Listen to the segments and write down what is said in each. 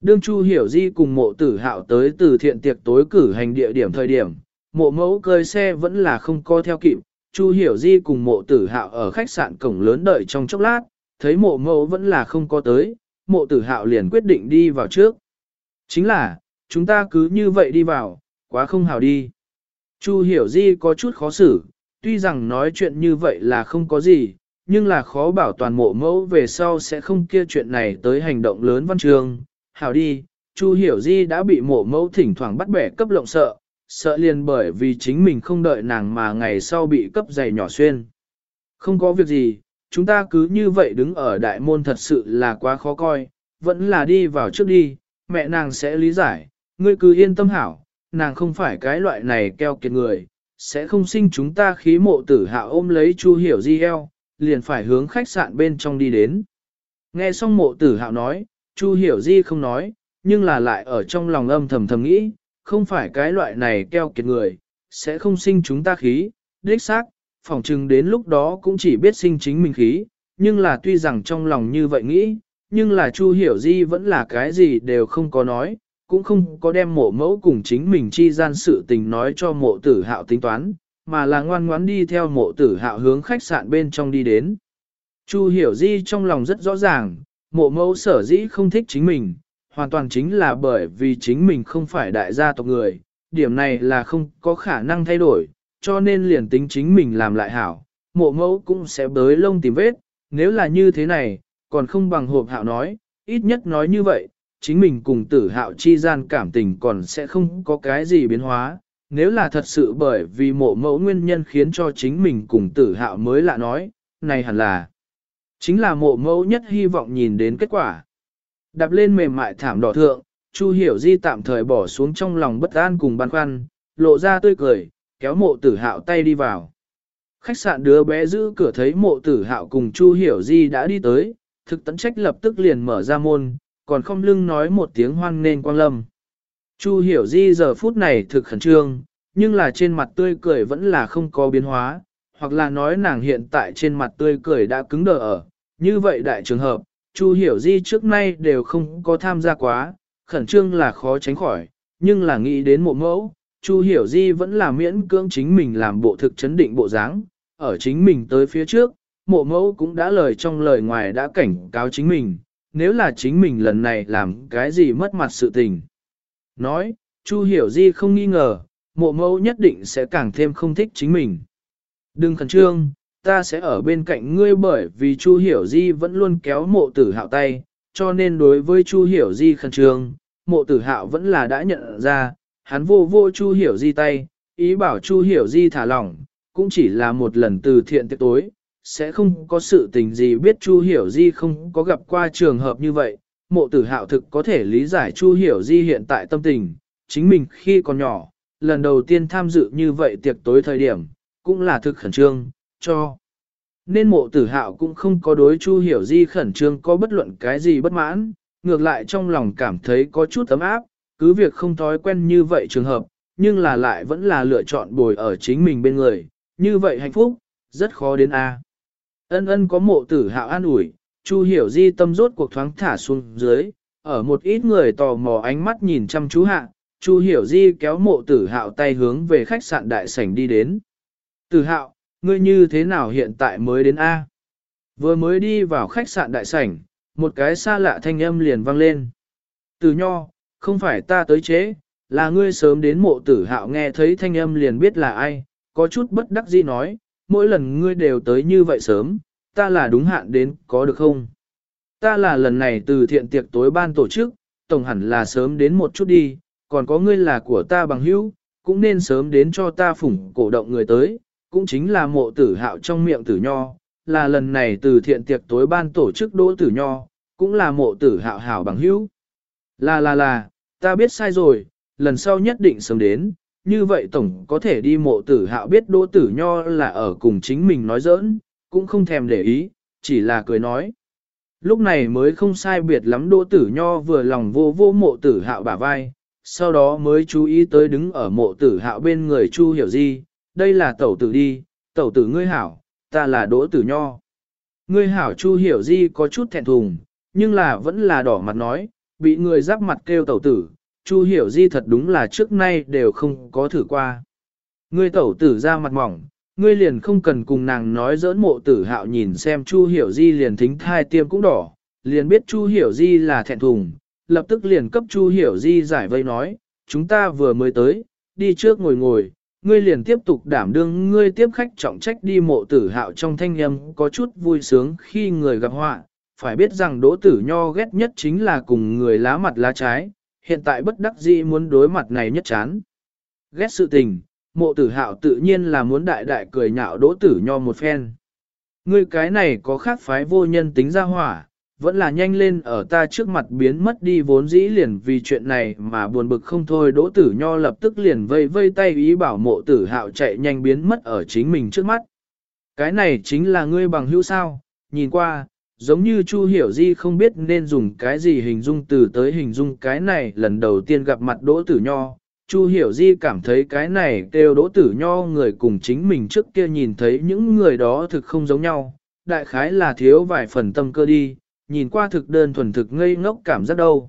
Đương Chu Hiểu Di cùng mộ tử hạo tới từ thiện tiệc tối cử hành địa điểm thời điểm, mộ mẫu cơi xe vẫn là không co theo kịp, Chu Hiểu Di cùng mộ tử hạo ở khách sạn cổng lớn đợi trong chốc lát, thấy mộ mẫu vẫn là không có tới, mộ tử hạo liền quyết định đi vào trước. Chính là, chúng ta cứ như vậy đi vào, quá không hào đi. Chu Hiểu Di có chút khó xử, tuy rằng nói chuyện như vậy là không có gì, nhưng là khó bảo toàn mộ mẫu về sau sẽ không kia chuyện này tới hành động lớn văn trường. Hảo đi, Chu Hiểu Di đã bị mộ mẫu thỉnh thoảng bắt bẻ cấp lộng sợ, sợ liền bởi vì chính mình không đợi nàng mà ngày sau bị cấp giày nhỏ xuyên. Không có việc gì, chúng ta cứ như vậy đứng ở đại môn thật sự là quá khó coi, vẫn là đi vào trước đi, mẹ nàng sẽ lý giải, ngươi cứ yên tâm hảo, nàng không phải cái loại này keo kiệt người, sẽ không sinh chúng ta khí mộ tử hạ ôm lấy Chu Hiểu Di eo, liền phải hướng khách sạn bên trong đi đến. Nghe xong mộ tử hạo nói, Chu Hiểu Di không nói, nhưng là lại ở trong lòng âm thầm thầm nghĩ, không phải cái loại này keo kiệt người, sẽ không sinh chúng ta khí, đích xác, phỏng chừng đến lúc đó cũng chỉ biết sinh chính mình khí, nhưng là tuy rằng trong lòng như vậy nghĩ, nhưng là Chu Hiểu Di vẫn là cái gì đều không có nói, cũng không có đem mộ mẫu cùng chính mình chi gian sự tình nói cho mộ tử hạo tính toán, mà là ngoan ngoãn đi theo mộ tử hạo hướng khách sạn bên trong đi đến. Chu Hiểu Di trong lòng rất rõ ràng, mộ mẫu sở dĩ không thích chính mình, hoàn toàn chính là bởi vì chính mình không phải đại gia tộc người, điểm này là không có khả năng thay đổi, cho nên liền tính chính mình làm lại hảo, mộ mẫu cũng sẽ bới lông tìm vết, nếu là như thế này, còn không bằng hộp hạo nói, ít nhất nói như vậy, chính mình cùng tử hạo chi gian cảm tình còn sẽ không có cái gì biến hóa. Nếu là thật sự bởi vì mộ mẫu nguyên nhân khiến cho chính mình cùng tử hạo mới lạ nói, này hẳn là chính là mộ mẫu nhất hy vọng nhìn đến kết quả. Đạp lên mềm mại thảm đỏ thượng, Chu Hiểu Di tạm thời bỏ xuống trong lòng bất an cùng băn khoăn, lộ ra tươi cười, kéo mộ tử hạo tay đi vào. Khách sạn đứa bé giữ cửa thấy mộ tử hạo cùng Chu Hiểu Di đã đi tới, thực tấn trách lập tức liền mở ra môn, còn không lưng nói một tiếng hoan nên quang lâm. Chu Hiểu Di giờ phút này thực khẩn trương, nhưng là trên mặt tươi cười vẫn là không có biến hóa, hoặc là nói nàng hiện tại trên mặt tươi cười đã cứng đờ ở. Như vậy đại trường hợp, Chu Hiểu Di trước nay đều không có tham gia quá, khẩn trương là khó tránh khỏi, nhưng là nghĩ đến mộ mẫu, Chu Hiểu Di vẫn là miễn cưỡng chính mình làm bộ thực chấn định bộ dáng, ở chính mình tới phía trước, mộ mẫu cũng đã lời trong lời ngoài đã cảnh cáo chính mình, nếu là chính mình lần này làm cái gì mất mặt sự tình. Nói, Chu Hiểu Di không nghi ngờ, mộ mẫu nhất định sẽ càng thêm không thích chính mình. Đừng khẩn trương, ta sẽ ở bên cạnh ngươi bởi vì Chu Hiểu Di vẫn luôn kéo mộ tử hạo tay, cho nên đối với Chu Hiểu Di khẩn trương, mộ tử hạo vẫn là đã nhận ra, hắn vô vô Chu Hiểu Di tay, ý bảo Chu Hiểu Di thả lỏng, cũng chỉ là một lần từ thiện tiệc tối, sẽ không có sự tình gì biết Chu Hiểu Di không có gặp qua trường hợp như vậy. Mộ tử hạo thực có thể lý giải Chu Hiểu Di hiện tại tâm tình, chính mình khi còn nhỏ, lần đầu tiên tham dự như vậy tiệc tối thời điểm, cũng là thực khẩn trương, cho. Nên mộ tử hạo cũng không có đối Chu Hiểu Di khẩn trương có bất luận cái gì bất mãn, ngược lại trong lòng cảm thấy có chút ấm áp, cứ việc không thói quen như vậy trường hợp, nhưng là lại vẫn là lựa chọn bồi ở chính mình bên người, như vậy hạnh phúc, rất khó đến a. Ân ân có mộ tử hạo an ủi, Chu hiểu di tâm rốt cuộc thoáng thả xuống dưới, ở một ít người tò mò ánh mắt nhìn chăm chú hạ, Chu hiểu di kéo mộ tử hạo tay hướng về khách sạn đại sảnh đi đến. Tử hạo, ngươi như thế nào hiện tại mới đến A? Vừa mới đi vào khách sạn đại sảnh, một cái xa lạ thanh âm liền vang lên. Từ nho, không phải ta tới chế, là ngươi sớm đến mộ tử hạo nghe thấy thanh âm liền biết là ai, có chút bất đắc dĩ nói, mỗi lần ngươi đều tới như vậy sớm, ta là đúng hạn đến, có được không? Ta là lần này từ thiện tiệc tối ban tổ chức, tổng hẳn là sớm đến một chút đi, còn có ngươi là của ta bằng hữu, cũng nên sớm đến cho ta phủng cổ động người tới, cũng chính là mộ tử hạo trong miệng tử nho, là lần này từ thiện tiệc tối ban tổ chức đỗ tử nho, cũng là mộ tử hạo hảo bằng hữu. Là là là, ta biết sai rồi, lần sau nhất định sớm đến, như vậy tổng có thể đi mộ tử hạo biết đỗ tử nho là ở cùng chính mình nói giỡn, cũng không thèm để ý, chỉ là cười nói. Lúc này mới không sai biệt lắm đỗ tử nho vừa lòng vô vô mộ tử hạo bả vai, sau đó mới chú ý tới đứng ở mộ tử hạo bên người Chu Hiểu Di, đây là tẩu tử đi, tẩu tử ngươi hảo, ta là đỗ tử nho. Ngươi hảo Chu Hiểu Di có chút thẹn thùng, nhưng là vẫn là đỏ mặt nói, bị người giáp mặt kêu tẩu tử, Chu hiểu di thật đúng là trước nay đều không có thử qua. Ngươi tẩu tử ra mặt mỏng, ngươi liền không cần cùng nàng nói giỡn mộ tử hạo nhìn xem Chu hiểu di liền thính thai tiêm cũng đỏ, liền biết Chu hiểu di là thẹn thùng, lập tức liền cấp Chu hiểu di giải vây nói, chúng ta vừa mới tới, đi trước ngồi ngồi, ngươi liền tiếp tục đảm đương ngươi tiếp khách trọng trách đi mộ tử hạo trong thanh âm có chút vui sướng khi người gặp họa, phải biết rằng đỗ tử nho ghét nhất chính là cùng người lá mặt lá trái, hiện tại bất đắc dĩ muốn đối mặt này nhất chán. Ghét sự tình, mộ tử hạo tự nhiên là muốn đại đại cười nhạo đỗ tử nho một phen. Ngươi cái này có khác phái vô nhân tính ra hỏa, vẫn là nhanh lên ở ta trước mặt biến mất đi vốn dĩ liền vì chuyện này mà buồn bực không thôi đỗ tử nho lập tức liền vây vây tay ý bảo mộ tử hạo chạy nhanh biến mất ở chính mình trước mắt. Cái này chính là ngươi bằng hữu sao, nhìn qua, giống như Chu Hiểu Di không biết nên dùng cái gì hình dung từ tới hình dung cái này lần đầu tiên gặp mặt Đỗ Tử Nho. Chu Hiểu Di cảm thấy cái này kêu Đỗ Tử Nho người cùng chính mình trước kia nhìn thấy những người đó thực không giống nhau, đại khái là thiếu vài phần tâm cơ đi, nhìn qua thực đơn thuần thực ngây ngốc cảm giác đâu.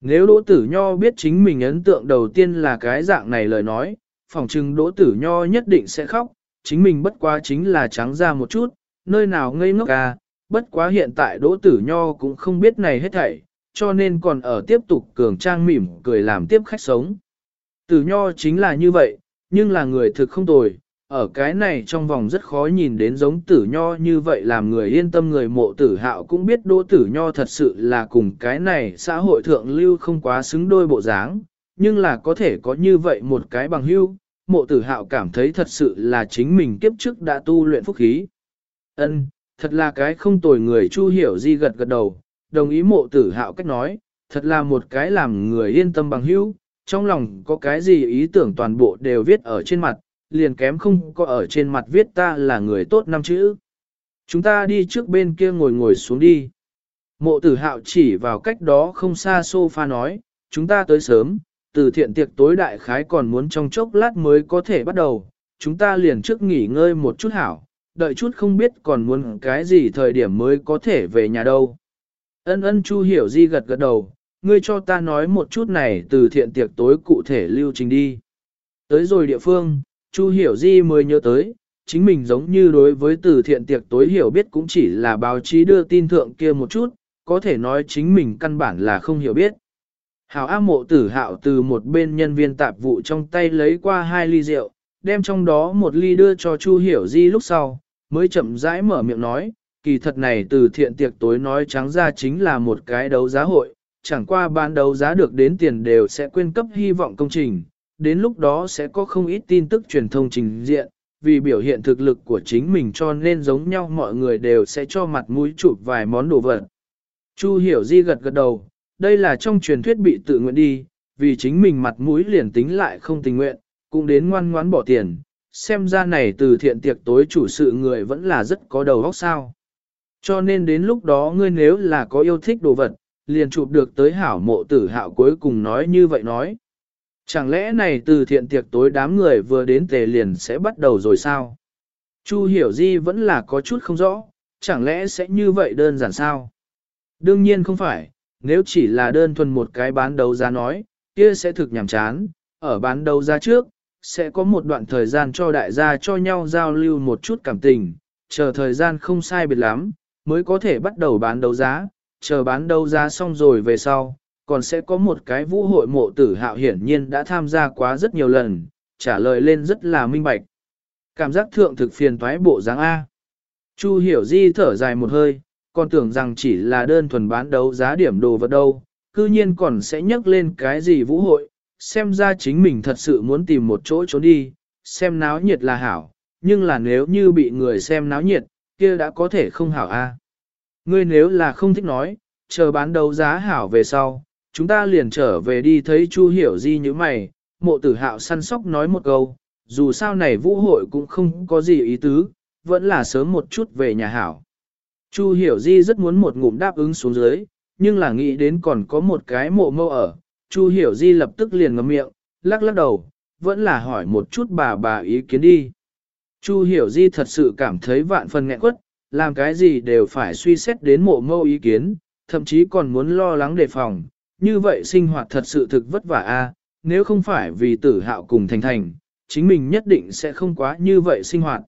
Nếu Đỗ Tử Nho biết chính mình ấn tượng đầu tiên là cái dạng này lời nói, phỏng chừng Đỗ Tử Nho nhất định sẽ khóc, chính mình bất quá chính là trắng ra một chút, nơi nào ngây ngốc à, bất quá hiện tại Đỗ Tử Nho cũng không biết này hết thảy, cho nên còn ở tiếp tục cường trang mỉm cười làm tiếp khách sống. Tử Nho chính là như vậy, nhưng là người thực không tồi, ở cái này trong vòng rất khó nhìn đến giống Tử Nho như vậy làm người yên tâm người mộ tử hạo cũng biết Đỗ Tử Nho thật sự là cùng cái này xã hội thượng lưu không quá xứng đôi bộ dáng, nhưng là có thể có như vậy một cái bằng hưu, mộ tử hạo cảm thấy thật sự là chính mình kiếp trước đã tu luyện phúc khí. Ân, thật là cái không tồi người Chu Hiểu Di gật gật đầu, đồng ý mộ tử hạo cách nói, thật là một cái làm người yên tâm bằng hữu, trong lòng có cái gì ý tưởng toàn bộ đều viết ở trên mặt, liền kém không có ở trên mặt viết ta là người tốt năm chữ. Chúng ta đi trước bên kia ngồi ngồi xuống đi. Mộ tử hạo chỉ vào cách đó không xa sofa nói, chúng ta tới sớm, từ thiện tiệc tối đại khái còn muốn trong chốc lát mới có thể bắt đầu, chúng ta liền trước nghỉ ngơi một chút hảo, đợi chút không biết còn muốn cái gì thời điểm mới có thể về nhà đâu. Ân ân Chu hiểu di gật gật đầu, ngươi cho ta nói một chút này từ thiện tiệc tối cụ thể lưu trình đi. Tới rồi địa phương, Chu hiểu di mới nhớ tới, chính mình giống như đối với từ thiện tiệc tối hiểu biết cũng chỉ là báo chí đưa tin thượng kia một chút, có thể nói chính mình căn bản là không hiểu biết. Hảo A mộ tử hạo từ một bên nhân viên tạp vụ trong tay lấy qua hai ly rượu, đem trong đó một ly đưa cho Chu Hiểu Di lúc sau, mới chậm rãi mở miệng nói, kỳ thật này từ thiện tiệc tối nói trắng ra chính là một cái đấu giá hội, chẳng qua bán đấu giá được đến tiền đều sẽ quyên cấp hy vọng công trình, đến lúc đó sẽ có không ít tin tức truyền thông trình diện, vì biểu hiện thực lực của chính mình cho nên giống nhau mọi người đều sẽ cho mặt mũi chụp vài món đồ vật. Chu hiểu di gật gật đầu, đây là trong truyền thuyết bị tự nguyện đi, vì chính mình mặt mũi liền tính lại không tình nguyện, cũng đến ngoan ngoãn bỏ tiền, xem ra này từ thiện tiệc tối chủ sự người vẫn là rất có đầu óc sao. Cho nên đến lúc đó ngươi nếu là có yêu thích đồ vật, liền chụp được tới hảo mộ tử hạo cuối cùng nói như vậy nói. Chẳng lẽ này từ thiện tiệc tối đám người vừa đến tề liền sẽ bắt đầu rồi sao? Chu hiểu di vẫn là có chút không rõ, chẳng lẽ sẽ như vậy đơn giản sao? Đương nhiên không phải, nếu chỉ là đơn thuần một cái bán đấu giá nói, kia sẽ thực nhảm chán, ở bán đấu giá trước, sẽ có một đoạn thời gian cho đại gia cho nhau giao lưu một chút cảm tình, chờ thời gian không sai biệt lắm, mới có thể bắt đầu bán đấu giá, chờ bán đấu giá xong rồi về sau, còn sẽ có một cái vũ hội mộ tử hạo hiển nhiên đã tham gia quá rất nhiều lần, trả lời lên rất là minh bạch. Cảm giác thượng thực phiền toái bộ dáng A. Chu hiểu di thở dài một hơi, còn tưởng rằng chỉ là đơn thuần bán đấu giá điểm đồ vật đâu, cư nhiên còn sẽ nhắc lên cái gì vũ hội, xem ra chính mình thật sự muốn tìm một chỗ trốn đi, xem náo nhiệt là hảo, nhưng là nếu như bị người xem náo nhiệt, kia đã có thể không hảo a. Ngươi nếu là không thích nói, chờ bán đấu giá hảo về sau, chúng ta liền trở về đi thấy Chu Hiểu Di như mày, mộ tử hạo săn sóc nói một câu, dù sao này vũ hội cũng không có gì ý tứ, vẫn là sớm một chút về nhà hảo. Chu Hiểu Di rất muốn một ngụm đáp ứng xuống dưới, nhưng là nghĩ đến còn có một cái mộ mâu ở, Chu Hiểu Di lập tức liền ngậm miệng, lắc lắc đầu, vẫn là hỏi một chút bà bà ý kiến đi. Chu Hiểu Di thật sự cảm thấy vạn phần nghẹn quất, làm cái gì đều phải suy xét đến mộ mâu ý kiến, thậm chí còn muốn lo lắng đề phòng, như vậy sinh hoạt thật sự thực vất vả a. nếu không phải vì tử hạo cùng thành thành, chính mình nhất định sẽ không quá như vậy sinh hoạt.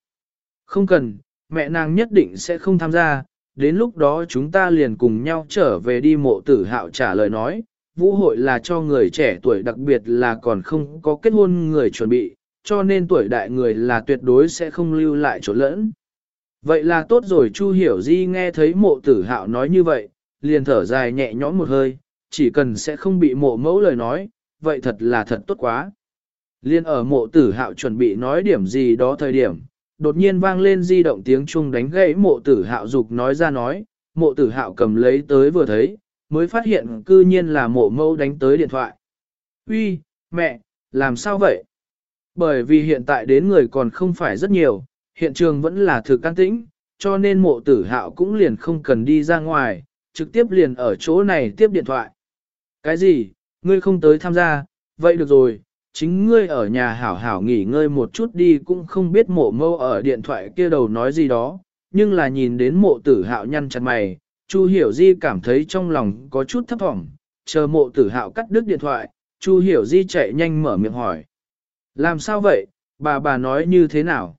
Không cần, mẹ nàng nhất định sẽ không tham gia, đến lúc đó chúng ta liền cùng nhau trở về đi mộ tử hạo trả lời nói, vũ hội là cho người trẻ tuổi đặc biệt là còn không có kết hôn người chuẩn bị, cho nên tuổi đại người là tuyệt đối sẽ không lưu lại chỗ lẫn. Vậy là tốt rồi Chu Hiểu Di nghe thấy mộ tử hạo nói như vậy, liền thở dài nhẹ nhõm một hơi, chỉ cần sẽ không bị mộ mẫu lời nói, vậy thật là thật tốt quá. Liên ở mộ tử hạo chuẩn bị nói điểm gì đó thời điểm, đột nhiên vang lên di động tiếng chuông đánh gãy mộ tử hạo dục nói ra nói, mộ tử hạo cầm lấy tới vừa thấy, mới phát hiện cư nhiên là mộ mẫu đánh tới điện thoại. Uy, mẹ, làm sao vậy? Bởi vì hiện tại đến người còn không phải rất nhiều, hiện trường vẫn là thực can tĩnh, cho nên mộ tử hạo cũng liền không cần đi ra ngoài, trực tiếp liền ở chỗ này tiếp điện thoại. Cái gì, ngươi không tới tham gia, vậy được rồi, chính ngươi ở nhà hảo hảo nghỉ ngơi một chút đi cũng không biết mộ mâu ở điện thoại kia đầu nói gì đó, nhưng là nhìn đến mộ tử hạo nhăn chặt mày, Chu Hiểu Di cảm thấy trong lòng có chút thấp thỏm, chờ mộ tử hạo cắt đứt điện thoại, Chu Hiểu Di chạy nhanh mở miệng hỏi. Làm sao vậy, bà bà nói như thế nào?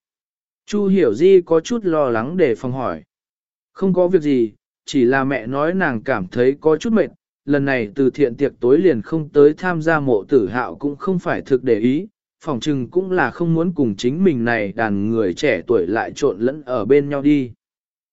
Chu Hiểu Di có chút lo lắng để phòng hỏi. Không có việc gì, chỉ là mẹ nói nàng cảm thấy có chút mệt, lần này từ thiện tiệc tối liền không tới tham gia mộ tử hạo cũng không phải thực để ý, phỏng chừng cũng là không muốn cùng chính mình này đàn người trẻ tuổi lại trộn lẫn ở bên nhau đi.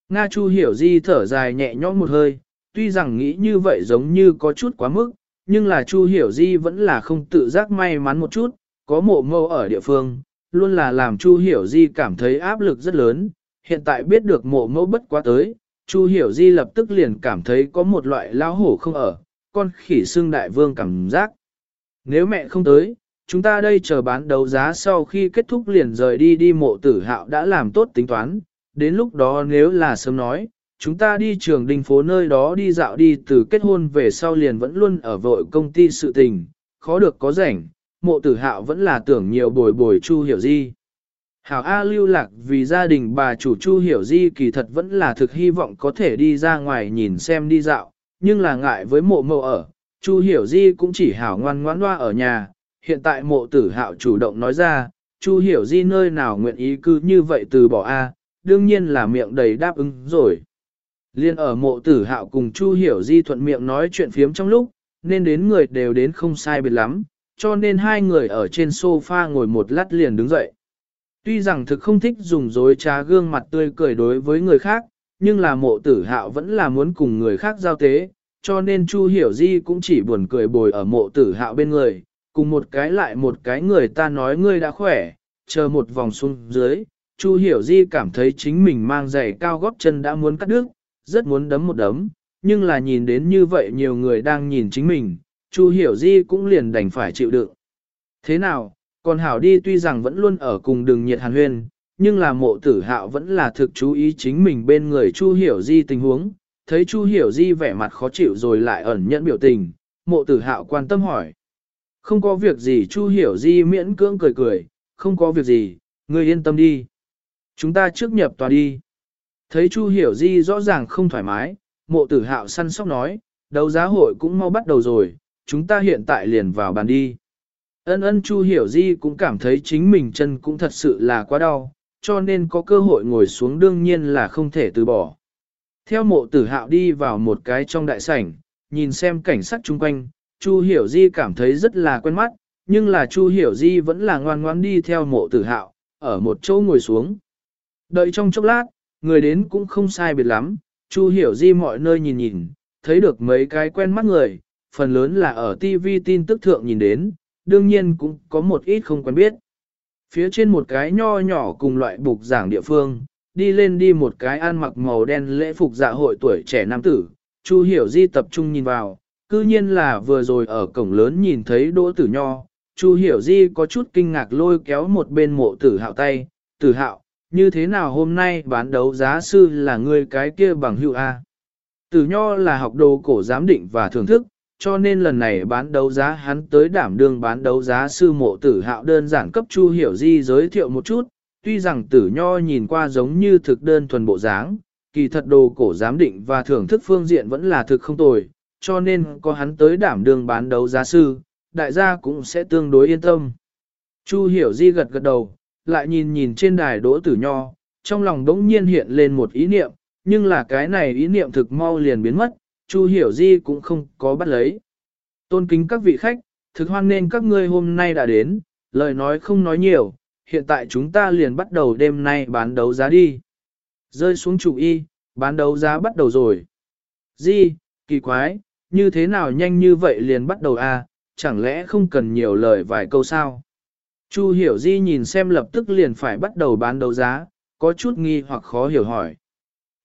Nga Chu hiểu di thở dài nhẹ nhõm một hơi, tuy rằng nghĩ như vậy giống như có chút quá mức, nhưng là Chu hiểu di vẫn là không tự giác may mắn một chút, có mộ mâu ở địa phương, luôn là làm Chu hiểu di cảm thấy áp lực rất lớn, hiện tại biết được mộ mẫu bất quá tới, Chu hiểu di lập tức liền cảm thấy có một loại lao hổ không ở, con khỉ xương đại vương cảm giác. Nếu mẹ không tới, chúng ta đây chờ bán đấu giá sau khi kết thúc liền rời đi đi mộ tử hạo đã làm tốt tính toán, đến lúc đó nếu là sớm nói, chúng ta đi trường đình phố nơi đó đi dạo đi từ kết hôn về sau liền vẫn luôn ở vội công ty sự tình, khó được có rảnh, mộ tử hạo vẫn là tưởng nhiều bồi bồi Chu Hiểu Di. Hảo A lưu lạc vì gia đình bà chủ Chu Hiểu Di kỳ thật vẫn là thực hy vọng có thể đi ra ngoài nhìn xem đi dạo, nhưng là ngại với mộ mộ ở, Chu Hiểu Di cũng chỉ hảo ngoan ngoãn loa ở nhà, hiện tại mộ tử hạo chủ động nói ra, Chu Hiểu Di nơi nào nguyện ý cứ như vậy từ bỏ A, đương nhiên là miệng đầy đáp ứng rồi. Liên ở mộ tử hạo cùng Chu Hiểu Di thuận miệng nói chuyện phiếm trong lúc, nên đến người đều đến không sai biệt lắm, cho nên hai người ở trên sofa ngồi một lát liền đứng dậy. Tuy rằng thực không thích dùng dối trá gương mặt tươi cười đối với người khác, nhưng là mộ tử hạo vẫn là muốn cùng người khác giao tế, cho nên Chu Hiểu Di cũng chỉ buồn cười bồi ở mộ tử hạo bên người, cùng một cái lại một cái người ta nói ngươi đã khỏe, chờ một vòng xuống dưới, Chu Hiểu Di cảm thấy chính mình mang giày cao gót chân đã muốn cắt đứt, rất muốn đấm một đấm, nhưng là nhìn đến như vậy nhiều người đang nhìn chính mình, Chu Hiểu Di cũng liền đành phải chịu đựng. Thế nào, còn Hảo đi tuy rằng vẫn luôn ở cùng đường nhiệt hàn huyên, nhưng là mộ tử hạo vẫn là thực chú ý chính mình bên người Chu Hiểu Di tình huống, thấy Chu Hiểu Di vẻ mặt khó chịu rồi lại ẩn nhẫn biểu tình, mộ tử hạo quan tâm hỏi. Không có việc gì Chu Hiểu Di miễn cưỡng cười cười, không có việc gì, ngươi yên tâm đi. Chúng ta trước nhập tòa đi. Thấy Chu Hiểu Di rõ ràng không thoải mái, mộ tử hạo săn sóc nói, đấu giá hội cũng mau bắt đầu rồi, chúng ta hiện tại liền vào bàn đi. Ân ân Chu Hiểu Di cũng cảm thấy chính mình chân cũng thật sự là quá đau, cho nên có cơ hội ngồi xuống đương nhiên là không thể từ bỏ. Theo mộ tử hạo đi vào một cái trong đại sảnh, nhìn xem cảnh sắc chung quanh, Chu Hiểu Di cảm thấy rất là quen mắt, nhưng là Chu Hiểu Di vẫn là ngoan ngoãn đi theo mộ tử hạo, ở một chỗ ngồi xuống. Đợi trong chốc lát, người đến cũng không sai biệt lắm, Chu Hiểu Di mọi nơi nhìn nhìn, thấy được mấy cái quen mắt người, phần lớn là ở TV tin tức thượng nhìn đến, đương nhiên cũng có một ít không quen biết. Phía trên một cái nho nhỏ cùng loại bục giảng địa phương, đi lên đi một cái ăn mặc màu đen lễ phục dạ hội tuổi trẻ nam tử, Chu Hiểu Di tập trung nhìn vào, cư nhiên là vừa rồi ở cổng lớn nhìn thấy Đỗ Tử Nho, Chu Hiểu Di có chút kinh ngạc lôi kéo một bên mộ tử hạo tay, tử hạo, như thế nào hôm nay bán đấu giá sư là người cái kia bằng hữu A. Tử Nho là học đồ cổ giám định và thưởng thức, cho nên lần này bán đấu giá hắn tới đảm đương bán đấu giá sư mộ tử hạo đơn giản cấp Chu Hiểu Di giới thiệu một chút, tuy rằng tử nho nhìn qua giống như thực đơn thuần bộ dáng, kỳ thật đồ cổ giám định và thưởng thức phương diện vẫn là thực không tồi, cho nên có hắn tới đảm đương bán đấu giá sư, đại gia cũng sẽ tương đối yên tâm. Chu hiểu di gật gật đầu, lại nhìn nhìn trên đài đỗ tử nho, trong lòng đống nhiên hiện lên một ý niệm, nhưng là cái này ý niệm thực mau liền biến mất, Chu hiểu di cũng không có bắt lấy. Tôn kính các vị khách, thực hoan nên các ngươi hôm nay đã đến, lời nói không nói nhiều, hiện tại chúng ta liền bắt đầu đêm nay bán đấu giá đi. Rơi xuống chủ y, bán đấu giá bắt đầu rồi. Di, kỳ quái, như thế nào nhanh như vậy liền bắt đầu à, chẳng lẽ không cần nhiều lời vài câu sao? Chu hiểu di nhìn xem lập tức liền phải bắt đầu bán đấu giá, có chút nghi hoặc khó hiểu hỏi.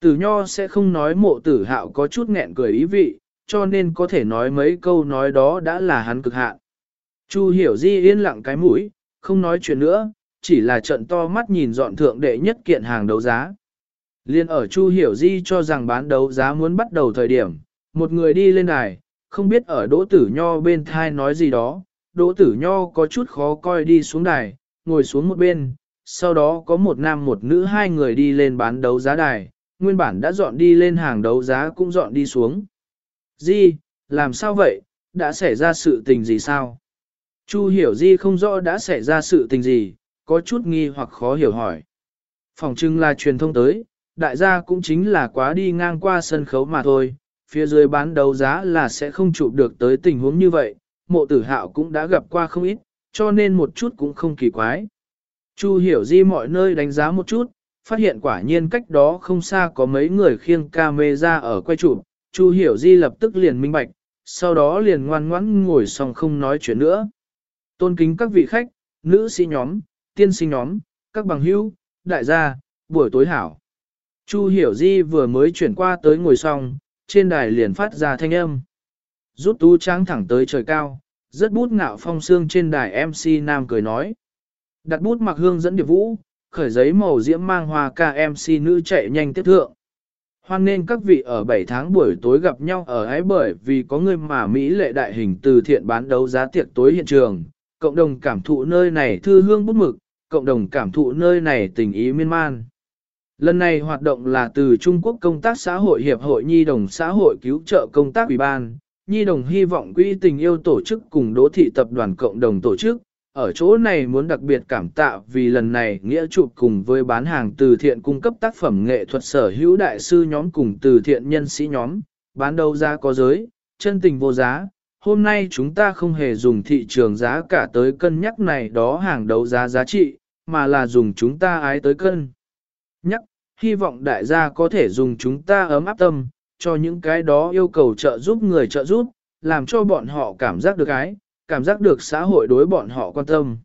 Tử nho sẽ không nói mộ tử hạo có chút nghẹn cười ý vị, cho nên có thể nói mấy câu nói đó đã là hắn cực hạn. Chu hiểu di yên lặng cái mũi, không nói chuyện nữa, chỉ là trận to mắt nhìn dọn thượng đệ nhất kiện hàng đấu giá. Liên ở Chu hiểu di cho rằng bán đấu giá muốn bắt đầu thời điểm, một người đi lên đài, không biết ở đỗ tử nho bên thai nói gì đó, đỗ tử nho có chút khó coi đi xuống đài, ngồi xuống một bên, sau đó có một nam một nữ hai người đi lên bán đấu giá đài, nguyên bản đã dọn đi lên hàng đấu giá cũng dọn đi xuống. Di, làm sao vậy, đã xảy ra sự tình gì sao? Chu hiểu Di không rõ đã xảy ra sự tình gì, có chút nghi hoặc khó hiểu hỏi. Phòng trưng là truyền thông tới, đại gia cũng chính là quá đi ngang qua sân khấu mà thôi, phía dưới bán đấu giá là sẽ không chụp được tới tình huống như vậy, mộ tử hạo cũng đã gặp qua không ít, cho nên một chút cũng không kỳ quái. Chu hiểu di mọi nơi đánh giá một chút, phát hiện quả nhiên cách đó không xa có mấy người khiêng camera ở quay chụp, Chu hiểu di lập tức liền minh bạch, sau đó liền ngoan ngoãn ngồi xong không nói chuyện nữa. Tôn kính các vị khách, nữ sĩ nhóm, tiên sinh nhóm, các bằng hữu, đại gia, buổi tối hảo. Chu hiểu di vừa mới chuyển qua tới ngồi xong, trên đài liền phát ra thanh âm. Rút tú tráng thẳng tới trời cao, rất bút ngạo phong xương trên đài MC Nam cười nói. Đặt bút mặc hương dẫn điệp vũ, khởi giấy màu diễm mang hoa ca MC nữ chạy nhanh tiếp thượng. Hoan nên các vị ở 7 tháng buổi tối gặp nhau ở ấy bởi vì có người mà Mỹ lệ đại hình từ thiện bán đấu giá tiệc tối hiện trường, cộng đồng cảm thụ nơi này thư hương bút mực, cộng đồng cảm thụ nơi này tình ý miên man. Lần này hoạt động là từ Trung Quốc Công tác Xã hội Hiệp hội Nhi đồng Xã hội Cứu trợ Công tác Ủy ban, Nhi đồng hy vọng quỹ tình yêu tổ chức cùng đỗ thị tập đoàn cộng đồng tổ chức. Ở chỗ này muốn đặc biệt cảm tạ vì lần này nghĩa chụp cùng với bán hàng từ thiện cung cấp tác phẩm nghệ thuật sở hữu đại sư nhóm cùng từ thiện nhân sĩ nhóm, bán đầu ra có giới, chân tình vô giá. Hôm nay chúng ta không hề dùng thị trường giá cả tới cân nhắc này đó hàng đấu giá giá trị, mà là dùng chúng ta ái tới cân. Nhắc, hy vọng đại gia có thể dùng chúng ta ấm áp tâm, cho những cái đó yêu cầu trợ giúp người trợ giúp, làm cho bọn họ cảm giác được ái, cảm giác được xã hội đối bọn họ quan tâm.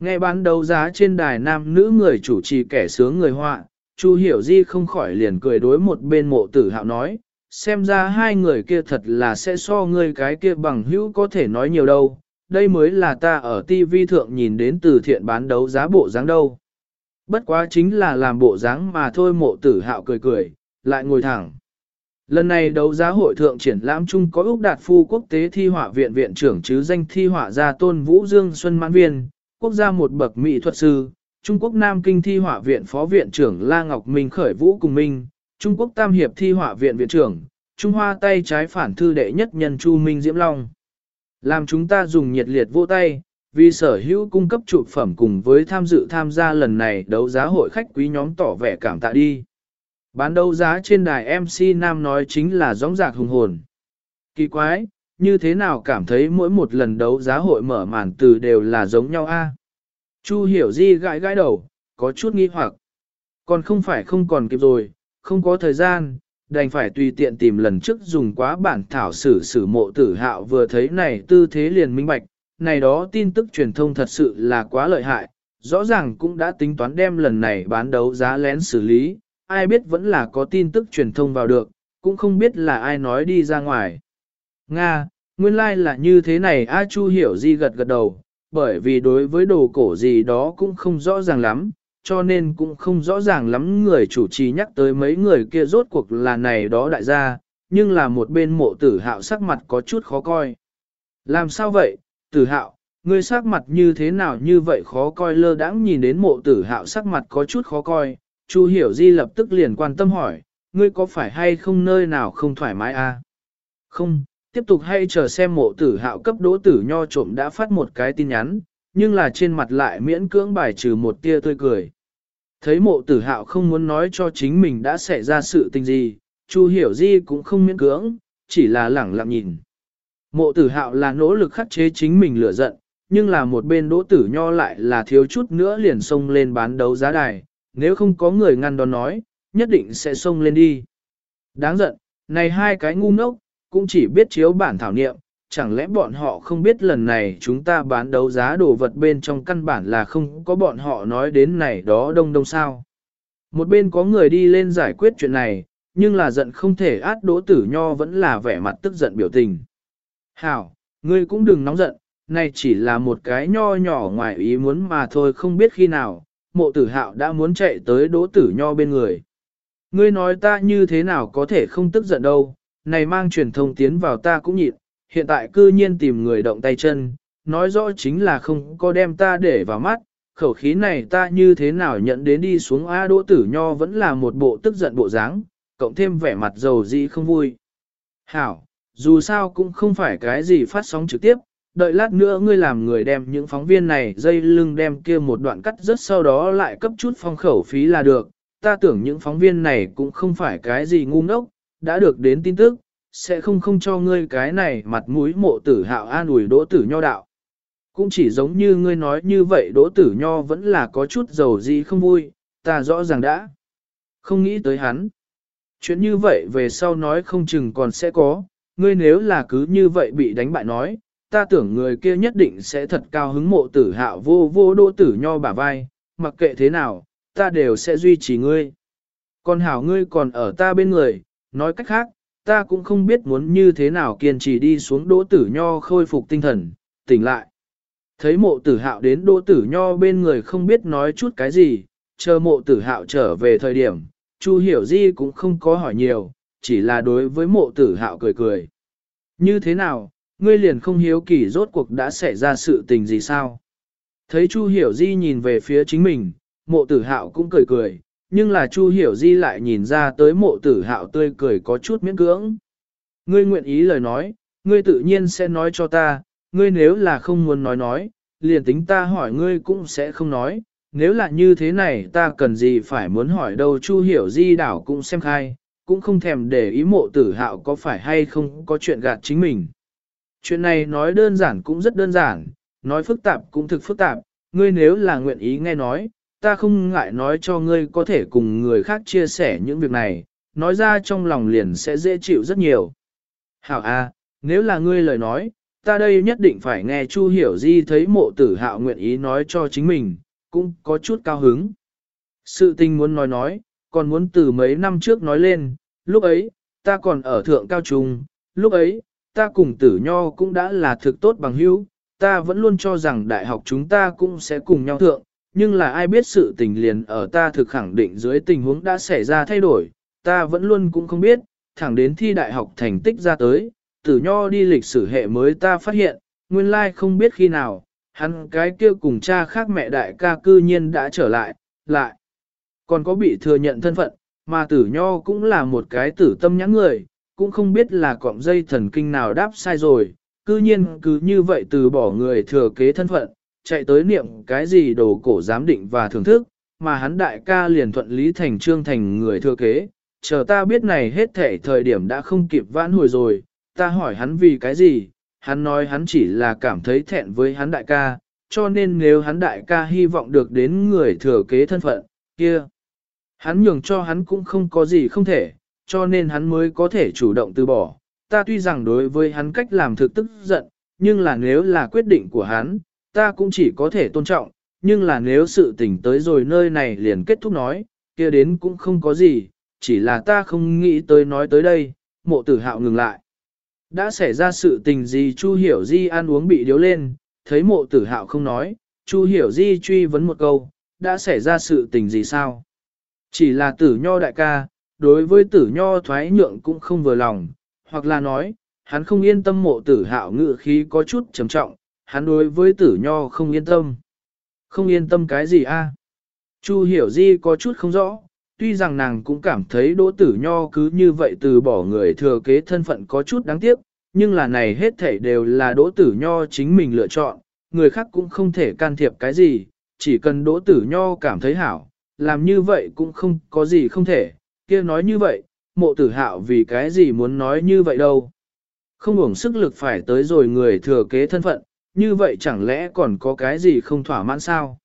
Nghe bán đấu giá trên đài nam nữ người chủ trì kẻ sướng người họa, Chu Hiểu Di không khỏi liền cười đối một bên mộ tử hạo nói, xem ra hai người kia thật là sẽ so người cái kia bằng hữu có thể nói nhiều đâu, đây mới là ta ở TV thượng nhìn đến từ thiện bán đấu giá bộ dáng đâu. Bất quá chính là làm bộ dáng mà thôi mộ tử hạo cười cười, lại ngồi thẳng. Lần này đấu giá hội thượng triển lãm chung có Úc Đạt Phu Quốc tế thi họa viện viện trưởng chứ danh thi họa gia Tôn Vũ Dương Xuân Mãn Viên, quốc gia một bậc mỹ thuật sư, Trung Quốc Nam Kinh thi họa viện phó viện trưởng La Ngọc Minh khởi vũ cùng Minh, Trung Quốc Tam Hiệp thi họa viện viện trưởng, Trung Hoa tay trái phản thư đệ nhất nhân Chu Minh Diễm Long. Làm chúng ta dùng nhiệt liệt vô tay, vì sở hữu cung cấp trụ phẩm cùng với tham dự tham gia lần này đấu giá hội khách quý nhóm tỏ vẻ cảm tạ đi. Bán đấu giá trên đài MC Nam nói chính là gióng giạc hùng hồn. Kỳ quái, như thế nào cảm thấy mỗi một lần đấu giá hội mở màn từ đều là giống nhau a? Chu hiểu di gãi gãi đầu, có chút nghi hoặc. Còn không phải không còn kịp rồi, không có thời gian, đành phải tùy tiện tìm lần trước dùng quá bản thảo sử sử mộ tử hạo vừa thấy này tư thế liền minh bạch, này đó tin tức truyền thông thật sự là quá lợi hại, rõ ràng cũng đã tính toán đem lần này bán đấu giá lén xử lý, ai biết vẫn là có tin tức truyền thông vào được, cũng không biết là ai nói đi ra ngoài. Nga, nguyên lai like là như thế này A Chu hiểu di gật gật đầu, bởi vì đối với đồ cổ gì đó cũng không rõ ràng lắm, cho nên cũng không rõ ràng lắm người chủ trì nhắc tới mấy người kia rốt cuộc là này đó đại gia, nhưng là một bên mộ tử hạo sắc mặt có chút khó coi. Làm sao vậy, tử hạo, ngươi sắc mặt như thế nào như vậy khó coi lơ đãng nhìn đến mộ tử hạo sắc mặt có chút khó coi, Chu hiểu di lập tức liền quan tâm hỏi, ngươi có phải hay không nơi nào không thoải mái à? Không, tiếp tục hay chờ xem mộ tử hạo cấp đỗ tử nho trộm đã phát một cái tin nhắn, nhưng là trên mặt lại miễn cưỡng bài trừ một tia tươi cười. Thấy mộ tử hạo không muốn nói cho chính mình đã xảy ra sự tình gì, Chu hiểu di cũng không miễn cưỡng, chỉ là lẳng lặng nhìn. Mộ tử hạo là nỗ lực khắc chế chính mình lửa giận, nhưng là một bên đỗ tử nho lại là thiếu chút nữa liền xông lên bán đấu giá đài, nếu không có người ngăn đón nói, nhất định sẽ xông lên đi. Đáng giận, này hai cái ngu ngốc, cũng chỉ biết chiếu bản thảo niệm, chẳng lẽ bọn họ không biết lần này chúng ta bán đấu giá đồ vật bên trong căn bản là không có bọn họ nói đến này đó đông đông sao. Một bên có người đi lên giải quyết chuyện này, nhưng là giận không thể át đỗ tử nho vẫn là vẻ mặt tức giận biểu tình. Hảo, ngươi cũng đừng nóng giận, này chỉ là một cái nho nhỏ ngoài ý muốn mà thôi không biết khi nào, mộ tử hạo đã muốn chạy tới đỗ tử nho bên người. Ngươi nói ta như thế nào có thể không tức giận đâu, này mang truyền thông tiến vào ta cũng nhịn, hiện tại cư nhiên tìm người động tay chân, nói rõ chính là không có đem ta để vào mắt, khẩu khí này ta như thế nào nhận đến đi xuống A Đỗ Tử Nho vẫn là một bộ tức giận bộ dáng, cộng thêm vẻ mặt dầu dĩ không vui. Hảo, dù sao cũng không phải cái gì phát sóng trực tiếp, đợi lát nữa ngươi làm người đem những phóng viên này dây lưng đem kia một đoạn cắt rất sau đó lại cấp chút phong khẩu phí là được. Ta tưởng những phóng viên này cũng không phải cái gì ngu ngốc, đã được đến tin tức, sẽ không không cho ngươi cái này mặt mũi mộ tử hạo an ủi đỗ tử nho đạo. Cũng chỉ giống như ngươi nói như vậy đỗ tử nho vẫn là có chút giàu gì không vui, ta rõ ràng đã. Không nghĩ tới hắn. Chuyện như vậy về sau nói không chừng còn sẽ có, ngươi nếu là cứ như vậy bị đánh bại nói, ta tưởng người kia nhất định sẽ thật cao hứng mộ tử hạo vô vô đỗ tử nho bả vai, mặc kệ thế nào, ta đều sẽ duy trì ngươi. Còn hảo ngươi còn ở ta bên người, nói cách khác, ta cũng không biết muốn như thế nào kiên trì đi xuống đỗ tử nho khôi phục tinh thần, tỉnh lại. Thấy mộ tử hạo đến đỗ tử nho bên người không biết nói chút cái gì, chờ mộ tử hạo trở về thời điểm, Chu hiểu di cũng không có hỏi nhiều, chỉ là đối với mộ tử hạo cười cười. Như thế nào, ngươi liền không hiếu kỳ rốt cuộc đã xảy ra sự tình gì sao? Thấy Chu hiểu di nhìn về phía chính mình, mộ tử hạo cũng cười cười, nhưng là Chu Hiểu Di lại nhìn ra tới mộ tử hạo tươi cười có chút miễn cưỡng. Ngươi nguyện ý lời nói, ngươi tự nhiên sẽ nói cho ta, ngươi nếu là không muốn nói nói, liền tính ta hỏi ngươi cũng sẽ không nói, nếu là như thế này ta cần gì phải muốn hỏi đâu Chu Hiểu Di đảo cũng xem khai, cũng không thèm để ý mộ tử hạo có phải hay không có chuyện gạt chính mình. Chuyện này nói đơn giản cũng rất đơn giản, nói phức tạp cũng thực phức tạp, ngươi nếu là nguyện ý nghe nói, ta không ngại nói cho ngươi có thể cùng người khác chia sẻ những việc này, nói ra trong lòng liền sẽ dễ chịu rất nhiều. Hảo A, nếu là ngươi lời nói, ta đây nhất định phải nghe Chu Hiểu Di thấy mộ tử hạo nguyện ý nói cho chính mình, cũng có chút cao hứng. Sự tình muốn nói nói, còn muốn từ mấy năm trước nói lên, lúc ấy, ta còn ở thượng cao trung, lúc ấy, ta cùng tử nho cũng đã là thực tốt bằng hữu, ta vẫn luôn cho rằng đại học chúng ta cũng sẽ cùng nhau thượng, nhưng là ai biết sự tình liền ở ta thực khẳng định dưới tình huống đã xảy ra thay đổi, ta vẫn luôn cũng không biết, thẳng đến thi đại học thành tích ra tới, tử nho đi lịch sử hệ mới ta phát hiện, nguyên lai không biết khi nào, hắn cái kia cùng cha khác mẹ đại ca cư nhiên đã trở lại, lại. Còn có bị thừa nhận thân phận, mà tử nho cũng là một cái tử tâm nhãn người, cũng không biết là cọng dây thần kinh nào đáp sai rồi, cư nhiên cứ như vậy từ bỏ người thừa kế thân phận, chạy tới niệm cái gì đồ cổ giám định và thưởng thức, mà hắn đại ca liền thuận lý thành trương thành người thừa kế, chờ ta biết này hết thể thời điểm đã không kịp vãn hồi rồi, ta hỏi hắn vì cái gì, hắn nói hắn chỉ là cảm thấy thẹn với hắn đại ca, cho nên nếu hắn đại ca hy vọng được đến người thừa kế thân phận, kia, hắn nhường cho hắn cũng không có gì không thể, cho nên hắn mới có thể chủ động từ bỏ. Ta tuy rằng đối với hắn cách làm thực tức giận, nhưng là nếu là quyết định của hắn, ta cũng chỉ có thể tôn trọng, nhưng là nếu sự tình tới rồi nơi này liền kết thúc nói, kia đến cũng không có gì, chỉ là ta không nghĩ tới nói tới đây, mộ tử hạo ngừng lại. Đã xảy ra sự tình gì Chu Hiểu Di ăn uống bị điếu lên, thấy mộ tử hạo không nói, Chu Hiểu Di truy vấn một câu, đã xảy ra sự tình gì sao? Chỉ là tử nho đại ca, đối với tử nho thoái nhượng cũng không vừa lòng, hoặc là nói, hắn không yên tâm mộ tử hạo ngự khí có chút trầm trọng, hắn đối với tử nho không yên tâm. Không yên tâm cái gì a? Chu hiểu di có chút không rõ, tuy rằng nàng cũng cảm thấy đỗ tử nho cứ như vậy từ bỏ người thừa kế thân phận có chút đáng tiếc, nhưng là này hết thảy đều là đỗ tử nho chính mình lựa chọn, người khác cũng không thể can thiệp cái gì, chỉ cần đỗ tử nho cảm thấy hảo, làm như vậy cũng không có gì không thể, kia nói như vậy, mộ tử hạo vì cái gì muốn nói như vậy đâu. Không hưởng sức lực phải tới rồi người thừa kế thân phận, như vậy chẳng lẽ còn có cái gì không thỏa mãn sao?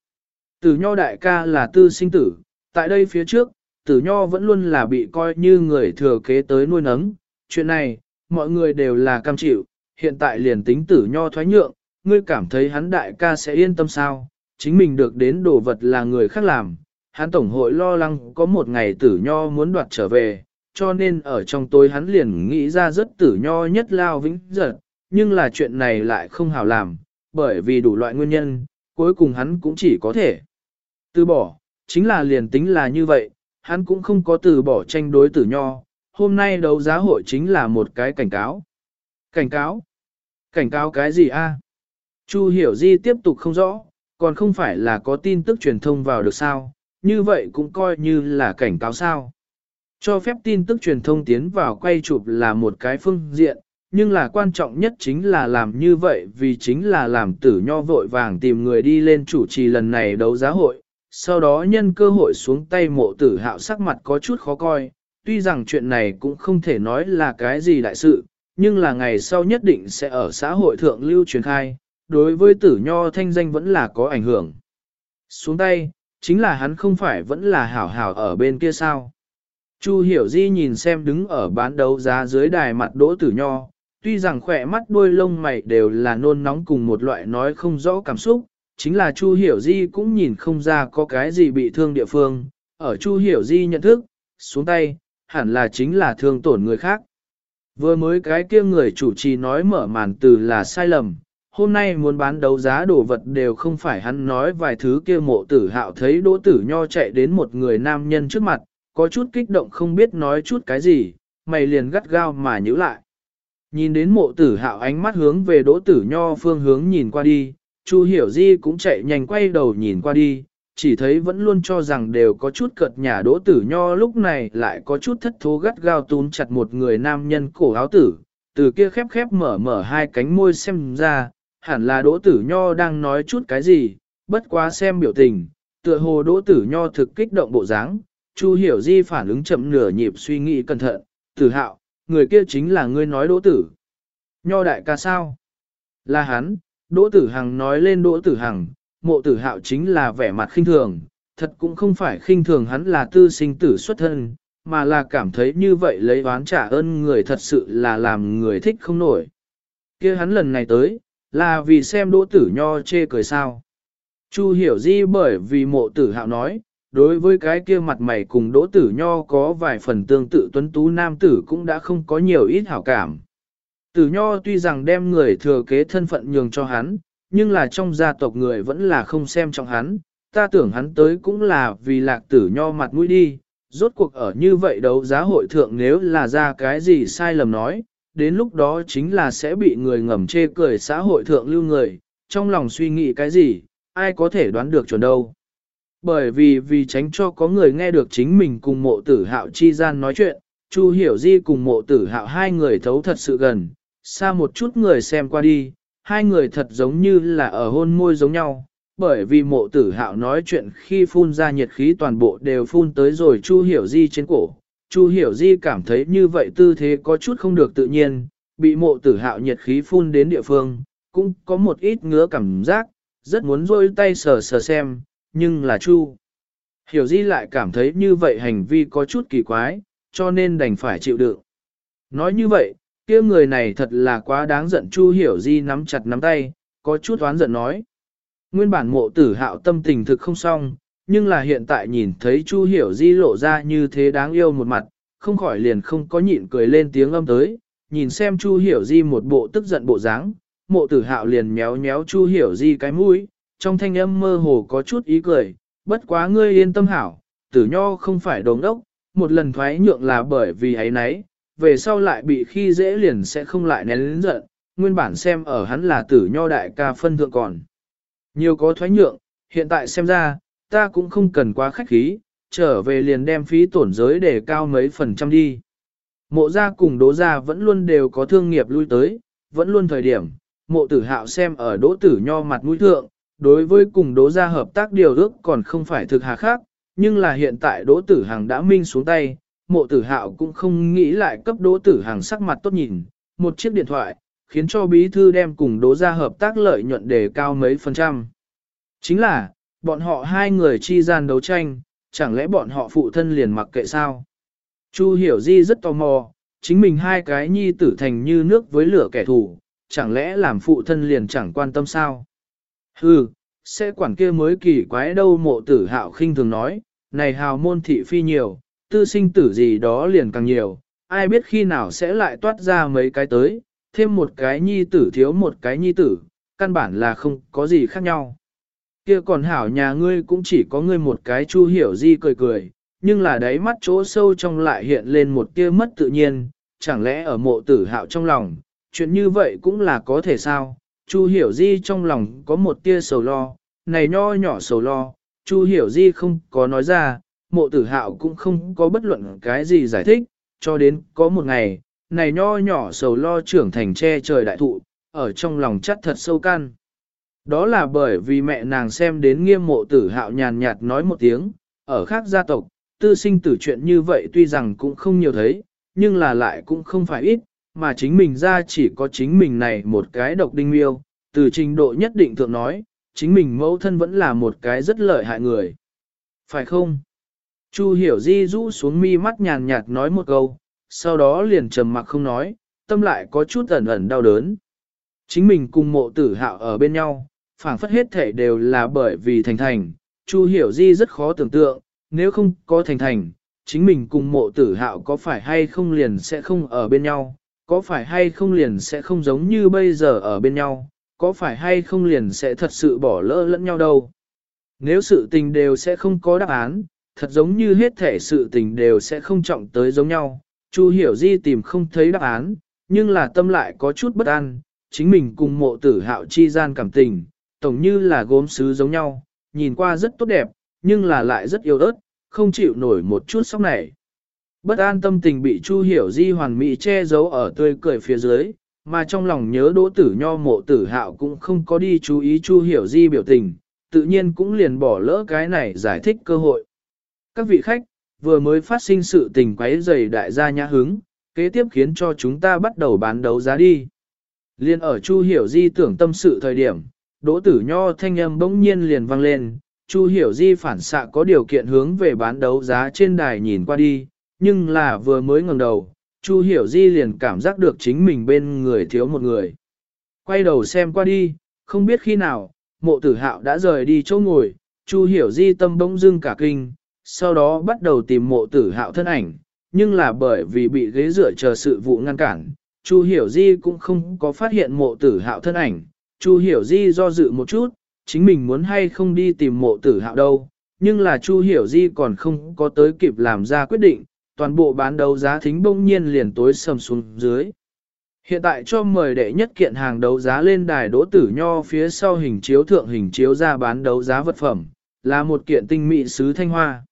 Tử nho đại ca là tư sinh tử, tại đây phía trước, tử nho vẫn luôn là bị coi như người thừa kế tới nuôi nấng. Chuyện này, mọi người đều là cam chịu, hiện tại liền tính tử nho thoái nhượng, ngươi cảm thấy hắn đại ca sẽ yên tâm sao? Chính mình được đến đồ vật là người khác làm, hắn tổng hội lo lắng có một ngày tử nho muốn đoạt trở về, cho nên ở trong tối hắn liền nghĩ ra rất tử nho nhất lao vĩnh giật, nhưng là chuyện này lại không hảo làm, bởi vì đủ loại nguyên nhân, cuối cùng hắn cũng chỉ có thể từ bỏ, chính là liền tính là như vậy, hắn cũng không có từ bỏ tranh đối tử nho, hôm nay đấu giá hội chính là một cái cảnh cáo. Cảnh cáo? Cảnh cáo cái gì a? Chu hiểu di tiếp tục không rõ, còn không phải là có tin tức truyền thông vào được sao, như vậy cũng coi như là cảnh cáo sao. Cho phép tin tức truyền thông tiến vào quay chụp là một cái phương diện, nhưng là quan trọng nhất chính là làm như vậy vì chính là làm tử nho vội vàng tìm người đi lên chủ trì lần này đấu giá hội, sau đó nhân cơ hội xuống tay mộ tử hạo sắc mặt có chút khó coi, tuy rằng chuyện này cũng không thể nói là cái gì đại sự, nhưng là ngày sau nhất định sẽ ở xã hội thượng lưu truyền khai, đối với tử nho thanh danh vẫn là có ảnh hưởng. Xuống tay, chính là hắn không phải vẫn là hảo hảo ở bên kia sao. Chu hiểu di nhìn xem đứng ở bán đấu giá dưới đài mặt đỗ tử nho, tuy rằng khỏe mắt đuôi lông mày đều là nôn nóng cùng một loại nói không rõ cảm xúc, chính là Chu Hiểu Di cũng nhìn không ra có cái gì bị thương địa phương, ở Chu Hiểu Di nhận thức, xuống tay, hẳn là chính là thương tổn người khác. Vừa mới cái kia người chủ trì nói mở màn từ là sai lầm, hôm nay muốn bán đấu giá đồ vật đều không phải hắn nói vài thứ kia mộ tử hạo thấy đỗ tử nho chạy đến một người nam nhân trước mặt, có chút kích động không biết nói chút cái gì, mày liền gắt gao mà nhíu lại. Nhìn đến mộ tử hạo ánh mắt hướng về đỗ tử nho phương hướng nhìn qua đi, Chu hiểu di cũng chạy nhanh quay đầu nhìn qua đi, chỉ thấy vẫn luôn cho rằng đều có chút cợt nhà đỗ tử nho lúc này lại có chút thất thố gắt gao túm chặt một người nam nhân cổ áo tử, từ kia khép khép mở mở hai cánh môi xem ra, hẳn là đỗ tử nho đang nói chút cái gì, bất quá xem biểu tình, tựa hồ đỗ tử nho thực kích động bộ dáng, Chu hiểu di phản ứng chậm nửa nhịp suy nghĩ cẩn thận, tử hạo, người kia chính là ngươi nói đỗ tử. Nho đại ca sao? Là hắn, Đỗ Tử Hằng nói lên Đỗ Tử Hằng, mộ tử hạo chính là vẻ mặt khinh thường, thật cũng không phải khinh thường hắn là tư sinh tử xuất thân, mà là cảm thấy như vậy lấy oán trả ơn người thật sự là làm người thích không nổi. kia hắn lần này tới, là vì xem Đỗ Tử Nho chê cười sao. Chu hiểu di bởi vì mộ tử hạo nói, đối với cái kia mặt mày cùng Đỗ Tử Nho có vài phần tương tự tuấn tú nam tử cũng đã không có nhiều ít hảo cảm. Tử Nho tuy rằng đem người thừa kế thân phận nhường cho hắn, nhưng là trong gia tộc người vẫn là không xem trọng hắn, ta tưởng hắn tới cũng là vì lạc tử Nho mặt mũi đi, rốt cuộc ở như vậy đấu giá hội thượng nếu là ra cái gì sai lầm nói, đến lúc đó chính là sẽ bị người ngầm chê cười xã hội thượng lưu người, trong lòng suy nghĩ cái gì, ai có thể đoán được chuẩn đâu. Bởi vì vì tránh cho có người nghe được chính mình cùng mộ tử hạo chi gian nói chuyện, Chu Hiểu Di cùng mộ tử hạo hai người thấu thật sự gần, xa một chút người xem qua đi, hai người thật giống như là ở hôn môi giống nhau, bởi vì mộ tử hạo nói chuyện khi phun ra nhiệt khí toàn bộ đều phun tới rồi Chu Hiểu Di trên cổ. Chu Hiểu Di cảm thấy như vậy tư thế có chút không được tự nhiên, bị mộ tử hạo nhiệt khí phun đến địa phương, cũng có một ít ngứa cảm giác, rất muốn rôi tay sờ sờ xem, nhưng là Chu. Hiểu Di lại cảm thấy như vậy hành vi có chút kỳ quái, cho nên đành phải chịu đựng. Nói như vậy, kia người này thật là quá đáng giận Chu Hiểu Di nắm chặt nắm tay, có chút oán giận nói. Nguyên bản mộ tử hạo tâm tình thực không xong, nhưng là hiện tại nhìn thấy Chu Hiểu Di lộ ra như thế đáng yêu một mặt, không khỏi liền không có nhịn cười lên tiếng âm tới, nhìn xem Chu Hiểu Di một bộ tức giận bộ dáng, mộ tử hạo liền méo méo Chu Hiểu Di cái mũi, trong thanh âm mơ hồ có chút ý cười, bất quá ngươi yên tâm hảo, tử nho không phải đống đốc, một lần thoái nhượng là bởi vì ấy nấy, về sau lại bị khi dễ liền sẽ không lại nén lĩnh giận, nguyên bản xem ở hắn là tử nho đại ca phân thượng còn. Nhiều có thoái nhượng, hiện tại xem ra, ta cũng không cần quá khách khí, trở về liền đem phí tổn giới để cao mấy phần trăm đi. mộ gia cùng đỗ gia vẫn luôn đều có thương nghiệp lui tới, vẫn luôn thời điểm, mộ tử hạo xem ở đỗ tử nho mặt mũi thượng, đối với cùng đỗ gia hợp tác điều ước còn không phải thực hà khác, nhưng là hiện tại đỗ tử hàng đã minh xuống tay, mộ tử hạo cũng không nghĩ lại cấp đỗ tử hàng sắc mặt tốt nhìn, một chiếc điện thoại, khiến cho bí thư đem cùng đỗ gia hợp tác lợi nhuận đề cao mấy phần trăm. Chính là, bọn họ hai người chi gian đấu tranh, chẳng lẽ bọn họ phụ thân liền mặc kệ sao? Chu hiểu di rất tò mò, chính mình hai cái nhi tử thành như nước với lửa kẻ thù, chẳng lẽ làm phụ thân liền chẳng quan tâm sao? Hừ, sẽ quản kia mới kỳ quái đâu mộ tử hạo khinh thường nói, này hào môn thị phi nhiều, tư sinh tử gì đó liền càng nhiều, ai biết khi nào sẽ lại toát ra mấy cái tới, thêm một cái nhi tử thiếu một cái nhi tử, căn bản là không có gì khác nhau. Kia còn hảo nhà ngươi cũng chỉ có ngươi một cái chu hiểu di cười cười, nhưng là đáy mắt chỗ sâu trong lại hiện lên một tia mất tự nhiên, chẳng lẽ ở mộ tử hạo trong lòng, chuyện như vậy cũng là có thể sao, chu hiểu di trong lòng có một tia sầu lo, này nho nhỏ sầu lo, chu hiểu di không có nói ra, mộ tử hạo cũng không có bất luận cái gì giải thích, cho đến có một ngày, này nho nhỏ sầu lo trưởng thành che trời đại thụ, ở trong lòng chắc thật sâu căn. Đó là bởi vì mẹ nàng xem đến nghiêm mộ tử hạo nhàn nhạt nói một tiếng, ở khác gia tộc, tư sinh tử chuyện như vậy tuy rằng cũng không nhiều thấy, nhưng là lại cũng không phải ít, mà chính mình ra chỉ có chính mình này một cái độc đinh miêu, từ trình độ nhất định thượng nói, chính mình mẫu thân vẫn là một cái rất lợi hại người. Phải không? Chu hiểu di rũ xuống mi mắt nhàn nhạt nói một câu, sau đó liền trầm mặc không nói, tâm lại có chút ẩn ẩn đau đớn. Chính mình cùng mộ tử hạo ở bên nhau, phảng phất hết thể đều là bởi vì thành thành, Chu hiểu di rất khó tưởng tượng, nếu không có thành thành, chính mình cùng mộ tử hạo có phải hay không liền sẽ không ở bên nhau, có phải hay không liền sẽ không giống như bây giờ ở bên nhau, có phải hay không liền sẽ thật sự bỏ lỡ lẫn nhau đâu. Nếu sự tình đều sẽ không có đáp án, thật giống như hết thể sự tình đều sẽ không trọng tới giống nhau, Chu Hiểu Di tìm không thấy đáp án, nhưng là tâm lại có chút bất an, chính mình cùng mộ tử hạo chi gian cảm tình, tổng như là gốm sứ giống nhau, nhìn qua rất tốt đẹp, nhưng là lại rất yếu ớt, không chịu nổi một chút sóc này. Bất an tâm tình bị Chu Hiểu Di hoàn mỹ che giấu ở tươi cười phía dưới, mà trong lòng nhớ đỗ tử nho mộ tử hạo cũng không có đi chú ý Chu Hiểu Di biểu tình, tự nhiên cũng liền bỏ lỡ cái này giải thích cơ hội. Các vị khách, vừa mới phát sinh sự tình quấy dày đại gia nhã hứng, kế tiếp khiến cho chúng ta bắt đầu bán đấu giá đi. Liên ở Chu Hiểu Di tưởng tâm sự thời điểm, đỗ tử nho thanh âm bỗng nhiên liền vang lên, Chu Hiểu Di phản xạ có điều kiện hướng về bán đấu giá trên đài nhìn qua đi, nhưng là vừa mới ngẩng đầu, Chu Hiểu Di liền cảm giác được chính mình bên người thiếu một người. Quay đầu xem qua đi, không biết khi nào, mộ tử hạo đã rời đi chỗ ngồi, Chu Hiểu Di tâm bỗng dưng cả kinh, sau đó bắt đầu tìm mộ tử hạo thân ảnh, nhưng là bởi vì bị ghế dựa chờ sự vụ ngăn cản, Chu Hiểu Di cũng không có phát hiện mộ tử hạo thân ảnh. Chu Hiểu Di do dự một chút, chính mình muốn hay không đi tìm mộ tử hạo đâu, nhưng là Chu Hiểu Di còn không có tới kịp làm ra quyết định, toàn bộ bán đấu giá thính bỗng nhiên liền tối sầm xuống dưới. Hiện tại cho mời đệ nhất kiện hàng đấu giá lên đài đỗ tử nho phía sau hình chiếu thượng hình chiếu ra bán đấu giá vật phẩm, là một kiện tinh mỹ sứ thanh hoa.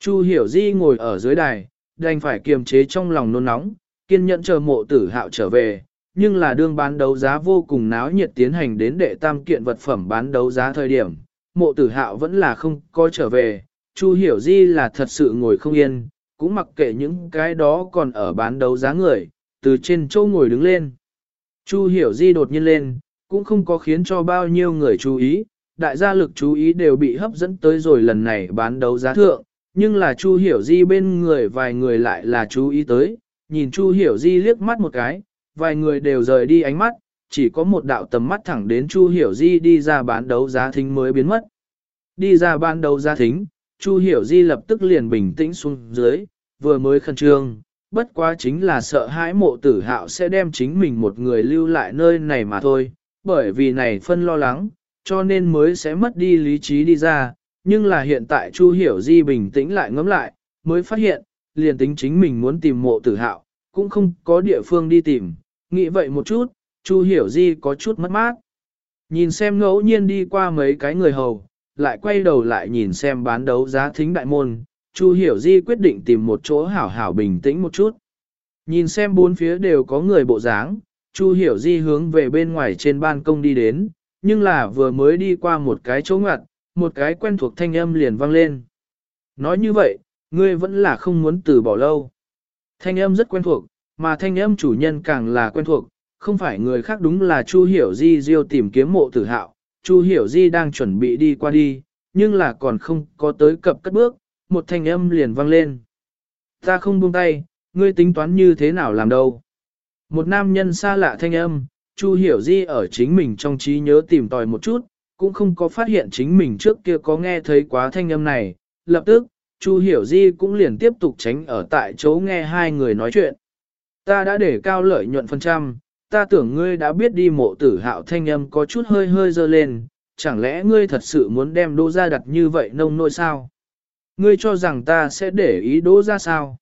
Chu hiểu di ngồi ở dưới đài, đành phải kiềm chế trong lòng nôn nóng, kiên nhẫn chờ mộ tử hạo trở về, nhưng là đương bán đấu giá vô cùng náo nhiệt tiến hành đến đệ tam kiện vật phẩm bán đấu giá thời điểm, mộ tử hạo vẫn là không coi trở về, Chu hiểu di là thật sự ngồi không yên, cũng mặc kệ những cái đó còn ở bán đấu giá người, từ trên châu ngồi đứng lên. Chu hiểu di đột nhiên lên, cũng không có khiến cho bao nhiêu người chú ý, đại gia lực chú ý đều bị hấp dẫn tới rồi lần này bán đấu giá thượng, nhưng là Chu hiểu di bên người vài người lại là chú ý tới, nhìn Chu hiểu di liếc mắt một cái, vài người đều rời đi ánh mắt, chỉ có một đạo tầm mắt thẳng đến Chu hiểu di đi ra bán đấu giá thính mới biến mất. Đi ra bán đấu giá thính, Chu Hiểu Di lập tức liền bình tĩnh xuống dưới, vừa mới khẩn trương, bất quá chính là sợ hãi mộ tử hạo sẽ đem chính mình một người lưu lại nơi này mà thôi, bởi vì này phân lo lắng, cho nên mới sẽ mất đi lý trí đi ra, nhưng là hiện tại Chu Hiểu Di bình tĩnh lại ngẫm lại, mới phát hiện, liền tính chính mình muốn tìm mộ tử hạo, cũng không có địa phương đi tìm, nghĩ vậy một chút, Chu Hiểu Di có chút mất mát. Nhìn xem ngẫu nhiên đi qua mấy cái người hầu, lại quay đầu lại nhìn xem bán đấu giá thính đại môn, Chu Hiểu Di quyết định tìm một chỗ hảo hảo bình tĩnh một chút. Nhìn xem bốn phía đều có người bộ dáng, Chu Hiểu Di hướng về bên ngoài trên ban công đi đến, nhưng là vừa mới đi qua một cái chỗ ngặt, một cái quen thuộc thanh âm liền vang lên. Nói như vậy, ngươi vẫn là không muốn từ bỏ lâu. Thanh âm rất quen thuộc, mà thanh âm chủ nhân càng là quen thuộc, không phải người khác đúng là Chu Hiểu Di Diêu tìm kiếm mộ tử hạo. Chu Hiểu Di đang chuẩn bị đi qua đi, nhưng là còn không có tới cập cất bước, một thanh âm liền vang lên. Ta không buông tay, ngươi tính toán như thế nào làm đâu. Một nam nhân xa lạ thanh âm, Chu Hiểu Di ở chính mình trong trí nhớ tìm tòi một chút, cũng không có phát hiện chính mình trước kia có nghe thấy quá thanh âm này. Lập tức, Chu Hiểu Di cũng liền tiếp tục tránh ở tại chỗ nghe hai người nói chuyện. Ta đã để cao lợi nhuận phần trăm, ta tưởng ngươi đã biết đi mộ tử hạo thanh âm có chút hơi hơi dơ lên, chẳng lẽ ngươi thật sự muốn đem đô ra đặt như vậy nông nỗi sao? Ngươi cho rằng ta sẽ để ý đỗ ra sao?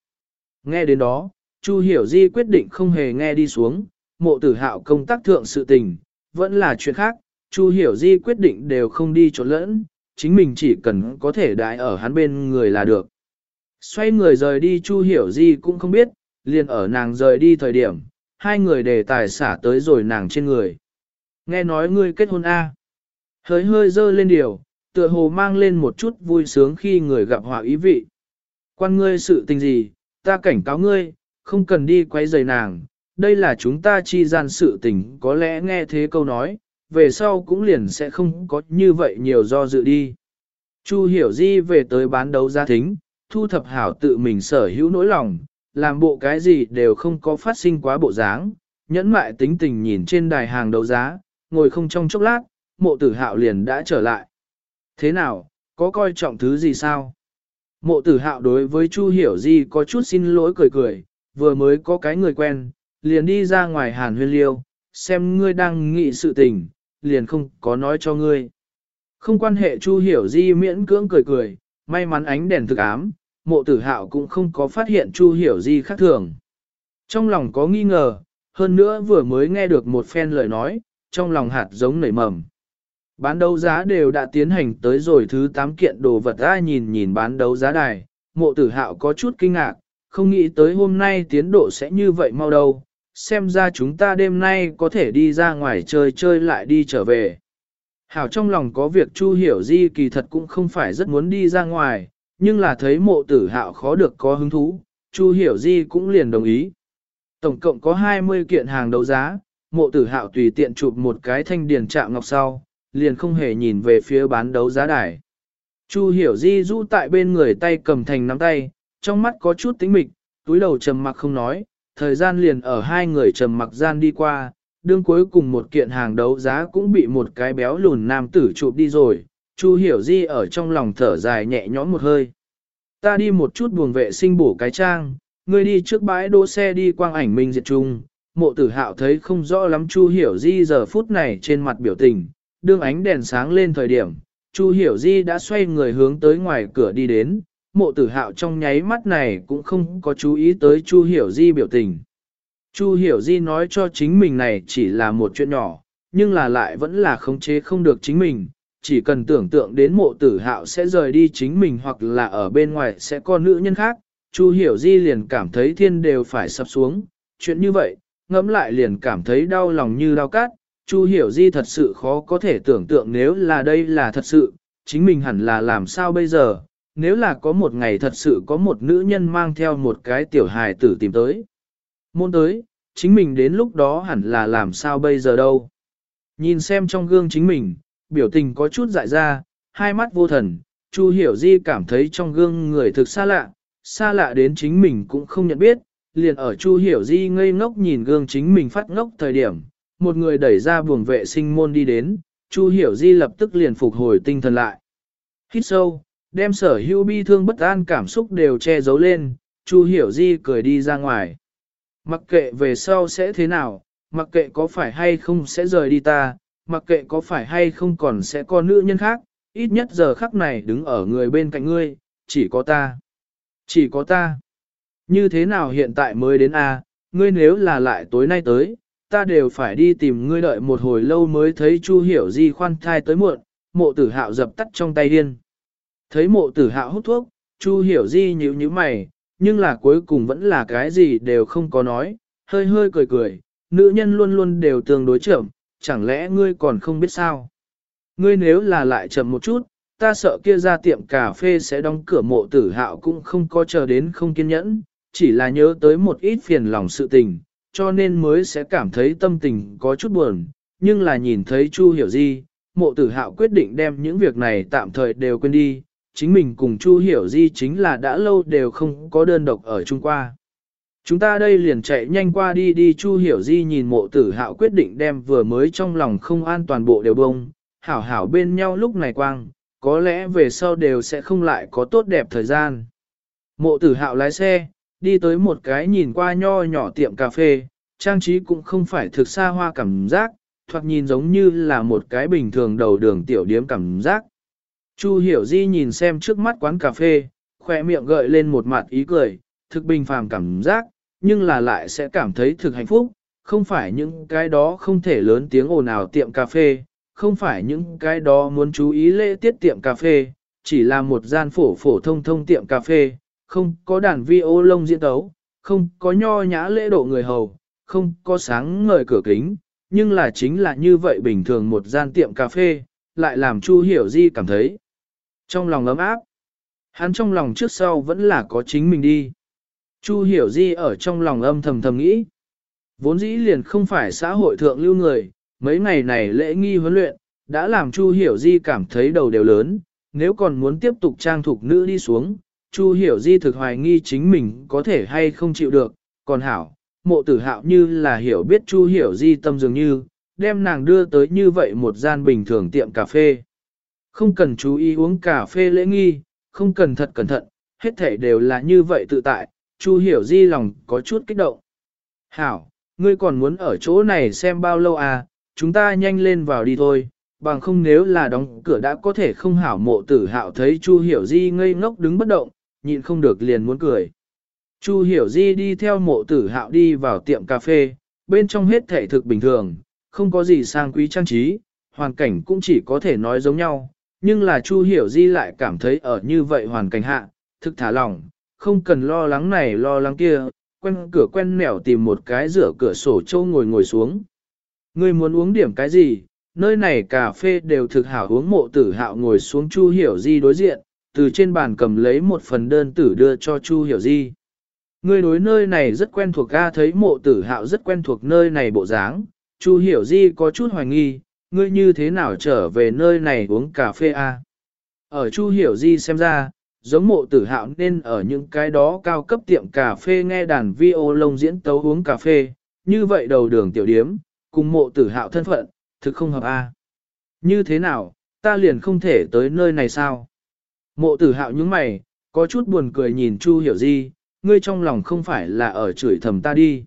Nghe đến đó, Chu Hiểu Di quyết định không hề nghe đi xuống, mộ tử hạo công tác thượng sự tình, vẫn là chuyện khác, Chu Hiểu Di quyết định đều không đi trốn lẫn, chính mình chỉ cần có thể đại ở hắn bên người là được. Xoay người rời đi Chu Hiểu Di cũng không biết, liền ở nàng rời đi thời điểm, hai người đề tài xả tới rồi nàng trên người. Nghe nói ngươi kết hôn A. Hơi hơi dơ lên điều, tựa hồ mang lên một chút vui sướng khi người gặp họa ý vị. Quan ngươi sự tình gì, ta cảnh cáo ngươi, không cần đi quấy rầy nàng, đây là chúng ta chi gian sự tình có lẽ nghe thế câu nói, về sau cũng liền sẽ không có như vậy nhiều do dự đi. Chu hiểu di về tới bán đấu giá thính, thu thập hảo tự mình sở hữu nỗi lòng, làm bộ cái gì đều không có phát sinh quá bộ dáng, nhẫn mại tính tình nhìn trên đài hàng đấu giá, ngồi không trong chốc lát, mộ tử hạo liền đã trở lại. Thế nào, có coi trọng thứ gì sao? Mộ tử hạo đối với Chu Hiểu Di có chút xin lỗi cười cười, vừa mới có cái người quen, liền đi ra ngoài hàn huyên liêu, xem ngươi đang nghị sự tình, liền không có nói cho ngươi. Không quan hệ Chu Hiểu Di miễn cưỡng cười cười, may mắn ánh đèn thực ám, mộ tử hạo cũng không có phát hiện Chu Hiểu Di khác thường. Trong lòng có nghi ngờ, hơn nữa vừa mới nghe được một phen lời nói, trong lòng hạt giống nảy mầm. Bán đấu giá đều đã tiến hành tới rồi thứ 8 kiện đồ vật ai nhìn nhìn bán đấu giá đài, mộ tử hạo có chút kinh ngạc, không nghĩ tới hôm nay tiến độ sẽ như vậy mau đâu, xem ra chúng ta đêm nay có thể đi ra ngoài chơi chơi lại đi trở về. Hảo trong lòng có việc Chu Hiểu Di kỳ thật cũng không phải rất muốn đi ra ngoài, nhưng là thấy mộ tử hạo khó được có hứng thú, Chu Hiểu Di cũng liền đồng ý. Tổng cộng có 20 kiện hàng đấu giá, mộ tử hạo tùy tiện chụp một cái thanh điển chạm ngọc sau, liền không hề nhìn về phía bán đấu giá đài. Chu Hiểu Di rũ tại bên người tay cầm thành nắm tay, trong mắt có chút tính mịch, túi đầu trầm mặc không nói, thời gian liền ở hai người trầm mặc gian đi qua, đương cuối cùng một kiện hàng đấu giá cũng bị một cái béo lùn nam tử chụp đi rồi, Chu Hiểu Di ở trong lòng thở dài nhẹ nhõm một hơi. Ta đi một chút buồng vệ sinh bổ cái trang, ngươi đi trước bãi đỗ xe đi quang ảnh minh diệt trung. Mộ tử hạo thấy không rõ lắm Chu Hiểu Di giờ phút này trên mặt biểu tình, đương ánh đèn sáng lên thời điểm, Chu Hiểu Di đã xoay người hướng tới ngoài cửa đi đến, mộ tử hạo trong nháy mắt này cũng không có chú ý tới Chu Hiểu Di biểu tình. Chu Hiểu Di nói cho chính mình này chỉ là một chuyện nhỏ, nhưng là lại vẫn là khống chế không được chính mình, chỉ cần tưởng tượng đến mộ tử hạo sẽ rời đi chính mình hoặc là ở bên ngoài sẽ có nữ nhân khác, Chu Hiểu Di liền cảm thấy thiên đều phải sập xuống, chuyện như vậy, ngẫm lại liền cảm thấy đau lòng như đau cát, Chu Hiểu Di thật sự khó có thể tưởng tượng nếu là đây là thật sự, chính mình hẳn là làm sao bây giờ, nếu là có một ngày thật sự có một nữ nhân mang theo một cái tiểu hài tử tìm tới. Môn tới, chính mình đến lúc đó hẳn là làm sao bây giờ đâu. Nhìn xem trong gương chính mình, biểu tình có chút dại ra, hai mắt vô thần, Chu Hiểu Di cảm thấy trong gương người thực xa lạ, xa lạ đến chính mình cũng không nhận biết, liền ở Chu Hiểu Di ngây ngốc nhìn gương chính mình phát ngốc thời điểm, một người đẩy ra buồng vệ sinh môn đi đến, Chu Hiểu Di lập tức liền phục hồi tinh thần lại. Hít sâu, đem sở hữu bi thương bất an cảm xúc đều che giấu lên, Chu Hiểu Di cười đi ra ngoài. Mặc kệ về sau sẽ thế nào, mặc kệ có phải hay không sẽ rời đi ta, mặc kệ có phải hay không còn sẽ có nữ nhân khác, ít nhất giờ khắc này đứng ở người bên cạnh ngươi, chỉ có ta. Chỉ có ta. Như thế nào hiện tại mới đến a? ngươi nếu là lại tối nay tới, ta đều phải đi tìm ngươi đợi một hồi lâu mới thấy Chu Hiểu Di khoan thai tới muộn, mộ tử hạo dập tắt trong tay điên. Thấy mộ tử hạo hút thuốc, Chu Hiểu Di nhíu nhíu mày, nhưng là cuối cùng vẫn là cái gì đều không có nói, hơi hơi cười cười, nữ nhân luôn luôn đều tương đối chậm, chẳng lẽ ngươi còn không biết sao? Ngươi nếu là lại chậm một chút, ta sợ kia ra tiệm cà phê sẽ đóng cửa mộ tử hạo cũng không có chờ đến không kiên nhẫn, chỉ là nhớ tới một ít phiền lòng sự tình, cho nên mới sẽ cảm thấy tâm tình có chút buồn, nhưng là nhìn thấy Chu Hiểu Di, mộ tử hạo quyết định đem những việc này tạm thời đều quên đi, chính mình cùng Chu Hiểu Di chính là đã lâu đều không có đơn độc ở chung qua. Chúng ta đây liền chạy nhanh qua đi đi Chu Hiểu Di nhìn mộ tử hạo quyết định đem vừa mới trong lòng không an toàn bộ đều bông, hảo hảo bên nhau lúc này quang, có lẽ về sau đều sẽ không lại có tốt đẹp thời gian. Mộ tử hạo lái xe, đi tới một cái nhìn qua nho nhỏ tiệm cà phê, trang trí cũng không phải thực xa hoa cảm giác, thoạt nhìn giống như là một cái bình thường đầu đường tiểu điếm cảm giác. Chu hiểu di nhìn xem trước mắt quán cà phê, khỏe miệng gợi lên một mặt ý cười, thực bình phàm cảm giác, nhưng là lại sẽ cảm thấy thực hạnh phúc, không phải những cái đó không thể lớn tiếng ồn ào tiệm cà phê, không phải những cái đó muốn chú ý lễ tiết tiệm cà phê, chỉ là một gian phổ phổ thông thông tiệm cà phê, không có đàn vi ô lông diễn tấu, không có nho nhã lễ độ người hầu, không có sáng ngời cửa kính, nhưng là chính là như vậy bình thường một gian tiệm cà phê, lại làm Chu Hiểu Di cảm thấy trong lòng ấm áp. Hắn trong lòng trước sau vẫn là có chính mình đi. Chu Hiểu Di ở trong lòng âm thầm thầm nghĩ. Vốn dĩ liền không phải xã hội thượng lưu người, mấy ngày này lễ nghi huấn luyện, đã làm Chu Hiểu Di cảm thấy đầu đều lớn, nếu còn muốn tiếp tục trang thục nữ đi xuống, Chu Hiểu Di thực hoài nghi chính mình có thể hay không chịu được, còn hảo, mộ tử hạo như là hiểu biết Chu Hiểu Di tâm dường như, đem nàng đưa tới như vậy một gian bình thường tiệm cà phê. Không cần chú ý uống cà phê lễ nghi, không cần thật cẩn thận, hết thể đều là như vậy tự tại, Chu Hiểu Di lòng có chút kích động. Hảo, ngươi còn muốn ở chỗ này xem bao lâu à, chúng ta nhanh lên vào đi thôi, bằng không nếu là đóng cửa đã có thể không hảo mộ tử hạo thấy Chu Hiểu Di ngây ngốc đứng bất động, nhịn không được liền muốn cười. Chu Hiểu Di đi theo mộ tử hạo đi vào tiệm cà phê, bên trong hết thể thực bình thường, không có gì sang quý trang trí, hoàn cảnh cũng chỉ có thể nói giống nhau, nhưng là Chu Hiểu Di lại cảm thấy ở như vậy hoàn cảnh hạ, thực thả lỏng, không cần lo lắng này lo lắng kia, quen cửa quen nẻo tìm một cái rửa cửa sổ châu ngồi ngồi xuống. Ngươi muốn uống điểm cái gì, nơi này cà phê đều thực hảo uống mộ tử hạo ngồi xuống Chu Hiểu Di đối diện, từ trên bàn cầm lấy một phần đơn tử đưa cho Chu Hiểu Di. Ngươi đối nơi này rất quen thuộc ga thấy mộ tử hạo rất quen thuộc nơi này bộ dáng, Chu Hiểu Di có chút hoài nghi, ngươi như thế nào trở về nơi này uống cà phê a? Ở Chu Hiểu Di xem ra, giống mộ tử hạo nên ở những cái đó cao cấp tiệm cà phê nghe đàn vi ô lông diễn tấu uống cà phê, như vậy đầu đường tiểu điếm, cùng mộ tử hạo thân phận, thực không hợp a. Như thế nào, ta liền không thể tới nơi này sao? Mộ tử hạo những mày, có chút buồn cười nhìn Chu Hiểu Di, ngươi trong lòng không phải là ở chửi thầm ta đi.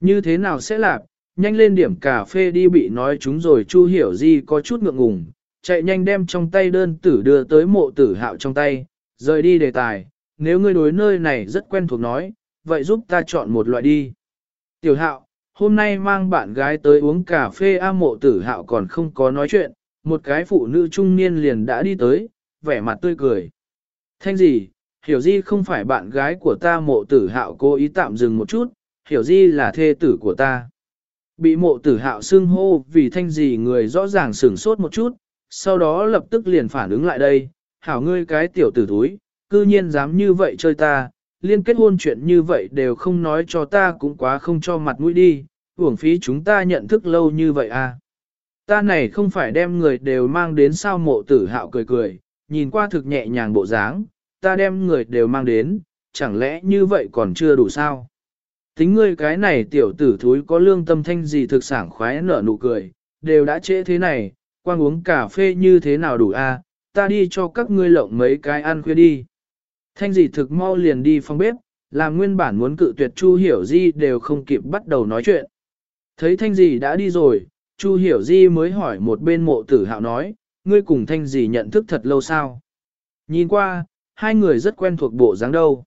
Như thế nào sẽ làm, nhanh lên điểm cà phê đi bị nói chúng rồi Chu Hiểu Di có chút ngượng ngùng, chạy nhanh đem trong tay đơn tử đưa tới mộ tử hạo trong tay, rời đi đề tài, nếu ngươi đối nơi này rất quen thuộc nói, vậy giúp ta chọn một loại đi. Tiểu hạo, hôm nay mang bạn gái tới uống cà phê A mộ tử hạo còn không có nói chuyện, một cái phụ nữ trung niên liền đã đi tới, vẻ mặt tươi cười. Thanh gì, hiểu di không phải bạn gái của ta mộ tử hạo cố ý tạm dừng một chút, hiểu di là thê tử của ta. Bị mộ tử hạo xưng hô vì thanh gì người rõ ràng sửng sốt một chút, sau đó lập tức liền phản ứng lại đây, hảo ngươi cái tiểu tử túi, cư nhiên dám như vậy chơi ta, liên kết hôn chuyện như vậy đều không nói cho ta cũng quá không cho mặt mũi đi, uổng phí chúng ta nhận thức lâu như vậy à. Ta này không phải đem người đều mang đến sao mộ tử hạo cười cười, nhìn qua thực nhẹ nhàng bộ dáng, ta đem người đều mang đến, chẳng lẽ như vậy còn chưa đủ sao? Tính ngươi cái này tiểu tử thúi có lương tâm thanh gì thực sảng khoái nở nụ cười, đều đã trễ thế này, quang uống cà phê như thế nào đủ a? À? Ta đi cho các ngươi lộng mấy cái ăn khuya đi. Thanh Dị thực mau liền đi phòng bếp, làm nguyên bản muốn cự tuyệt Chu Hiểu Di đều không kịp bắt đầu nói chuyện. Thấy Thanh Dị đã đi rồi, Chu Hiểu Di mới hỏi một bên mộ tử hạo nói, ngươi cùng Thanh Dị nhận thức thật lâu sao? Nhìn qua, hai người rất quen thuộc bộ dáng đâu.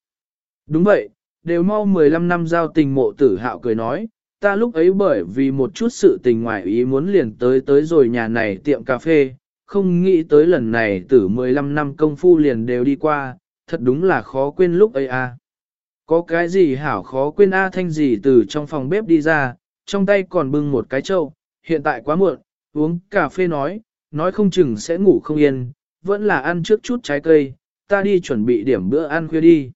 Đúng vậy, đều mau 15 năm giao tình mộ tử hạo cười nói, ta lúc ấy bởi vì một chút sự tình ngoài ý muốn liền tới tới rồi nhà này tiệm cà phê, không nghĩ tới lần này từ 15 năm công phu liền đều đi qua, thật đúng là khó quên lúc ấy a. À. Có cái gì hảo khó quên A Thanh gì từ trong phòng bếp đi ra, trong tay còn bưng một cái trâu, hiện tại quá muộn, uống cà phê nói, nói không chừng sẽ ngủ không yên, vẫn là ăn trước chút trái cây, ta đi chuẩn bị điểm bữa ăn khuya đi.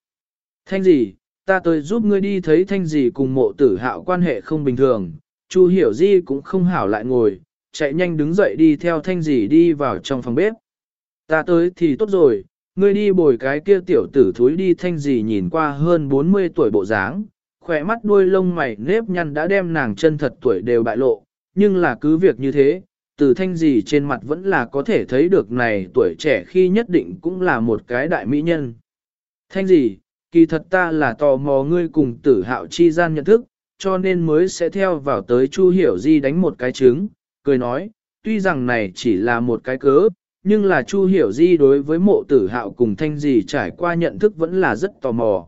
Thanh gì, ta tới giúp ngươi đi thấy thanh gì cùng mộ tử hạo quan hệ không bình thường, Chu hiểu di cũng không hảo lại ngồi, chạy nhanh đứng dậy đi theo thanh dì đi vào trong phòng bếp. Ta tới thì tốt rồi, ngươi đi bồi cái kia tiểu tử thúi đi thanh dì nhìn qua hơn 40 tuổi bộ dáng, khỏe mắt đuôi lông mày nếp nhăn đã đem nàng chân thật tuổi đều bại lộ, nhưng là cứ việc như thế, từ thanh dì trên mặt vẫn là có thể thấy được này tuổi trẻ khi nhất định cũng là một cái đại mỹ nhân. Thanh dì kỳ thật ta là tò mò ngươi cùng tử hạo chi gian nhận thức, cho nên mới sẽ theo vào tới Chu Hiểu Di đánh một cái trứng, cười nói, tuy rằng này chỉ là một cái cớ, nhưng là Chu Hiểu Di đối với mộ tử hạo cùng thanh gì trải qua nhận thức vẫn là rất tò mò.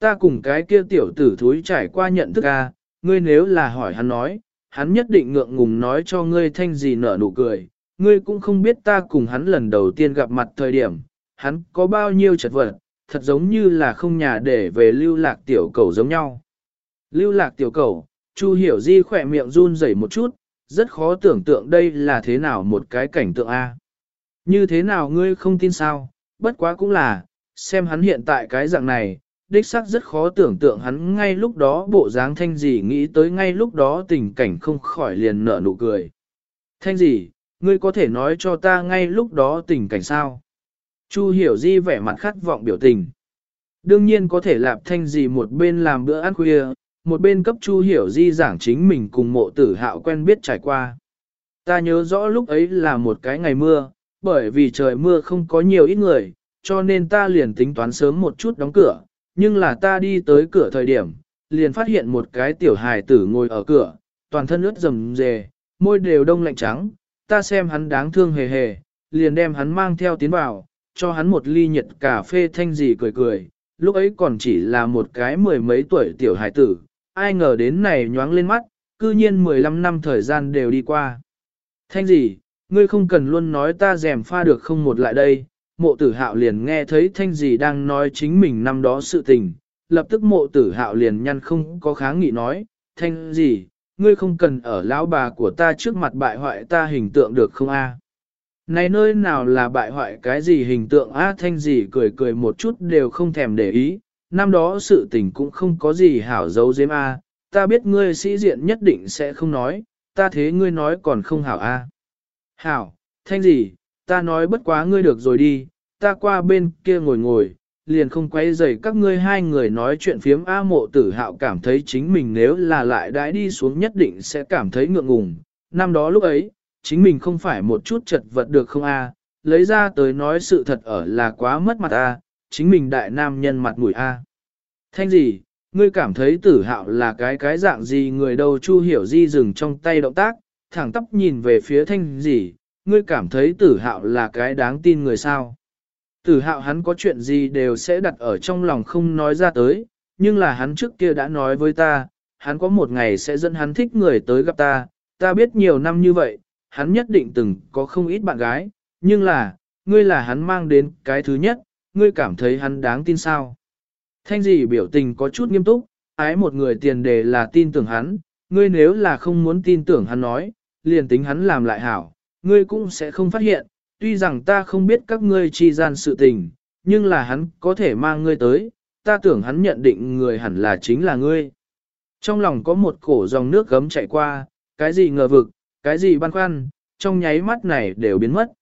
Ta cùng cái kia tiểu tử thúi trải qua nhận thức a, ngươi nếu là hỏi hắn nói, hắn nhất định ngượng ngùng nói cho ngươi thanh gì nở nụ cười, ngươi cũng không biết ta cùng hắn lần đầu tiên gặp mặt thời điểm, hắn có bao nhiêu chật vật, thật giống như là không nhà để về lưu lạc tiểu cầu giống nhau. Lưu lạc tiểu cầu, Chu Hiểu Di khỏe miệng run rẩy một chút, rất khó tưởng tượng đây là thế nào một cái cảnh tượng A. Như thế nào ngươi không tin sao, bất quá cũng là, xem hắn hiện tại cái dạng này, đích xác rất khó tưởng tượng hắn ngay lúc đó bộ dáng thanh gì nghĩ tới ngay lúc đó tình cảnh không khỏi liền nở nụ cười. Thanh gì, ngươi có thể nói cho ta ngay lúc đó tình cảnh sao? Chu hiểu di vẻ mặt khát vọng biểu tình. Đương nhiên có thể lạp thanh gì một bên làm bữa ăn khuya, một bên cấp Chu hiểu di giảng chính mình cùng mộ tử hạo quen biết trải qua. Ta nhớ rõ lúc ấy là một cái ngày mưa, bởi vì trời mưa không có nhiều ít người, cho nên ta liền tính toán sớm một chút đóng cửa, nhưng là ta đi tới cửa thời điểm, liền phát hiện một cái tiểu hài tử ngồi ở cửa, toàn thân ướt rầm rề, môi đều đông lạnh trắng, ta xem hắn đáng thương hề hề, liền đem hắn mang theo tiến vào, cho hắn một ly nhiệt cà phê thanh gì cười cười, lúc ấy còn chỉ là một cái mười mấy tuổi tiểu hài tử, ai ngờ đến này nhoáng lên mắt, cư nhiên 15 năm thời gian đều đi qua. Thanh gì, ngươi không cần luôn nói ta rèm pha được không một lại đây, mộ tử hạo liền nghe thấy thanh gì đang nói chính mình năm đó sự tình, lập tức mộ tử hạo liền nhăn không có kháng nghị nói, thanh gì, ngươi không cần ở lão bà của ta trước mặt bại hoại ta hình tượng được không a? Này nơi nào là bại hoại cái gì hình tượng a thanh gì cười cười một chút đều không thèm để ý, năm đó sự tình cũng không có gì hảo giấu giếm a, ta biết ngươi sĩ diện nhất định sẽ không nói, ta thế ngươi nói còn không hảo a. Hảo, thanh gì, ta nói bất quá ngươi được rồi đi, ta qua bên kia ngồi ngồi, liền không quay rầy các ngươi hai người nói chuyện phiếm A mộ tử hạo cảm thấy chính mình nếu là lại đãi đi xuống nhất định sẽ cảm thấy ngượng ngùng. Năm đó lúc ấy, chính mình không phải một chút chật vật được không A, lấy ra tới nói sự thật ở là quá mất mặt A, chính mình đại nam nhân mặt mũi A. Thanh gì, ngươi cảm thấy tử hạo là cái cái dạng gì người đâu chu hiểu di dừng trong tay động tác, thẳng tóc nhìn về phía thanh gì, ngươi cảm thấy tử hạo là cái đáng tin người sao. Tử hạo hắn có chuyện gì đều sẽ đặt ở trong lòng không nói ra tới, nhưng là hắn trước kia đã nói với ta, hắn có một ngày sẽ dẫn hắn thích người tới gặp ta, ta biết nhiều năm như vậy, hắn nhất định từng có không ít bạn gái, nhưng là, ngươi là hắn mang đến cái thứ nhất, ngươi cảm thấy hắn đáng tin sao. Thanh dì biểu tình có chút nghiêm túc, ái một người tiền đề là tin tưởng hắn, ngươi nếu là không muốn tin tưởng hắn nói, liền tính hắn làm lại hảo, ngươi cũng sẽ không phát hiện, tuy rằng ta không biết các ngươi chi gian sự tình, nhưng là hắn có thể mang ngươi tới, ta tưởng hắn nhận định người hẳn là chính là ngươi. Trong lòng có một cổ dòng nước gấm chạy qua, cái gì ngờ vực, cái gì băn khoăn, trong nháy mắt này đều biến mất.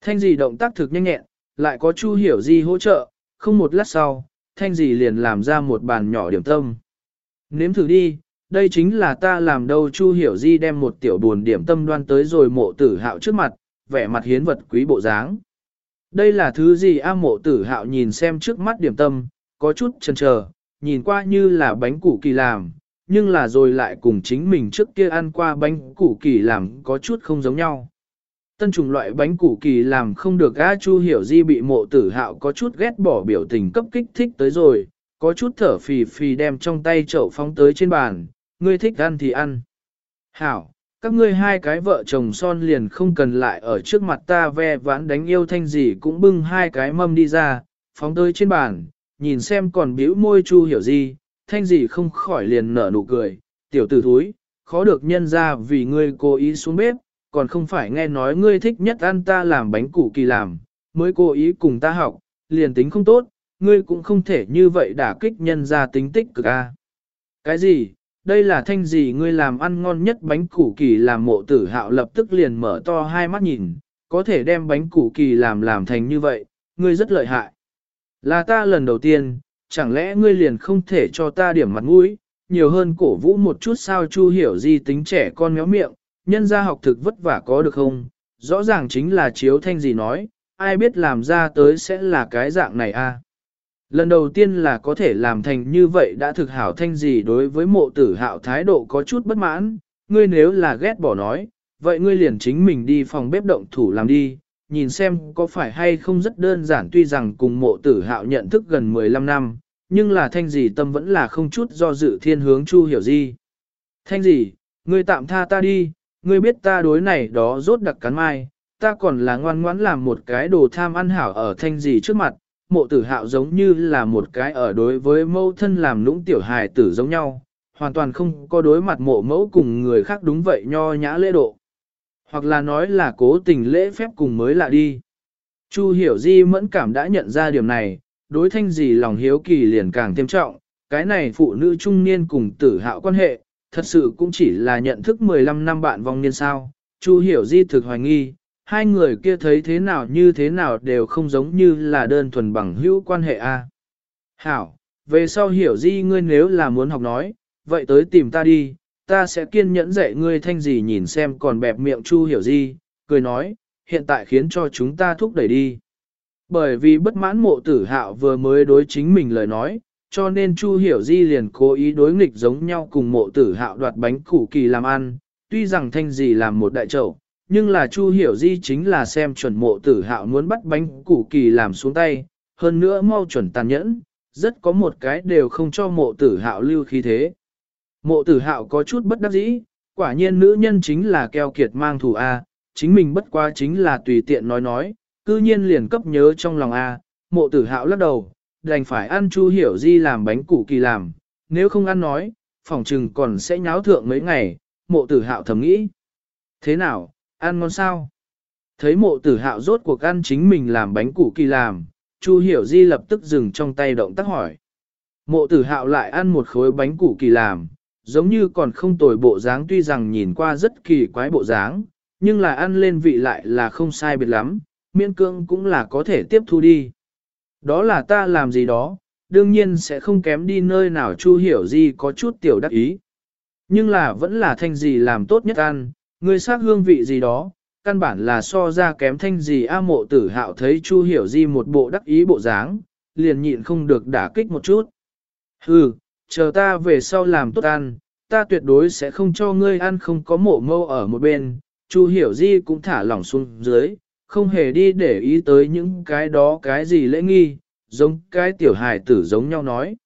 Thanh dì động tác thực nhanh nhẹn, lại có chu hiểu Di hỗ trợ, không một lát sau, thanh Dì liền làm ra một bàn nhỏ điểm tâm. Nếm thử đi, đây chính là ta làm đâu chu hiểu di đem một tiểu buồn điểm tâm đoan tới rồi mộ tử hạo trước mặt, vẻ mặt hiến vật quý bộ dáng. Đây là thứ gì a mộ tử hạo nhìn xem trước mắt điểm tâm, có chút chần chờ, nhìn qua như là bánh củ kỳ làm, nhưng là rồi lại cùng chính mình trước kia ăn qua bánh củ kỳ làm có chút không giống nhau. Tân trùng loại bánh củ kỳ làm không được A Chu hiểu di bị mộ tử hạo có chút ghét bỏ biểu tình cấp kích thích tới rồi, có chút thở phì phì đem trong tay chậu phóng tới trên bàn, ngươi thích ăn thì ăn. Hảo, các ngươi hai cái vợ chồng son liền không cần lại ở trước mặt ta ve vãn đánh yêu thanh gì cũng bưng hai cái mâm đi ra, phóng tới trên bàn, nhìn xem còn bĩu môi Chu Hiểu Di, thanh gì không khỏi liền nở nụ cười, tiểu tử thúi, khó được nhân ra vì ngươi cố ý xuống bếp, còn không phải nghe nói ngươi thích nhất ăn ta làm bánh củ kỳ làm, mới cố ý cùng ta học, liền tính không tốt, ngươi cũng không thể như vậy đả kích nhân ra tính tích cực a. Cái gì? Đây là thanh gì ngươi làm ăn ngon nhất bánh củ kỳ làm mộ tử hạo lập tức liền mở to hai mắt nhìn, có thể đem bánh củ kỳ làm làm thành như vậy, ngươi rất lợi hại. Là ta lần đầu tiên, chẳng lẽ ngươi liền không thể cho ta điểm mặt mũi, nhiều hơn cổ vũ một chút sao chu hiểu di tính trẻ con méo miệng, nhân gia học thực vất vả có được không, rõ ràng chính là chiếu thanh gì nói, ai biết làm ra tới sẽ là cái dạng này a. Lần đầu tiên là có thể làm thành như vậy đã thực hảo thanh gì đối với mộ tử hạo thái độ có chút bất mãn, ngươi nếu là ghét bỏ nói, vậy ngươi liền chính mình đi phòng bếp động thủ làm đi, nhìn xem có phải hay không rất đơn giản tuy rằng cùng mộ tử hạo nhận thức gần 15 năm, nhưng là thanh gì tâm vẫn là không chút do dự thiên hướng chu hiểu gì. Thanh gì, ngươi tạm tha ta đi, ngươi biết ta đối này đó rốt đặc cắn mai, ta còn là ngoan ngoãn làm một cái đồ tham ăn hảo ở thanh gì trước mặt, mộ tử hạo giống như là một cái ở đối với mẫu thân làm lũng tiểu hài tử giống nhau, hoàn toàn không có đối mặt mộ mẫu cùng người khác đúng vậy nho nhã lễ độ. Hoặc là nói là cố tình lễ phép cùng mới lạ đi. Chu hiểu di mẫn cảm đã nhận ra điểm này, đối thanh gì lòng hiếu kỳ liền càng thêm trọng, cái này phụ nữ trung niên cùng tử hạo quan hệ, thật sự cũng chỉ là nhận thức 15 năm bạn vong niên sao. Chu hiểu di thực hoài nghi, hai người kia thấy thế nào như thế nào đều không giống như là đơn thuần bằng hữu quan hệ a. Hảo, về sau hiểu di ngươi nếu là muốn học nói, vậy tới tìm ta đi, ta sẽ kiên nhẫn dạy ngươi thanh gì nhìn xem còn bẹp miệng chu hiểu di, cười nói, hiện tại khiến cho chúng ta thúc đẩy đi. Bởi vì bất mãn mộ tử hạo vừa mới đối chính mình lời nói, cho nên Chu Hiểu Di liền cố ý đối nghịch giống nhau cùng mộ tử hạo đoạt bánh củ kỳ làm ăn, tuy rằng thanh gì làm một đại trậu, nhưng là Chu Hiểu Di chính là xem chuẩn mộ tử hạo muốn bắt bánh củ kỳ làm xuống tay, hơn nữa mau chuẩn tàn nhẫn, rất có một cái đều không cho mộ tử hạo lưu khí thế. Mộ tử hạo có chút bất đắc dĩ, quả nhiên nữ nhân chính là keo kiệt mang thù A, chính mình bất quá chính là tùy tiện nói nói, cư nhiên liền cấp nhớ trong lòng A, mộ tử hạo lắc đầu, đành phải ăn Chu Hiểu Di làm bánh củ kỳ làm, nếu không ăn nói, phòng trừng còn sẽ nháo thượng mấy ngày, mộ tử hạo thầm nghĩ. Thế nào, ăn ngon sao? Thấy mộ tử hạo rốt cuộc ăn chính mình làm bánh củ kỳ làm, Chu Hiểu Di lập tức dừng trong tay động tác hỏi. Mộ tử hạo lại ăn một khối bánh củ kỳ làm, giống như còn không tồi bộ dáng tuy rằng nhìn qua rất kỳ quái bộ dáng, nhưng là ăn lên vị lại là không sai biệt lắm, miễn cương cũng là có thể tiếp thu đi. Đó là ta làm gì đó, đương nhiên sẽ không kém đi nơi nào Chu Hiểu Di có chút tiểu đắc ý. Nhưng là vẫn là thanh gì làm tốt nhất ăn, người xác hương vị gì đó, căn bản là so ra kém thanh gì A mộ tử hạo thấy Chu Hiểu Di một bộ đắc ý bộ dáng, liền nhịn không được đả kích một chút. Hừ, chờ ta về sau làm tốt ăn, ta tuyệt đối sẽ không cho ngươi ăn không có mộ mâu ở một bên. Chu Hiểu Di cũng thả lỏng xuống dưới, không hề đi để ý tới những cái đó cái gì lễ nghi, giống cái tiểu hài tử giống nhau nói.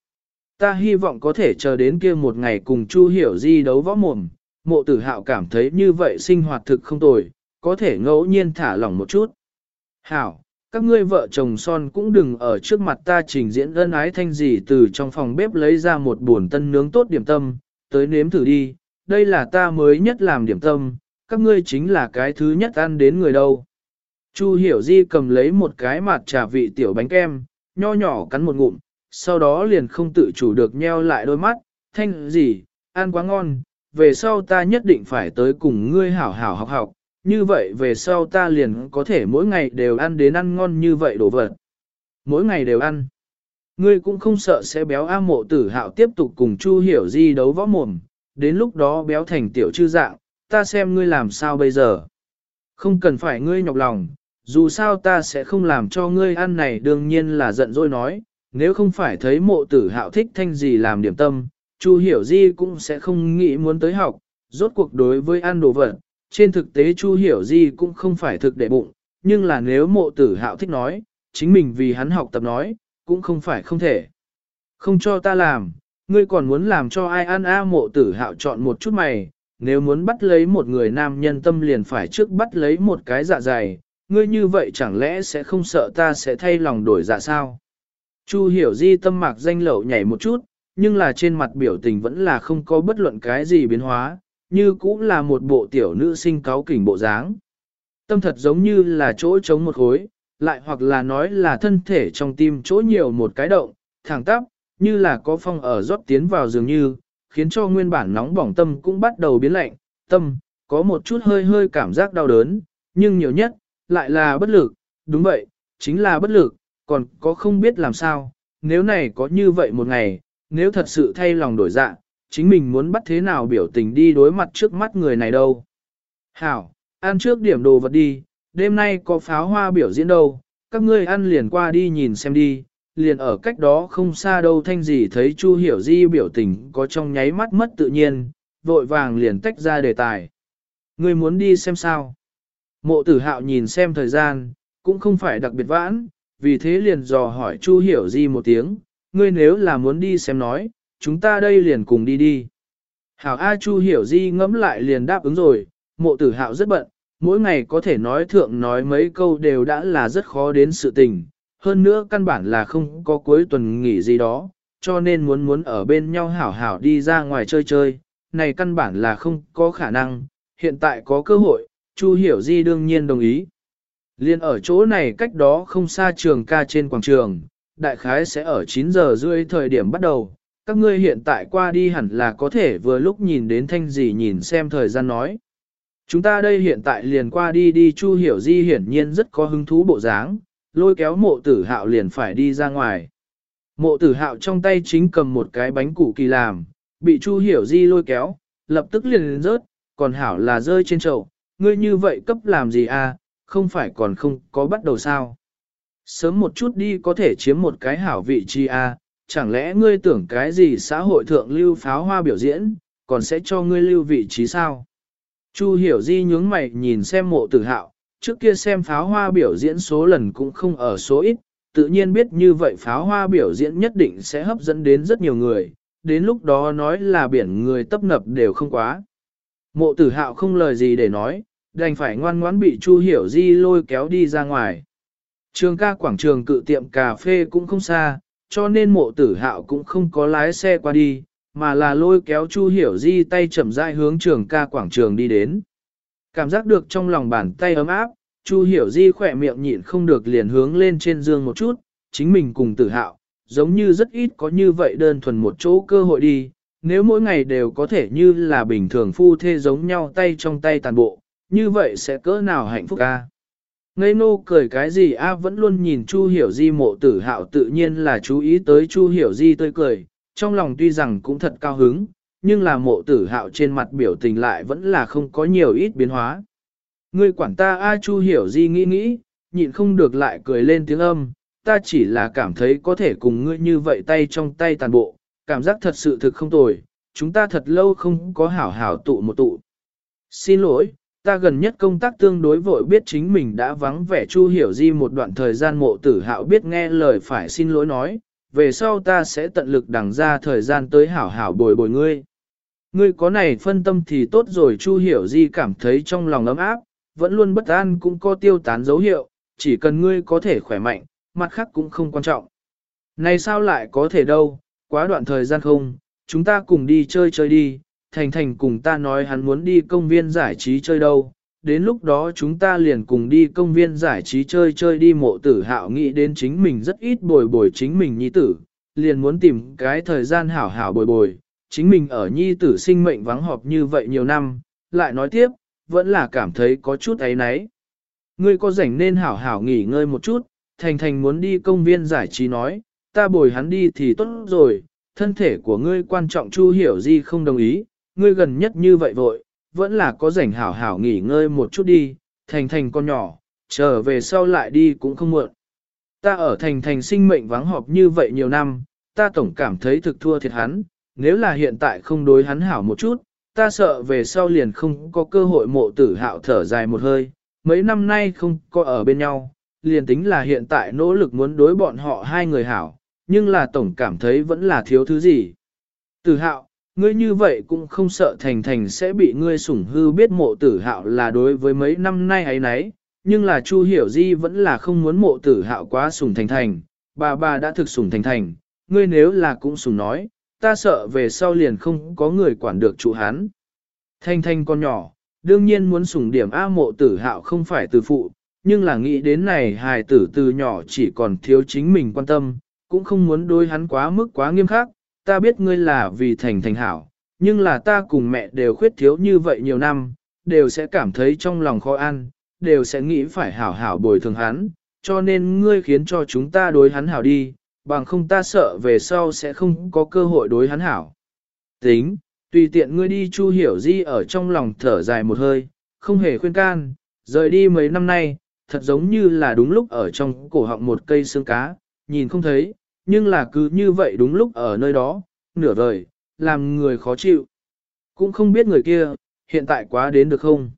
Ta hy vọng có thể chờ đến kia một ngày cùng Chu Hiểu Di đấu võ mồm, mộ tử hạo cảm thấy như vậy sinh hoạt thực không tồi, có thể ngẫu nhiên thả lỏng một chút. Hảo, các ngươi vợ chồng son cũng đừng ở trước mặt ta trình diễn ân ái thanh gì từ trong phòng bếp lấy ra một buồn tân nướng tốt điểm tâm, tới nếm thử đi, đây là ta mới nhất làm điểm tâm, các ngươi chính là cái thứ nhất ăn đến người đâu. Chu hiểu di cầm lấy một cái mặt trà vị tiểu bánh kem, nho nhỏ cắn một ngụm, sau đó liền không tự chủ được nheo lại đôi mắt, thanh gì, ăn quá ngon, về sau ta nhất định phải tới cùng ngươi hảo hảo học học, như vậy về sau ta liền có thể mỗi ngày đều ăn đến ăn ngon như vậy đồ vật. Mỗi ngày đều ăn. Ngươi cũng không sợ sẽ béo A mộ tử hạo tiếp tục cùng Chu Hiểu Di đấu võ mồm, đến lúc đó béo thành tiểu chư dạng, ta xem ngươi làm sao bây giờ. Không cần phải ngươi nhọc lòng, dù sao ta sẽ không làm cho ngươi ăn này đương nhiên là giận dỗi nói, nếu không phải thấy mộ tử hạo thích thanh gì làm điểm tâm, Chu Hiểu Di cũng sẽ không nghĩ muốn tới học, rốt cuộc đối với ăn đồ vật, trên thực tế Chu Hiểu Di cũng không phải thực để bụng, nhưng là nếu mộ tử hạo thích nói, chính mình vì hắn học tập nói, cũng không phải không thể. Không cho ta làm, ngươi còn muốn làm cho ai ăn a mộ tử hạo chọn một chút mày, nếu muốn bắt lấy một người nam nhân tâm liền phải trước bắt lấy một cái dạ dày, ngươi như vậy chẳng lẽ sẽ không sợ ta sẽ thay lòng đổi dạ sao? Chu hiểu di tâm mạc danh lậu nhảy một chút, nhưng là trên mặt biểu tình vẫn là không có bất luận cái gì biến hóa, như cũng là một bộ tiểu nữ sinh cáo kỉnh bộ dáng. Tâm thật giống như là chỗ trống một khối, lại hoặc là nói là thân thể trong tim chỗ nhiều một cái động, thẳng tắp, như là có phong ở rót tiến vào dường như, khiến cho nguyên bản nóng bỏng tâm cũng bắt đầu biến lạnh, tâm, có một chút hơi hơi cảm giác đau đớn, nhưng nhiều nhất, lại là bất lực, đúng vậy, chính là bất lực, còn có không biết làm sao, nếu này có như vậy một ngày, nếu thật sự thay lòng đổi dạ, chính mình muốn bắt thế nào biểu tình đi đối mặt trước mắt người này đâu. Hảo, ăn trước điểm đồ vật đi, đêm nay có pháo hoa biểu diễn đâu, các ngươi ăn liền qua đi nhìn xem đi, liền ở cách đó không xa đâu thanh gì thấy Chu Hiểu Di biểu tình có trong nháy mắt mất tự nhiên, vội vàng liền tách ra đề tài. Ngươi muốn đi xem sao? Mộ tử hạo nhìn xem thời gian, cũng không phải đặc biệt vãn, vì thế liền dò hỏi Chu Hiểu Di một tiếng, ngươi nếu là muốn đi xem nói, chúng ta đây liền cùng đi đi. Hảo A Chu Hiểu Di ngẫm lại liền đáp ứng rồi, mộ tử hạo rất bận, mỗi ngày có thể nói thượng nói mấy câu đều đã là rất khó đến sự tình, hơn nữa căn bản là không có cuối tuần nghỉ gì đó, cho nên muốn muốn ở bên nhau hảo hảo đi ra ngoài chơi chơi, này căn bản là không có khả năng, hiện tại có cơ hội, Chu Hiểu Di đương nhiên đồng ý. Liên ở chỗ này cách đó không xa trường ca trên quảng trường, đại khái sẽ ở 9 giờ rưỡi thời điểm bắt đầu, các ngươi hiện tại qua đi hẳn là có thể vừa lúc nhìn đến thanh gì nhìn xem thời gian nói. Chúng ta đây hiện tại liền qua đi đi Chu Hiểu Di hiển nhiên rất có hứng thú bộ dáng, lôi kéo mộ tử hạo liền phải đi ra ngoài. Mộ tử hạo trong tay chính cầm một cái bánh củ kỳ làm, bị Chu Hiểu Di lôi kéo, lập tức liền rớt, còn hảo là rơi trên chậu, ngươi như vậy cấp làm gì à, không phải còn không có bắt đầu sao. Sớm một chút đi có thể chiếm một cái hảo vị trí à, chẳng lẽ ngươi tưởng cái gì xã hội thượng lưu pháo hoa biểu diễn, còn sẽ cho ngươi lưu vị trí sao? Chu hiểu di nhướng mày nhìn xem mộ tử hạo, trước kia xem pháo hoa biểu diễn số lần cũng không ở số ít, tự nhiên biết như vậy pháo hoa biểu diễn nhất định sẽ hấp dẫn đến rất nhiều người, đến lúc đó nói là biển người tấp nập đều không quá. Mộ tử hạo không lời gì để nói, đành phải ngoan ngoãn bị Chu Hiểu Di lôi kéo đi ra ngoài. Trường ca quảng trường cự tiệm cà phê cũng không xa, cho nên mộ tử hạo cũng không có lái xe qua đi, mà là lôi kéo Chu Hiểu Di tay chậm rãi hướng trường ca quảng trường đi đến. Cảm giác được trong lòng bàn tay ấm áp, Chu Hiểu Di khỏe miệng nhịn không được liền hướng lên trên giường một chút, chính mình cùng tử hạo, giống như rất ít có như vậy đơn thuần một chỗ cơ hội đi, nếu mỗi ngày đều có thể như là bình thường phu thê giống nhau tay trong tay tàn bộ, như vậy sẽ cỡ nào hạnh phúc a? Ngây nô cười cái gì a vẫn luôn nhìn Chu Hiểu Di mộ tử hạo tự nhiên là chú ý tới Chu Hiểu Di tươi cười, trong lòng tuy rằng cũng thật cao hứng, nhưng là mộ tử hạo trên mặt biểu tình lại vẫn là không có nhiều ít biến hóa. Ngươi quản ta A Chu hiểu Di nghĩ nghĩ, nhịn không được lại cười lên tiếng âm, ta chỉ là cảm thấy có thể cùng ngươi như vậy tay trong tay tàn bộ, cảm giác thật sự thực không tồi, chúng ta thật lâu không có hảo hảo tụ một tụ. Xin lỗi, ta gần nhất công tác tương đối vội biết chính mình đã vắng vẻ Chu Hiểu Di một đoạn thời gian mộ tử hạo biết nghe lời phải xin lỗi nói, về sau ta sẽ tận lực đằng ra thời gian tới hảo hảo bồi bồi ngươi. Ngươi có này phân tâm thì tốt rồi Chu Hiểu Di cảm thấy trong lòng ấm áp, vẫn luôn bất an cũng có tiêu tán dấu hiệu, chỉ cần ngươi có thể khỏe mạnh, mặt khác cũng không quan trọng. Này sao lại có thể đâu, quá đoạn thời gian không, chúng ta cùng đi chơi chơi đi, Thành Thành cùng ta nói hắn muốn đi công viên giải trí chơi đâu, đến lúc đó chúng ta liền cùng đi công viên giải trí chơi chơi đi mộ tử hạo nghĩ đến chính mình rất ít bồi bồi chính mình nhi tử, liền muốn tìm cái thời gian hảo hảo bồi bồi, chính mình ở nhi tử sinh mệnh vắng họp như vậy nhiều năm, lại nói tiếp, vẫn là cảm thấy có chút ấy náy. Ngươi có rảnh nên hảo hảo nghỉ ngơi một chút, Thành Thành muốn đi công viên giải trí nói, ta bồi hắn đi thì tốt rồi, thân thể của ngươi quan trọng Chu Hiểu Di không đồng ý, ngươi gần nhất như vậy vội, vẫn là có rảnh hảo hảo nghỉ ngơi một chút đi, Thành Thành con nhỏ, trở về sau lại đi cũng không muộn. Ta ở Thành Thành sinh mệnh vắng họp như vậy nhiều năm, ta tổng cảm thấy thực thua thiệt hắn, nếu là hiện tại không đối hắn hảo một chút, ta sợ về sau liền không có cơ hội mộ tử hạo thở dài một hơi, mấy năm nay không có ở bên nhau, liền tính là hiện tại nỗ lực muốn đối bọn họ hai người hảo, nhưng là tổng cảm thấy vẫn là thiếu thứ gì. Tử hạo, ngươi như vậy cũng không sợ thành thành sẽ bị ngươi sủng hư biết mộ tử hạo là đối với mấy năm nay ấy nấy, nhưng là Chu Hiểu Di vẫn là không muốn mộ tử hạo quá sủng thành thành, bà bà đã thực sủng thành thành, ngươi nếu là cũng sủng nói, ta sợ về sau liền không có người quản được chủ hắn. Thanh thanh con nhỏ, đương nhiên muốn sủng điểm A mộ tử hạo không phải từ phụ, nhưng là nghĩ đến này hài tử từ nhỏ chỉ còn thiếu chính mình quan tâm, cũng không muốn đối hắn quá mức quá nghiêm khắc, ta biết ngươi là vì thành thành hảo, nhưng là ta cùng mẹ đều khuyết thiếu như vậy nhiều năm, đều sẽ cảm thấy trong lòng khó ăn, đều sẽ nghĩ phải hảo hảo bồi thường hắn, cho nên ngươi khiến cho chúng ta đối hắn hảo đi, bằng không ta sợ về sau sẽ không có cơ hội đối hắn hảo. Tính, tùy tiện ngươi đi chu hiểu di ở trong lòng thở dài một hơi, không hề khuyên can, rời đi mấy năm nay, thật giống như là đúng lúc ở trong cổ họng một cây xương cá, nhìn không thấy, nhưng là cứ như vậy đúng lúc ở nơi đó, nửa vời, làm người khó chịu. Cũng không biết người kia, hiện tại quá đến được không?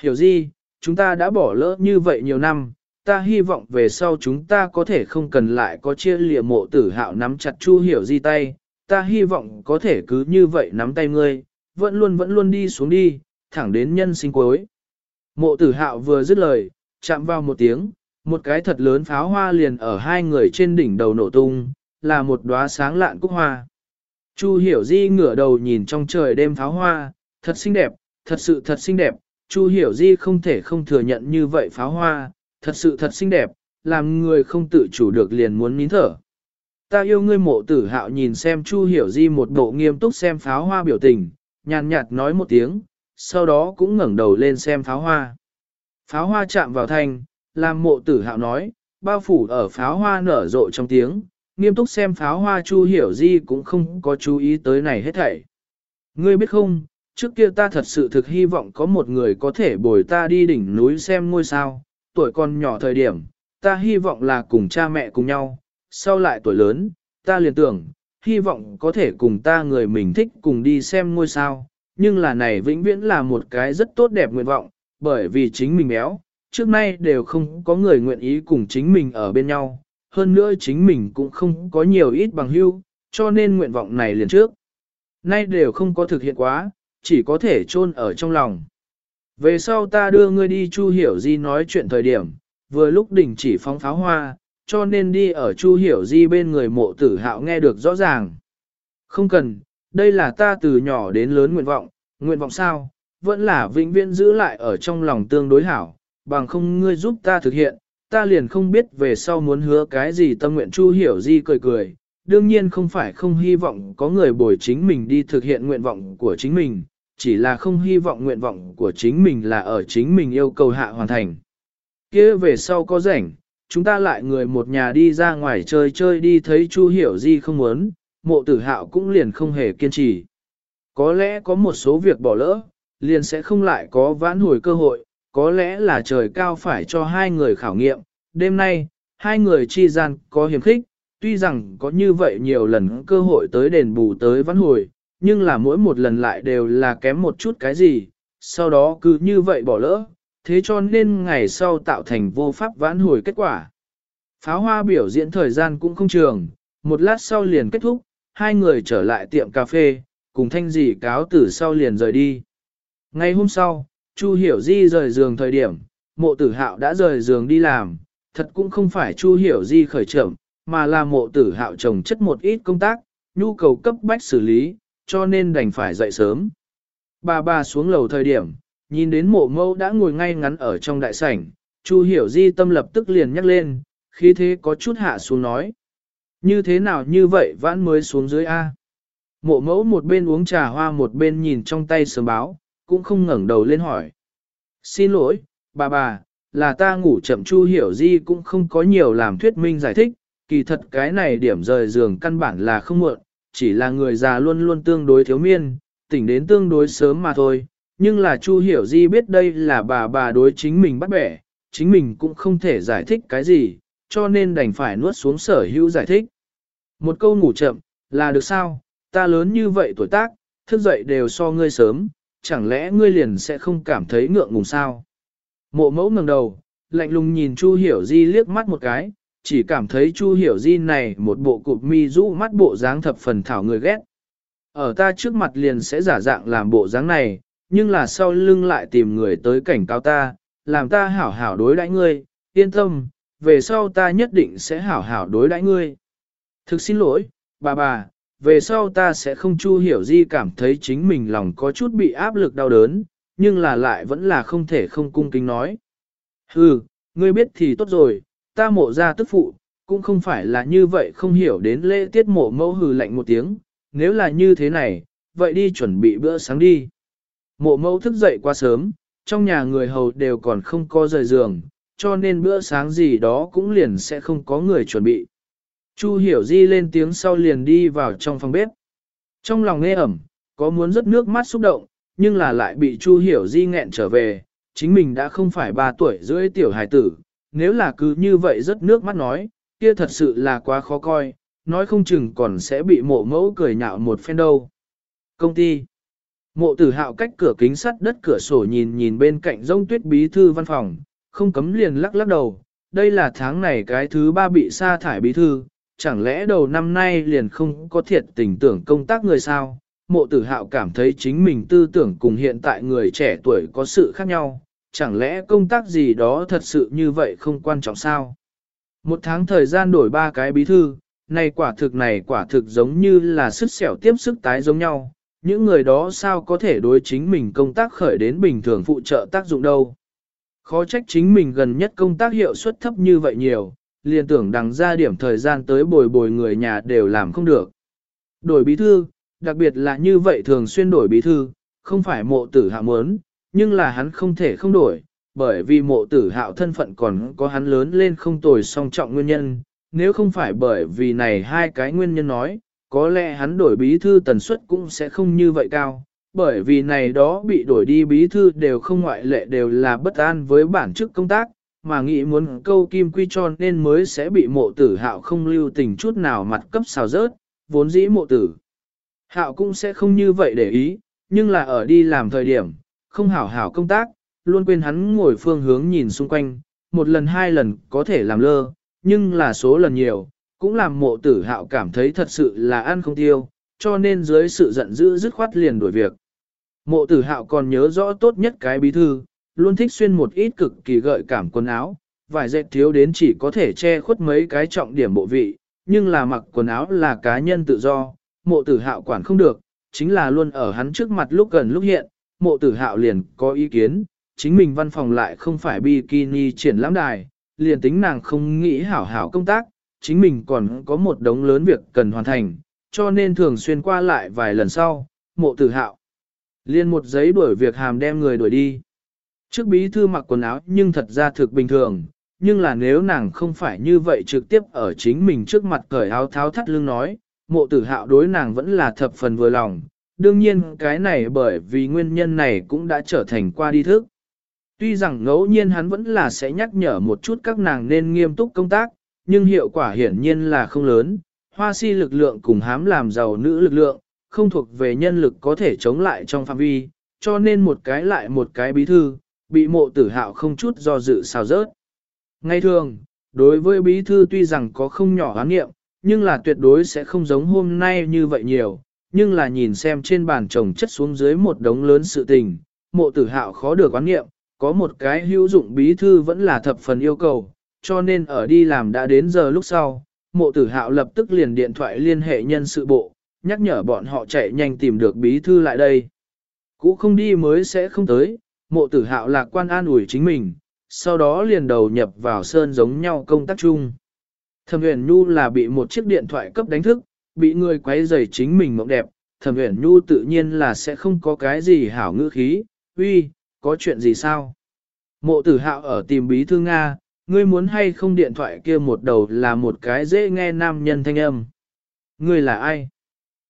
Hiểu gì, chúng ta đã bỏ lỡ như vậy nhiều năm, ta hy vọng về sau chúng ta có thể không cần lại có chia lìa mộ tử hạo nắm chặt chu hiểu di tay, ta hy vọng có thể cứ như vậy nắm tay ngươi, vẫn luôn vẫn luôn đi xuống đi, thẳng đến nhân sinh cuối. Mộ tử hạo vừa dứt lời, chạm vào một tiếng, một cái thật lớn pháo hoa liền ở hai người trên đỉnh đầu nổ tung, là một đóa sáng lạn cúc hoa. Chu hiểu di ngửa đầu nhìn trong trời đêm pháo hoa, thật xinh đẹp, thật sự thật xinh đẹp, Chu hiểu di không thể không thừa nhận như vậy pháo hoa, thật sự thật xinh đẹp, làm người không tự chủ được liền muốn nín thở. Ta yêu ngươi mộ tử hạo nhìn xem Chu hiểu di một bộ nghiêm túc xem pháo hoa biểu tình, nhàn nhạt nói một tiếng, sau đó cũng ngẩng đầu lên xem pháo hoa. Pháo hoa chạm vào thanh, làm mộ tử hạo nói, bao phủ ở pháo hoa nở rộ trong tiếng, nghiêm túc xem pháo hoa Chu Hiểu Di cũng không có chú ý tới này hết thảy. Ngươi biết không, trước kia ta thật sự thực hy vọng có một người có thể bồi ta đi đỉnh núi xem ngôi sao, tuổi còn nhỏ thời điểm, ta hy vọng là cùng cha mẹ cùng nhau, sau lại tuổi lớn, ta liền tưởng, hy vọng có thể cùng ta người mình thích cùng đi xem ngôi sao, nhưng là này vĩnh viễn là một cái rất tốt đẹp nguyện vọng, bởi vì chính mình béo, trước nay đều không có người nguyện ý cùng chính mình ở bên nhau, hơn nữa chính mình cũng không có nhiều ít bằng hưu, cho nên nguyện vọng này liền trước. Nay đều không có thực hiện quá, chỉ có thể chôn ở trong lòng. Về sau ta đưa ngươi đi Chu Hiểu Di nói chuyện thời điểm, vừa lúc đỉnh chỉ phóng pháo hoa, cho nên đi ở Chu Hiểu Di bên người mộ tử hạo nghe được rõ ràng. Không cần, đây là ta từ nhỏ đến lớn nguyện vọng, nguyện vọng sao, vẫn là vĩnh viễn giữ lại ở trong lòng tương đối hảo, bằng không ngươi giúp ta thực hiện, ta liền không biết về sau muốn hứa cái gì tâm nguyện Chu Hiểu Di cười cười, đương nhiên không phải không hy vọng có người bồi chính mình đi thực hiện nguyện vọng của chính mình, chỉ là không hy vọng nguyện vọng của chính mình là ở chính mình yêu cầu hạ hoàn thành. kia về sau có rảnh, chúng ta lại người một nhà đi ra ngoài chơi chơi đi thấy Chu Hiểu Di không muốn, mộ tử hạo cũng liền không hề kiên trì. Có lẽ có một số việc bỏ lỡ, liền sẽ không lại có vãn hồi cơ hội, có lẽ là trời cao phải cho hai người khảo nghiệm. Đêm nay, hai người chi gian có hiểm khích, tuy rằng có như vậy nhiều lần cơ hội tới đền bù tới vãn hồi, nhưng là mỗi một lần lại đều là kém một chút cái gì, sau đó cứ như vậy bỏ lỡ, thế cho nên ngày sau tạo thành vô pháp vãn hồi kết quả. Pháo hoa biểu diễn thời gian cũng không trường, một lát sau liền kết thúc, hai người trở lại tiệm cà phê, cùng thanh dì cáo từ sau liền rời đi. Ngày hôm sau, Chu Hiểu Di rời giường thời điểm, mộ tử hạo đã rời giường đi làm, thật cũng không phải Chu Hiểu Di khởi trưởng, mà là mộ tử hạo trồng chất một ít công tác, nhu cầu cấp bách xử lý, cho nên đành phải dậy sớm. Bà bà xuống lầu thời điểm, nhìn đến mộ mâu đã ngồi ngay ngắn ở trong đại sảnh, Chu Hiểu Di tâm lập tức liền nhắc lên, khí thế có chút hạ xuống nói. Như thế nào như vậy vãn mới xuống dưới A. Mộ mẫu một bên uống trà hoa một bên nhìn trong tay sớm báo, cũng không ngẩng đầu lên hỏi. Xin lỗi, bà bà, là ta ngủ chậm Chu Hiểu Di cũng không có nhiều làm thuyết minh giải thích, kỳ thật cái này điểm rời giường căn bản là không muộn, chỉ là người già luôn luôn tương đối thiếu miên, tỉnh đến tương đối sớm mà thôi. Nhưng là Chu Hiểu Di biết đây là bà bà đối chính mình bắt bẻ, chính mình cũng không thể giải thích cái gì, cho nên đành phải nuốt xuống sở hữu giải thích. Một câu ngủ chậm, là được sao, ta lớn như vậy tuổi tác, thức dậy đều so ngươi sớm, chẳng lẽ ngươi liền sẽ không cảm thấy ngượng ngùng sao? Mộ mẫu ngẩng đầu, lạnh lùng nhìn Chu Hiểu Di liếc mắt một cái, chỉ cảm thấy Chu Hiểu Di này một bộ cụp mi rũ mắt bộ dáng thập phần thảo người ghét. Ở ta trước mặt liền sẽ giả dạng làm bộ dáng này, nhưng là sau lưng lại tìm người tới cảnh cáo ta, làm ta hảo hảo đối đãi ngươi, yên tâm, về sau ta nhất định sẽ hảo hảo đối đãi ngươi. Thực xin lỗi, bà bà, về sau ta sẽ không chu hiểu di cảm thấy chính mình lòng có chút bị áp lực đau đớn, nhưng là lại vẫn là không thể không cung kính nói. Hừ, ngươi biết thì tốt rồi, ta mộ ra tức phụ, cũng không phải là như vậy không hiểu đến lễ tiết mộ mẫu hừ lạnh một tiếng, nếu là như thế này, vậy đi chuẩn bị bữa sáng đi. Mộ mẫu thức dậy quá sớm, trong nhà người hầu đều còn không có rời giường, cho nên bữa sáng gì đó cũng liền sẽ không có người chuẩn bị. Chu hiểu di lên tiếng sau liền đi vào trong phòng bếp. Trong lòng nghe ẩm, có muốn rất nước mắt xúc động, nhưng là lại bị Chu hiểu di nghẹn trở về, chính mình đã không phải 3 tuổi rưỡi tiểu hài tử, nếu là cứ như vậy rất nước mắt nói, kia thật sự là quá khó coi, nói không chừng còn sẽ bị mộ mẫu cười nhạo một phen đâu. Công ty Mộ tử hạo cách cửa kính sắt đất cửa sổ nhìn nhìn bên cạnh rông tuyết bí thư văn phòng, không cấm liền lắc lắc đầu, đây là tháng này cái thứ ba bị sa thải bí thư, chẳng lẽ đầu năm nay liền không có thiệt tình tưởng công tác người sao? Mộ tử hạo cảm thấy chính mình tư tưởng cùng hiện tại người trẻ tuổi có sự khác nhau, chẳng lẽ công tác gì đó thật sự như vậy không quan trọng sao? Một tháng thời gian đổi ba cái bí thư, này quả thực này quả thực giống như là sức xẻo tiếp sức tái giống nhau, những người đó sao có thể đối chính mình công tác khởi đến bình thường phụ trợ tác dụng đâu. Khó trách chính mình gần nhất công tác hiệu suất thấp như vậy nhiều, liền tưởng đằng ra điểm thời gian tới bồi bồi người nhà đều làm không được. Đổi bí thư, đặc biệt là như vậy thường xuyên đổi bí thư, không phải mộ tử hạ muốn, nhưng là hắn không thể không đổi, bởi vì mộ tử hạo thân phận còn có hắn lớn lên không tồi song trọng nguyên nhân, nếu không phải bởi vì này hai cái nguyên nhân nói, có lẽ hắn đổi bí thư tần suất cũng sẽ không như vậy cao, bởi vì này đó bị đổi đi bí thư đều không ngoại lệ đều là bất an với bản chức công tác, mà nghĩ muốn câu kim quy cho nên mới sẽ bị mộ tử hạo không lưu tình chút nào mặt cấp xào rớt, vốn dĩ mộ tử. Hạo cũng sẽ không như vậy để ý, nhưng là ở đi làm thời điểm, không hảo hảo công tác, luôn quên hắn ngồi phương hướng nhìn xung quanh, một lần hai lần có thể làm lơ, nhưng là số lần nhiều, cũng làm mộ tử hạo cảm thấy thật sự là ăn không tiêu, cho nên dưới sự giận dữ dứt khoát liền đổi việc. Mộ tử hạo còn nhớ rõ tốt nhất cái bí thư, luôn thích xuyên một ít cực kỳ gợi cảm quần áo, vải dệt thiếu đến chỉ có thể che khuất mấy cái trọng điểm bộ vị, nhưng là mặc quần áo là cá nhân tự do, mộ tử hạo quản không được, chính là luôn ở hắn trước mặt lúc gần lúc hiện, mộ tử hạo liền có ý kiến, chính mình văn phòng lại không phải bikini triển lãm đài, liền tính nàng không nghĩ hảo hảo công tác, chính mình còn có một đống lớn việc cần hoàn thành, cho nên thường xuyên qua lại vài lần sau, mộ tử hạo. Liên một giấy đuổi việc hàm đem người đuổi đi. Trước bí thư mặc quần áo nhưng thật ra thực bình thường, nhưng là nếu nàng không phải như vậy trực tiếp ở chính mình trước mặt cởi áo tháo thắt lưng nói, mộ tử hạo đối nàng vẫn là thập phần vừa lòng. Đương nhiên cái này bởi vì nguyên nhân này cũng đã trở thành qua đi thức. Tuy rằng ngẫu nhiên hắn vẫn là sẽ nhắc nhở một chút các nàng nên nghiêm túc công tác, nhưng hiệu quả hiển nhiên là không lớn. Hoa si lực lượng cùng hám làm giàu nữ lực lượng, không thuộc về nhân lực có thể chống lại trong phạm vi, cho nên một cái lại một cái bí thư, bị mộ tử hạo không chút do dự xào rớt. Ngay thường, đối với bí thư tuy rằng có không nhỏ hán nghiệm, nhưng là tuyệt đối sẽ không giống hôm nay như vậy nhiều, nhưng là nhìn xem trên bàn chồng chất xuống dưới một đống lớn sự tình, mộ tử hạo khó được quán nghiệm, có một cái hữu dụng bí thư vẫn là thập phần yêu cầu, cho nên ở đi làm đã đến giờ lúc sau, mộ tử hạo lập tức liền điện thoại liên hệ nhân sự bộ, nhắc nhở bọn họ chạy nhanh tìm được bí thư lại đây. Cũ không đi mới sẽ không tới, mộ tử hạo lạc quan an ủi chính mình, sau đó liền đầu nhập vào sơn giống nhau công tác chung. Thẩm Uyển nhu là bị một chiếc điện thoại cấp đánh thức, bị người quấy rầy chính mình mộng đẹp, thẩm Uyển nhu tự nhiên là sẽ không có cái gì hảo ngữ khí, uy, có chuyện gì sao? Mộ tử hạo ở tìm bí thư Nga, ngươi muốn hay không điện thoại kia một đầu là một cái dễ nghe nam nhân thanh âm. Ngươi là ai?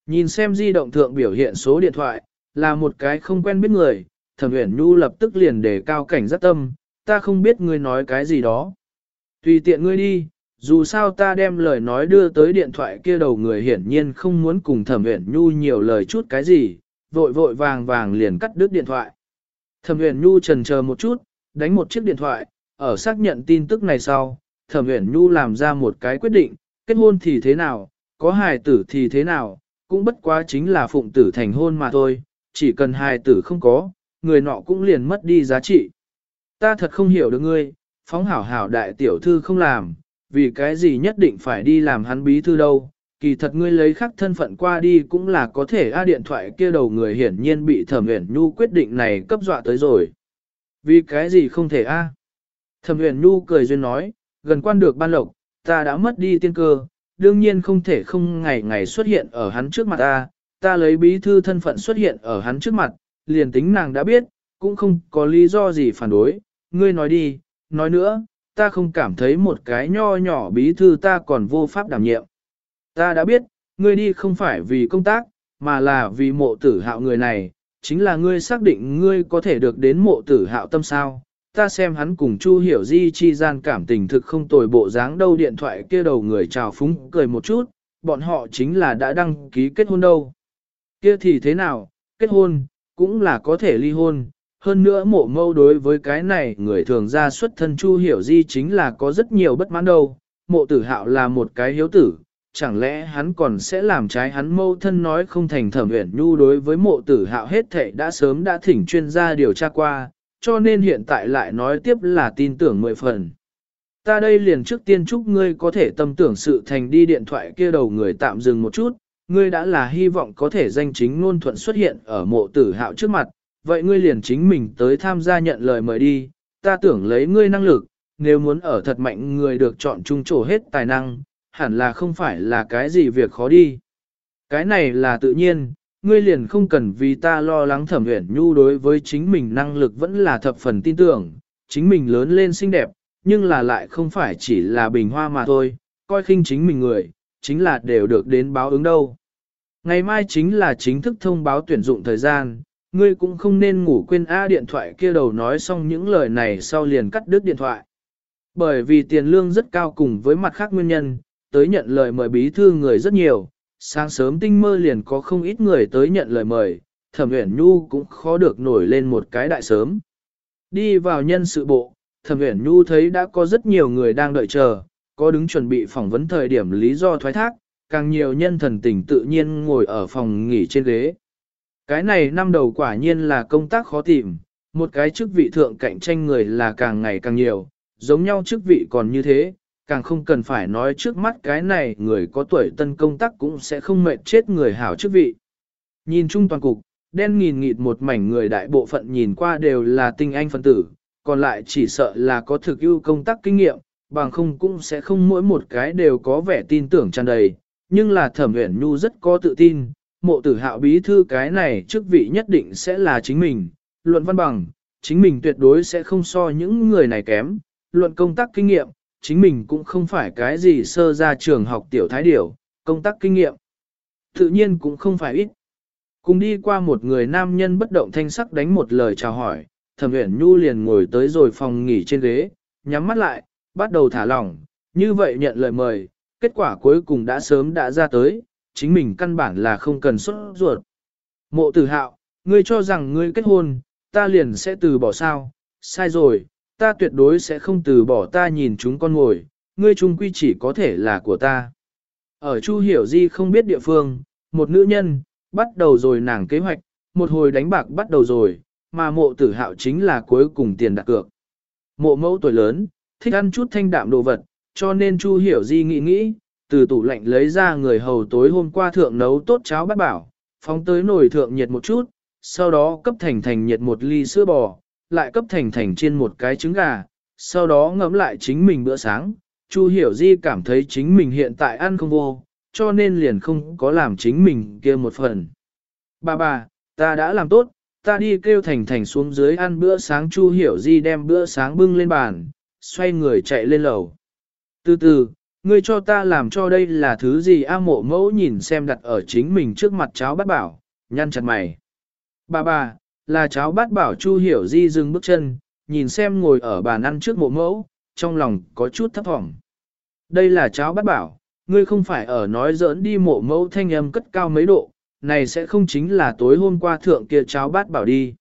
Nhìn xem di động thượng biểu hiện số điện thoại, là một cái không quen biết người, thẩm uyển nhu lập tức liền để cao cảnh giác tâm, ta không biết ngươi nói cái gì đó. Tùy tiện ngươi đi, dù sao ta đem lời nói đưa tới điện thoại kia đầu người hiển nhiên không muốn cùng thẩm uyển nhu nhiều lời chút cái gì, vội vội vàng vàng liền cắt đứt điện thoại. Thẩm uyển nhu trần chờ một chút, đánh một chiếc điện thoại, ở xác nhận tin tức này sau, thẩm uyển nhu làm ra một cái quyết định, kết hôn thì thế nào, có hài tử thì thế nào, cũng bất quá chính là phụng tử thành hôn mà thôi, chỉ cần hài tử không có, người nọ cũng liền mất đi giá trị. Ta thật không hiểu được ngươi, phóng hảo hảo đại tiểu thư không làm, vì cái gì nhất định phải đi làm hắn bí thư đâu. Kỳ thật ngươi lấy khắc thân phận qua đi cũng là có thể a điện thoại kia đầu người hiển nhiên bị thẩm huyền nhu quyết định này cấp dọa tới rồi. Vì cái gì không thể a? Thẩm huyền nhu cười duyên nói, gần quan được ban lộc, ta đã mất đi tiên cơ, đương nhiên không thể không ngày ngày xuất hiện ở hắn trước mặt ta, ta lấy bí thư thân phận xuất hiện ở hắn trước mặt, liền tính nàng đã biết, cũng không có lý do gì phản đối, ngươi nói đi, nói nữa, ta không cảm thấy một cái nho nhỏ bí thư ta còn vô pháp đảm nhiệm. Ta đã biết, ngươi đi không phải vì công tác, mà là vì mộ tử hạo người này, chính là ngươi xác định ngươi có thể được đến mộ tử hạo tâm sao. Ta xem hắn cùng Chu Hiểu Di chi gian cảm tình thực không tồi bộ dáng đâu điện thoại kia đầu người chào phúng cười một chút, bọn họ chính là đã đăng ký kết hôn đâu. Kia thì thế nào, kết hôn, cũng là có thể ly hôn, hơn nữa mộ mâu đối với cái này người thường ra xuất thân Chu Hiểu Di chính là có rất nhiều bất mãn đâu, mộ tử hạo là một cái hiếu tử, chẳng lẽ hắn còn sẽ làm trái hắn mâu thân nói không thành thẩm uyển nhu đối với mộ tử hạo hết thệ đã sớm đã thỉnh chuyên gia điều tra qua, cho nên hiện tại lại nói tiếp là tin tưởng mười phần. Ta đây liền trước tiên chúc ngươi có thể tâm tưởng sự thành đi điện thoại kia đầu người tạm dừng một chút, ngươi đã là hy vọng có thể danh chính ngôn thuận xuất hiện ở mộ tử hạo trước mặt, vậy ngươi liền chính mình tới tham gia nhận lời mời đi, ta tưởng lấy ngươi năng lực, nếu muốn ở thật mạnh người được chọn trung trổ hết tài năng, hẳn là không phải là cái gì việc khó đi. Cái này là tự nhiên, ngươi liền không cần vì ta lo lắng thẩm uyển nhu đối với chính mình năng lực vẫn là thập phần tin tưởng, chính mình lớn lên xinh đẹp, nhưng là lại không phải chỉ là bình hoa mà thôi, coi khinh chính mình người, chính là đều được đến báo ứng đâu. Ngày mai chính là chính thức thông báo tuyển dụng thời gian, ngươi cũng không nên ngủ quên A điện thoại kia đầu nói xong những lời này sau liền cắt đứt điện thoại. Bởi vì tiền lương rất cao cùng với mặt khác nguyên nhân, tới nhận lời mời bí thư người rất nhiều, sáng sớm tinh mơ liền có không ít người tới nhận lời mời, thẩm uyển nhu cũng khó được nổi lên một cái đại sớm. Đi vào nhân sự bộ, thẩm uyển nhu thấy đã có rất nhiều người đang đợi chờ, có đứng chuẩn bị phỏng vấn thời điểm lý do thoái thác, càng nhiều nhân thần tình tự nhiên ngồi ở phòng nghỉ trên ghế. Cái này năm đầu quả nhiên là công tác khó tìm, một cái chức vị thượng cạnh tranh người là càng ngày càng nhiều, giống nhau chức vị còn như thế, càng không cần phải nói trước mắt cái này người có tuổi tân công tác cũng sẽ không mệt chết người hảo chức vị. Nhìn chung toàn cục, đen nghìn nghịt một mảnh người đại bộ phận nhìn qua đều là tinh anh phân tử, còn lại chỉ sợ là có thực ưu công tác kinh nghiệm, bằng không cũng sẽ không mỗi một cái đều có vẻ tin tưởng tràn đầy, nhưng là thẩm uyển nhu rất có tự tin, mộ tử hạo bí thư cái này chức vị nhất định sẽ là chính mình, luận văn bằng, chính mình tuyệt đối sẽ không so những người này kém, luận công tác kinh nghiệm, chính mình cũng không phải cái gì sơ ra trường học tiểu thái điểu, công tác kinh nghiệm. Tự nhiên cũng không phải ít. Cùng đi qua một người nam nhân bất động thanh sắc đánh một lời chào hỏi, thẩm uyển nhu liền ngồi tới rồi phòng nghỉ trên ghế, nhắm mắt lại, bắt đầu thả lỏng, như vậy nhận lời mời, kết quả cuối cùng đã sớm đã ra tới, chính mình căn bản là không cần xuất ruột. Mộ tử hạo, ngươi cho rằng ngươi kết hôn, ta liền sẽ từ bỏ sao, sai rồi, ta tuyệt đối sẽ không từ bỏ ta nhìn chúng con ngồi, ngươi trung quy chỉ có thể là của ta. Ở Chu Hiểu Di không biết địa phương, một nữ nhân, bắt đầu rồi nàng kế hoạch, một hồi đánh bạc bắt đầu rồi, mà mộ tử hạo chính là cuối cùng tiền đặt cược. Mộ mẫu tuổi lớn, thích ăn chút thanh đạm đồ vật, cho nên Chu Hiểu Di nghĩ nghĩ, từ tủ lạnh lấy ra người hầu tối hôm qua thượng nấu tốt cháo bát bảo, phóng tới nồi thượng nhiệt một chút, sau đó cấp thành thành nhiệt một ly sữa bò, lại cấp thành thành trên một cái trứng gà, sau đó ngấm lại chính mình bữa sáng. Chu Hiểu Di cảm thấy chính mình hiện tại ăn không vô, cho nên liền không có làm chính mình kia một phần. Bà bà, ta đã làm tốt, ta đi kêu thành thành xuống dưới ăn bữa sáng Chu Hiểu Di đem bữa sáng bưng lên bàn, xoay người chạy lên lầu. Từ từ, ngươi cho ta làm cho đây là thứ gì a mộ mẫu nhìn xem đặt ở chính mình trước mặt cháu bát bảo, nhăn chặt mày. Bà bà, là cháu bát bảo Chu Hiểu Di dừng bước chân, nhìn xem ngồi ở bàn ăn trước mộ mẫu, trong lòng có chút thấp thỏm. Đây là cháu bát bảo, ngươi không phải ở nói giỡn đi mộ mẫu thanh âm cất cao mấy độ, này sẽ không chính là tối hôm qua thượng kia cháu bát bảo đi.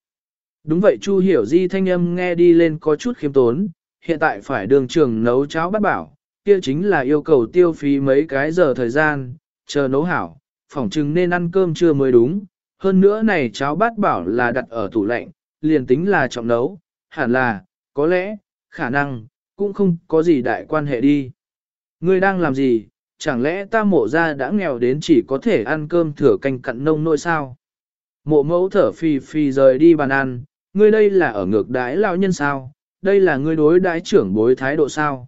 Đúng vậy Chu Hiểu Di thanh âm nghe đi lên có chút khiêm tốn, hiện tại phải đường trường nấu cháo bát bảo, kia chính là yêu cầu tiêu phí mấy cái giờ thời gian, chờ nấu hảo, phỏng chừng nên ăn cơm trưa mới đúng. Hơn nữa này cháo bát bảo là đặt ở tủ lạnh, liền tính là trọng nấu, hẳn là, có lẽ, khả năng, cũng không có gì đại quan hệ đi. Ngươi đang làm gì, chẳng lẽ ta mộ ra đã nghèo đến chỉ có thể ăn cơm thừa canh cặn nông nỗi sao? Mộ mẫu thở phì phì rời đi bàn ăn, ngươi đây là ở ngược đái lão nhân sao, đây là ngươi đối đái trưởng bối thái độ sao?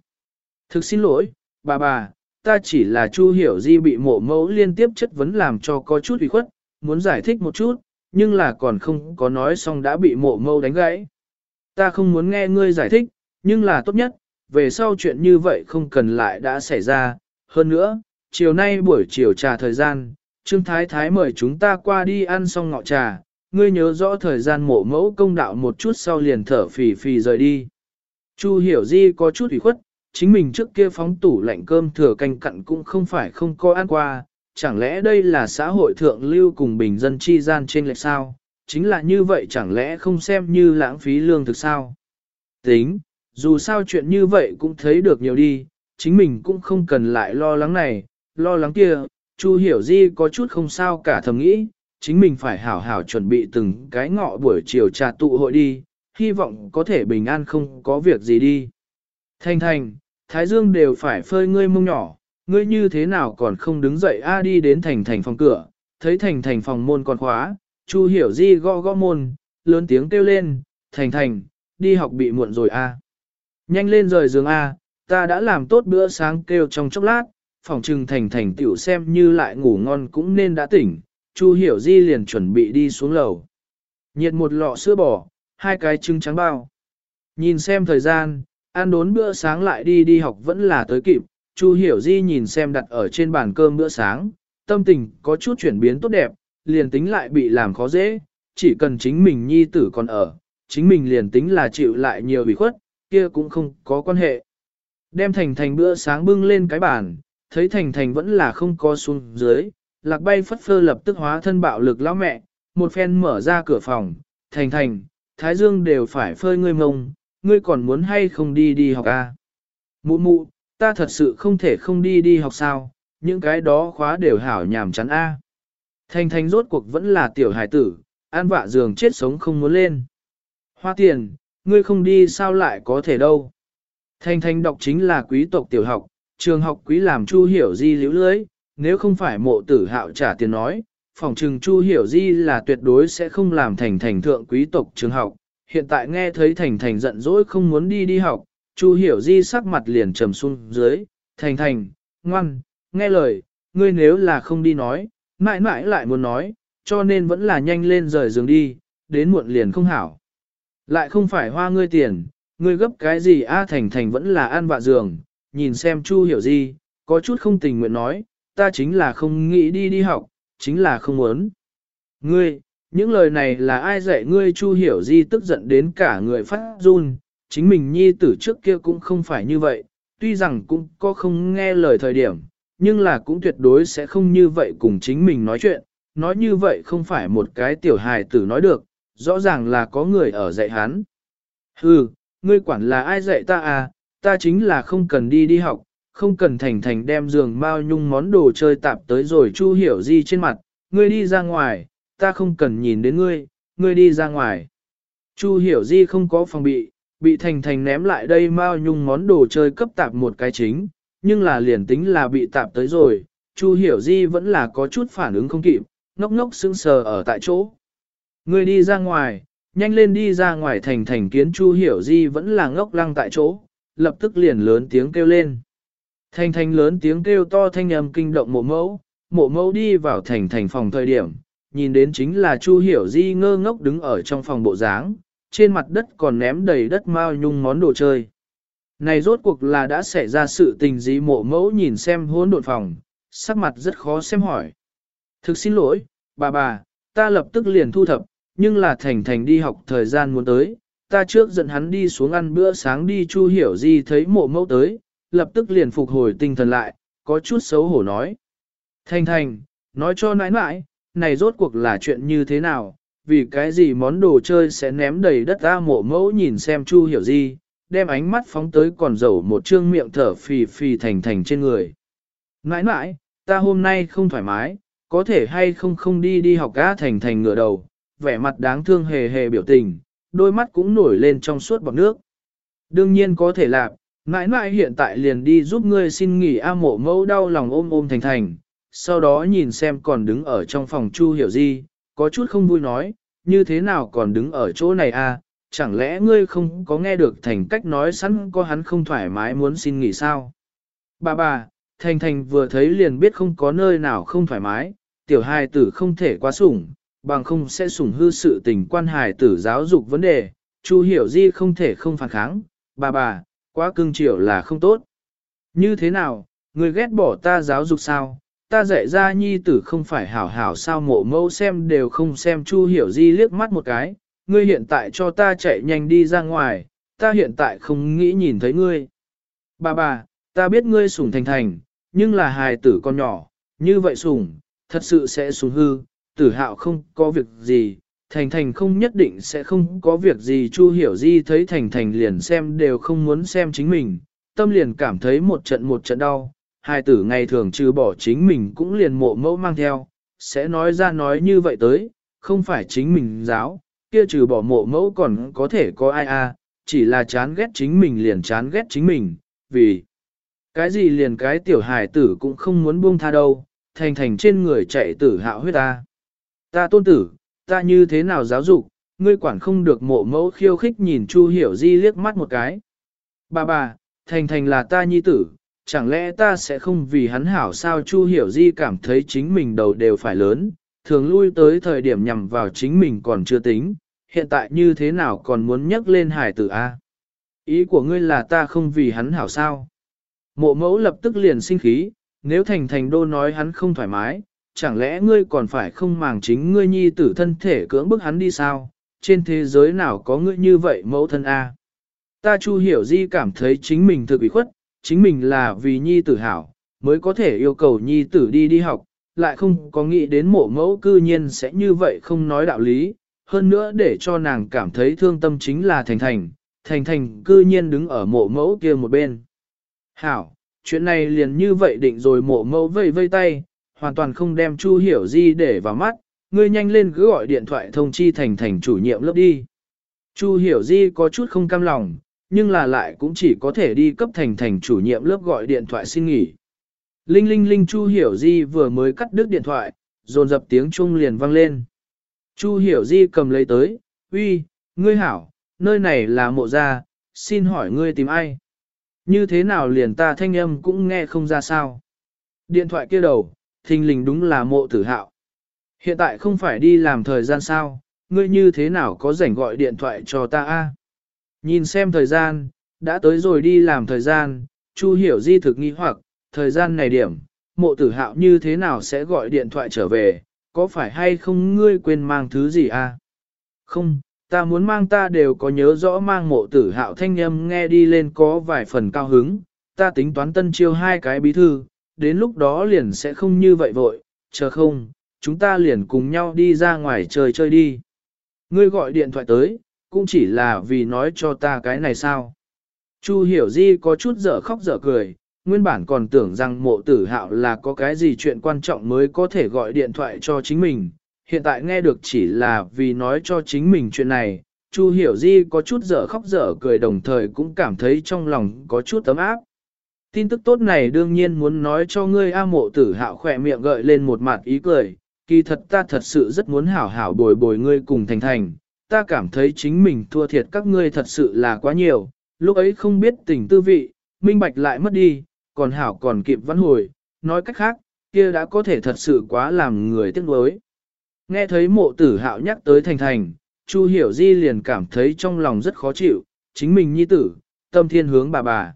Thực xin lỗi, bà bà, ta chỉ là Chu Hiểu Di bị mộ mẫu liên tiếp chất vấn làm cho có chút ủy khuất, muốn giải thích một chút, nhưng là còn không có nói xong đã bị mộ mẫu đánh gãy. Ta không muốn nghe ngươi giải thích, nhưng là tốt nhất, về sau chuyện như vậy không cần lại đã xảy ra. Hơn nữa, chiều nay buổi chiều trà thời gian, Trương Thái Thái mời chúng ta qua đi ăn xong ngọ trà, ngươi nhớ rõ thời gian mộ mẫu công đạo một chút sau liền thở phì phì rời đi. Chu hiểu di có chút ủy khuất, chính mình trước kia phóng tủ lạnh cơm thừa canh cặn cũng không phải không có ăn qua, chẳng lẽ đây là xã hội thượng lưu cùng bình dân chi gian trên lệch sao, chính là như vậy chẳng lẽ không xem như lãng phí lương thực sao. Tính, dù sao chuyện như vậy cũng thấy được nhiều đi, chính mình cũng không cần lại lo lắng này, lo lắng kia, Chu Hiểu Di có chút không sao cả thầm nghĩ, chính mình phải hảo hảo chuẩn bị từng cái ngọ buổi chiều trà tụ hội đi, hy vọng có thể bình an không có việc gì đi. Thành thành, Thái Dương đều phải phơi ngươi mông nhỏ, ngươi như thế nào còn không đứng dậy a đi đến thành thành phòng cửa, thấy thành thành phòng môn còn khóa, Chu Hiểu Di gõ gõ môn, lớn tiếng kêu lên, thành thành, đi học bị muộn rồi a. Nhanh lên rời giường A, ta đã làm tốt bữa sáng kêu trong chốc lát, phòng trừng thành thành tiểu xem như lại ngủ ngon cũng nên đã tỉnh, Chu Hiểu Di liền chuẩn bị đi xuống lầu. Nhiệt một lọ sữa bò, hai cái trứng trắng bao. Nhìn xem thời gian, ăn đốn bữa sáng lại đi đi học vẫn là tới kịp, Chu Hiểu Di nhìn xem đặt ở trên bàn cơm bữa sáng, tâm tình có chút chuyển biến tốt đẹp, liền tính lại bị làm khó dễ, chỉ cần chính mình nhi tử còn ở, chính mình liền tính là chịu lại nhiều bị khuất, kia cũng không có quan hệ. Đem Thành Thành bữa sáng bưng lên cái bàn, thấy Thành Thành vẫn là không có xuống dưới, lạc bay phất phơ lập tức hóa thân bạo lực lão mẹ, một phen mở ra cửa phòng, Thành Thành, Thái Dương đều phải phơi ngươi mông, ngươi còn muốn hay không đi đi học à? Mụ mụ, ta thật sự không thể không đi đi học sao, những cái đó khóa đều hảo nhảm chán a. Thanh Thanh rốt cuộc vẫn là tiểu hải tử, an vạ giường chết sống không muốn lên. Hoa tiền, ngươi không đi sao lại có thể đâu. Thanh thanh đọc chính là quý tộc tiểu học, trường học quý làm chu hiểu di liễu lưới, nếu không phải mộ tử hạo trả tiền nói, phòng trừng chu hiểu di là tuyệt đối sẽ không làm thành thành thượng quý tộc trường học. Hiện tại nghe thấy thành thành giận dỗi không muốn đi đi học, chu hiểu di sắc mặt liền trầm xuống dưới, thành thành, ngoan, nghe lời, ngươi nếu là không đi nói, mãi mãi lại muốn nói, cho nên vẫn là nhanh lên rời giường đi, đến muộn liền không hảo. Lại không phải hoa ngươi tiền, ngươi gấp cái gì A Thành Thành vẫn là an vạ giường, nhìn xem Chu hiểu di, có chút không tình nguyện nói, ta chính là không nghĩ đi đi học, chính là không muốn. Ngươi, những lời này là ai dạy ngươi Chu hiểu di tức giận đến cả người phát run, chính mình nhi tử trước kia cũng không phải như vậy, tuy rằng cũng có không nghe lời thời điểm, nhưng là cũng tuyệt đối sẽ không như vậy cùng chính mình nói chuyện, nói như vậy không phải một cái tiểu hài tử nói được, rõ ràng là có người ở dạy hắn. Hừ, ngươi quản là ai dạy ta à, ta chính là không cần đi đi học, không cần thành thành đem giường bao nhung món đồ chơi tạp tới rồi chu hiểu di trên mặt, ngươi đi ra ngoài, ta không cần nhìn đến ngươi, ngươi đi ra ngoài. Chu hiểu di không có phòng bị, bị thành thành ném lại đây mau nhung món đồ chơi cấp tạp một cái chính, nhưng là liền tính là bị tạp tới rồi, Chu hiểu di vẫn là có chút phản ứng không kịp, ngốc ngốc sững sờ ở tại chỗ. Ngươi đi ra ngoài, nhanh lên đi ra ngoài thành thành kiến Chu Hiểu Di vẫn là ngốc lăng tại chỗ, lập tức liền lớn tiếng kêu lên. Thành thành lớn tiếng kêu to thanh âm kinh động mộ mẫu, mộ mẫu đi vào thành thành phòng thời điểm, nhìn đến chính là Chu Hiểu Di ngơ ngốc đứng ở trong phòng bộ dáng, trên mặt đất còn ném đầy đất mao nhung món đồ chơi. Này rốt cuộc là đã xảy ra sự tình gì mộ mẫu nhìn xem hỗn độn phòng, sắc mặt rất khó xem hỏi. Thực xin lỗi, bà bà, ta lập tức liền thu thập, nhưng là Thành Thành đi học thời gian muốn tới, ta trước dẫn hắn đi xuống ăn bữa sáng đi Chu Hiểu Di thấy mộ mẫu tới, lập tức liền phục hồi tinh thần lại, có chút xấu hổ nói. Thành Thành, nói cho nãi nãi, này rốt cuộc là chuyện như thế nào, vì cái gì món đồ chơi sẽ ném đầy đất ra mộ mẫu nhìn xem Chu Hiểu gì? đem ánh mắt phóng tới còn dầu một trương miệng thở phì phì Thành Thành trên người. Nãi nãi, ta hôm nay không thoải mái, có thể hay không không đi đi học cá Thành Thành ngựa đầu, vẻ mặt đáng thương hề hề biểu tình, đôi mắt cũng nổi lên trong suốt bọt nước. Đương nhiên có thể làm, nãi nãi hiện tại liền đi giúp ngươi xin nghỉ A mộ mẫu đau lòng ôm ôm thành thành, sau đó nhìn xem còn đứng ở trong phòng Chu Hiểu Di, có chút không vui nói, như thế nào còn đứng ở chỗ này a? chẳng lẽ ngươi không có nghe được thành cách nói sẵn có hắn không thoải mái muốn xin nghỉ sao? Bà bà, Thành Thành vừa thấy liền biết không có nơi nào không thoải mái, tiểu hài tử không thể quá sủng, bằng không sẽ sủng hư sự tình quan hài tử giáo dục vấn đề, Chu Hiểu Di không thể không phản kháng, bà bà, quá cưng chiều là không tốt. Như thế nào, người ghét bỏ ta giáo dục sao? Ta dạy ra nhi tử không phải hảo hảo sao mộ mẫu xem đều không xem Chu Hiểu Di liếc mắt một cái, ngươi hiện tại cho ta chạy nhanh đi ra ngoài, ta hiện tại không nghĩ nhìn thấy ngươi. Bà bà, ta biết ngươi sủng thành thành, nhưng là hài tử con nhỏ, như vậy sủng, thật sự sẽ sủng hư, tử hạo không có việc gì, thành thành không nhất định sẽ không có việc gì Chu hiểu di thấy thành thành liền xem đều không muốn xem chính mình, tâm liền cảm thấy một trận một trận đau, hài tử ngày thường trừ bỏ chính mình cũng liền mộ mẫu mang theo, sẽ nói ra nói như vậy tới, không phải chính mình giáo, kia trừ bỏ mộ mẫu còn có thể có ai a, à, chỉ là chán ghét chính mình liền chán ghét chính mình, vì cái gì liền cái tiểu hài tử cũng không muốn buông tha đâu, thành thành trên người chạy tử hạo huyết ta. Ta tôn tử, ta như thế nào giáo dục, ngươi quản không được mộ mẫu khiêu khích nhìn Chu Hiểu Di liếc mắt một cái. Bà bà, thành thành là ta nhi tử, chẳng lẽ ta sẽ không vì hắn hảo sao Chu Hiểu Di cảm thấy chính mình đầu đều phải lớn, thường lui tới thời điểm nhằm vào chính mình còn chưa tính, hiện tại như thế nào còn muốn nhắc lên hải tử A. Ý của ngươi là ta không vì hắn hảo sao. Mộ mẫu lập tức liền sinh khí, nếu thành thành đô nói hắn không thoải mái, chẳng lẽ ngươi còn phải không màng chính ngươi nhi tử thân thể cưỡng bức hắn đi sao, trên thế giới nào có ngươi như vậy mẫu thân A. Ta chu hiểu di cảm thấy chính mình thực ủy khuất, chính mình là vì nhi tử hảo, mới có thể yêu cầu nhi tử đi đi học, lại không có nghĩ đến mộ mẫu cư nhiên sẽ như vậy không nói đạo lý, hơn nữa để cho nàng cảm thấy thương tâm chính là Thành Thành, Thành Thành cư nhiên đứng ở mộ mẫu kia một bên. Hảo, chuyện này liền như vậy định rồi mộ mẫu vây vây tay, hoàn toàn không đem Chu Hiểu Di để vào mắt, ngươi nhanh lên cứ gọi điện thoại thông chi Thành Thành chủ nhiệm lớp đi. Chu Hiểu Di có chút không cam lòng, nhưng là lại cũng chỉ có thể đi cấp Thành Thành chủ nhiệm lớp gọi điện thoại xin nghỉ. Linh linh linh Chu Hiểu Di vừa mới cắt đứt điện thoại, dồn dập tiếng chuông liền vang lên. Chu Hiểu Di cầm lấy tới, uy, ngươi hảo, nơi này là mộ gia, xin hỏi ngươi tìm ai? Như thế nào liền ta thanh âm cũng nghe không ra sao? Điện thoại kia đầu, thình lình đúng là mộ tử hạo. Hiện tại không phải đi làm thời gian sao, ngươi như thế nào có rảnh gọi điện thoại cho ta a? Nhìn xem thời gian, đã tới rồi đi làm thời gian, Chu Hiểu Di thực nghi hoặc, thời gian này điểm, mộ tử hạo như thế nào sẽ gọi điện thoại trở về, có phải hay không ngươi quên mang thứ gì à? Không, ta muốn mang ta đều có nhớ rõ mang mộ tử hạo thanh âm nghe đi lên có vài phần cao hứng, ta tính toán tân chiêu hai cái bí thư, đến lúc đó liền sẽ không như vậy vội, chờ không, chúng ta liền cùng nhau đi ra ngoài trời chơi đi. Ngươi gọi điện thoại tới, cũng chỉ là vì nói cho ta cái này sao. Chu hiểu di có chút dở khóc dở cười, nguyên bản còn tưởng rằng mộ tử hạo là có cái gì chuyện quan trọng mới có thể gọi điện thoại cho chính mình, hiện tại nghe được chỉ là vì nói cho chính mình chuyện này, Chu Hiểu Di có chút dở khóc dở cười đồng thời cũng cảm thấy trong lòng có chút tấm áp. Tin tức tốt này đương nhiên muốn nói cho ngươi A mộ tử hạo khỏe miệng gợi lên một mặt ý cười, kỳ thật ta thật sự rất muốn hảo hảo bồi bồi ngươi cùng thành thành, ta cảm thấy chính mình thua thiệt các ngươi thật sự là quá nhiều, lúc ấy không biết tình tư vị, minh bạch lại mất đi, còn hảo còn kịp văn hồi, nói cách khác, kia đã có thể thật sự quá làm người tiếc nuối. Nghe thấy mộ tử hạo nhắc tới thành thành, Chu Hiểu Di liền cảm thấy trong lòng rất khó chịu, chính mình nhi tử, tâm thiên hướng bà bà.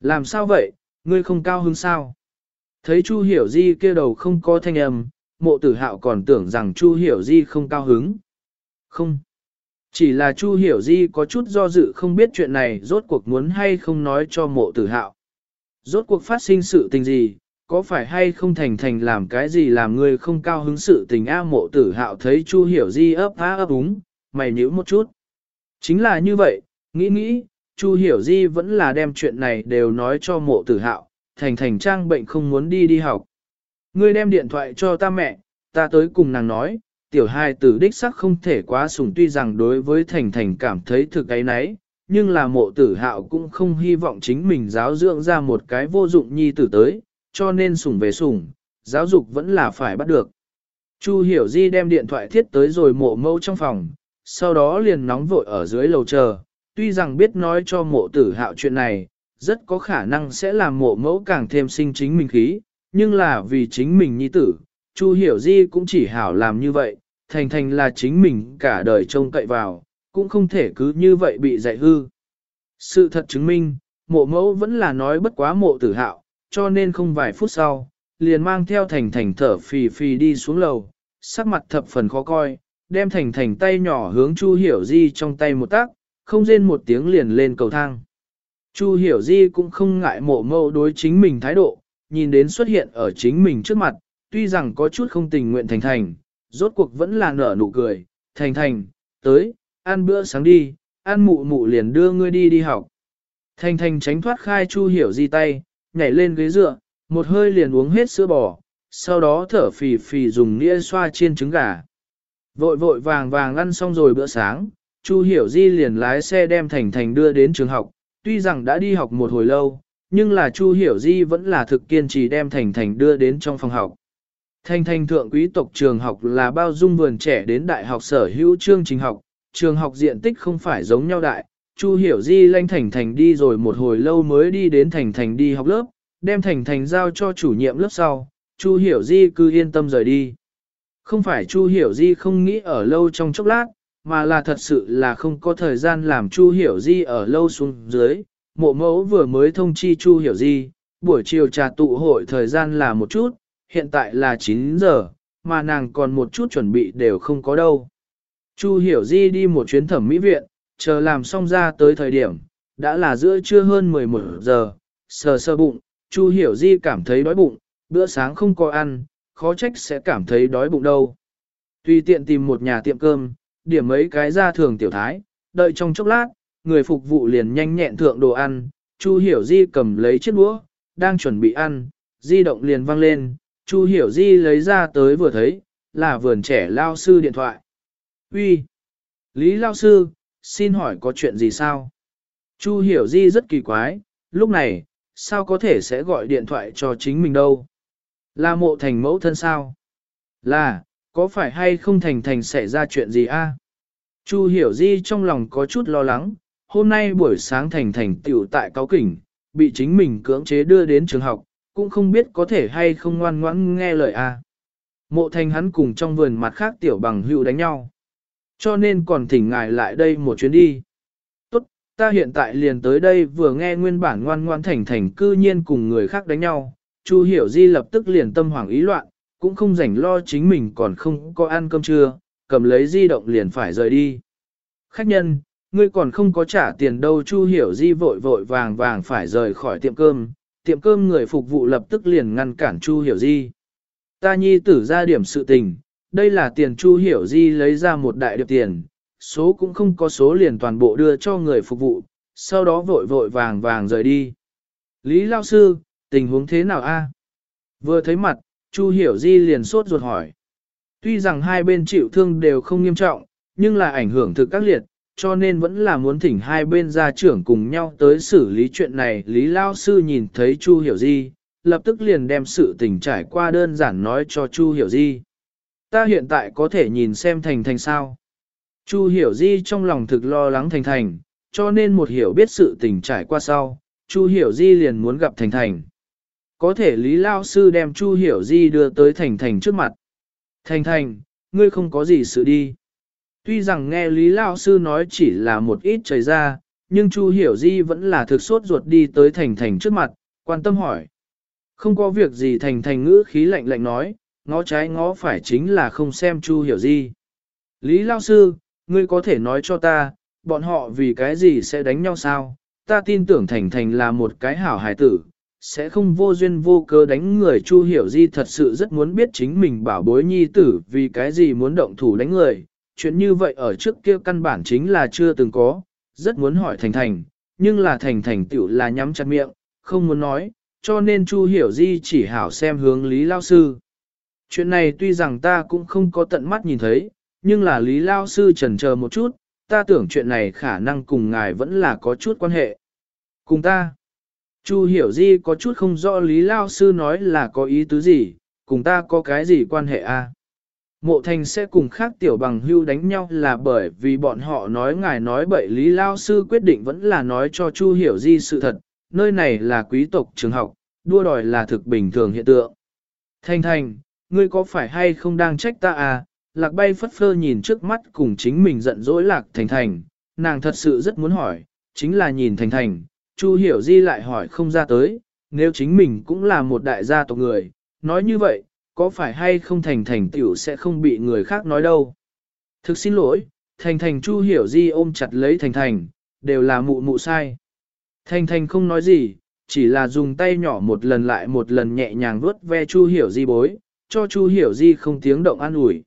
Làm sao vậy, ngươi không cao hứng sao? Thấy Chu Hiểu Di kia đầu không có thanh âm, mộ tử hạo còn tưởng rằng Chu Hiểu Di không cao hứng. Không. Chỉ là Chu Hiểu Di có chút do dự không biết chuyện này rốt cuộc muốn hay không nói cho mộ tử hạo. Rốt cuộc phát sinh sự tình gì, có phải hay không thành thành làm cái gì làm người không cao hứng sự tình A mộ tử hạo thấy Chu hiểu di ấp á ấp úng, mày nhíu một chút. Chính là như vậy, nghĩ nghĩ, Chu hiểu di vẫn là đem chuyện này đều nói cho mộ tử hạo, thành thành trang bệnh không muốn đi đi học. Ngươi đem điện thoại cho ta mẹ, ta tới cùng nàng nói, tiểu hai tử đích sắc không thể quá sùng tuy rằng đối với thành thành cảm thấy thực ấy nấy, nhưng là mộ tử hạo cũng không hy vọng chính mình giáo dưỡng ra một cái vô dụng nhi tử tới, cho nên sủng về sủng, giáo dục vẫn là phải bắt được. Chu hiểu di đem điện thoại thiết tới rồi mộ mâu trong phòng, sau đó liền nóng vội ở dưới lầu chờ, tuy rằng biết nói cho mộ tử hạo chuyện này, rất có khả năng sẽ làm mộ mẫu càng thêm sinh chính mình khí, nhưng là vì chính mình nhi tử, Chu hiểu di cũng chỉ hảo làm như vậy, thành thành là chính mình cả đời trông cậy vào, cũng không thể cứ như vậy bị dạy hư. Sự thật chứng minh, mộ mẫu vẫn là nói bất quá mộ tử hạo, cho nên không vài phút sau, liền mang theo thành thành thở phì phì đi xuống lầu, sắc mặt thập phần khó coi, đem thành thành tay nhỏ hướng Chu Hiểu Di trong tay một tác, không rên một tiếng liền lên cầu thang. Chu Hiểu Di cũng không ngại mộ mẫu đối chính mình thái độ, nhìn đến xuất hiện ở chính mình trước mặt, tuy rằng có chút không tình nguyện thành thành, rốt cuộc vẫn là nở nụ cười, thành thành, tới, ăn bữa sáng đi, ăn mụ mụ liền đưa ngươi đi đi học. Thành thành tránh thoát khai Chu Hiểu Di tay, nhảy lên ghế dựa, một hơi liền uống hết sữa bò, sau đó thở phì phì dùng nĩa xoa chiên trứng gà. Vội vội vàng vàng ăn xong rồi bữa sáng, Chu Hiểu Di liền lái xe đem Thành Thành đưa đến trường học, tuy rằng đã đi học một hồi lâu, nhưng là Chu Hiểu Di vẫn là thực kiên trì đem Thành Thành đưa đến trong phòng học. Thanh Thanh thượng quý tộc trường học là bao dung vườn trẻ đến đại học sở hữu chương trình học, trường học diện tích không phải giống nhau đại, Chu Hiểu Di lanh Thành Thành đi rồi một hồi lâu mới đi đến Thành Thành đi học lớp, đem Thành Thành giao cho chủ nhiệm lớp sau, Chu Hiểu Di cứ yên tâm rời đi. Không phải Chu Hiểu Di không nghĩ ở lâu trong chốc lát, mà là thật sự là không có thời gian làm Chu Hiểu Di ở lâu xuống dưới. Mộ mẫu vừa mới thông chi Chu Hiểu Di, buổi chiều trà tụ hội thời gian là một chút, hiện tại là 9 giờ, mà nàng còn một chút chuẩn bị đều không có đâu. Chu Hiểu Di đi một chuyến thẩm mỹ viện, chờ làm xong ra tới thời điểm, đã là giữa trưa hơn 11 giờ, sờ sờ bụng, Chu Hiểu Di cảm thấy đói bụng, bữa sáng không có ăn, khó trách sẽ cảm thấy đói bụng đâu. Tùy tiện tìm một nhà tiệm cơm, điểm mấy cái ra thường tiểu thái, đợi trong chốc lát, người phục vụ liền nhanh nhẹn thượng đồ ăn, Chu Hiểu Di cầm lấy chiếc đũa, đang chuẩn bị ăn, di động liền vang lên, Chu Hiểu Di lấy ra tới vừa thấy, là vườn trẻ lao sư điện thoại. Uy, Lý lao sư, xin hỏi có chuyện gì sao? Chu Hiểu Di rất kỳ quái, lúc này, sao có thể sẽ gọi điện thoại cho chính mình đâu? Là mộ thành mẫu thân sao? Là, có phải hay không thành thành xảy ra chuyện gì a? Chu hiểu di trong lòng có chút lo lắng, hôm nay buổi sáng thành thành tiểu tại cáo kỉnh, bị chính mình cưỡng chế đưa đến trường học, cũng không biết có thể hay không ngoan ngoãn nghe lời a. Mộ thành hắn cùng trong vườn mặt khác tiểu bằng hữu đánh nhau. Cho nên còn thỉnh ngài lại đây một chuyến đi. Tốt, ta hiện tại liền tới đây vừa nghe nguyên bản ngoan ngoan thành thành cư nhiên cùng người khác đánh nhau, Chu Hiểu Di lập tức liền tâm hoảng ý loạn, cũng không rảnh lo chính mình còn không có ăn cơm trưa, cầm lấy di động liền phải rời đi. Khách nhân, ngươi còn không có trả tiền đâu Chu Hiểu Di vội vội vàng vàng phải rời khỏi tiệm cơm, tiệm cơm người phục vụ lập tức liền ngăn cản Chu Hiểu Di. Ta nhi tử ra điểm sự tình, đây là tiền Chu Hiểu Di lấy ra một đại điệp tiền, số cũng không có số liền toàn bộ đưa cho người phục vụ, sau đó vội vội vàng vàng rời đi. Lý Lao Sư, tình huống thế nào a? Vừa thấy mặt, Chu Hiểu Di liền sốt ruột hỏi. Tuy rằng hai bên chịu thương đều không nghiêm trọng, nhưng là ảnh hưởng thực các liệt, cho nên vẫn là muốn thỉnh hai bên gia trưởng cùng nhau tới xử lý chuyện này. Lý Lao Sư nhìn thấy Chu Hiểu Di, lập tức liền đem sự tình trải qua đơn giản nói cho Chu Hiểu Di. Ta hiện tại có thể nhìn xem thành thành sao. Chu Hiểu Di trong lòng thực lo lắng thành thành, cho nên một hiểu biết sự tình trải qua sau, Chu Hiểu Di liền muốn gặp thành thành. Có thể Lý Lao Sư đem Chu Hiểu Di đưa tới Thành Thành trước mặt. Thành Thành, ngươi không có gì sự đi. Tuy rằng nghe Lý Lao Sư nói chỉ là một ít trời ra, nhưng Chu Hiểu Di vẫn là thực sốt ruột đi tới Thành Thành trước mặt, quan tâm hỏi. Không có việc gì Thành Thành ngữ khí lạnh lạnh nói, ngó trái ngó phải chính là không xem Chu Hiểu Di. Lý Lao Sư, ngươi có thể nói cho ta, bọn họ vì cái gì sẽ đánh nhau sao? Ta tin tưởng Thành Thành là một cái hảo hài tử, sẽ không vô duyên vô cớ đánh người Chu Hiểu Di thật sự rất muốn biết chính mình bảo bối nhi tử vì cái gì muốn động thủ đánh người. Chuyện như vậy ở trước kia căn bản chính là chưa từng có, rất muốn hỏi Thành Thành, nhưng là Thành Thành tiểu là nhắm chặt miệng, không muốn nói, cho nên Chu Hiểu Di chỉ hảo xem hướng Lý Lao Sư. Chuyện này tuy rằng ta cũng không có tận mắt nhìn thấy, nhưng là Lý Lao Sư trần chờ một chút, ta tưởng chuyện này khả năng cùng ngài vẫn là có chút quan hệ. Cùng ta. Chu hiểu di có chút không rõ lý lao sư nói là có ý tứ gì, cùng ta có cái gì quan hệ a? Mộ thành sẽ cùng khác tiểu bằng hưu đánh nhau là bởi vì bọn họ nói ngài nói bậy lý lao sư quyết định vẫn là nói cho Chu hiểu di sự thật, nơi này là quý tộc trường học, đua đòi là thực bình thường hiện tượng. Thành thành, ngươi có phải hay không đang trách ta à? Lạc bay phất phơ nhìn trước mắt cùng chính mình giận dỗi lạc thành thành, nàng thật sự rất muốn hỏi, chính là nhìn thành thành, Chu hiểu di lại hỏi không ra tới, nếu chính mình cũng là một đại gia tộc người, nói như vậy, có phải hay không thành thành tiểu sẽ không bị người khác nói đâu. Thực xin lỗi, thành thành Chu hiểu di ôm chặt lấy thành thành, đều là mụ mụ sai. Thành thành không nói gì, chỉ là dùng tay nhỏ một lần lại một lần nhẹ nhàng vuốt ve Chu hiểu di bối, cho Chu hiểu di không tiếng động an ủi.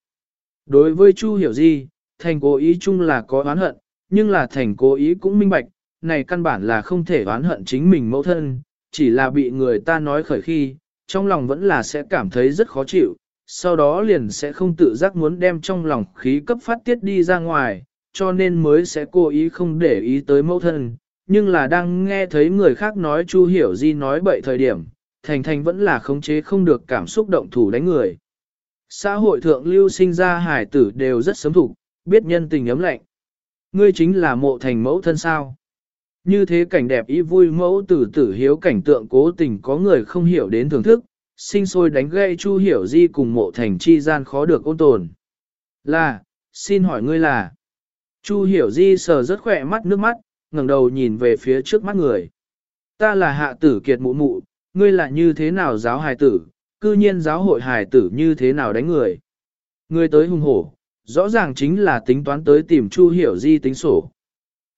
Đối với Chu hiểu di, thành cố ý chung là có oán hận, nhưng là thành cố ý cũng minh bạch, này căn bản là không thể oán hận chính mình mẫu thân, chỉ là bị người ta nói khởi khi, trong lòng vẫn là sẽ cảm thấy rất khó chịu, sau đó liền sẽ không tự giác muốn đem trong lòng khí cấp phát tiết đi ra ngoài, cho nên mới sẽ cố ý không để ý tới mẫu thân, nhưng là đang nghe thấy người khác nói Chu Hiểu Di nói bậy thời điểm, Thành Thành vẫn là khống chế không được cảm xúc động thủ đánh người. Xã hội thượng lưu sinh ra hải tử đều rất sớm thủ, biết nhân tình ấm lạnh. Ngươi chính là mộ thành mẫu thân sao. Như thế cảnh đẹp ý vui mẫu tử tử hiếu cảnh tượng cố tình có người không hiểu đến thưởng thức, sinh sôi đánh gây Chu Hiểu Di cùng mộ thành chi gian khó được ôn tồn. Là, xin hỏi ngươi là. Chu Hiểu Di sờ rất khỏe mắt nước mắt, ngẩng đầu nhìn về phía trước mắt người. Ta là hạ tử kiệt mụ mụ, ngươi là như thế nào giáo hài tử, cư nhiên giáo hội hài tử như thế nào đánh người. Ngươi tới hung hổ, rõ ràng chính là tính toán tới tìm Chu Hiểu Di tính sổ.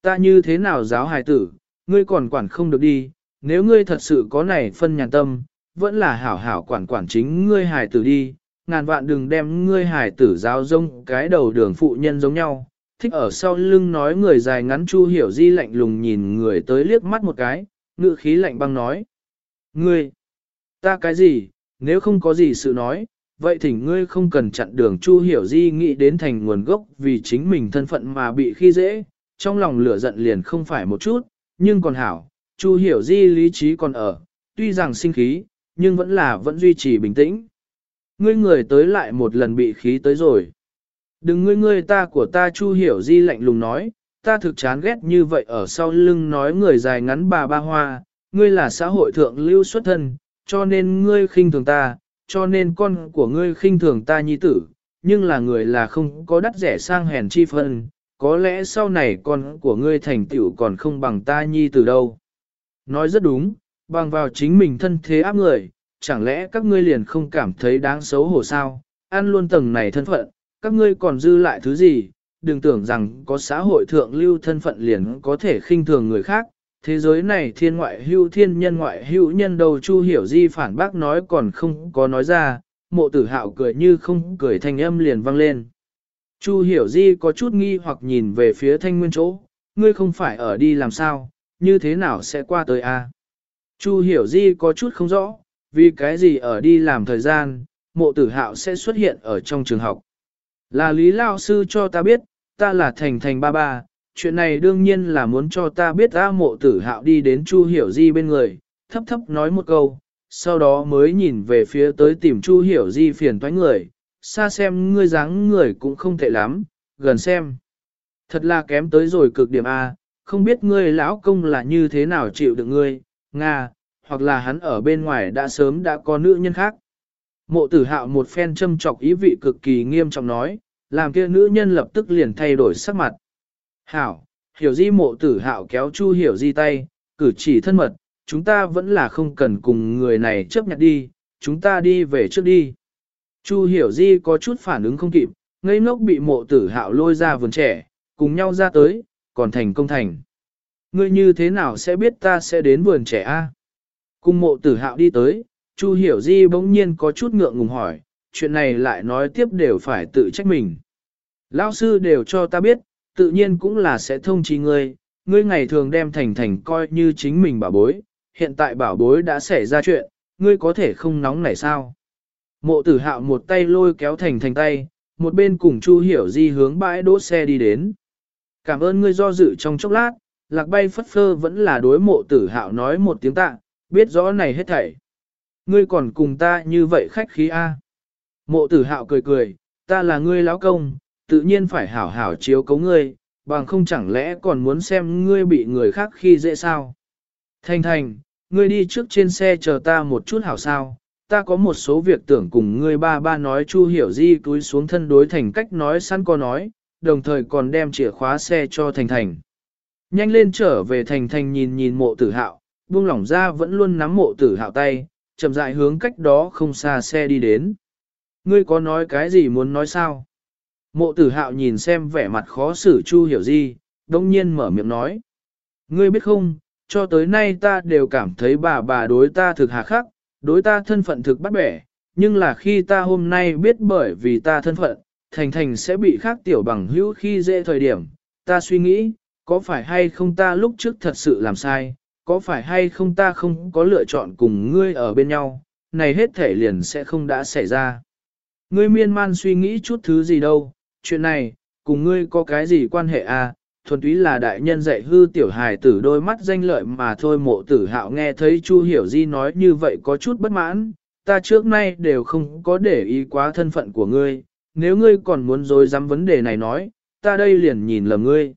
Ta như thế nào giáo hài tử, ngươi còn quản không được đi, nếu ngươi thật sự có này phân nhàn tâm, vẫn là hảo hảo quản quản chính ngươi hài tử đi, ngàn vạn đừng đem ngươi hài tử giáo rông cái đầu đường phụ nhân giống nhau. Thích ở sau lưng nói người dài ngắn Chu Hiểu Di lạnh lùng nhìn người tới liếc mắt một cái, ngự khí lạnh băng nói. Ngươi, ta cái gì, nếu không có gì sự nói, vậy thỉnh ngươi không cần chặn đường Chu Hiểu Di nghĩ đến thành nguồn gốc vì chính mình thân phận mà bị khi dễ, trong lòng lửa giận liền không phải một chút, nhưng còn hảo, Chu Hiểu Di lý trí còn ở, tuy rằng sinh khí, nhưng vẫn là vẫn duy trì bình tĩnh. Ngươi người tới lại một lần bị khí tới rồi. Đừng ngươi ngươi ta của ta Chu Hiểu Di lạnh lùng nói, ta thực chán ghét như vậy ở sau lưng nói người dài ngắn bà ba hoa, ngươi là xã hội thượng lưu xuất thân, cho nên ngươi khinh thường ta, cho nên con của ngươi khinh thường ta nhi tử, nhưng là người là không có đắt rẻ sang hèn chi phân, có lẽ sau này con của ngươi thành tựu còn không bằng ta nhi từ đâu. Nói rất đúng, bằng vào chính mình thân thế áp người, chẳng lẽ các ngươi liền không cảm thấy đáng xấu hổ sao, ăn luôn tầng này thân phận, các ngươi còn dư lại thứ gì, đừng tưởng rằng có xã hội thượng lưu thân phận liền có thể khinh thường người khác. Thế giới này thiên ngoại hưu thiên nhân ngoại hữu nhân đầu chu hiểu di phản bác nói còn không có nói ra, mộ tử hạo cười như không cười thanh âm liền vang lên. Chu hiểu di có chút nghi hoặc nhìn về phía thanh nguyên chỗ, ngươi không phải ở đi làm sao, như thế nào sẽ qua tới a? Chu hiểu di có chút không rõ, vì cái gì ở đi làm thời gian, mộ tử hạo sẽ xuất hiện ở trong trường học. Là lý lao sư cho ta biết, ta là thành thành ba ba, chuyện này đương nhiên là muốn cho ta biết ta mộ tử hạo đi đến Chu hiểu di bên người, thấp thấp nói một câu, sau đó mới nhìn về phía tới tìm Chu hiểu di phiền toái người, xa xem ngươi dáng người cũng không tệ lắm, gần xem. Thật là kém tới rồi cực điểm A, không biết ngươi lão công là như thế nào chịu được ngươi, Nga, hoặc là hắn ở bên ngoài đã sớm đã có nữ nhân khác. Mộ tử hạo một phen châm chọc ý vị cực kỳ nghiêm trọng nói, làm kia nữ nhân lập tức liền thay đổi sắc mặt. Hảo, hiểu di mộ tử hạo kéo chu hiểu di tay, cử chỉ thân mật, chúng ta vẫn là không cần cùng người này chấp nhận đi, chúng ta đi về trước đi. Chu hiểu di có chút phản ứng không kịp, ngây ngốc bị mộ tử hạo lôi ra vườn trẻ, cùng nhau ra tới, còn thành công thành. Ngươi như thế nào sẽ biết ta sẽ đến vườn trẻ a? Cùng mộ tử hạo đi tới, Chu hiểu di bỗng nhiên có chút ngượng ngùng hỏi, chuyện này lại nói tiếp đều phải tự trách mình. Lão sư đều cho ta biết, tự nhiên cũng là sẽ thông trí ngươi, ngươi ngày thường đem thành thành coi như chính mình bảo bối, hiện tại bảo bối đã xảy ra chuyện, ngươi có thể không nóng nảy sao. Mộ tử hạo một tay lôi kéo thành thành tay, một bên cùng Chu Hiểu Di hướng bãi đỗ xe đi đến. Cảm ơn ngươi do dự trong chốc lát, lạc bay phất phơ vẫn là đối mộ tử hạo nói một tiếng tạ, biết rõ này hết thảy. Ngươi còn cùng ta như vậy khách khí a? Mộ tử hạo cười cười, ta là ngươi lão công, tự nhiên phải hảo hảo chiếu cấu ngươi, bằng không chẳng lẽ còn muốn xem ngươi bị người khác khi dễ sao. Thành thành, ngươi đi trước trên xe chờ ta một chút hảo sao, ta có một số việc tưởng cùng ngươi ba ba nói Chu Hiểu Di túi xuống thân đối thành cách nói sẵn có nói, đồng thời còn đem chìa khóa xe cho Thành Thành. Nhanh lên trở về Thành Thành nhìn nhìn mộ tử hạo, buông lỏng ra vẫn luôn nắm mộ tử hạo tay, chậm rãi hướng cách đó không xa xe đi đến. Ngươi có nói cái gì muốn nói sao? Mộ tử hạo nhìn xem vẻ mặt khó xử Chu Hiểu Di, đông nhiên mở miệng nói. Ngươi biết không, cho tới nay ta đều cảm thấy bà bà đối ta thực hà khắc, đối ta thân phận thực bắt bẻ, nhưng là khi ta hôm nay biết bởi vì ta thân phận, thành thành sẽ bị khác tiểu bằng hữu khi dễ thời điểm, ta suy nghĩ, có phải hay không ta lúc trước thật sự làm sai, có phải hay không ta không có lựa chọn cùng ngươi ở bên nhau, này hết thể liền sẽ không đã xảy ra. Ngươi miên man suy nghĩ chút thứ gì đâu, chuyện này, cùng ngươi có cái gì quan hệ à, thuần túy là đại nhân dạy hư tiểu hài tử đôi mắt danh lợi mà thôi mộ tử hạo nghe thấy Chu Hiểu Di nói như vậy có chút bất mãn, ta trước nay đều không có để ý quá thân phận của ngươi, nếu ngươi còn muốn dối dám vấn đề này nói, ta đây liền nhìn lầm ngươi.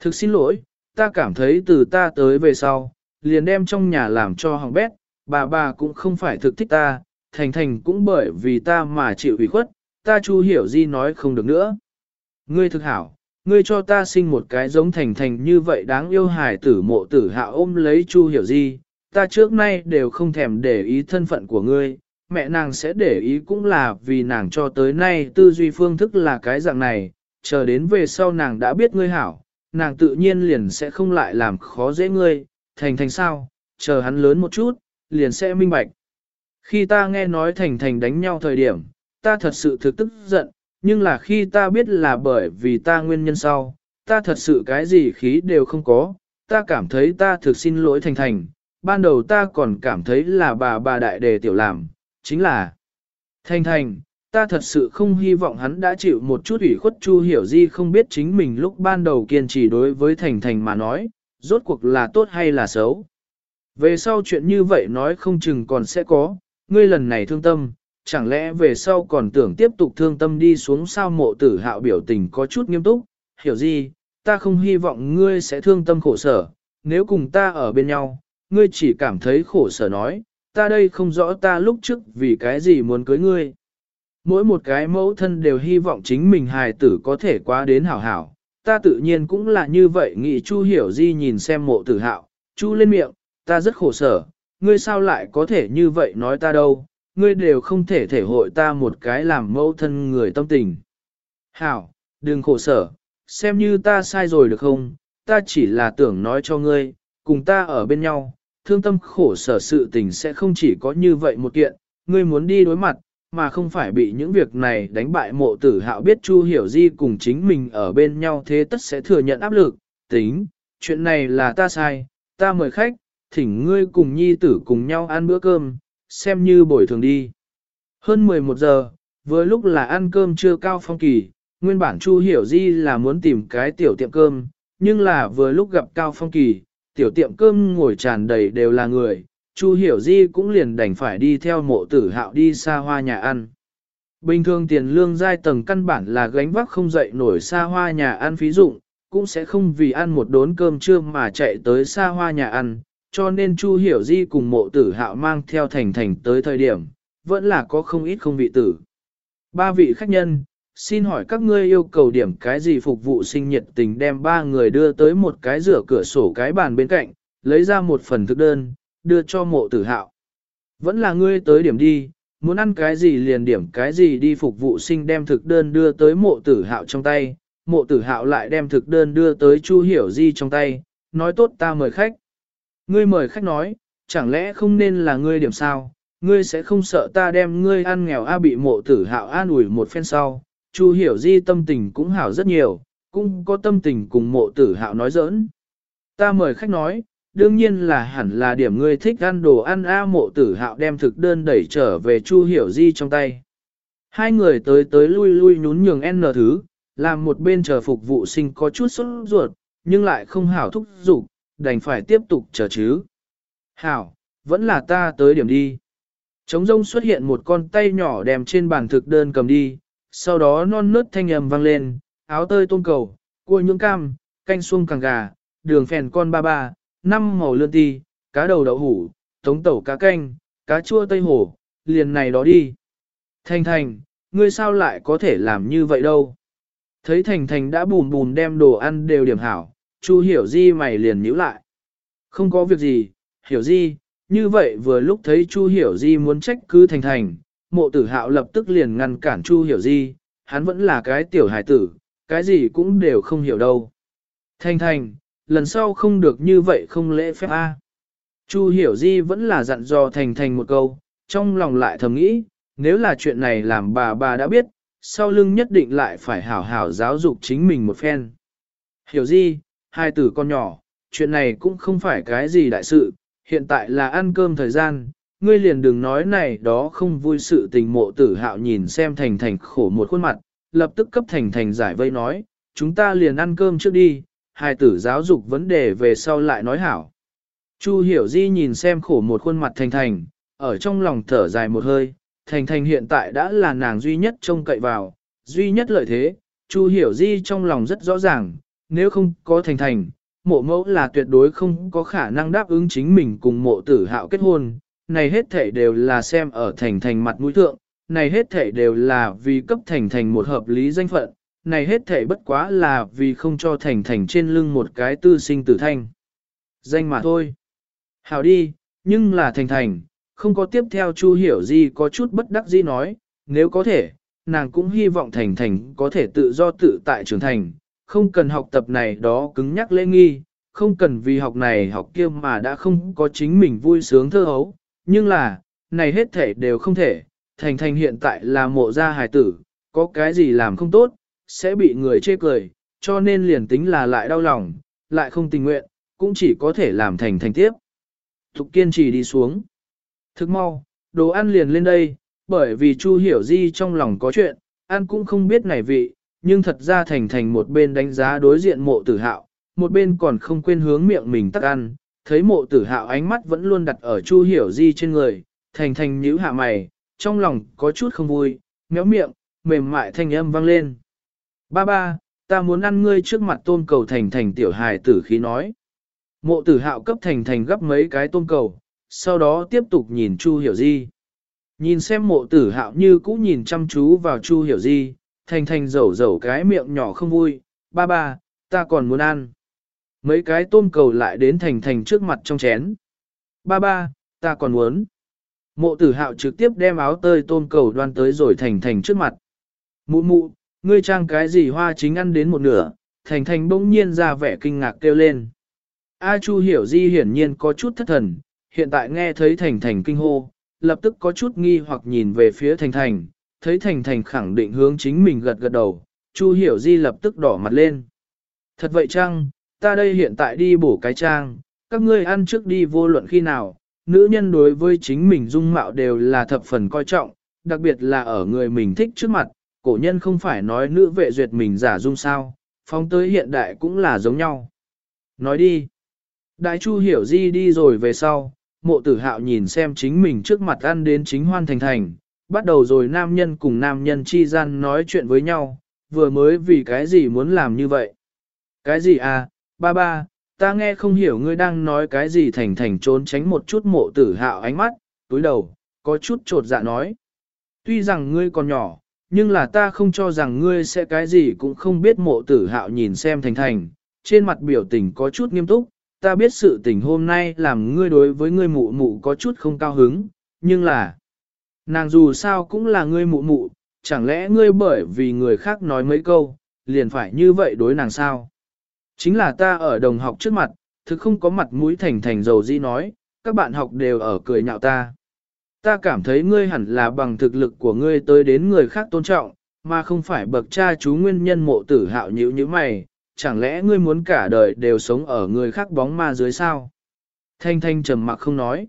Thực xin lỗi, ta cảm thấy từ ta tới về sau, liền đem trong nhà làm cho hỏng bét, bà bà cũng không phải thực thích ta, thành thành cũng bởi vì ta mà chịu ủy khuất, ta Chu Hiểu Di nói không được nữa. Ngươi thực hảo, ngươi cho ta sinh một cái giống thành thành như vậy đáng yêu hài tử mộ tử hạ ôm lấy Chu Hiểu Di, ta trước nay đều không thèm để ý thân phận của ngươi, mẹ nàng sẽ để ý cũng là vì nàng cho tới nay tư duy phương thức là cái dạng này, chờ đến về sau nàng đã biết ngươi hảo, nàng tự nhiên liền sẽ không lại làm khó dễ ngươi, thành thành sao, chờ hắn lớn một chút, liền sẽ minh bạch. Khi ta nghe nói thành thành đánh nhau thời điểm, ta thật sự thực tức giận, nhưng là khi ta biết là bởi vì ta nguyên nhân sau, ta thật sự cái gì khí đều không có, ta cảm thấy ta thực xin lỗi thành thành, ban đầu ta còn cảm thấy là bà bà đại đề tiểu làm, chính là thành thành, ta thật sự không hy vọng hắn đã chịu một chút ủy khuất chu hiểu di không biết chính mình lúc ban đầu kiên trì đối với thành thành mà nói, rốt cuộc là tốt hay là xấu. Về sau chuyện như vậy nói không chừng còn sẽ có, ngươi lần này thương tâm, chẳng lẽ về sau còn tưởng tiếp tục thương tâm đi xuống sao mộ tử hạo biểu tình có chút nghiêm túc, hiểu gì, ta không hy vọng ngươi sẽ thương tâm khổ sở, nếu cùng ta ở bên nhau, ngươi chỉ cảm thấy khổ sở nói, ta đây không rõ ta lúc trước vì cái gì muốn cưới ngươi. Mỗi một cái mẫu thân đều hy vọng chính mình hài tử có thể qua đến hảo hảo, ta tự nhiên cũng là như vậy nghĩ Chu hiểu di nhìn xem mộ tử hạo, Chu lên miệng, ta rất khổ sở, ngươi sao lại có thể như vậy nói ta đâu, ngươi đều không thể thể hội ta một cái làm mẫu thân người tâm tình. Hảo, đừng khổ sở, xem như ta sai rồi được không, ta chỉ là tưởng nói cho ngươi, cùng ta ở bên nhau, thương tâm khổ sở sự tình sẽ không chỉ có như vậy một kiện, ngươi muốn đi đối mặt, mà không phải bị những việc này đánh bại mộ tử hạo biết Chu Hiểu Di cùng chính mình ở bên nhau thế tất sẽ thừa nhận áp lực, tính, chuyện này là ta sai, ta mời khách, thỉnh ngươi cùng nhi tử cùng nhau ăn bữa cơm, xem như bồi thường đi. Hơn 11 giờ, vừa lúc là ăn cơm trưa cao phong kỳ, nguyên bản Chu Hiểu Di là muốn tìm cái tiểu tiệm cơm, nhưng là vừa lúc gặp cao phong kỳ, tiểu tiệm cơm ngồi tràn đầy đều là người, Chu Hiểu Di cũng liền đành phải đi theo mộ tử hạo đi xa hoa nhà ăn. Bình thường tiền lương giai tầng căn bản là gánh vác không dậy nổi xa hoa nhà ăn phí dụng, cũng sẽ không vì ăn một đốn cơm trưa mà chạy tới xa hoa nhà ăn, cho nên Chu Hiểu Di cùng mộ tử hạo mang theo thành thành tới thời điểm, vẫn là có không ít không vị tử. Ba vị khách nhân, xin hỏi các ngươi yêu cầu điểm cái gì phục vụ sinh nhiệt tình đem ba người đưa tới một cái rửa cửa sổ cái bàn bên cạnh, lấy ra một phần thức đơn, đưa cho mộ tử hạo. Vẫn là ngươi tới điểm đi, muốn ăn cái gì liền điểm cái gì đi phục vụ sinh đem thực đơn đưa tới mộ tử hạo trong tay, mộ tử hạo lại đem thực đơn đưa tới Chu Hiểu Di trong tay, nói tốt ta mời khách. Ngươi mời khách nói, chẳng lẽ không nên là ngươi điểm sao, ngươi sẽ không sợ ta đem ngươi ăn nghèo a bị mộ tử hạo an ủi một phen sau, Chu hiểu di tâm tình cũng hảo rất nhiều, cũng có tâm tình cùng mộ tử hạo nói giỡn. Ta mời khách nói, đương nhiên là hẳn là điểm ngươi thích ăn đồ ăn a mộ tử hạo đem thực đơn đẩy trở về Chu hiểu di trong tay. Hai người tới tới lui lui nhún nhường n thứ, làm một bên chờ phục vụ sinh có chút sốt ruột, nhưng lại không hảo thúc giục, đành phải tiếp tục chờ chứ. Hảo, vẫn là ta tới điểm đi. Trống rông xuất hiện một con tay nhỏ đem trên bàn thực đơn cầm đi, sau đó non nớt thanh âm vang lên, áo tơi tôm cầu, cua nhưỡng cam, canh xuông càng gà, đường phèn con ba ba, năm màu lươn ti, cá đầu đậu hủ, tống tẩu cá canh, cá chua tây hổ, liền này đó đi. Thành thành, ngươi sao lại có thể làm như vậy đâu? Thấy thành thành đã bùn bùn đem đồ ăn đều điểm hảo, Chu hiểu di mày liền nhíu lại. Không có việc gì, hiểu di, như vậy vừa lúc thấy Chu hiểu di muốn trách cứ thành thành, mộ tử hạo lập tức liền ngăn cản Chu hiểu di, hắn vẫn là cái tiểu hài tử, cái gì cũng đều không hiểu đâu. Thành thành, lần sau không được như vậy không lễ phép a. Chu hiểu di vẫn là dặn dò thành thành một câu, trong lòng lại thầm nghĩ, nếu là chuyện này làm bà bà đã biết, sau lưng nhất định lại phải hảo hảo giáo dục chính mình một phen. Hiểu di, hai tử con nhỏ, chuyện này cũng không phải cái gì đại sự, hiện tại là ăn cơm thời gian, ngươi liền đừng nói này đó không vui sự tình mộ tử hạo nhìn xem thành thành khổ một khuôn mặt, lập tức cấp thành thành giải vây nói, chúng ta liền ăn cơm trước đi, hai tử giáo dục vấn đề về sau lại nói hảo. Chu hiểu di nhìn xem khổ một khuôn mặt thành thành, ở trong lòng thở dài một hơi, thành thành hiện tại đã là nàng duy nhất trông cậy vào, duy nhất lợi thế, Chu hiểu di trong lòng rất rõ ràng, nếu không có thành thành, mộ mẫu là tuyệt đối không có khả năng đáp ứng chính mình cùng mộ tử hạo kết hôn, này hết thể đều là xem ở thành thành mặt mũi thượng, này hết thể đều là vì cấp thành thành một hợp lý danh phận, này hết thể bất quá là vì không cho thành thành trên lưng một cái tư sinh tử thanh. Danh mà thôi. Hảo đi, nhưng là thành thành, không có tiếp theo Chu hiểu gì có chút bất đắc dĩ nói, nếu có thể, nàng cũng hy vọng thành thành có thể tự do tự tại trưởng thành, không cần học tập này đó cứng nhắc lễ nghi, không cần vì học này học kia mà đã không có chính mình vui sướng thơ hấu, nhưng là, này hết thể đều không thể, thành thành hiện tại là mộ gia hài tử, có cái gì làm không tốt, sẽ bị người chê cười, cho nên liền tính là lại đau lòng, lại không tình nguyện, cũng chỉ có thể làm thành thành tiếp. Thục kiên trì đi xuống. Thức mau, đồ ăn liền lên đây, bởi vì Chu hiểu di trong lòng có chuyện, ăn cũng không biết này vị, nhưng thật ra thành thành một bên đánh giá đối diện mộ tử hạo, một bên còn không quên hướng miệng mình tắc ăn, thấy mộ tử hạo ánh mắt vẫn luôn đặt ở Chu hiểu di trên người, thành thành nhíu hạ mày, trong lòng có chút không vui, méo miệng, mềm mại thanh âm vang lên. Ba ba, ta muốn ăn ngươi trước mặt tôm cầu thành thành tiểu hài tử khí nói. Mộ tử hạo cấp thành thành gấp mấy cái tôm cầu, sau đó tiếp tục nhìn Chu hiểu di. Nhìn xem mộ tử hạo như cũ nhìn chăm chú vào Chu hiểu di, thành thành rầu rầu cái miệng nhỏ không vui, ba ba, ta còn muốn ăn. Mấy cái tôm cầu lại đến thành thành trước mặt trong chén. Ba ba, ta còn muốn. Mộ tử hạo trực tiếp đem áo tơi tôm cầu đoan tới rồi thành thành trước mặt. Mụ mụ, ngươi trang cái gì hoa chính ăn đến một nửa, thành thành bỗng nhiên ra vẻ kinh ngạc kêu lên. A Chu hiểu di hiển nhiên có chút thất thần, hiện tại nghe thấy thành thành kinh hô, lập tức có chút nghi hoặc nhìn về phía thành thành, thấy thành thành khẳng định hướng chính mình gật gật đầu, Chu hiểu di lập tức đỏ mặt lên. Thật vậy chăng, ta đây hiện tại đi bổ cái trang, các ngươi ăn trước đi vô luận khi nào, nữ nhân đối với chính mình dung mạo đều là thập phần coi trọng, đặc biệt là ở người mình thích trước mặt, cổ nhân không phải nói nữ vệ duyệt mình giả dung sao, phong tới hiện đại cũng là giống nhau. Nói đi. Đại chu hiểu di đi rồi về sau, mộ tử hạo nhìn xem chính mình trước mặt ăn đến chính hoan thành thành, bắt đầu rồi nam nhân cùng nam nhân chi gian nói chuyện với nhau, vừa mới vì cái gì muốn làm như vậy. Cái gì à, ba ba, ta nghe không hiểu ngươi đang nói cái gì thành thành trốn tránh một chút mộ tử hạo ánh mắt, túi đầu, có chút trột dạ nói. Tuy rằng ngươi còn nhỏ, nhưng là ta không cho rằng ngươi sẽ cái gì cũng không biết mộ tử hạo nhìn xem thành thành, trên mặt biểu tình có chút nghiêm túc, ta biết sự tình hôm nay làm ngươi đối với ngươi mụ mụ có chút không cao hứng, nhưng là, nàng dù sao cũng là ngươi mụ mụ, chẳng lẽ ngươi bởi vì người khác nói mấy câu, liền phải như vậy đối nàng sao? Chính là ta ở đồng học trước mặt, thực không có mặt mũi thành thành dầu di nói, các bạn học đều ở cười nhạo ta. Ta cảm thấy ngươi hẳn là bằng thực lực của ngươi tới đến người khác tôn trọng, mà không phải bậc cha chú nguyên nhân mộ tử hạo nhữ như mày, chẳng lẽ ngươi muốn cả đời đều sống ở người khác bóng ma dưới sao? Thanh thanh trầm mặc không nói.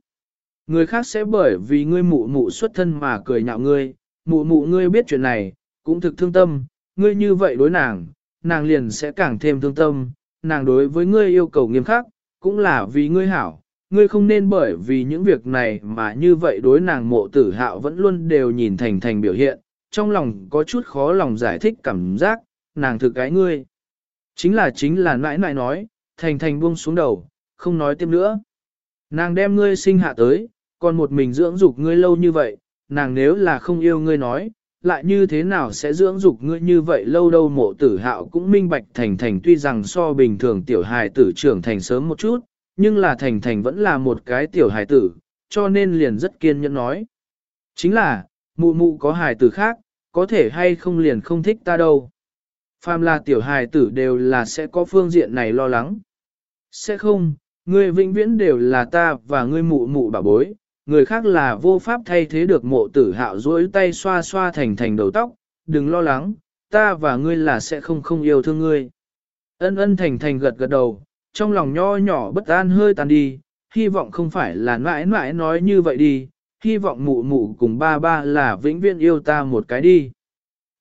Người khác sẽ bởi vì ngươi mụ mụ xuất thân mà cười nhạo ngươi, mụ mụ ngươi biết chuyện này, cũng thực thương tâm, ngươi như vậy đối nàng, nàng liền sẽ càng thêm thương tâm, nàng đối với ngươi yêu cầu nghiêm khắc, cũng là vì ngươi hảo, ngươi không nên bởi vì những việc này mà như vậy đối nàng mộ tử hạo vẫn luôn đều nhìn thành thành biểu hiện, trong lòng có chút khó lòng giải thích cảm giác, nàng thực cái ngươi. Chính là chính là nãi nãi nói, thành thành buông xuống đầu, không nói tiếp nữa. Nàng đem ngươi sinh hạ tới, còn một mình dưỡng dục ngươi lâu như vậy, nàng nếu là không yêu ngươi nói, lại như thế nào sẽ dưỡng dục ngươi như vậy lâu đâu mộ tử hạo cũng minh bạch thành thành tuy rằng so bình thường tiểu hài tử trưởng thành sớm một chút, nhưng là thành thành vẫn là một cái tiểu hài tử, cho nên liền rất kiên nhẫn nói. Chính là, mụ mụ có hài tử khác, có thể hay không liền không thích ta đâu. Phàm là tiểu hài tử đều là sẽ có phương diện này lo lắng. Sẽ không, ngươi vĩnh viễn đều là ta và ngươi mụ mụ bà bối, người khác là vô pháp thay thế được mộ tử hạo duỗi tay xoa xoa thành thành đầu tóc, đừng lo lắng, ta và ngươi là sẽ không không yêu thương ngươi. Ân ân thành thành gật gật đầu, trong lòng nho nhỏ bất an hơi tàn đi, hy vọng không phải là mãi mãi nói như vậy đi, hy vọng mụ mụ cùng ba ba là vĩnh viễn yêu ta một cái đi.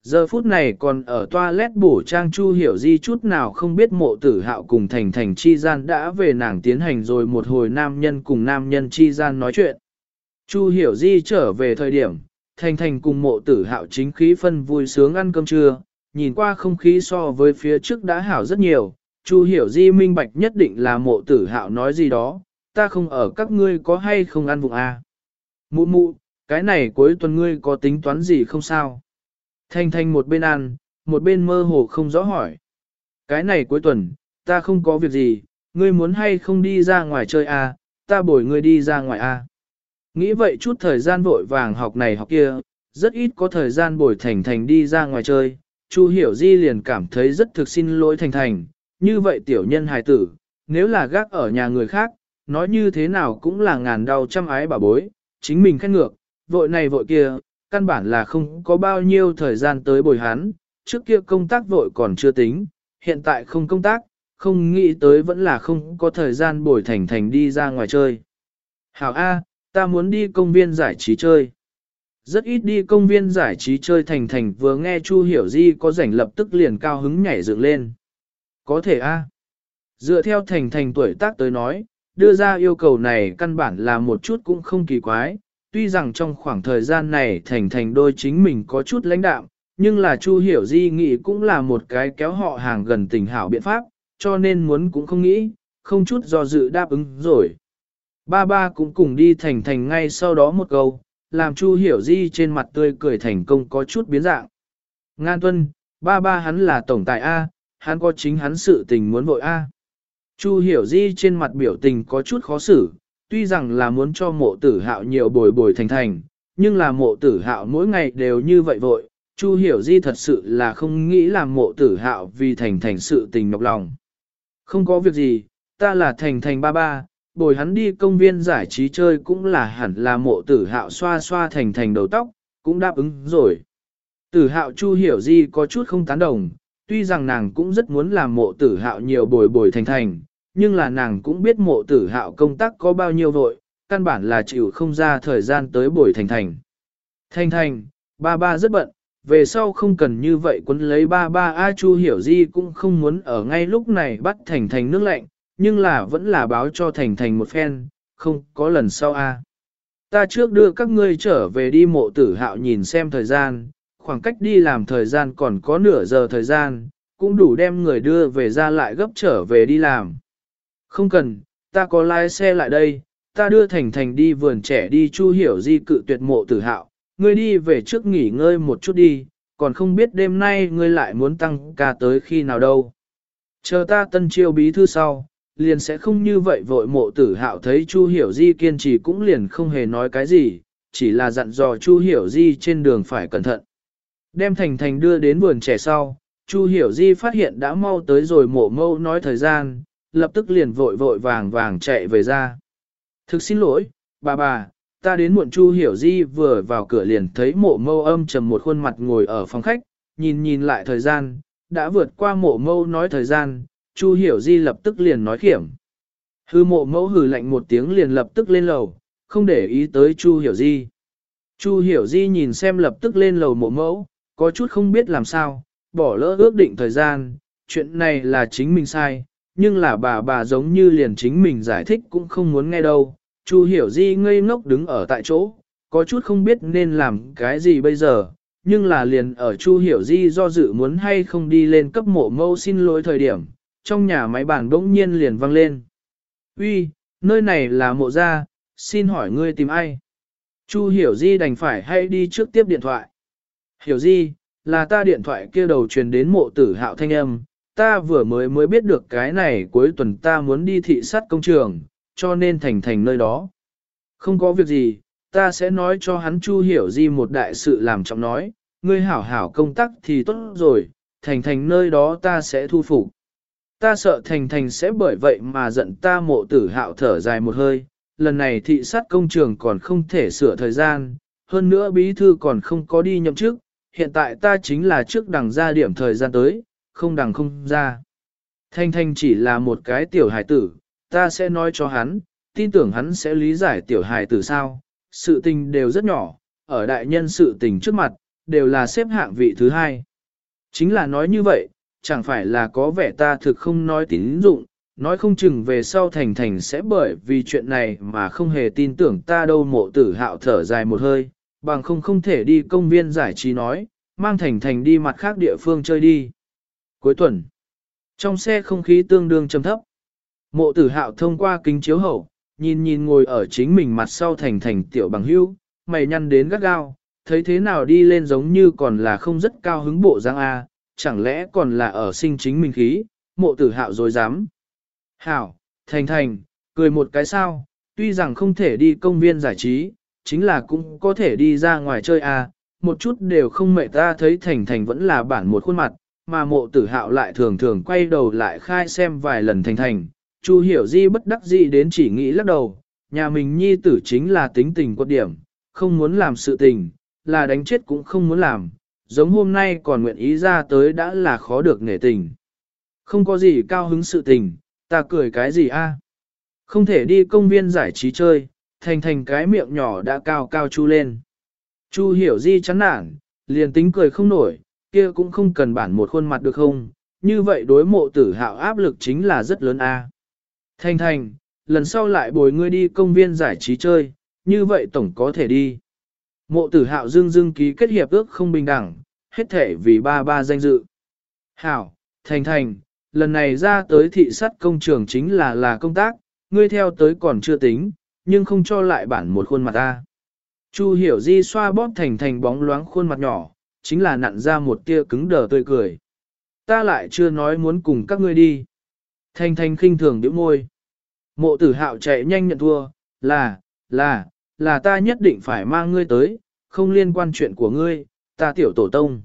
Giờ phút này còn ở toilet bổ trang chu hiểu di chút nào không biết mộ tử hạo cùng thành thành chi gian đã về nàng tiến hành rồi một hồi nam nhân cùng nam nhân chi gian nói chuyện. Chu hiểu di trở về thời điểm, thành thành cùng mộ tử hạo chính khí phân vui sướng ăn cơm trưa, nhìn qua không khí so với phía trước đã hảo rất nhiều, Chu hiểu di minh bạch nhất định là mộ tử hạo nói gì đó, ta không ở các ngươi có hay không ăn vùng A. À? Mụ mụ, cái này cuối tuần ngươi có tính toán gì không sao? Thanh thanh một bên ăn, một bên mơ hồ không rõ hỏi. Cái này cuối tuần, ta không có việc gì, ngươi muốn hay không đi ra ngoài chơi A, ta bồi ngươi đi ra ngoài A. Nghĩ vậy chút thời gian vội vàng học này học kia, rất ít có thời gian bồi thành thành đi ra ngoài chơi. Chu hiểu di liền cảm thấy rất thực xin lỗi thành thành, như vậy tiểu nhân hài tử, nếu là gác ở nhà người khác, nói như thế nào cũng là ngàn đau trăm ái bà bối, chính mình khen ngược, vội này vội kia, căn bản là không có bao nhiêu thời gian tới bồi hắn, trước kia công tác vội còn chưa tính, hiện tại không công tác, không nghĩ tới vẫn là không có thời gian bồi thành thành đi ra ngoài chơi. Hảo A, ta muốn đi công viên giải trí chơi. Rất ít đi công viên giải trí chơi thành thành vừa nghe Chu Hiểu Di có rảnh lập tức liền cao hứng nhảy dựng lên. Có thể a. Dựa theo thành thành tuổi tác tới nói, đưa ra yêu cầu này căn bản là một chút cũng không kỳ quái, tuy rằng trong khoảng thời gian này thành thành đôi chính mình có chút lãnh đạm, nhưng là Chu Hiểu Di nghĩ cũng là một cái kéo họ hàng gần tình hảo biện pháp, cho nên muốn cũng không nghĩ, không chút do dự đáp ứng rồi. Ba ba cũng cùng đi thành thành ngay sau đó một câu, làm Chu Hiểu Di trên mặt tươi cười thành công có chút biến dạng. Ngan tuân, ba ba hắn là tổng tài A, hắn có chính hắn sự tình muốn vội A. Chu hiểu di trên mặt biểu tình có chút khó xử, tuy rằng là muốn cho mộ tử hạo nhiều bồi bồi thành thành, nhưng là mộ tử hạo mỗi ngày đều như vậy vội, Chu hiểu di thật sự là không nghĩ làm mộ tử hạo vì thành thành sự tình nhọc lòng. Không có việc gì, ta là thành thành ba ba, bồi hắn đi công viên giải trí chơi cũng là hẳn là mộ tử hạo xoa xoa thành thành đầu tóc, cũng đáp ứng rồi. Tử hạo Chu hiểu di có chút không tán đồng, Tuy rằng nàng cũng rất muốn làm mộ tử hạo nhiều bồi bồi thành thành, nhưng là nàng cũng biết mộ tử hạo công tác có bao nhiêu vội, căn bản là chịu không ra thời gian tới bồi thành thành. Thành thành, ba ba rất bận, về sau không cần như vậy quấn lấy ba ba A Chu hiểu di cũng không muốn ở ngay lúc này bắt thành thành nước lạnh, nhưng là vẫn là báo cho thành thành một phen, không có lần sau A. Ta trước đưa các ngươi trở về đi mộ tử hạo nhìn xem thời gian, khoảng cách đi làm thời gian còn có nửa giờ thời gian, cũng đủ đem người đưa về ra lại gấp trở về đi làm. Không cần, ta có lái xe lại đây, ta đưa Thành Thành đi vườn trẻ đi chu hiểu di cự tuyệt mộ tử hạo, ngươi đi về trước nghỉ ngơi một chút đi, còn không biết đêm nay ngươi lại muốn tăng ca tới khi nào đâu. Chờ ta tân chiêu bí thư sau, liền sẽ không như vậy vội mộ tử hạo thấy chu hiểu di kiên trì cũng liền không hề nói cái gì, chỉ là dặn dò chu hiểu di trên đường phải cẩn thận. Đem Thành Thành đưa đến vườn trẻ sau, Chu Hiểu Di phát hiện đã mau tới rồi mộ mâu nói thời gian, lập tức liền vội vội vàng vàng chạy về ra. Thực xin lỗi, bà bà, ta đến muộn Chu Hiểu Di vừa vào cửa liền thấy mộ mâu âm trầm một khuôn mặt ngồi ở phòng khách, nhìn nhìn lại thời gian, đã vượt qua mộ mâu nói thời gian, Chu Hiểu Di lập tức liền nói khiểm. Hư mộ mẫu hừ lạnh một tiếng liền lập tức lên lầu, không để ý tới Chu Hiểu Di. Chu Hiểu Di nhìn xem lập tức lên lầu mộ mẫu, có chút không biết làm sao, bỏ lỡ ước định thời gian, chuyện này là chính mình sai, nhưng là bà bà giống như liền chính mình giải thích cũng không muốn nghe đâu. Chu hiểu di ngây ngốc đứng ở tại chỗ, có chút không biết nên làm cái gì bây giờ, nhưng là liền ở Chu hiểu di do dự muốn hay không đi lên cấp mộ mẫu xin lỗi thời điểm, trong nhà máy bàn bỗng nhiên liền vang lên. Uy, nơi này là mộ gia, xin hỏi ngươi tìm ai? Chu hiểu di đành phải hay đi trước tiếp điện thoại. Hiểu di, là ta điện thoại kia đầu truyền đến mộ tử hạo thanh âm, ta vừa mới mới biết được cái này cuối tuần ta muốn đi thị sát công trường, cho nên thành thành nơi đó. Không có việc gì, ta sẽ nói cho hắn Chu hiểu di một đại sự làm trọng nói, ngươi hảo hảo công tác thì tốt rồi, thành thành nơi đó ta sẽ thu phục. Ta sợ thành thành sẽ bởi vậy mà giận ta mộ tử hạo thở dài một hơi, lần này thị sát công trường còn không thể sửa thời gian, hơn nữa bí thư còn không có đi nhậm chức, hiện tại ta chính là trước đằng ra điểm thời gian tới, không đằng không ra. Thanh Thanh chỉ là một cái tiểu hài tử, ta sẽ nói cho hắn, tin tưởng hắn sẽ lý giải tiểu hài tử sao, sự tình đều rất nhỏ, ở đại nhân sự tình trước mặt, đều là xếp hạng vị thứ hai. Chính là nói như vậy, chẳng phải là có vẻ ta thực không nói tín dụng, nói không chừng về sau thành thành sẽ bởi vì chuyện này mà không hề tin tưởng ta đâu mộ tử hạo thở dài một hơi, bằng không không thể đi công viên giải trí nói, mang thành thành đi mặt khác địa phương chơi đi. Cuối tuần, trong xe không khí tương đương trầm thấp, mộ tử hạo thông qua kính chiếu hậu, nhìn nhìn ngồi ở chính mình mặt sau thành thành tiểu bằng hưu, mày nhăn đến gắt gao, thấy thế nào đi lên giống như còn là không rất cao hứng bộ giang A, chẳng lẽ còn là ở sinh chính mình khí, mộ tử hạo dối dám. Hảo, thành thành, cười một cái sao, tuy rằng không thể đi công viên giải trí, chính là cũng có thể đi ra ngoài chơi à, một chút đều không mệt ta thấy thành thành vẫn là bản một khuôn mặt, mà mộ tử hạo lại thường thường quay đầu lại khai xem vài lần thành thành. Chu hiểu di bất đắc dĩ đến chỉ nghĩ lắc đầu, nhà mình nhi tử chính là tính tình quan điểm, không muốn làm sự tình, là đánh chết cũng không muốn làm, giống hôm nay còn nguyện ý ra tới đã là khó được nể tình. Không có gì cao hứng sự tình, ta cười cái gì a? Không thể đi công viên giải trí chơi, thành thành cái miệng nhỏ đã cao cao chu lên. Chu hiểu di chán nản, liền tính cười không nổi, kia cũng không cần bản một khuôn mặt được không, như vậy đối mộ tử hạo áp lực chính là rất lớn a. Thành thành, lần sau lại bồi ngươi đi công viên giải trí chơi, như vậy tổng có thể đi. Mộ tử hạo dương dương ký kết hiệp ước không bình đẳng, hết thể vì ba ba danh dự. Hảo, thành thành, lần này ra tới thị sát công trường chính là là công tác, ngươi theo tới còn chưa tính, nhưng không cho lại bản một khuôn mặt ta. Chu hiểu di xoa bóp thành thành bóng loáng khuôn mặt nhỏ, chính là nặn ra một tia cứng đờ tươi cười. Ta lại chưa nói muốn cùng các ngươi đi. Thành thành khinh thường điểm môi. Mộ tử hạo chạy nhanh nhận thua, là, là, là ta nhất định phải mang ngươi tới, không liên quan chuyện của ngươi, ta tiểu tổ tông.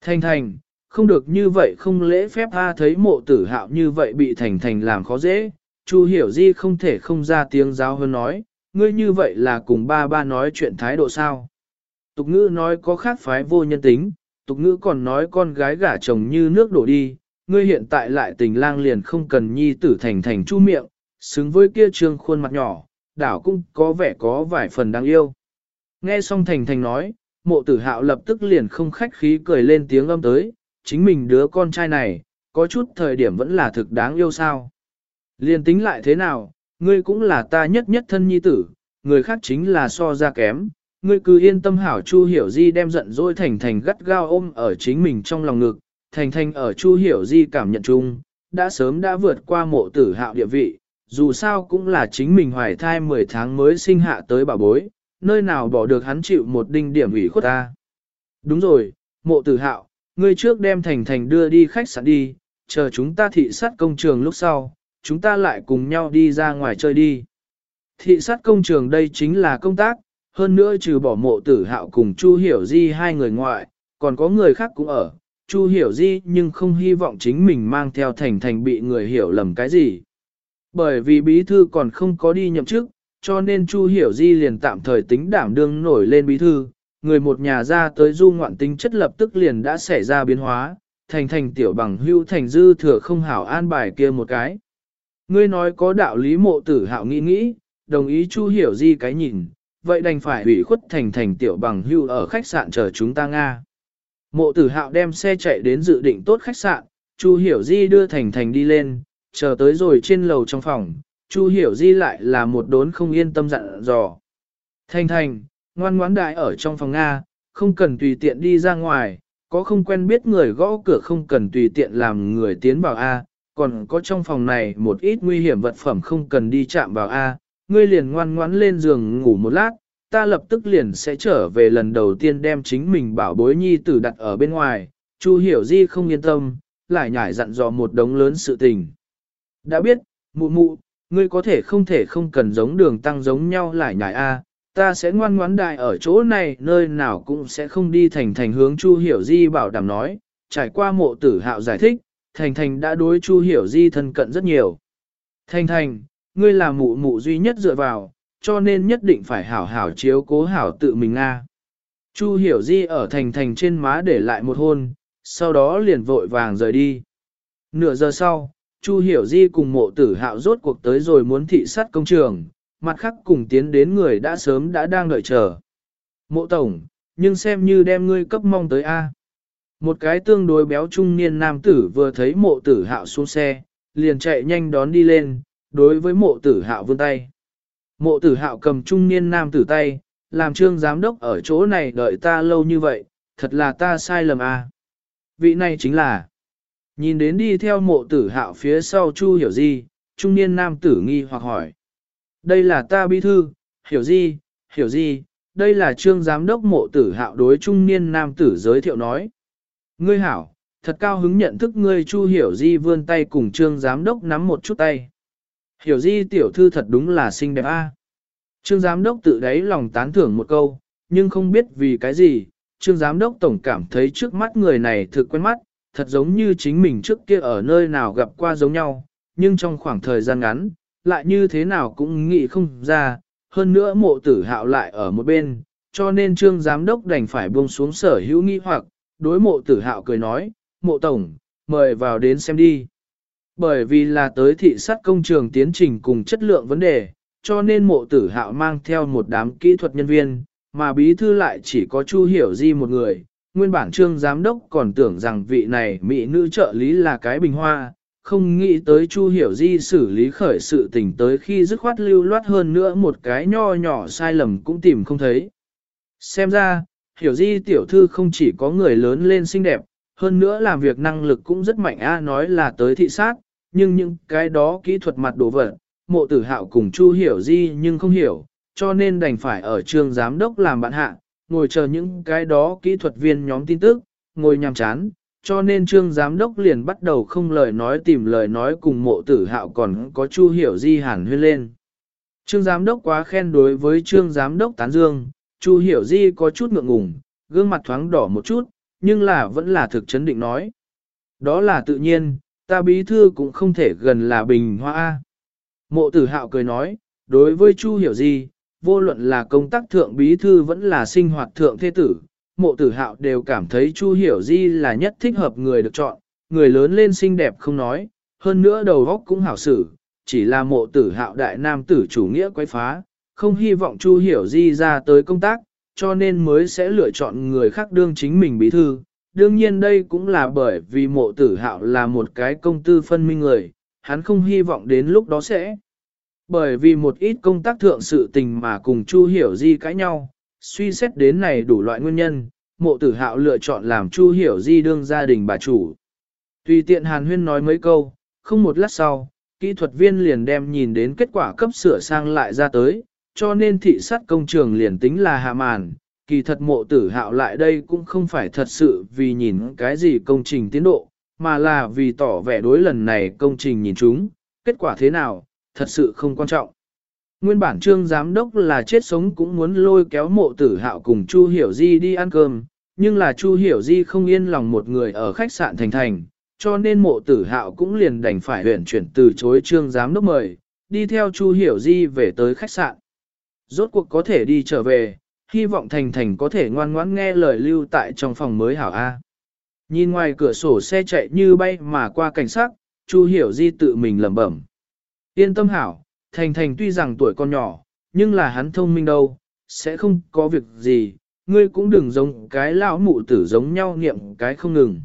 Thành thành, không được như vậy không lễ phép tha thấy mộ tử hạo như vậy bị thành thành làm khó dễ, Chu hiểu di không thể không ra tiếng giáo hơn nói, ngươi như vậy là cùng ba ba nói chuyện thái độ sao. Tục ngữ nói có khác phái vô nhân tính, tục ngữ còn nói con gái gả chồng như nước đổ đi, ngươi hiện tại lại tình lang liền không cần nhi tử thành thành chu miệng, xứng với kia trương khuôn mặt nhỏ, đảo cũng có vẻ có vài phần đáng yêu. Nghe xong thành thành nói, mộ tử hạo lập tức liền không khách khí cười lên tiếng âm tới, chính mình đứa con trai này, có chút thời điểm vẫn là thực đáng yêu sao. Liền tính lại thế nào, ngươi cũng là ta nhất nhất thân nhi tử, người khác chính là so ra kém, ngươi cứ yên tâm hảo Chu Hiểu Di đem giận dỗi Thành Thành gắt gao ôm ở chính mình trong lòng ngực, Thành Thành ở Chu Hiểu Di cảm nhận chung, đã sớm đã vượt qua mộ tử hạo địa vị, dù sao cũng là chính mình hoài thai 10 tháng mới sinh hạ tới bà bối, nơi nào bỏ được hắn chịu một đinh điểm ủy khuất ta. Đúng rồi, mộ tử hạo, ngươi trước đem Thành Thành đưa đi khách sạn đi, chờ chúng ta thị sát công trường lúc sau, chúng ta lại cùng nhau đi ra ngoài chơi đi. Thị sát công trường đây chính là công tác, hơn nữa trừ bỏ mộ tử hạo cùng Chu Hiểu Di hai người ngoại, còn có người khác cũng ở. Chu Hiểu Di nhưng không hy vọng chính mình mang theo thành thành bị người hiểu lầm cái gì. Bởi vì bí thư còn không có đi nhậm chức, cho nên Chu Hiểu Di liền tạm thời tính đảm đương nổi lên bí thư, người một nhà ra tới du ngoạn tính chất lập tức liền đã xảy ra biến hóa, thành thành tiểu bằng hưu thành dư thừa không hảo an bài kia một cái. Ngươi nói có đạo lý mộ tử hạo nghĩ nghĩ, đồng ý Chu Hiểu Di cái nhìn, vậy đành phải ủy khuất thành thành tiểu bằng hưu ở khách sạn chờ chúng ta Nga. Mộ tử hạo đem xe chạy đến dự định tốt khách sạn, Chu Hiểu Di đưa Thành Thành đi lên, chờ tới rồi trên lầu trong phòng, Chu Hiểu Di lại là một đốn không yên tâm dặn dò. Thành Thành, ngoan ngoãn đại ở trong phòng Nga, không cần tùy tiện đi ra ngoài, có không quen biết người gõ cửa không cần tùy tiện làm người tiến vào A, còn có trong phòng này một ít nguy hiểm vật phẩm không cần đi chạm vào A, ngươi liền ngoan ngoãn lên giường ngủ một lát, ta lập tức liền sẽ trở về lần đầu tiên đem chính mình bảo bối nhi tử đặt ở bên ngoài, Chu Hiểu Di không yên tâm, lại nhảy dặn dò một đống lớn sự tình. Đã biết, mụ mụ, ngươi có thể không thể không cần giống đường tăng giống nhau lại nhảy A, ta sẽ ngoan ngoãn đại ở chỗ này nơi nào cũng sẽ không đi thành thành hướng Chu Hiểu Di bảo đảm nói, trải qua mộ tử hạo giải thích, thành thành đã đối Chu Hiểu Di thân cận rất nhiều. Thành thành, ngươi là mụ mụ duy nhất dựa vào, cho nên nhất định phải hảo hảo chiếu cố hảo tự mình a Chu Hiểu Di ở thành thành trên má để lại một hôn, sau đó liền vội vàng rời đi. Nửa giờ sau, Chu Hiểu Di cùng mộ tử hạo rốt cuộc tới rồi muốn thị sát công trường, mặt khác cùng tiến đến người đã sớm đã đang đợi chờ. Mộ tổng, nhưng xem như đem ngươi cấp mong tới A. Một cái tương đối béo trung niên nam tử vừa thấy mộ tử hạo xuống xe, liền chạy nhanh đón đi lên, đối với mộ tử hạo vươn tay. Mộ tử hạo cầm trung niên nam tử tay, làm trương giám đốc ở chỗ này đợi ta lâu như vậy, thật là ta sai lầm a. Vị này chính là, nhìn đến đi theo mộ tử hạo phía sau chu hiểu di trung niên nam tử nghi hoặc hỏi. Đây là ta bí thư, hiểu di hiểu di đây là trương giám đốc mộ tử hạo đối trung niên nam tử giới thiệu nói. Ngươi hảo, thật cao hứng nhận thức ngươi chu hiểu di vươn tay cùng trương giám đốc nắm một chút tay. Hiểu di tiểu thư thật đúng là xinh đẹp a. À? Trương giám đốc tự đáy lòng tán thưởng một câu, nhưng không biết vì cái gì, trương giám đốc tổng cảm thấy trước mắt người này thực quen mắt, thật giống như chính mình trước kia ở nơi nào gặp qua giống nhau, nhưng trong khoảng thời gian ngắn, lại như thế nào cũng nghĩ không ra, hơn nữa mộ tử hạo lại ở một bên, cho nên trương giám đốc đành phải buông xuống sở hữu nghi hoặc, đối mộ tử hạo cười nói, mộ tổng, mời vào đến xem đi. Bởi vì là tới thị sát công trường tiến trình cùng chất lượng vấn đề, cho nên mộ tử hạo mang theo một đám kỹ thuật nhân viên, mà bí thư lại chỉ có Chu Hiểu Di một người. Nguyên bản trương giám đốc còn tưởng rằng vị này mỹ nữ trợ lý là cái bình hoa, không nghĩ tới Chu Hiểu Di xử lý khởi sự tình tới khi dứt khoát lưu loát hơn nữa một cái nho nhỏ sai lầm cũng tìm không thấy. Xem ra, Hiểu Di tiểu thư không chỉ có người lớn lên xinh đẹp, hơn nữa làm việc năng lực cũng rất mạnh a nói là tới thị sát, nhưng những cái đó kỹ thuật mặt đồ vật, mộ tử hạo cùng Chu hiểu di nhưng không hiểu, cho nên đành phải ở trường giám đốc làm bạn hạ, ngồi chờ những cái đó kỹ thuật viên nhóm tin tức, ngồi nhằm chán, cho nên trương giám đốc liền bắt đầu không lời nói tìm lời nói cùng mộ tử hạo còn có Chu hiểu di hẳn huyên lên. Trương giám đốc quá khen đối với trương giám đốc tán dương, Chu hiểu di có chút ngượng ngùng, gương mặt thoáng đỏ một chút, nhưng là vẫn là thực chấn định nói. Đó là tự nhiên, ta bí thư cũng không thể gần là bình hoa Mộ tử hạo cười nói, đối với Chu hiểu di vô luận là công tác thượng bí thư vẫn là sinh hoạt thượng thế tử, mộ tử hạo đều cảm thấy Chu hiểu di là nhất thích hợp người được chọn, người lớn lên xinh đẹp không nói, hơn nữa đầu óc cũng hảo xử, chỉ là mộ tử hạo đại nam tử chủ nghĩa quấy phá, không hy vọng Chu hiểu di ra tới công tác, cho nên mới sẽ lựa chọn người khác đương chính mình bí thư, đương nhiên đây cũng là bởi vì mộ tử hạo là một cái công tư phân minh người, hắn không hy vọng đến lúc đó sẽ. Bởi vì một ít công tác thượng sự tình mà cùng Chu Hiểu Di cãi nhau, suy xét đến này đủ loại nguyên nhân, mộ tử hạo lựa chọn làm Chu Hiểu Di đương gia đình bà chủ. Tùy tiện Hàn Huyên nói mấy câu, không một lát sau, kỹ thuật viên liền đem nhìn đến kết quả cấp sửa sang lại ra tới, cho nên thị sát công trường liền tính là hạ màn, kỳ thật mộ tử hạo lại đây cũng không phải thật sự vì nhìn cái gì công trình tiến độ, mà là vì tỏ vẻ đối lần này công trình nhìn chúng, kết quả thế nào, thật sự không quan trọng. Nguyên bản trương giám đốc là chết sống cũng muốn lôi kéo mộ tử hạo cùng Chu Hiểu Di đi ăn cơm, nhưng là Chu Hiểu Di không yên lòng một người ở khách sạn thành thành, cho nên mộ tử hạo cũng liền đành phải huyển chuyển từ chối trương giám đốc mời, đi theo Chu Hiểu Di về tới khách sạn. Rốt cuộc có thể đi trở về, hy vọng Thành Thành có thể ngoan ngoãn nghe lời lưu tại trong phòng mới hảo A. Nhìn ngoài cửa sổ xe chạy như bay mà qua cảnh sát, Chu Hiểu Di tự mình lẩm bẩm. Yên tâm hảo, Thành Thành tuy rằng tuổi còn nhỏ, nhưng là hắn thông minh đâu, sẽ không có việc gì, ngươi cũng đừng giống cái lão mụ tử giống nhau niệm cái không ngừng.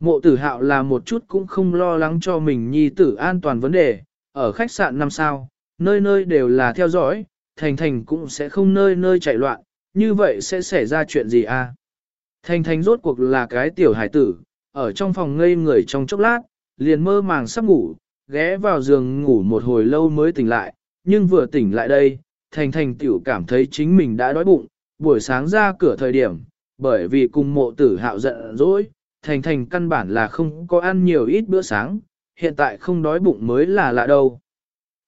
Mộ tử hạo là một chút cũng không lo lắng cho mình nhi tử an toàn vấn đề, ở khách sạn năm sao, nơi nơi đều là theo dõi, thành thành cũng sẽ không nơi nơi chạy loạn, như vậy sẽ xảy ra chuyện gì à? Thành thành rốt cuộc là cái tiểu hải tử, ở trong phòng ngây người trong chốc lát, liền mơ màng sắp ngủ, ghé vào giường ngủ một hồi lâu mới tỉnh lại, nhưng vừa tỉnh lại đây, thành thành tiểu cảm thấy chính mình đã đói bụng, buổi sáng ra cửa thời điểm, bởi vì cùng mộ tử hạo giận dỗi, thành thành căn bản là không có ăn nhiều ít bữa sáng, hiện tại không đói bụng mới là lạ đâu.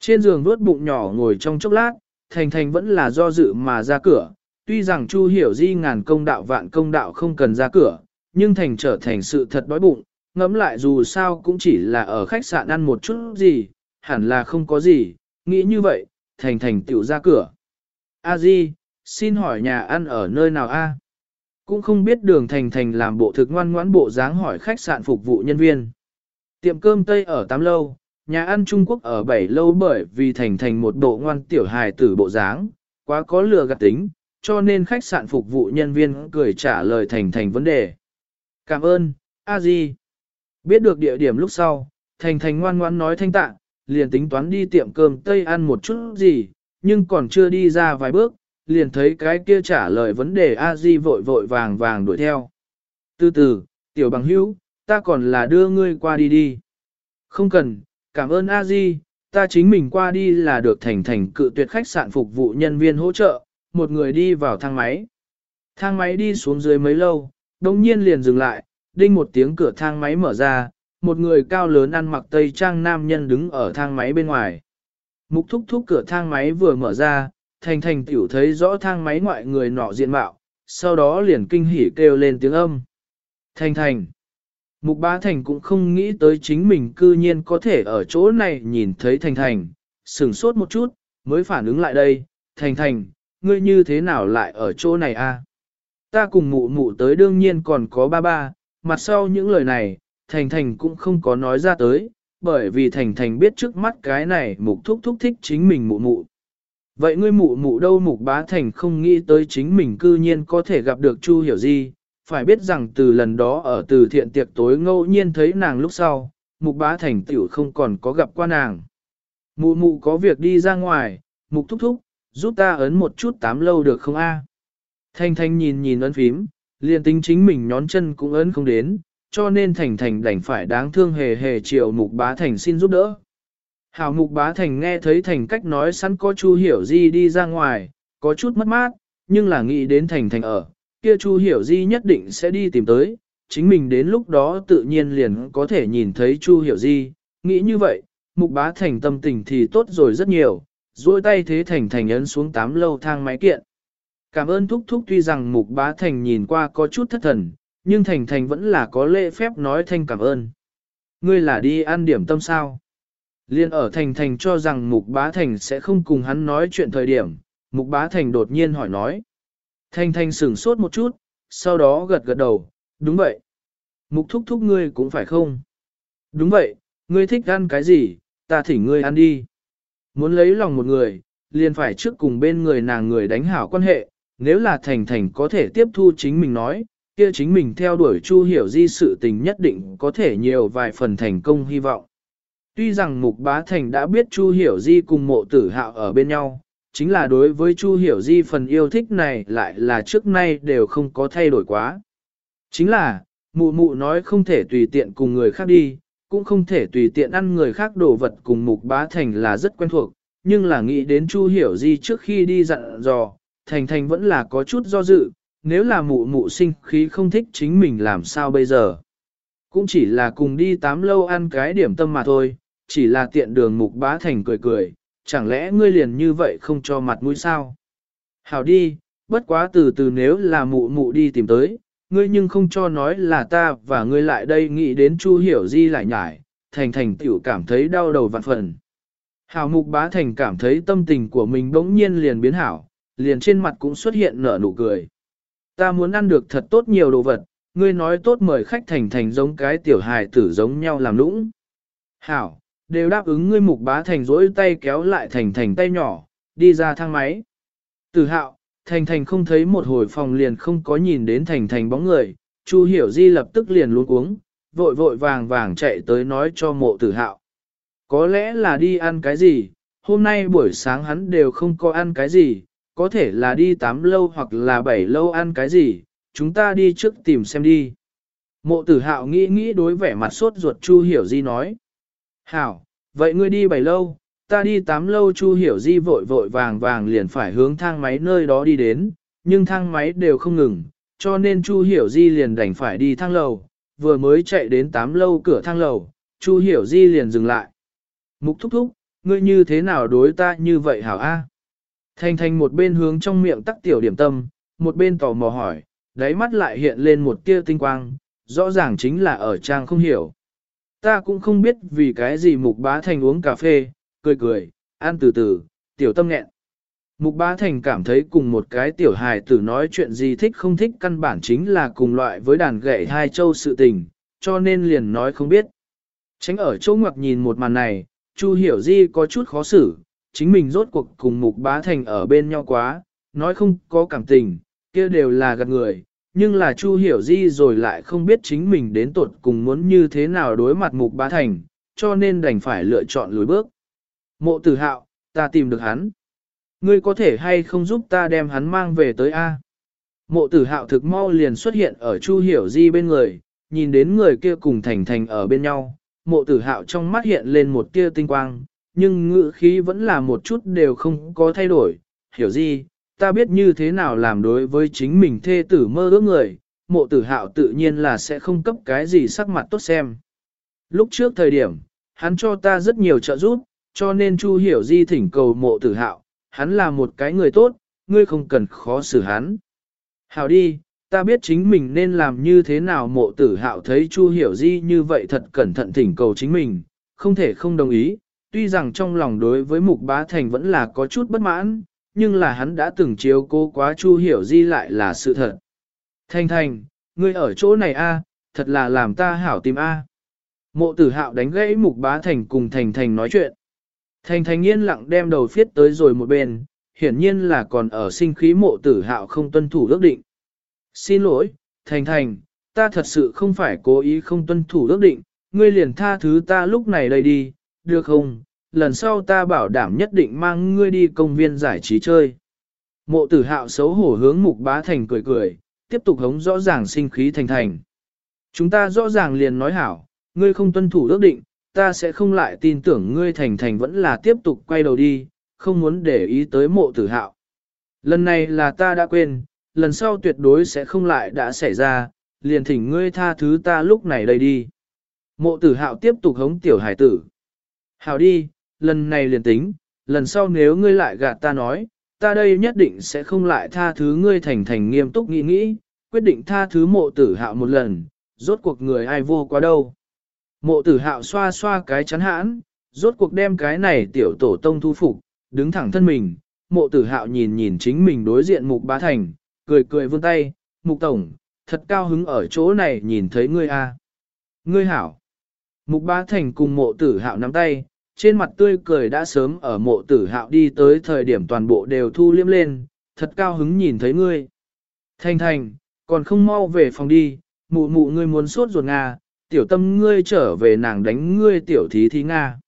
Trên giường vuốt bụng nhỏ ngồi trong chốc lát, thành thành vẫn là do dự mà ra cửa, tuy rằng Chu hiểu di ngàn công đạo vạn công đạo không cần ra cửa, nhưng thành trở thành sự thật đói bụng, ngẫm lại dù sao cũng chỉ là ở khách sạn ăn một chút gì, hẳn là không có gì, nghĩ như vậy, thành thành tiểu ra cửa. A Di, xin hỏi nhà ăn ở nơi nào a? Cũng không biết đường thành thành làm bộ thực ngoan ngoãn bộ dáng hỏi khách sạn phục vụ nhân viên. Tiệm cơm Tây ở tám lâu, nhà ăn Trung Quốc ở bảy lâu bởi vì thành thành một bộ ngoan tiểu hài tử bộ dáng, quá có lừa gạt tính, cho nên khách sạn phục vụ nhân viên cười trả lời thành thành vấn đề. Cảm ơn, a di. Biết được địa điểm lúc sau, thành thành ngoan ngoan nói thanh tạ, liền tính toán đi tiệm cơm Tây ăn một chút gì, nhưng còn chưa đi ra vài bước, liền thấy cái kia trả lời vấn đề a di vội vội vàng vàng đuổi theo. Từ từ, tiểu bằng hữu, ta còn là đưa ngươi qua đi đi. Không cần, cảm ơn a di, ta chính mình qua đi là được thành thành cự tuyệt khách sạn phục vụ nhân viên hỗ trợ, một người đi vào thang máy. Thang máy đi xuống dưới mấy lâu, đồng nhiên liền dừng lại, đinh một tiếng cửa thang máy mở ra, một người cao lớn ăn mặc tây trang nam nhân đứng ở thang máy bên ngoài. Mục thúc thúc cửa thang máy vừa mở ra, thành thành tiểu thấy rõ thang máy ngoại người nọ diện mạo, sau đó liền kinh hỉ kêu lên tiếng âm. Thành thành. Mục bá thành cũng không nghĩ tới chính mình cư nhiên có thể ở chỗ này nhìn thấy thành thành, sửng sốt một chút, mới phản ứng lại đây, thành thành, ngươi như thế nào lại ở chỗ này a? Ta cùng mụ mụ tới đương nhiên còn có ba ba, mặt sau những lời này, Thành Thành cũng không có nói ra tới, bởi vì Thành Thành biết trước mắt cái này mục thúc thúc thích chính mình mụ mụ. Vậy ngươi mụ mụ đâu mục bá thành không nghĩ tới chính mình cư nhiên có thể gặp được Chu hiểu Di, phải biết rằng từ lần đó ở từ thiện tiệc tối ngẫu nhiên thấy nàng lúc sau, mục bá thành tiểu không còn có gặp qua nàng. Mụ mụ có việc đi ra ngoài, mục thúc thúc, giúp ta ấn một chút tám lâu được không a? Thanh thanh nhìn nhìn ấn phím, liền tính chính mình nhón chân cũng ấn không đến, cho nên thành thành đành phải đáng thương hề hề triệu mục bá thành xin giúp đỡ. Hảo mục bá thành nghe thấy thành cách nói sẵn có chu hiểu di đi ra ngoài, có chút mất mát, nhưng là nghĩ đến thành thành ở, kia chu hiểu di nhất định sẽ đi tìm tới, chính mình đến lúc đó tự nhiên liền có thể nhìn thấy chu hiểu di, nghĩ như vậy, mục bá thành tâm tình thì tốt rồi rất nhiều, duỗi tay thế thành thành ấn xuống tám lâu thang máy kiện. Cảm ơn thúc thúc tuy rằng mục bá thành nhìn qua có chút thất thần, nhưng thành thành vẫn là có lễ phép nói thanh cảm ơn. Ngươi là đi ăn điểm tâm sao? Liên ở thành thành cho rằng mục bá thành sẽ không cùng hắn nói chuyện thời điểm, mục bá thành đột nhiên hỏi nói. Thành thành sửng sốt một chút, sau đó gật gật đầu, đúng vậy. Mục thúc thúc ngươi cũng phải không? Đúng vậy, ngươi thích ăn cái gì, ta thỉnh ngươi ăn đi. Muốn lấy lòng một người, liền phải trước cùng bên người nàng người đánh hảo quan hệ, nếu là Thành Thành có thể tiếp thu chính mình nói, kia chính mình theo đuổi Chu Hiểu Di sự tình nhất định có thể nhiều vài phần thành công hy vọng. Tuy rằng Mục Bá Thành đã biết Chu Hiểu Di cùng mộ tử hạo ở bên nhau, chính là đối với Chu Hiểu Di phần yêu thích này lại là trước nay đều không có thay đổi quá. Chính là, mụ mụ nói không thể tùy tiện cùng người khác đi, cũng không thể tùy tiện ăn người khác đồ vật cùng Mục Bá Thành là rất quen thuộc, nhưng là nghĩ đến Chu Hiểu Di trước khi đi dặn dò, Thành Thành vẫn là có chút do dự, nếu là mụ mụ sinh khí không thích chính mình làm sao bây giờ. Cũng chỉ là cùng đi tám lâu ăn cái điểm tâm mà thôi, chỉ là tiện đường Mục Bá Thành cười cười, chẳng lẽ ngươi liền như vậy không cho mặt mũi sao? Hảo đi, bất quá từ từ nếu là mụ mụ đi tìm tới, ngươi nhưng không cho nói là ta và ngươi lại đây nghĩ đến Chu Hiểu Di lại nhải, thành thành tiểu cảm thấy đau đầu vạn phần. Hảo mục bá thành cảm thấy tâm tình của mình bỗng nhiên liền biến hảo, liền trên mặt cũng xuất hiện nở nụ cười. Ta muốn ăn được thật tốt nhiều đồ vật, ngươi nói tốt mời khách thành thành giống cái tiểu hài tử giống nhau làm lũng. Hảo, đều đáp ứng ngươi mục bá thành rỗi tay kéo lại thành thành tay nhỏ, đi ra thang máy. Tử hạo, Thành Thành không thấy một hồi phòng liền không có nhìn đến Thành Thành bóng người, Chu Hiểu Di lập tức liền luôn cuống, vội vội vàng vàng chạy tới nói cho mộ tử hạo. Có lẽ là đi ăn cái gì, hôm nay buổi sáng hắn đều không có ăn cái gì, có thể là đi tám lâu hoặc là bảy lâu ăn cái gì, chúng ta đi trước tìm xem đi. Mộ tử hạo nghĩ nghĩ đối vẻ mặt sốt ruột Chu Hiểu Di nói. Hảo, vậy ngươi đi bảy lâu, ta đi tám lâu Chu Hiểu Di vội vội vàng vàng liền phải hướng thang máy nơi đó đi đến, nhưng thang máy đều không ngừng, cho nên Chu Hiểu Di liền đành phải đi thang lầu, vừa mới chạy đến tám lâu cửa thang lầu, Chu Hiểu Di liền dừng lại. Mục thúc thúc, ngươi như thế nào đối ta như vậy hảo a? Thanh Thanh một bên hướng trong miệng tắc tiểu điểm tâm, một bên tò mò hỏi, đáy mắt lại hiện lên một tia tinh quang, rõ ràng chính là ở trang không hiểu. Ta cũng không biết vì cái gì mục bá thành uống cà phê, cười cười, ăn từ từ, tiểu tâm nghẹn. Mục bá thành cảm thấy cùng một cái tiểu hài tử nói chuyện gì thích không thích căn bản chính là cùng loại với đàn gậy hai châu sự tình, cho nên liền nói không biết. Tránh ở chỗ ngoặc nhìn một màn này, Chu hiểu di có chút khó xử, chính mình rốt cuộc cùng mục bá thành ở bên nhau quá, nói không có cảm tình, kia đều là gạt người, nhưng là Chu hiểu di rồi lại không biết chính mình đến tuột cùng muốn như thế nào đối mặt mục bá thành, cho nên đành phải lựa chọn lùi bước. Mộ tử hạo, ta tìm được hắn. Ngươi có thể hay không giúp ta đem hắn mang về tới A? Mộ tử hạo thực mau liền xuất hiện ở Chu Hiểu Di bên người, nhìn đến người kia cùng thành thành ở bên nhau. Mộ tử hạo trong mắt hiện lên một tia tinh quang, nhưng ngữ khí vẫn là một chút đều không có thay đổi. Hiểu Di, ta biết như thế nào làm đối với chính mình thê tử mơ ước người, mộ tử hạo tự nhiên là sẽ không cấp cái gì sắc mặt tốt xem. Lúc trước thời điểm, hắn cho ta rất nhiều trợ giúp, cho nên Chu Hiểu Di thỉnh cầu mộ tử hạo, hắn là một cái người tốt, ngươi không cần khó xử hắn. Hảo đi, ta biết chính mình nên làm như thế nào mộ tử hạo thấy Chu Hiểu Di như vậy thật cẩn thận thỉnh cầu chính mình, không thể không đồng ý, tuy rằng trong lòng đối với mục bá thành vẫn là có chút bất mãn, nhưng là hắn đã từng chiếu cố quá Chu Hiểu Di lại là sự thật. Thành thành, ngươi ở chỗ này a, thật là làm ta hảo tìm a. Mộ tử hạo đánh gãy mục bá thành cùng thành thành nói chuyện. Thành thành yên lặng đem đầu phiết tới rồi một bên, hiển nhiên là còn ở sinh khí mộ tử hạo không tuân thủ ước định. Xin lỗi, thành thành, ta thật sự không phải cố ý không tuân thủ ước định, ngươi liền tha thứ ta lúc này đây đi, được không? Lần sau ta bảo đảm nhất định mang ngươi đi công viên giải trí chơi. Mộ tử hạo xấu hổ hướng mục bá thành cười cười, tiếp tục hống rõ ràng sinh khí thành thành. Chúng ta rõ ràng liền nói hảo, ngươi không tuân thủ ước định, ta sẽ không lại tin tưởng ngươi thành thành vẫn là tiếp tục quay đầu đi, không muốn để ý tới mộ tử hạo. Lần này là ta đã quên, lần sau tuyệt đối sẽ không lại đã xảy ra, liền thỉnh ngươi tha thứ ta lúc này đây đi. Mộ tử hạo tiếp tục hống tiểu hải tử. Hảo đi, lần này liền tính, lần sau nếu ngươi lại gạt ta nói, ta đây nhất định sẽ không lại tha thứ ngươi thành thành nghiêm túc nghĩ nghĩ, quyết định tha thứ mộ tử hạo một lần, rốt cuộc người ai vô quá đâu. Mộ tử hạo xoa xoa cái chắn hãn, rốt cuộc đem cái này tiểu tổ tông thu phục, đứng thẳng thân mình. Mộ tử hạo nhìn nhìn chính mình đối diện mục bá thành, cười cười vươn tay, mục tổng, thật cao hứng ở chỗ này nhìn thấy ngươi a. Ngươi hảo. Mục bá thành cùng mộ tử hạo nắm tay, trên mặt tươi cười đã sớm ở mộ tử hạo đi tới thời điểm toàn bộ đều thu liếm lên, thật cao hứng nhìn thấy ngươi. Thành thành, còn không mau về phòng đi, mụ mụ ngươi muốn sốt ruột Nga, tiểu tâm ngươi trở về nàng đánh ngươi tiểu thí thí Nga.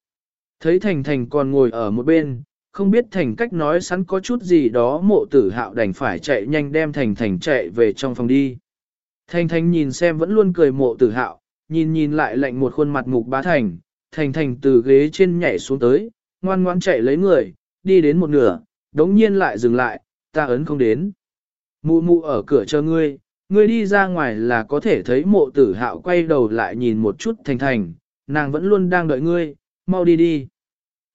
Thấy Thành Thành còn ngồi ở một bên, không biết Thành cách nói sẵn có chút gì đó mộ tử hạo đành phải chạy nhanh đem Thành Thành chạy về trong phòng đi. Thành Thành nhìn xem vẫn luôn cười mộ tử hạo, nhìn nhìn lại lạnh một khuôn mặt mục bá Thành, Thành Thành từ ghế trên nhảy xuống tới, ngoan ngoan chạy lấy người, đi đến một nửa, đống nhiên lại dừng lại, ta ấn không đến. Mụ mụ ở cửa chờ ngươi, ngươi đi ra ngoài là có thể thấy mộ tử hạo quay đầu lại nhìn một chút thành thành, nàng vẫn luôn đang đợi ngươi, mau đi đi.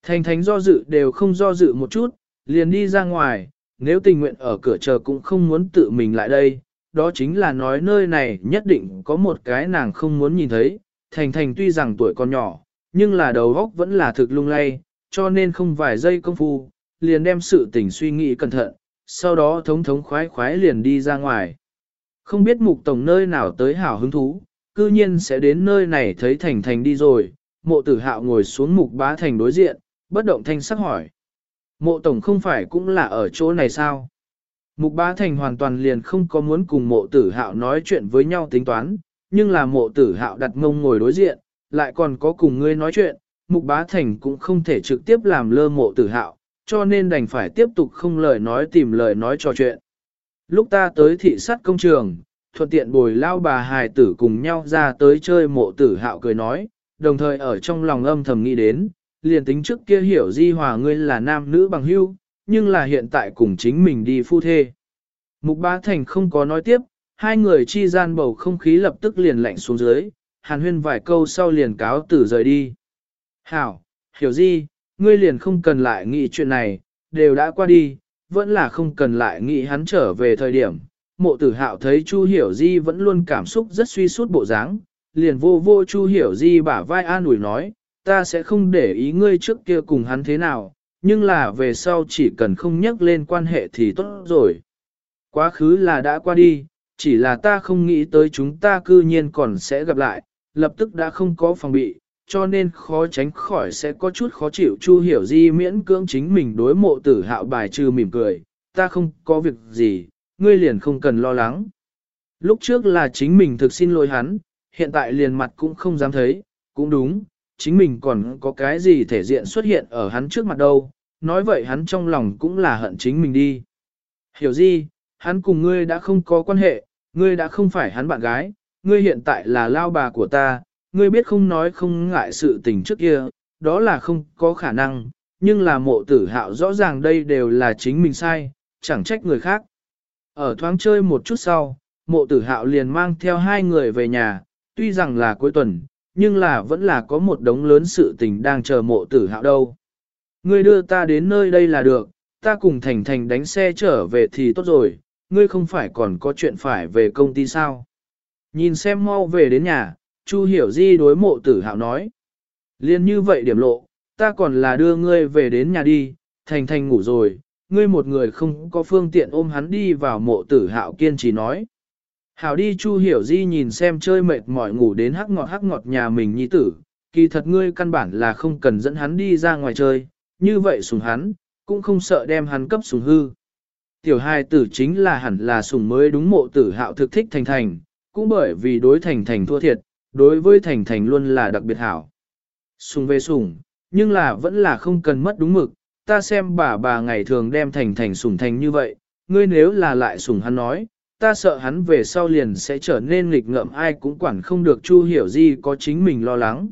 Thành thành do dự đều không do dự một chút, liền đi ra ngoài, nếu tình nguyện ở cửa chờ cũng không muốn tự mình lại đây, đó chính là nói nơi này nhất định có một cái nàng không muốn nhìn thấy, thành thành tuy rằng tuổi còn nhỏ, nhưng là đầu óc vẫn là thực lung lay, cho nên không vài giây công phu, liền đem sự tình suy nghĩ cẩn thận, sau đó thống thống khoái khoái liền đi ra ngoài. Không biết mục tổng nơi nào tới hảo hứng thú, cư nhiên sẽ đến nơi này thấy thành thành đi rồi, mộ tử hạo ngồi xuống mục bá thành đối diện, bất động thanh sắc hỏi. Mộ tổng không phải cũng là ở chỗ này sao? Mục Bá Thành hoàn toàn liền không có muốn cùng mộ tử hạo nói chuyện với nhau tính toán, nhưng là mộ tử hạo đặt ngông ngồi đối diện, lại còn có cùng ngươi nói chuyện, Mục Bá Thành cũng không thể trực tiếp làm lơ mộ tử hạo, cho nên đành phải tiếp tục không lời nói tìm lời nói trò chuyện. Lúc ta tới thị sát công trường, thuận tiện bồi lao bà hài tử cùng nhau ra tới chơi mộ tử hạo cười nói, đồng thời ở trong lòng âm thầm nghĩ đến, liền tính trước kia hiểu di hòa ngươi là nam nữ bằng hữu, nhưng là hiện tại cùng chính mình đi phu thê. Mục Bá Thành không có nói tiếp, hai người chi gian bầu không khí lập tức liền lạnh xuống dưới, hàn huyên vài câu sau liền cáo tử rời đi. Hảo, hiểu di, ngươi liền không cần lại nghĩ chuyện này, đều đã qua đi, vẫn là không cần lại nghĩ hắn trở về thời điểm. Mộ tử hạo thấy Chu Hiểu Di vẫn luôn cảm xúc rất suy sút bộ dáng, liền vô vô Chu Hiểu Di bả vai an ủi nói, ta sẽ không để ý ngươi trước kia cùng hắn thế nào, nhưng là về sau chỉ cần không nhắc lên quan hệ thì tốt rồi. Quá khứ là đã qua đi, chỉ là ta không nghĩ tới chúng ta cư nhiên còn sẽ gặp lại, lập tức đã không có phòng bị, cho nên khó tránh khỏi sẽ có chút khó chịu Chu Hiểu Di miễn cưỡng chính mình đối mộ tử hạo bài trừ mỉm cười, ta không có việc gì, ngươi liền không cần lo lắng. Lúc trước là chính mình thực xin lỗi hắn, hiện tại liền mặt cũng không dám thấy, cũng đúng, chính mình còn có cái gì thể diện xuất hiện ở hắn trước mặt đâu, nói vậy hắn trong lòng cũng là hận chính mình đi. Hiểu gì, hắn cùng ngươi đã không có quan hệ, ngươi đã không phải hắn bạn gái, ngươi hiện tại là lao bà của ta, ngươi biết không nói không ngại sự tình trước kia, đó là không có khả năng, nhưng là mộ tử hạo rõ ràng đây đều là chính mình sai, chẳng trách người khác. Ở thoáng chơi một chút sau, mộ tử hạo liền mang theo hai người về nhà, tuy rằng là cuối tuần, nhưng là vẫn là có một đống lớn sự tình đang chờ mộ tử hạo đâu. Ngươi đưa ta đến nơi đây là được, ta cùng Thành Thành đánh xe trở về thì tốt rồi, ngươi không phải còn có chuyện phải về công ty sao. Nhìn xem mau về đến nhà, Chu Hiểu Di đối mộ tử hạo nói. Liên như vậy điểm lộ, ta còn là đưa ngươi về đến nhà đi, Thành Thành ngủ rồi, ngươi một người không có phương tiện ôm hắn đi vào mộ tử hạo kiên trì nói. Hảo đi Chu Hiểu Di nhìn xem chơi mệt mỏi ngủ đến hắc ngọt hắc ngọt nhà mình nhi tử, kỳ thật ngươi căn bản là không cần dẫn hắn đi ra ngoài chơi, như vậy sùng hắn, cũng không sợ đem hắn cấp sùng hư. Tiểu hai tử chính là hẳn là sùng mới đúng mộ tử hạo thực thích thành thành, cũng bởi vì đối thành thành thua thiệt, đối với thành thành luôn là đặc biệt hảo. Sùng về sùng, nhưng là vẫn là không cần mất đúng mực, ta xem bà bà ngày thường đem thành thành sùng thành như vậy, ngươi nếu là lại sùng hắn nói, ta sợ hắn về sau liền sẽ trở nên nghịch ngợm ai cũng quản không được Chu Hiểu gì có chính mình lo lắng.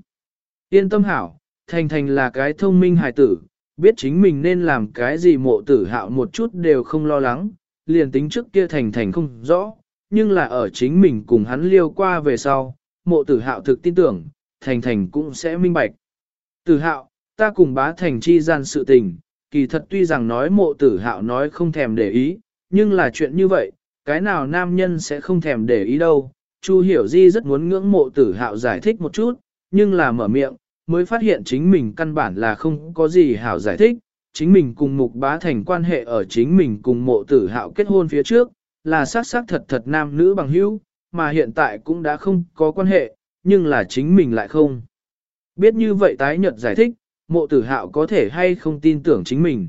Yên tâm hảo, Thành Thành là cái thông minh hài tử, biết chính mình nên làm cái gì mộ tử hạo một chút đều không lo lắng, liền tính trước kia Thành Thành không rõ, nhưng là ở chính mình cùng hắn liêu qua về sau, mộ tử hạo thực tin tưởng, Thành Thành cũng sẽ minh bạch. Tử hạo, ta cùng bá Thành chi gian sự tình, kỳ thật tuy rằng nói mộ tử hạo nói không thèm để ý, nhưng là chuyện như vậy, cái nào nam nhân sẽ không thèm để ý đâu. Chu Hiểu Di rất muốn ngưỡng mộ tử hạo giải thích một chút, nhưng là mở miệng, mới phát hiện chính mình căn bản là không có gì hảo giải thích. Chính mình cùng mục bá thành quan hệ ở chính mình cùng mộ tử hạo kết hôn phía trước, là xác xác thật thật nam nữ bằng hữu, mà hiện tại cũng đã không có quan hệ, nhưng là chính mình lại không. Biết như vậy tái nhật giải thích, mộ tử hạo có thể hay không tin tưởng chính mình.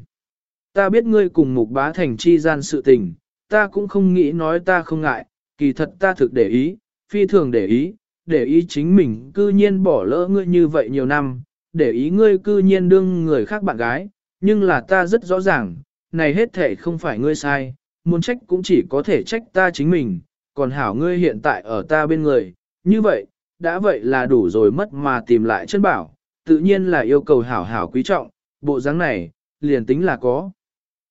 Ta biết ngươi cùng mục bá thành chi gian sự tình, ta cũng không nghĩ nói ta không ngại, kỳ thật ta thực để ý, phi thường để ý, để ý chính mình cư nhiên bỏ lỡ ngươi như vậy nhiều năm, để ý ngươi cư nhiên đương người khác bạn gái, nhưng là ta rất rõ ràng, này hết thể không phải ngươi sai, muốn trách cũng chỉ có thể trách ta chính mình, còn hảo ngươi hiện tại ở ta bên người, như vậy, đã vậy là đủ rồi mất mà tìm lại chân bảo, tự nhiên là yêu cầu hảo hảo quý trọng, bộ dáng này, liền tính là có.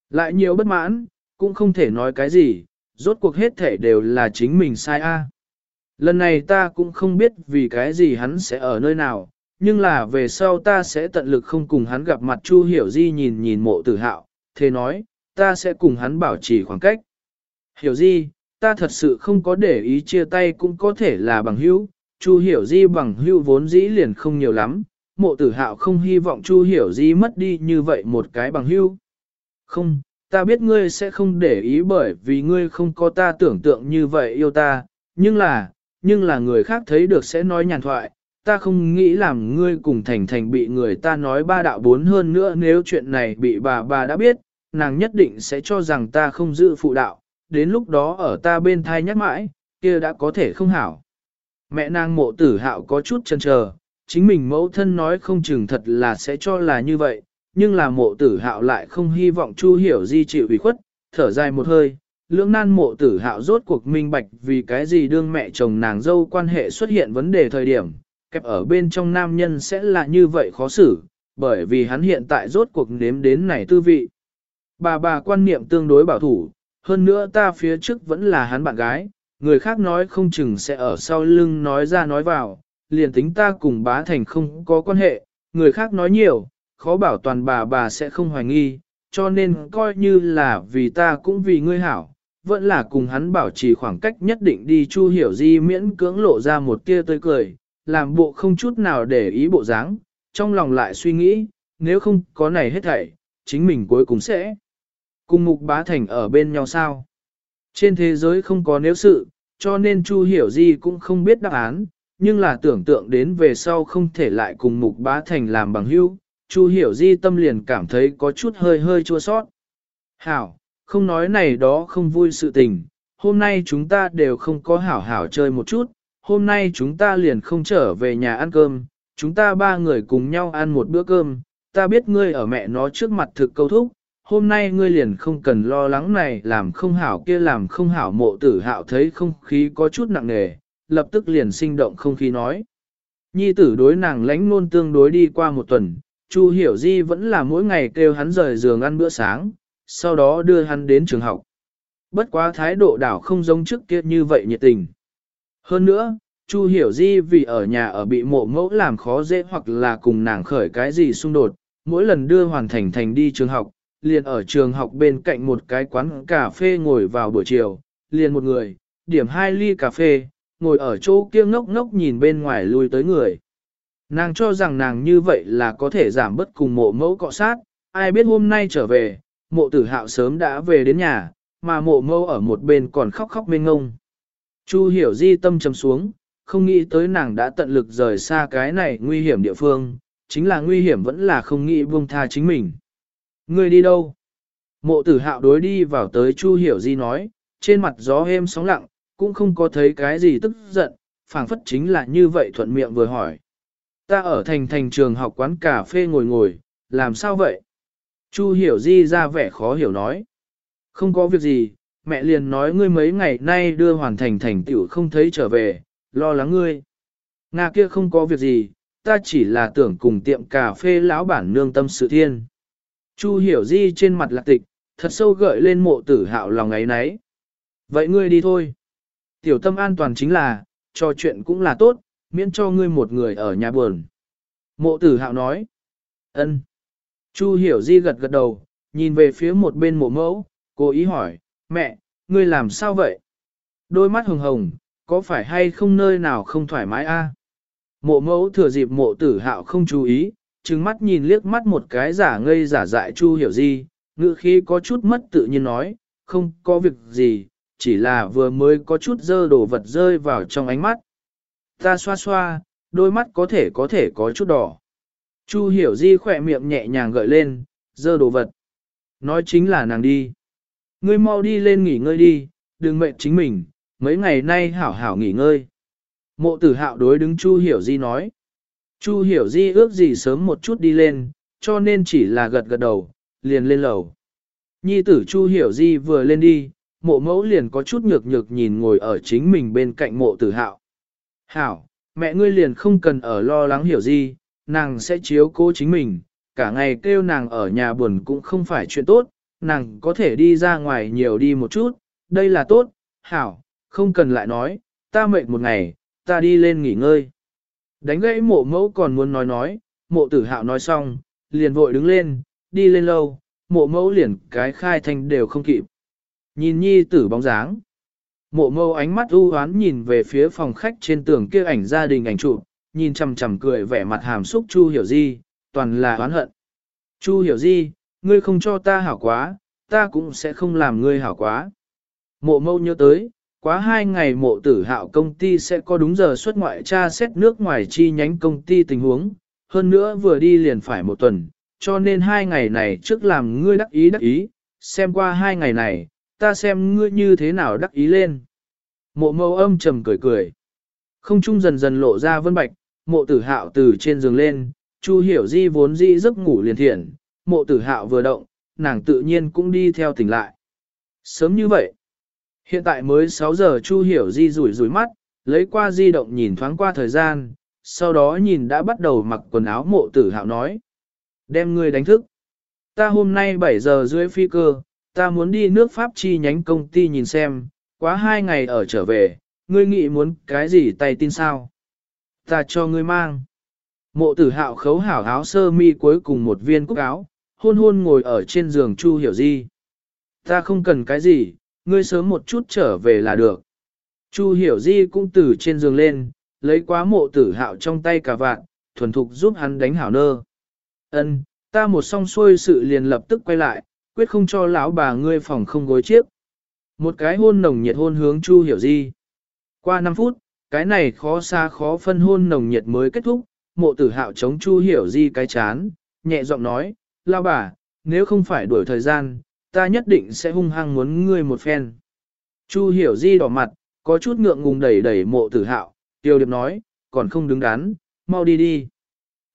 Lại nhiều bất mãn, cũng không thể nói cái gì, rốt cuộc hết thể đều là chính mình sai a. Lần này ta cũng không biết vì cái gì hắn sẽ ở nơi nào, nhưng là về sau ta sẽ tận lực không cùng hắn gặp mặt Chu Hiểu Di nhìn nhìn mộ tử hạo, thế nói, ta sẽ cùng hắn bảo trì khoảng cách. Hiểu Di, ta thật sự không có để ý chia tay cũng có thể là bằng hữu, Chu Hiểu Di bằng hữu vốn dĩ liền không nhiều lắm, mộ tử hạo không hy vọng Chu Hiểu Di mất đi như vậy một cái bằng hữu. Không, ta biết ngươi sẽ không để ý bởi vì ngươi không có ta tưởng tượng như vậy yêu ta, nhưng là, nhưng là người khác thấy được sẽ nói nhàn thoại, ta không nghĩ làm ngươi cùng thành thành bị người ta nói ba đạo bốn hơn nữa nếu chuyện này bị bà bà đã biết, nàng nhất định sẽ cho rằng ta không giữ phụ đạo, đến lúc đó ở ta bên thai nhắc mãi, kia đã có thể không hảo. Mẹ nàng mộ tử hạo có chút chần chờ, chính mình mẫu thân nói không chừng thật là sẽ cho là như vậy, nhưng là mộ tử hạo lại không hy vọng Chu Hiểu Di chịu ủy khuất, thở dài một hơi, lưỡng nan mộ tử hạo rốt cuộc minh bạch vì cái gì đương mẹ chồng nàng dâu quan hệ xuất hiện vấn đề thời điểm, kẹp ở bên trong nam nhân sẽ là như vậy khó xử, bởi vì hắn hiện tại rốt cuộc nếm đến này tư vị. Bà bà quan niệm tương đối bảo thủ, hơn nữa ta phía trước vẫn là hắn bạn gái, người khác nói không chừng sẽ ở sau lưng nói ra nói vào, liền tính ta cùng bá thành không có quan hệ, người khác nói nhiều, khó bảo toàn bà bà sẽ không hoài nghi, cho nên coi như là vì ta cũng vì ngươi hảo, vẫn là cùng hắn bảo trì khoảng cách nhất định đi chu hiểu di miễn cưỡng lộ ra một tia tươi cười, làm bộ không chút nào để ý bộ dáng, trong lòng lại suy nghĩ, nếu không có này hết thảy, chính mình cuối cùng sẽ cùng mục bá thành ở bên nhau sao. Trên thế giới không có nếu sự, cho nên Chu Hiểu Di cũng không biết đáp án, nhưng là tưởng tượng đến về sau không thể lại cùng mục bá thành làm bằng hữu, Chu Hiểu Di tâm liền cảm thấy có chút hơi hơi chua sót. Hảo, không nói này đó không vui sự tình, hôm nay chúng ta đều không có hảo hảo chơi một chút, hôm nay chúng ta liền không trở về nhà ăn cơm, chúng ta ba người cùng nhau ăn một bữa cơm, ta biết ngươi ở mẹ nó trước mặt thực câu thúc, hôm nay ngươi liền không cần lo lắng này làm không hảo kia làm không hảo mộ tử hạo thấy không khí có chút nặng nề, lập tức liền sinh động không khí nói. Nhi tử đối nàng lãnh ngôn tương đối đi qua một tuần, Chu Hiểu Di vẫn là mỗi ngày kêu hắn rời giường ăn bữa sáng, sau đó đưa hắn đến trường học. Bất quá thái độ đảo không giống trước kia như vậy nhiệt tình. Hơn nữa, Chu Hiểu Di vì ở nhà ở bị mộ mẫu làm khó dễ hoặc là cùng nàng khởi cái gì xung đột, mỗi lần đưa hoàn thành thành đi trường học, liền ở trường học bên cạnh một cái quán cà phê ngồi vào buổi chiều, liền một người, điểm hai ly cà phê, ngồi ở chỗ kia ngốc ngốc nhìn bên ngoài lui tới người. Nàng cho rằng nàng như vậy là có thể giảm bất cùng mộ mẫu cọ sát, ai biết hôm nay trở về, mộ tử hạo sớm đã về đến nhà, mà mộ mẫu ở một bên còn khóc khóc bên ngông. Chu hiểu di tâm trầm xuống, không nghĩ tới nàng đã tận lực rời xa cái này nguy hiểm địa phương, chính là nguy hiểm vẫn là không nghĩ buông tha chính mình. Ngươi đi đâu? Mộ tử hạo đối đi vào tới Chu Hiểu Di nói, trên mặt gió êm sóng lặng, cũng không có thấy cái gì tức giận, phảng phất chính là như vậy thuận miệng vừa hỏi. Ta ở thành thành trường học quán cà phê ngồi ngồi, làm sao vậy? Chu Hiểu Di ra vẻ khó hiểu nói. Không có việc gì, mẹ liền nói ngươi mấy ngày nay đưa hoàn thành thành tiểu không thấy trở về, lo lắng ngươi. Nga kia không có việc gì, ta chỉ là tưởng cùng tiệm cà phê lão bản nương tâm sự thiên. Chu hiểu di trên mặt lạc tịch, thật sâu gợi lên mộ tử hạo lòng ấy nấy. Vậy ngươi đi thôi. Tiểu tâm an toàn chính là, trò chuyện cũng là tốt, miễn cho ngươi một người ở nhà buồn. Mộ tử hạo nói. ân. Chu hiểu di gật gật đầu, nhìn về phía một bên mộ mẫu, cố ý hỏi, mẹ, ngươi làm sao vậy? Đôi mắt hồng hồng, có phải hay không nơi nào không thoải mái a? Mộ mẫu thừa dịp mộ tử hạo không chú ý, trừng mắt nhìn liếc mắt một cái giả ngây giả dại chu hiểu gì, ngữ khí có chút mất tự nhiên nói, không có việc gì, chỉ là vừa mới có chút dơ đồ vật rơi vào trong ánh mắt. Ta xoa xoa, đôi mắt có thể có thể có chút đỏ. Chu hiểu di khỏe miệng nhẹ nhàng gợi lên, dơ đồ vật. Nói chính là nàng đi. Ngươi mau đi lên nghỉ ngơi đi, đừng mệt chính mình, mấy ngày nay hảo hảo nghỉ ngơi. Mộ tử hạo đối đứng Chu hiểu di nói. Chu hiểu di ước gì sớm một chút đi lên, cho nên chỉ là gật gật đầu, liền lên lầu. Nhi tử Chu hiểu di vừa lên đi, mộ mẫu liền có chút nhược nhược nhìn ngồi ở chính mình bên cạnh mộ tử hạo. Hảo, mẹ ngươi liền không cần ở lo lắng hiểu gì, nàng sẽ chiếu cố chính mình, cả ngày kêu nàng ở nhà buồn cũng không phải chuyện tốt, nàng có thể đi ra ngoài nhiều đi một chút, đây là tốt, hảo, không cần lại nói, ta mệt một ngày, ta đi lên nghỉ ngơi. Đánh gãy mộ mẫu còn muốn nói nói, mộ tử hạo nói xong, liền vội đứng lên, đi lên lâu, mộ mẫu liền cái khai thanh đều không kịp. Nhìn nhi tử bóng dáng. Mộ mẫu ánh mắt u hoán nhìn về phía phòng khách trên tường kia ảnh gia đình ảnh chụp, nhìn chằm chằm cười vẻ mặt hàm xúc Chu Hiểu Di, toàn là oán hận. Chu Hiểu Di, ngươi không cho ta hảo quá, ta cũng sẽ không làm ngươi hảo quá. Mộ mâu nhớ tới, quá hai ngày mộ tử hạo công ty sẽ có đúng giờ xuất ngoại tra xét nước ngoài chi nhánh công ty tình huống, hơn nữa vừa đi liền phải một tuần, cho nên hai ngày này trước làm ngươi đắc ý đắc ý, xem qua hai ngày này, ta xem ngươi như thế nào đắc ý lên. Mộ mâu âm trầm cười cười. Không trung dần dần lộ ra vân bạch, mộ tử hạo từ trên giường lên, Chu hiểu di vốn di giấc ngủ liền thiện, mộ tử hạo vừa động, nàng tự nhiên cũng đi theo tỉnh lại. Sớm như vậy, hiện tại mới 6 giờ Chu hiểu di rủi rủi mắt, lấy qua di động nhìn thoáng qua thời gian, sau đó nhìn đã bắt đầu mặc quần áo mộ tử hạo nói. Đem ngươi đánh thức. Ta hôm nay 7 giờ dưới phi cơ, ta muốn đi nước Pháp chi nhánh công ty nhìn xem, quá hai ngày ở trở về, ngươi nghĩ muốn cái gì tay tin sao? Ta cho ngươi mang. Mộ tử hạo khấu hảo áo sơ mi cuối cùng một viên cúc áo, hôn hôn ngồi ở trên giường Chu Hiểu Di. Ta không cần cái gì, ngươi sớm một chút trở về là được. Chu Hiểu Di cũng từ trên giường lên, lấy quá mộ tử hạo trong tay cả vạn, thuần thục giúp hắn đánh hảo nơ. Ân, ta một song xuôi sự liền lập tức quay lại, quyết không cho lão bà ngươi phòng không gối chiếc. Một cái hôn nồng nhiệt hôn hướng Chu Hiểu Di. Qua 5 phút, cái này khó xa khó phân hôn nồng nhiệt mới kết thúc, mộ tử hạo chống Chu Hiểu Di cái chán, nhẹ giọng nói, lão bà, nếu không phải đuổi thời gian, ta nhất định sẽ hung hăng muốn ngươi một phen. Chu Hiểu Di đỏ mặt, có chút ngượng ngùng đẩy đẩy mộ tử hạo, tiêu điệp nói, còn không đứng đắn, mau đi đi.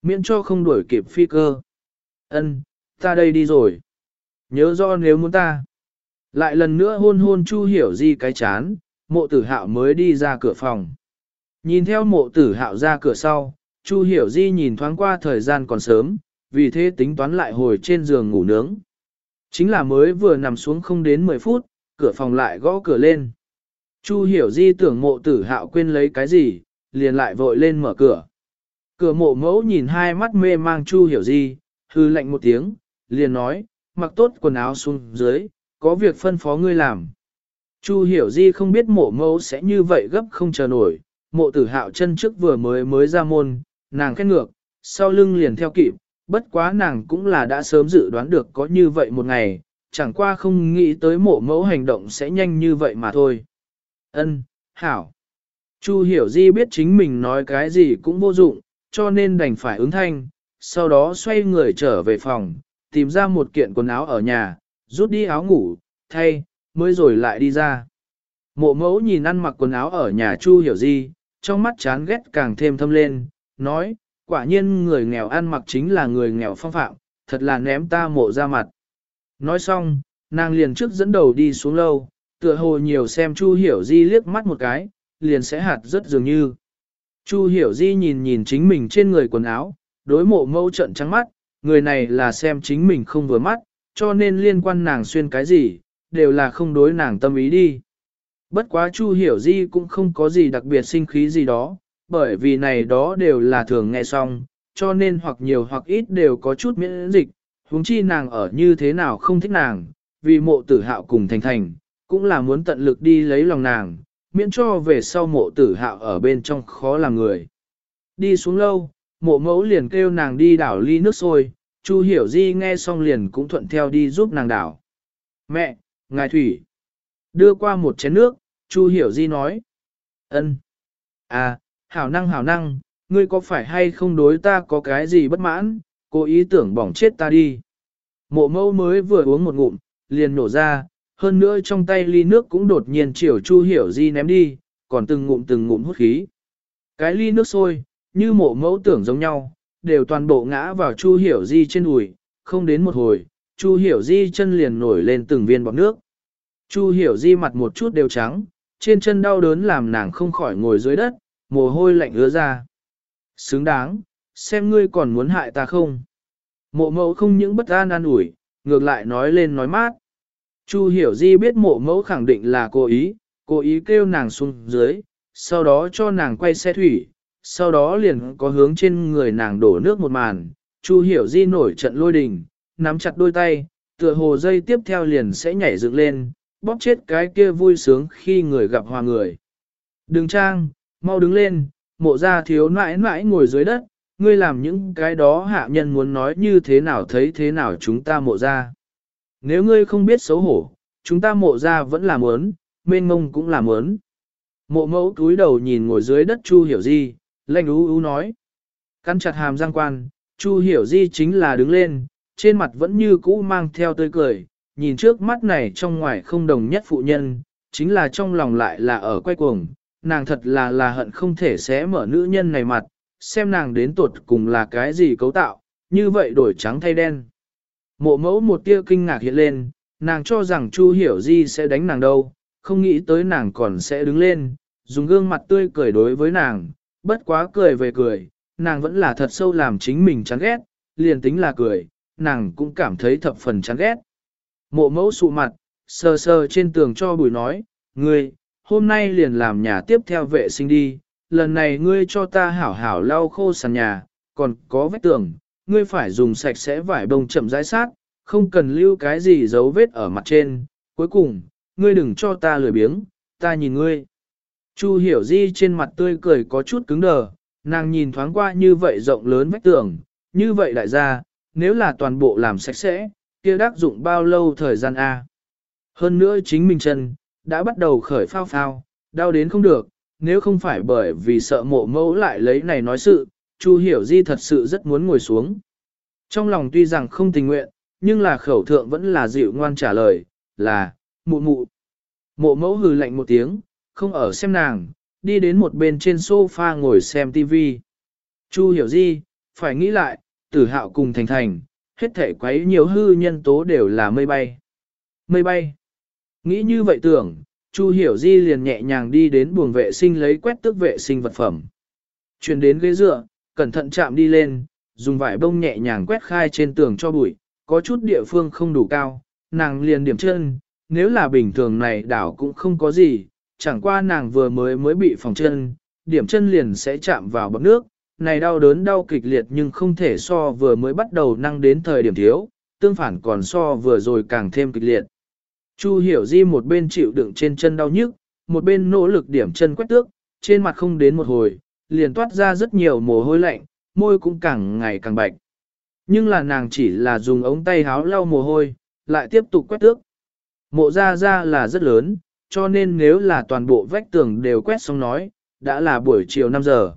Miễn cho không đuổi kịp phi cơ. Ân, ta đây đi rồi. Nhớ do nếu muốn ta. Lại lần nữa hôn hôn Chu Hiểu Di cái chán, mộ tử hạo mới đi ra cửa phòng. Nhìn theo mộ tử hạo ra cửa sau, Chu Hiểu Di nhìn thoáng qua thời gian còn sớm, vì thế tính toán lại hồi trên giường ngủ nướng. Chính là mới vừa nằm xuống không đến 10 phút, cửa phòng lại gõ cửa lên. Chu Hiểu Di tưởng mộ tử hạo quên lấy cái gì, liền lại vội lên mở cửa. Cửa mộ mẫu nhìn hai mắt mê mang Chu Hiểu Di, hư lạnh một tiếng, liền nói, mặc tốt quần áo xuống dưới, có việc phân phó ngươi làm. Chu hiểu di không biết mộ mẫu sẽ như vậy gấp không chờ nổi, mộ tử hạo chân trước vừa mới mới ra môn, nàng khét ngược, sau lưng liền theo kịp, bất quá nàng cũng là đã sớm dự đoán được có như vậy một ngày, chẳng qua không nghĩ tới mộ mẫu hành động sẽ nhanh như vậy mà thôi. Ân, hảo. Chu hiểu di biết chính mình nói cái gì cũng vô dụng, cho nên đành phải ứng thanh, sau đó xoay người trở về phòng, tìm ra một kiện quần áo ở nhà, rút đi áo ngủ, thay, mới rồi lại đi ra. Mộ mẫu nhìn ăn mặc quần áo ở nhà Chu hiểu Di, trong mắt chán ghét càng thêm thâm lên, nói, quả nhiên người nghèo ăn mặc chính là người nghèo phong phạm, thật là ném ta mộ ra mặt. Nói xong, nàng liền trước dẫn đầu đi xuống lâu, tựa hồ nhiều xem Chu hiểu di liếc mắt một cái, liền sẽ hạt rất dường như. Chu hiểu di nhìn nhìn chính mình trên người quần áo, đối mộ mẫu trận trắng mắt, người này là xem chính mình không vừa mắt, cho nên liên quan nàng xuyên cái gì, đều là không đối nàng tâm ý đi. Bất quá Chu Hiểu Di cũng không có gì đặc biệt sinh khí gì đó, bởi vì này đó đều là thường nghe xong, cho nên hoặc nhiều hoặc ít đều có chút miễn dịch, huống chi nàng ở như thế nào không thích nàng, vì mộ tử hạo cùng thành thành, cũng là muốn tận lực đi lấy lòng nàng, miễn cho về sau mộ tử hạo ở bên trong khó làm người. Đi xuống lâu, mộ mẫu liền kêu nàng đi đảo ly nước sôi, Chu hiểu di nghe xong liền cũng thuận theo đi giúp nàng đảo. Mẹ, ngài thủy. Đưa qua một chén nước, Chu hiểu di nói. ân, À, hảo năng hảo năng, ngươi có phải hay không đối ta có cái gì bất mãn, cố ý tưởng bỏng chết ta đi. Mộ mẫu mới vừa uống một ngụm, liền nổ ra, hơn nữa trong tay ly nước cũng đột nhiên chiều Chu hiểu di ném đi, còn từng ngụm từng ngụm hút khí. Cái ly nước sôi, như mộ mẫu tưởng giống nhau, đều toàn bộ ngã vào Chu Hiểu Di trên đùi, không đến một hồi, Chu Hiểu Di chân liền nổi lên từng viên bọt nước. Chu Hiểu Di mặt một chút đều trắng, trên chân đau đớn làm nàng không khỏi ngồi dưới đất, mồ hôi lạnh ứa ra. Xứng đáng, xem ngươi còn muốn hại ta không? Mộ mẫu không những bất an an ủi, ngược lại nói lên nói mát. Chu Hiểu Di biết mộ mẫu khẳng định là cố ý, cố ý kêu nàng xuống dưới, sau đó cho nàng quay xe thủy, sau đó liền có hướng trên người nàng đổ nước một màn, Chu Hiểu Di nổi trận lôi đình, nắm chặt đôi tay, tựa hồ dây tiếp theo liền sẽ nhảy dựng lên, bóp chết cái kia vui sướng khi người gặp hòa người. Đừng trang, mau đứng lên, mộ ra thiếu nãi nãi ngồi dưới đất, ngươi làm những cái đó hạ nhân muốn nói như thế nào thấy thế nào chúng ta mộ ra. Nếu ngươi không biết xấu hổ, chúng ta mộ ra vẫn là muốn, mênh mông cũng là muốn. Mộ mẫu túi đầu nhìn ngồi dưới đất Chu Hiểu Di, lanh ú ú nói. Căn chặt hàm giang quan, Chu hiểu di chính là đứng lên, trên mặt vẫn như cũ mang theo tươi cười, nhìn trước mắt này trong ngoài không đồng nhất phụ nhân, chính là trong lòng lại là ở quay cuồng, nàng thật là là hận không thể xé mở nữ nhân này mặt, xem nàng đến tuột cùng là cái gì cấu tạo, như vậy đổi trắng thay đen. Mộ mẫu một tia kinh ngạc hiện lên, nàng cho rằng Chu Hiểu Di sẽ đánh nàng đâu, không nghĩ tới nàng còn sẽ đứng lên, dùng gương mặt tươi cười đối với nàng, bất quá cười về cười, nàng vẫn là thật sâu làm chính mình chán ghét, liền tính là cười, nàng cũng cảm thấy thập phần chán ghét. Mộ mẫu sụ mặt, sờ sờ trên tường cho bùi nói, ngươi, hôm nay liền làm nhà tiếp theo vệ sinh đi, lần này ngươi cho ta hảo hảo lau khô sàn nhà, còn có vết tường, ngươi phải dùng sạch sẽ vải bông chậm rãi sát, không cần lưu cái gì dấu vết ở mặt trên, cuối cùng, ngươi đừng cho ta lười biếng, ta nhìn ngươi. Chu hiểu di trên mặt tươi cười có chút cứng đờ, nàng nhìn thoáng qua như vậy rộng lớn vách tường, như vậy đại gia, nếu là toàn bộ làm sạch sẽ, kia đắc dụng bao lâu thời gian A. Hơn nữa chính mình chân, đã bắt đầu khởi phao phao, đau đến không được, nếu không phải bởi vì sợ mộ mẫu lại lấy này nói sự, Chu Hiểu Di thật sự rất muốn ngồi xuống. Trong lòng tuy rằng không tình nguyện, nhưng là khẩu thượng vẫn là dịu ngoan trả lời, là, mụ mụ. Mộ mẫu hừ lạnh một tiếng, không ở xem nàng, đi đến một bên trên sofa ngồi xem TV. Chu Hiểu Di, phải nghĩ lại, tử hạo cùng thành thành, hết thể quấy nhiều hư nhân tố đều là mây bay. Mây bay. Nghĩ như vậy tưởng, Chu Hiểu Di liền nhẹ nhàng đi đến buồng vệ sinh lấy quét tước vệ sinh vật phẩm. Chuyển đến ghế dựa, cẩn thận chạm đi lên, dùng vải bông nhẹ nhàng quét khai trên tường cho bụi, có chút địa phương không đủ cao, nàng liền điểm chân, nếu là bình thường này đảo cũng không có gì, chẳng qua nàng vừa mới mới bị phòng chân, điểm chân liền sẽ chạm vào bọc nước, này đau đớn đau kịch liệt nhưng không thể so vừa mới bắt đầu năng đến thời điểm thiếu, tương phản còn so vừa rồi càng thêm kịch liệt. Chu hiểu di một bên chịu đựng trên chân đau nhức, một bên nỗ lực điểm chân quét tước, trên mặt không đến một hồi, liền toát ra rất nhiều mồ hôi lạnh, môi cũng càng ngày càng bạch. Nhưng là nàng chỉ là dùng ống tay háo lau mồ hôi, lại tiếp tục quét tước. Mộ ra ra là rất lớn, cho nên nếu là toàn bộ vách tường đều quét xong nói, đã là buổi chiều 5 giờ.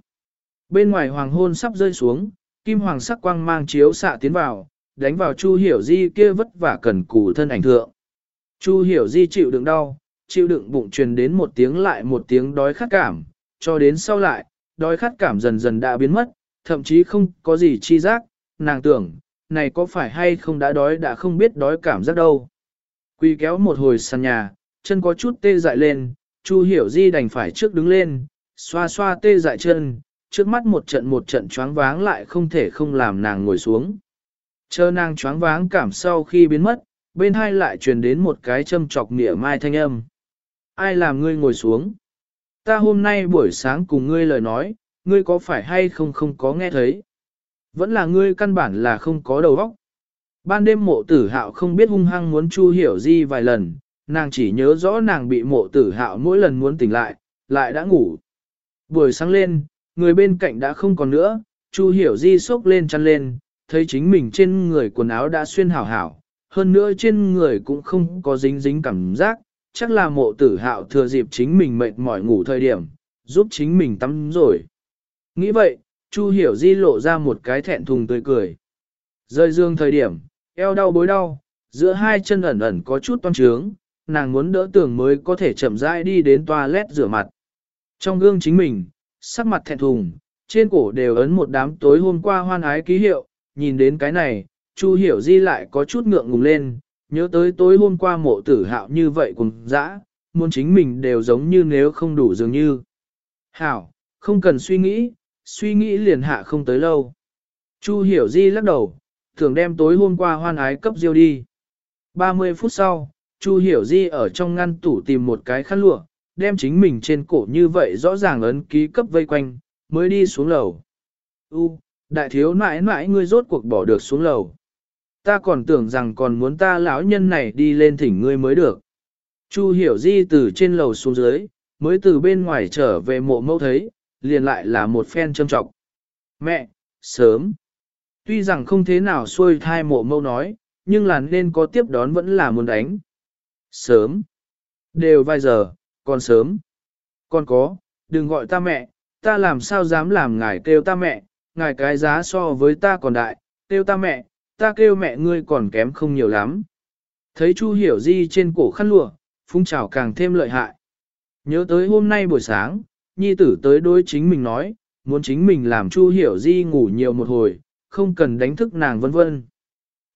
Bên ngoài hoàng hôn sắp rơi xuống, kim hoàng sắc quang mang chiếu xạ tiến vào, đánh vào Chu Hiểu Di kia vất vả cần cù thân ảnh thượng. Chu Hiểu Di chịu đựng đau, chịu đựng bụng truyền đến một tiếng lại một tiếng đói khát cảm, cho đến sau lại, đói khát cảm dần dần đã biến mất, thậm chí không có gì chi giác, nàng tưởng, này có phải hay không đã đói đã không biết đói cảm giác đâu. Quy kéo một hồi sàn nhà, chân có chút tê dại lên, Chu Hiểu Di đành phải trước đứng lên, xoa xoa tê dại chân, trước mắt một trận một trận choáng váng lại không thể không làm nàng ngồi xuống. Chờ nàng choáng váng cảm sau khi biến mất, bên hai lại truyền đến một cái châm chọc nịa mai thanh âm. Ai làm ngươi ngồi xuống? Ta hôm nay buổi sáng cùng ngươi lời nói, ngươi có phải hay không không có nghe thấy? Vẫn là ngươi căn bản là không có đầu óc. Ban đêm mộ tử hạo không biết hung hăng muốn chu hiểu di vài lần, nàng chỉ nhớ rõ nàng bị mộ tử hạo mỗi lần muốn tỉnh lại, lại đã ngủ. Buổi sáng lên, người bên cạnh đã không còn nữa, chu hiểu di sốc lên chăn lên, thấy chính mình trên người quần áo đã xuyên hảo hảo, hơn nữa trên người cũng không có dính dính cảm giác, chắc là mộ tử hạo thừa dịp chính mình mệt mỏi ngủ thời điểm, giúp chính mình tắm rồi. Nghĩ vậy, Chu Hiểu Di lộ ra một cái thẹn thùng tươi cười. Rơi dương thời điểm, eo đau bối đau, giữa hai chân ẩn ẩn có chút toan trướng, nàng muốn đỡ tưởng mới có thể chậm rãi đi đến toilet rửa mặt. Trong gương chính mình, sắc mặt thẹn thùng, trên cổ đều ấn một đám tối hôm qua hoan ái ký hiệu, nhìn đến cái này, Chu Hiểu Di lại có chút ngượng ngùng lên, nhớ tới tối hôm qua mộ tử hạo như vậy cùng dã, muốn chính mình đều giống như nếu không đủ dường như. Hảo, không cần suy nghĩ, suy nghĩ liền hạ không tới lâu. Chu Hiểu Di lắc đầu, thường đem tối hôm qua hoan ái cấp diêu đi. 30 phút sau, Chu Hiểu Di ở trong ngăn tủ tìm một cái khăn lụa, đem chính mình trên cổ như vậy rõ ràng ấn ký cấp vây quanh, mới đi xuống lầu. U, đại thiếu nãi nãi ngươi rốt cuộc bỏ được xuống lầu ta còn tưởng rằng còn muốn ta lão nhân này đi lên thỉnh ngươi mới được. Chu hiểu di từ trên lầu xuống dưới, mới từ bên ngoài trở về mộ mẫu thấy, liền lại là một phen châm trọng. Mẹ, sớm. Tuy rằng không thế nào xuôi thai mộ mẫu nói, nhưng là nên có tiếp đón vẫn là muốn đánh. Sớm. Đều vài giờ, còn sớm. Còn có, đừng gọi ta mẹ, ta làm sao dám làm ngài kêu ta mẹ, ngài cái giá so với ta còn đại, kêu ta mẹ, ta kêu mẹ ngươi còn kém không nhiều lắm. Thấy Chu Hiểu Di trên cổ khăn lụa, phung trào càng thêm lợi hại. Nhớ tới hôm nay buổi sáng, nhi tử tới đối chính mình nói, muốn chính mình làm Chu Hiểu Di ngủ nhiều một hồi, không cần đánh thức nàng vân vân.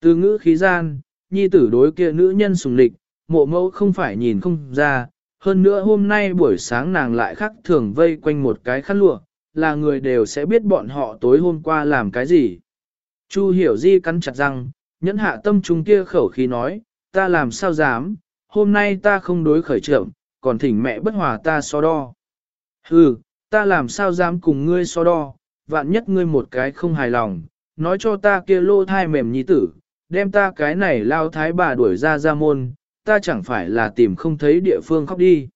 Từ ngữ khí gian, nhi tử đối kia nữ nhân sùng lịch, mộ mẫu không phải nhìn không ra, hơn nữa hôm nay buổi sáng nàng lại khắc thường vây quanh một cái khăn lụa, là người đều sẽ biết bọn họ tối hôm qua làm cái gì. Chu hiểu di cắn chặt răng, nhẫn hạ tâm trung kia khẩu khí nói, ta làm sao dám, hôm nay ta không đối khởi trưởng, còn thỉnh mẹ bất hòa ta so đo. Hừ, ta làm sao dám cùng ngươi so đo, vạn nhất ngươi một cái không hài lòng, nói cho ta kia lô thai mềm nhi tử, đem ta cái này lao thái bà đuổi ra ra môn, ta chẳng phải là tìm không thấy địa phương khóc đi.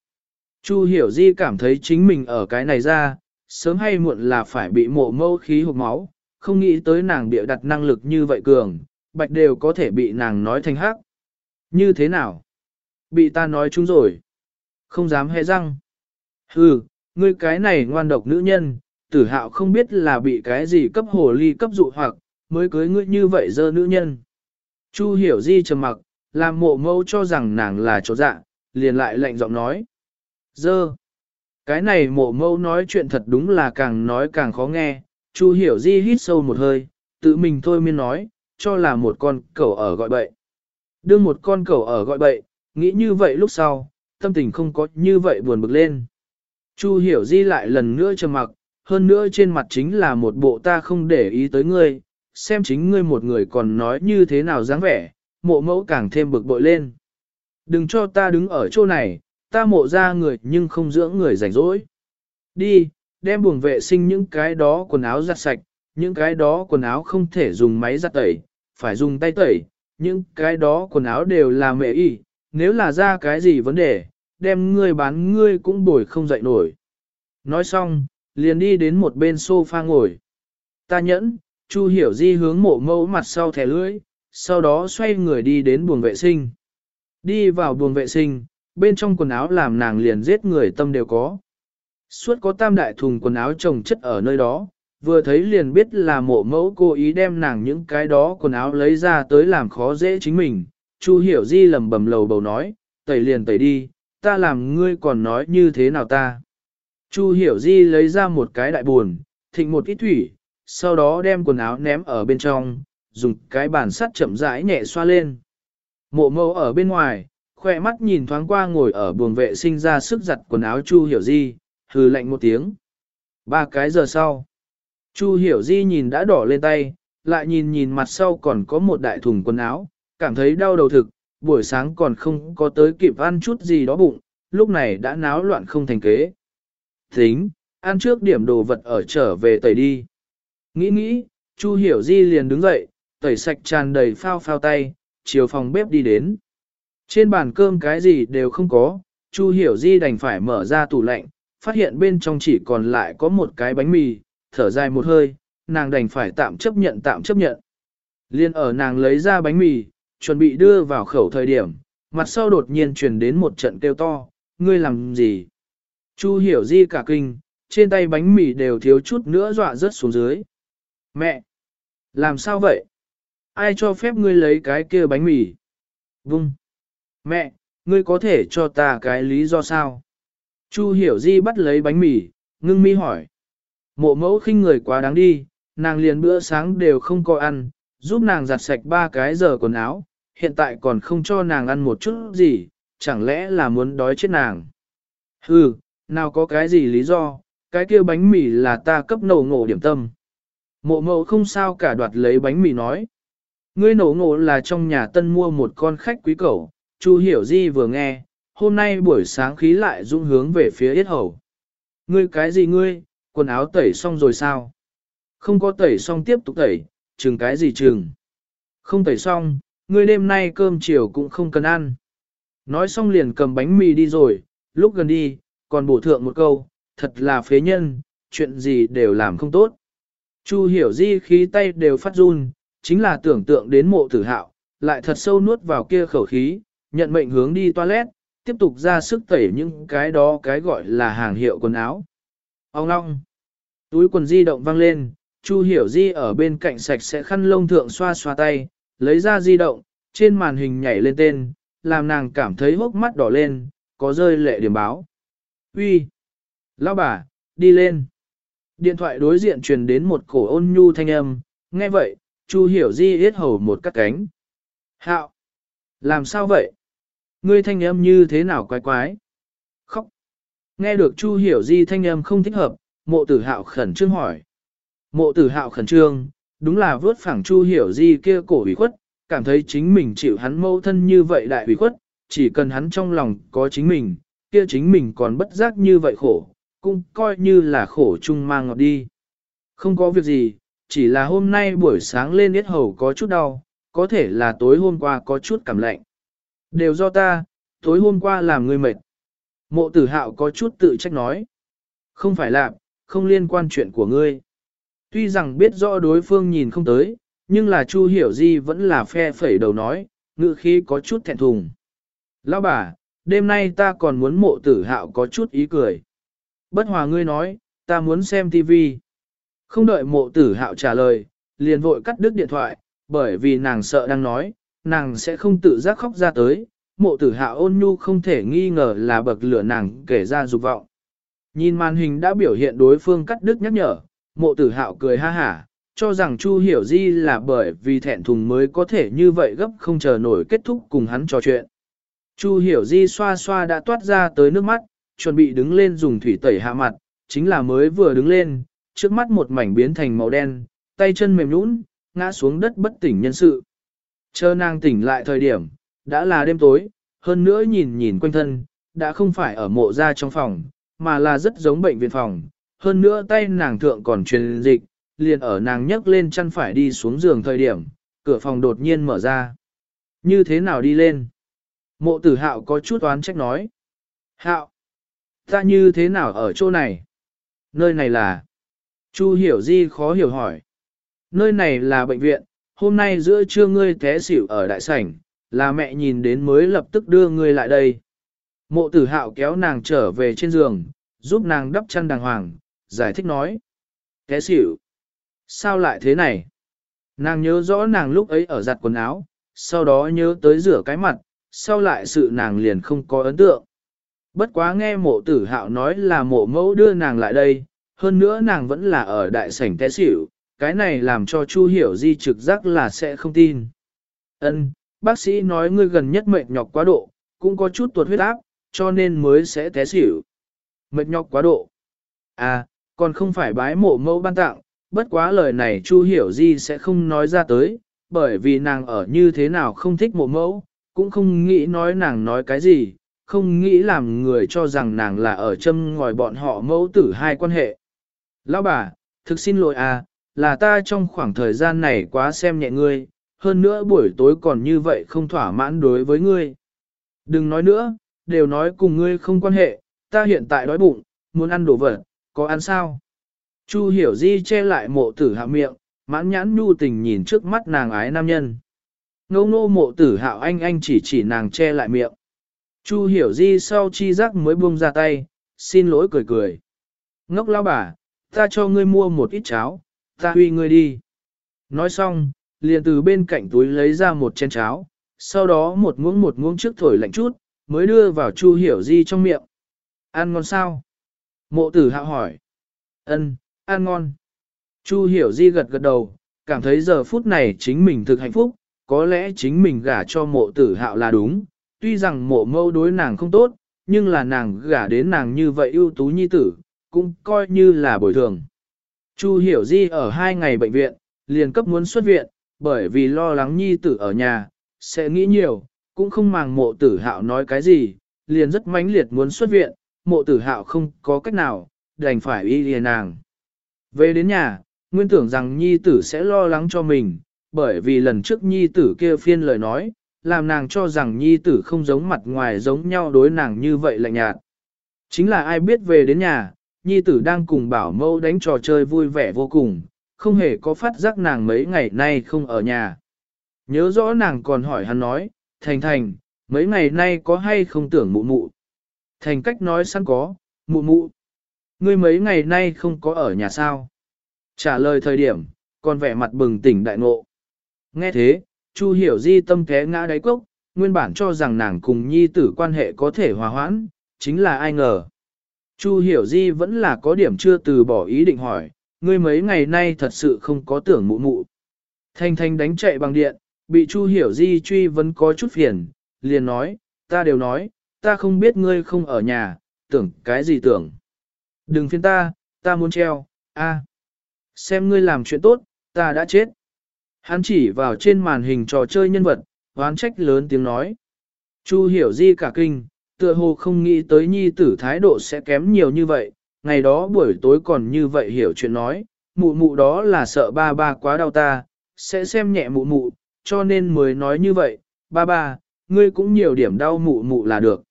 Chu hiểu di cảm thấy chính mình ở cái này ra, sớm hay muộn là phải bị mộ mâu khí hộp máu, không nghĩ tới nàng bịa đặt năng lực như vậy cường, bạch đều có thể bị nàng nói thành hắc. Như thế nào? Bị ta nói chúng rồi. Không dám hé răng. Hừ, ngươi cái này ngoan độc nữ nhân, tử hạo không biết là bị cái gì cấp hồ ly cấp dụ hoặc, mới cưới ngươi như vậy dơ nữ nhân. Chu hiểu di trầm mặc, làm mộ mâu cho rằng nàng là chỗ dạ, liền lại lạnh giọng nói. Dơ. Cái này mộ mâu nói chuyện thật đúng là càng nói càng khó nghe, Chu hiểu di hít sâu một hơi, tự mình thôi miên nói, cho là một con cẩu ở gọi bậy. Đương một con cẩu ở gọi bậy, nghĩ như vậy lúc sau, tâm tình không có như vậy buồn bực lên. Chu hiểu di lại lần nữa trầm mặc, hơn nữa trên mặt chính là một bộ ta không để ý tới ngươi, xem chính ngươi một người còn nói như thế nào dáng vẻ, mộ mẫu càng thêm bực bội lên. Đừng cho ta đứng ở chỗ này, ta mộ ra người nhưng không dưỡng người rảnh rỗi. Đi, đem buồng vệ sinh những cái đó quần áo giặt sạch, những cái đó quần áo không thể dùng máy giặt tẩy, phải dùng tay tẩy, những cái đó quần áo đều là mẹ y, nếu là ra cái gì vấn đề, đem ngươi bán ngươi cũng bồi không dậy nổi. Nói xong, liền đi đến một bên sofa ngồi. Ta nhẫn, Chu hiểu di hướng mộ mẫu mặt sau thẻ lưỡi, sau đó xoay người đi đến buồng vệ sinh. Đi vào buồng vệ sinh, bên trong quần áo làm nàng liền giết người tâm đều có. Suốt có tam đại thùng quần áo trồng chất ở nơi đó, vừa thấy liền biết là mộ mẫu cố ý đem nàng những cái đó quần áo lấy ra tới làm khó dễ chính mình. Chu hiểu di lầm bầm lầu bầu nói, tẩy liền tẩy đi, ta làm ngươi còn nói như thế nào ta. Chu hiểu di lấy ra một cái đại buồn, thịnh một ít thủy, sau đó đem quần áo ném ở bên trong, dùng cái bàn sắt chậm rãi nhẹ xoa lên. Mộ mẫu ở bên ngoài, khoe mắt nhìn thoáng qua ngồi ở buồng vệ sinh ra sức giặt quần áo Chu Hiểu Di, hừ lạnh một tiếng. Ba cái giờ sau, Chu Hiểu Di nhìn đã đỏ lên tay, lại nhìn nhìn mặt sau còn có một đại thùng quần áo, cảm thấy đau đầu thực, buổi sáng còn không có tới kịp ăn chút gì đó bụng, lúc này đã náo loạn không thành kế. Tính, ăn trước điểm đồ vật ở trở về tẩy đi. Nghĩ nghĩ, Chu Hiểu Di liền đứng dậy, tẩy sạch tràn đầy phao phao tay, chiều phòng bếp đi đến. Trên bàn cơm cái gì đều không có, Chu Hiểu Di đành phải mở ra tủ lạnh, phát hiện bên trong chỉ còn lại có một cái bánh mì, thở dài một hơi, nàng đành phải tạm chấp nhận tạm chấp nhận. Liên ở nàng lấy ra bánh mì, chuẩn bị đưa vào khẩu thời điểm, mặt sau đột nhiên truyền đến một trận kêu to, ngươi làm gì? Chu Hiểu Di cả kinh, trên tay bánh mì đều thiếu chút nữa dọa rớt xuống dưới. Mẹ! Làm sao vậy? Ai cho phép ngươi lấy cái kia bánh mì? Vung! Mẹ! Ngươi có thể cho ta cái lý do sao? Chu hiểu di bắt lấy bánh mì, ngưng mi hỏi. Mộ mẫu khinh người quá đáng đi, nàng liền bữa sáng đều không có ăn, giúp nàng giặt sạch ba cái giờ quần áo, hiện tại còn không cho nàng ăn một chút gì, chẳng lẽ là muốn đói chết nàng. Hừ, nào có cái gì lý do, cái kia bánh mì là ta cấp nổ ngộ điểm tâm. Mộ Mẫu không sao cả đoạt lấy bánh mì nói. Ngươi nổ ngộ là trong nhà tân mua một con khách quý cẩu, Chu hiểu di vừa nghe, hôm nay buổi sáng khí lại dũng hướng về phía yết hầu. Ngươi cái gì ngươi, quần áo tẩy xong rồi sao? Không có tẩy xong tiếp tục tẩy, chừng cái gì chừng. Không tẩy xong, ngươi đêm nay cơm chiều cũng không cần ăn. Nói xong liền cầm bánh mì đi rồi, lúc gần đi, còn bổ thượng một câu, thật là phế nhân, chuyện gì đều làm không tốt. Chu hiểu di khí tay đều phát run, chính là tưởng tượng đến mộ tử hạo, lại thật sâu nuốt vào kia khẩu khí, nhận mệnh hướng đi toilet, tiếp tục ra sức tẩy những cái đó cái gọi là hàng hiệu quần áo. Ông long, túi quần di động vang lên, Chu hiểu di ở bên cạnh sạch sẽ khăn lông thượng xoa xoa tay, lấy ra di động, Trên màn hình nhảy lên tên, làm nàng cảm thấy hốc mắt đỏ lên, có rơi lệ điểm báo. Uy, Lão bà, đi lên! Điện thoại đối diện truyền đến một cổ ôn nhu thanh âm, nghe vậy, Chu hiểu di yết hầu một cắt cánh. Hạo! Làm sao vậy? Ngươi thanh âm như thế nào quái quái? Khóc! Nghe được Chu hiểu di thanh âm không thích hợp, mộ tử hạo khẩn trương hỏi. Mộ tử hạo khẩn trương, đúng là vớt phẳng Chu hiểu di kia cổ ủy khuất, cảm thấy chính mình chịu hắn mâu thân như vậy đại ủy khuất, chỉ cần hắn trong lòng có chính mình, kia chính mình còn bất giác như vậy khổ, cũng coi như là khổ chung mang ngọt đi. Không có việc gì, chỉ là hôm nay buổi sáng lên yết hầu có chút đau, có thể là tối hôm qua có chút cảm lạnh. Đều do ta, tối hôm qua làm người mệt. Mộ tử hạo có chút tự trách nói. Không phải làm, không liên quan chuyện của ngươi. Tuy rằng biết rõ đối phương nhìn không tới, nhưng là Chu Hiểu Di vẫn là phe phẩy đầu nói, ngự khí có chút thẹn thùng. Lão bà, đêm nay ta còn muốn mộ tử hạo có chút ý cười. Bất hòa ngươi nói, ta muốn xem TV. Không đợi mộ tử hạo trả lời, liền vội cắt đứt điện thoại, bởi vì nàng sợ đang nói, nàng sẽ không tự giác khóc ra tới. Mộ tử hạo ôn nhu không thể nghi ngờ là bậc lửa nàng kể ra dục vọng. Nhìn màn hình đã biểu hiện đối phương cắt đứt nhắc nhở, mộ tử hạo cười ha hả, cho rằng Chu Hiểu Di là bởi vì thẹn thùng mới có thể như vậy gấp không chờ nổi kết thúc cùng hắn trò chuyện. Chu Hiểu Di xoa xoa đã toát ra tới nước mắt, chuẩn bị đứng lên dùng thủy tẩy hạ mặt, chính là mới vừa đứng lên, trước mắt một mảnh biến thành màu đen, tay chân mềm nhũn, ngã xuống đất bất tỉnh nhân sự. Chờ nàng tỉnh lại thời điểm, đã là đêm tối, hơn nữa nhìn nhìn quanh thân, đã không phải ở mộ ra trong phòng, mà là rất giống bệnh viện phòng, hơn nữa tay nàng thượng còn truyền dịch, liền ở nàng nhấc lên chăn phải đi xuống giường thời điểm, cửa phòng đột nhiên mở ra. Như thế nào đi lên? Mộ tử hạo có chút oán trách nói. Hạo, ta như thế nào ở chỗ này? Nơi này là... Chu hiểu di khó hiểu hỏi. Nơi này là bệnh viện, hôm nay giữa trưa ngươi té xỉu ở đại sảnh, là mẹ nhìn đến mới lập tức đưa ngươi lại đây. Mộ tử hạo kéo nàng trở về trên giường, giúp nàng đắp chăn đàng hoàng, giải thích nói. Té xỉu. Sao lại thế này? Nàng nhớ rõ nàng lúc ấy ở giặt quần áo, sau đó nhớ tới rửa cái mặt, sau lại sự nàng liền không có ấn tượng. Bất quá nghe mộ tử hạo nói là mộ mẫu đưa nàng lại đây, hơn nữa nàng vẫn là ở đại sảnh té xỉu, cái này làm cho Chu hiểu di trực giác là sẽ không tin. Ân, bác sĩ nói ngươi gần nhất mệt nhọc quá độ, cũng có chút tuột huyết áp, cho nên mới sẽ té xỉu. Mệt nhọc quá độ. À, còn không phải bái mộ mẫu ban tặng, bất quá lời này Chu hiểu di sẽ không nói ra tới, bởi vì nàng ở như thế nào không thích mộ mẫu, cũng không nghĩ nói nàng nói cái gì, không nghĩ làm người cho rằng nàng là ở châm ngòi bọn họ mẫu tử hai quan hệ. Lão bà, thực xin lỗi à, là ta trong khoảng thời gian này quá xem nhẹ ngươi, hơn nữa buổi tối còn như vậy không thỏa mãn đối với ngươi. Đừng nói nữa, đều nói cùng ngươi không quan hệ, ta hiện tại đói bụng, muốn ăn đồ vật, có ăn sao? Chu hiểu di che lại mộ tử hạ miệng, mãn nhãn nhu tình nhìn trước mắt nàng ái nam nhân. Ngô ngô mộ tử hạo anh anh chỉ chỉ nàng che lại miệng. Chu hiểu di sau chi giác mới buông ra tay, xin lỗi cười cười. Ngốc lao bà, ta cho ngươi mua một ít cháo, ta huy ngươi đi. Nói xong, liền từ bên cạnh túi lấy ra một chén cháo, sau đó một muỗng một muỗng trước thổi lạnh chút, mới đưa vào Chu Hiểu Di trong miệng. Ăn ngon sao? Mộ tử hạo hỏi. Ân, ăn ngon. Chu Hiểu Di gật gật đầu, cảm thấy giờ phút này chính mình thực hạnh phúc, có lẽ chính mình gả cho mộ tử hạo là đúng, tuy rằng mộ mâu đối nàng không tốt, nhưng là nàng gả đến nàng như vậy ưu tú nhi tử, cũng coi như là bồi thường. Chu hiểu di ở hai ngày bệnh viện, liền cấp muốn xuất viện, bởi vì lo lắng nhi tử ở nhà, sẽ nghĩ nhiều, cũng không màng mộ tử hạo nói cái gì, liền rất mãnh liệt muốn xuất viện, mộ tử hạo không có cách nào, đành phải y liền nàng. Về đến nhà, nguyên tưởng rằng nhi tử sẽ lo lắng cho mình, bởi vì lần trước nhi tử kia phiên lời nói, làm nàng cho rằng nhi tử không giống mặt ngoài giống nhau đối nàng như vậy lạnh nhạt. Chính là ai biết về đến nhà, nhi tử đang cùng bảo mâu đánh trò chơi vui vẻ vô cùng, không hề có phát giác nàng mấy ngày nay không ở nhà. Nhớ rõ nàng còn hỏi hắn nói, Thành Thành, mấy ngày nay có hay không tưởng mụ mụ? Thành cách nói sẵn có, mụ mụ. Ngươi mấy ngày nay không có ở nhà sao? Trả lời thời điểm, còn vẻ mặt bừng tỉnh đại ngộ. Nghe thế, Chu hiểu di tâm thế ngã đáy cốc, nguyên bản cho rằng nàng cùng nhi tử quan hệ có thể hòa hoãn, chính là ai ngờ. Chu hiểu di vẫn là có điểm chưa từ bỏ ý định hỏi, ngươi mấy ngày nay thật sự không có tưởng mụ mụ. Thanh thanh đánh chạy bằng điện, bị Chu hiểu di truy vẫn có chút phiền, liền nói, ta đều nói, ta không biết ngươi không ở nhà, tưởng cái gì tưởng. Đừng phiền ta, ta muốn treo, a. Xem ngươi làm chuyện tốt, ta đã chết. Hắn chỉ vào trên màn hình trò chơi nhân vật, oán trách lớn tiếng nói. Chu hiểu di cả kinh, tựa hồ không nghĩ tới nhi tử thái độ sẽ kém nhiều như vậy, ngày đó buổi tối còn như vậy hiểu chuyện nói, mụ mụ đó là sợ ba ba quá đau ta, sẽ xem nhẹ mụ mụ, cho nên mới nói như vậy, ba ba, ngươi cũng nhiều điểm đau mụ mụ là được.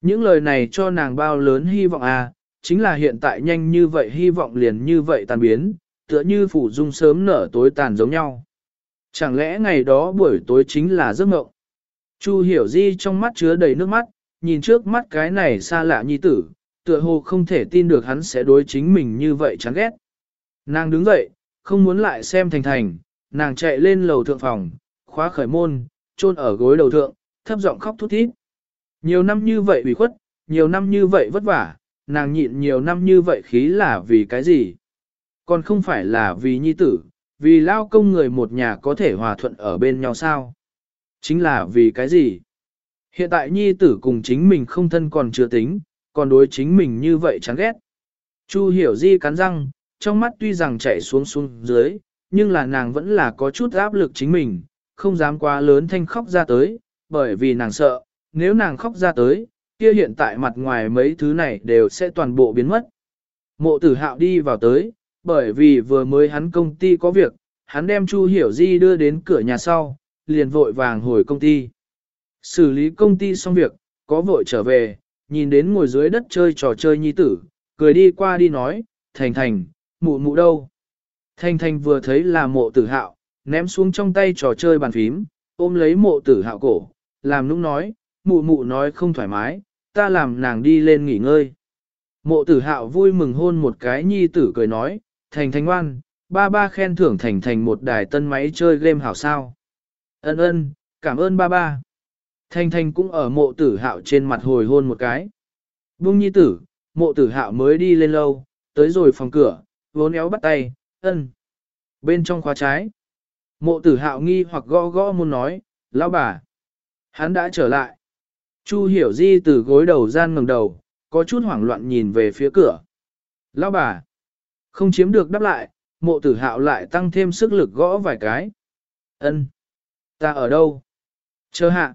Những lời này cho nàng bao lớn hy vọng à, chính là hiện tại nhanh như vậy hy vọng liền như vậy tàn biến, tựa như phủ dung sớm nở tối tàn giống nhau. Chẳng lẽ ngày đó buổi tối chính là giấc mộng? Chu hiểu di trong mắt chứa đầy nước mắt, nhìn trước mắt cái này xa lạ nhi tử, tựa hồ không thể tin được hắn sẽ đối chính mình như vậy chán ghét. Nàng đứng dậy, không muốn lại xem thành thành, nàng chạy lên lầu thượng phòng, khóa khởi môn, chôn ở gối đầu thượng, thấp giọng khóc thút thít. Nhiều năm như vậy ủy khuất, nhiều năm như vậy vất vả, nàng nhịn nhiều năm như vậy khí là vì cái gì? Còn không phải là vì nhi tử, vì lao công người một nhà có thể hòa thuận ở bên nhau sao? Chính là vì cái gì? Hiện tại nhi tử cùng chính mình không thân còn chưa tính, còn đối chính mình như vậy chán ghét. Chu hiểu di cắn răng, trong mắt tuy rằng chạy xuống xuống dưới, nhưng là nàng vẫn là có chút áp lực chính mình, không dám quá lớn thanh khóc ra tới, bởi vì nàng sợ, nếu nàng khóc ra tới, kia hiện tại mặt ngoài mấy thứ này đều sẽ toàn bộ biến mất. Mộ tử hạo đi vào tới, bởi vì vừa mới hắn công ty có việc, hắn đem Chu Hiểu Di đưa đến cửa nhà sau, liền vội vàng hồi công ty. Xử lý công ty xong việc, có vội trở về, nhìn đến ngồi dưới đất chơi trò chơi nhi tử, cười đi qua đi nói, Thành Thành, mụ mụ đâu? Thành Thành vừa thấy là mộ tử hạo, ném xuống trong tay trò chơi bàn phím, ôm lấy mộ tử hạo cổ, làm nũng nói, mụ mụ nói không thoải mái, ta làm nàng đi lên nghỉ ngơi. Mộ tử hạo vui mừng hôn một cái nhi tử cười nói, thành thành ngoan, ba ba khen thưởng thành thành một đài tân máy chơi game hảo sao. Ân ân, cảm ơn ba ba. Thanh Thanh cũng ở mộ tử hạo trên mặt hồi hôn một cái. Bung nhi tử, mộ tử hạo mới đi lên lâu, tới rồi phòng cửa, vốn éo bắt tay, ân. Bên trong khóa trái, mộ tử hạo nghi hoặc gõ gõ muốn nói, lão bà. Hắn đã trở lại. Chu hiểu di từ gối đầu gian ngẩng đầu, có chút hoảng loạn nhìn về phía cửa. Lão bà. Không chiếm được đáp lại, mộ tử hạo lại tăng thêm sức lực gõ vài cái. Ân, Ta ở đâu? Chờ hạ.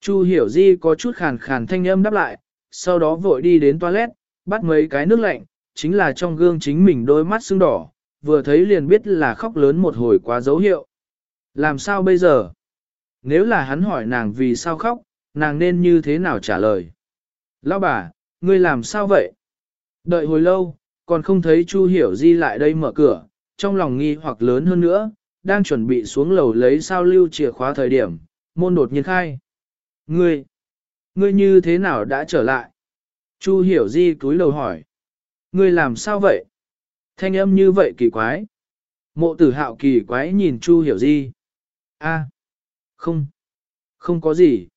Chu hiểu di có chút khàn khàn thanh âm đáp lại, sau đó vội đi đến toilet, bắt mấy cái nước lạnh, chính là trong gương chính mình đôi mắt sưng đỏ, vừa thấy liền biết là khóc lớn một hồi quá dấu hiệu. Làm sao bây giờ? Nếu là hắn hỏi nàng vì sao khóc, nàng nên như thế nào trả lời? Lão bà, ngươi làm sao vậy? Đợi hồi lâu, còn không thấy Chu Hiểu Di lại đây mở cửa, trong lòng nghi hoặc lớn hơn nữa, đang chuẩn bị xuống lầu lấy sao lưu chìa khóa thời điểm, môn đột nhiên khai. Ngươi, ngươi như thế nào đã trở lại? Chu Hiểu Di cúi lầu hỏi. Ngươi làm sao vậy? Thanh âm như vậy kỳ quái. Mộ tử hạo kỳ quái nhìn Chu Hiểu Di. a không, không có gì.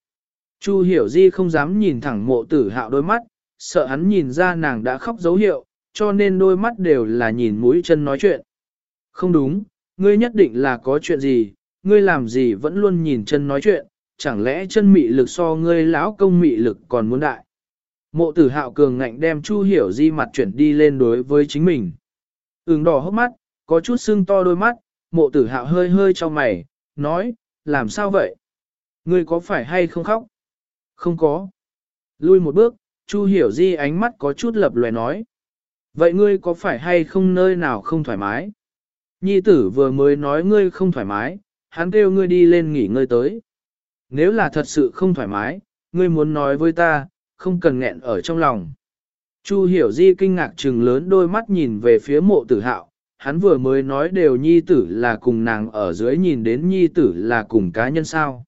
Chu Hiểu Di không dám nhìn thẳng mộ tử hạo đôi mắt, sợ hắn nhìn ra nàng đã khóc dấu hiệu, cho nên đôi mắt đều là nhìn mũi chân nói chuyện. Không đúng, ngươi nhất định là có chuyện gì, ngươi làm gì vẫn luôn nhìn chân nói chuyện, chẳng lẽ chân mị lực so ngươi lão công mị lực còn muốn đại. Mộ tử hạo cường ngạnh đem Chu Hiểu Di mặt chuyển đi lên đối với chính mình. Ứng đỏ hốc mắt, có chút sưng to đôi mắt, mộ tử hạo hơi hơi cho mày, nói, làm sao vậy? Ngươi có phải hay không khóc? Không có. Lui một bước, Chu Hiểu Di ánh mắt có chút lập lòe nói. Vậy ngươi có phải hay không nơi nào không thoải mái? Nhi tử vừa mới nói ngươi không thoải mái, hắn kêu ngươi đi lên nghỉ ngơi tới. Nếu là thật sự không thoải mái, ngươi muốn nói với ta, không cần nghẹn ở trong lòng. Chu hiểu di kinh ngạc trừng lớn đôi mắt nhìn về phía mộ tử hạo, hắn vừa mới nói đều nhi tử là cùng nàng ở dưới nhìn đến nhi tử là cùng cá nhân sao.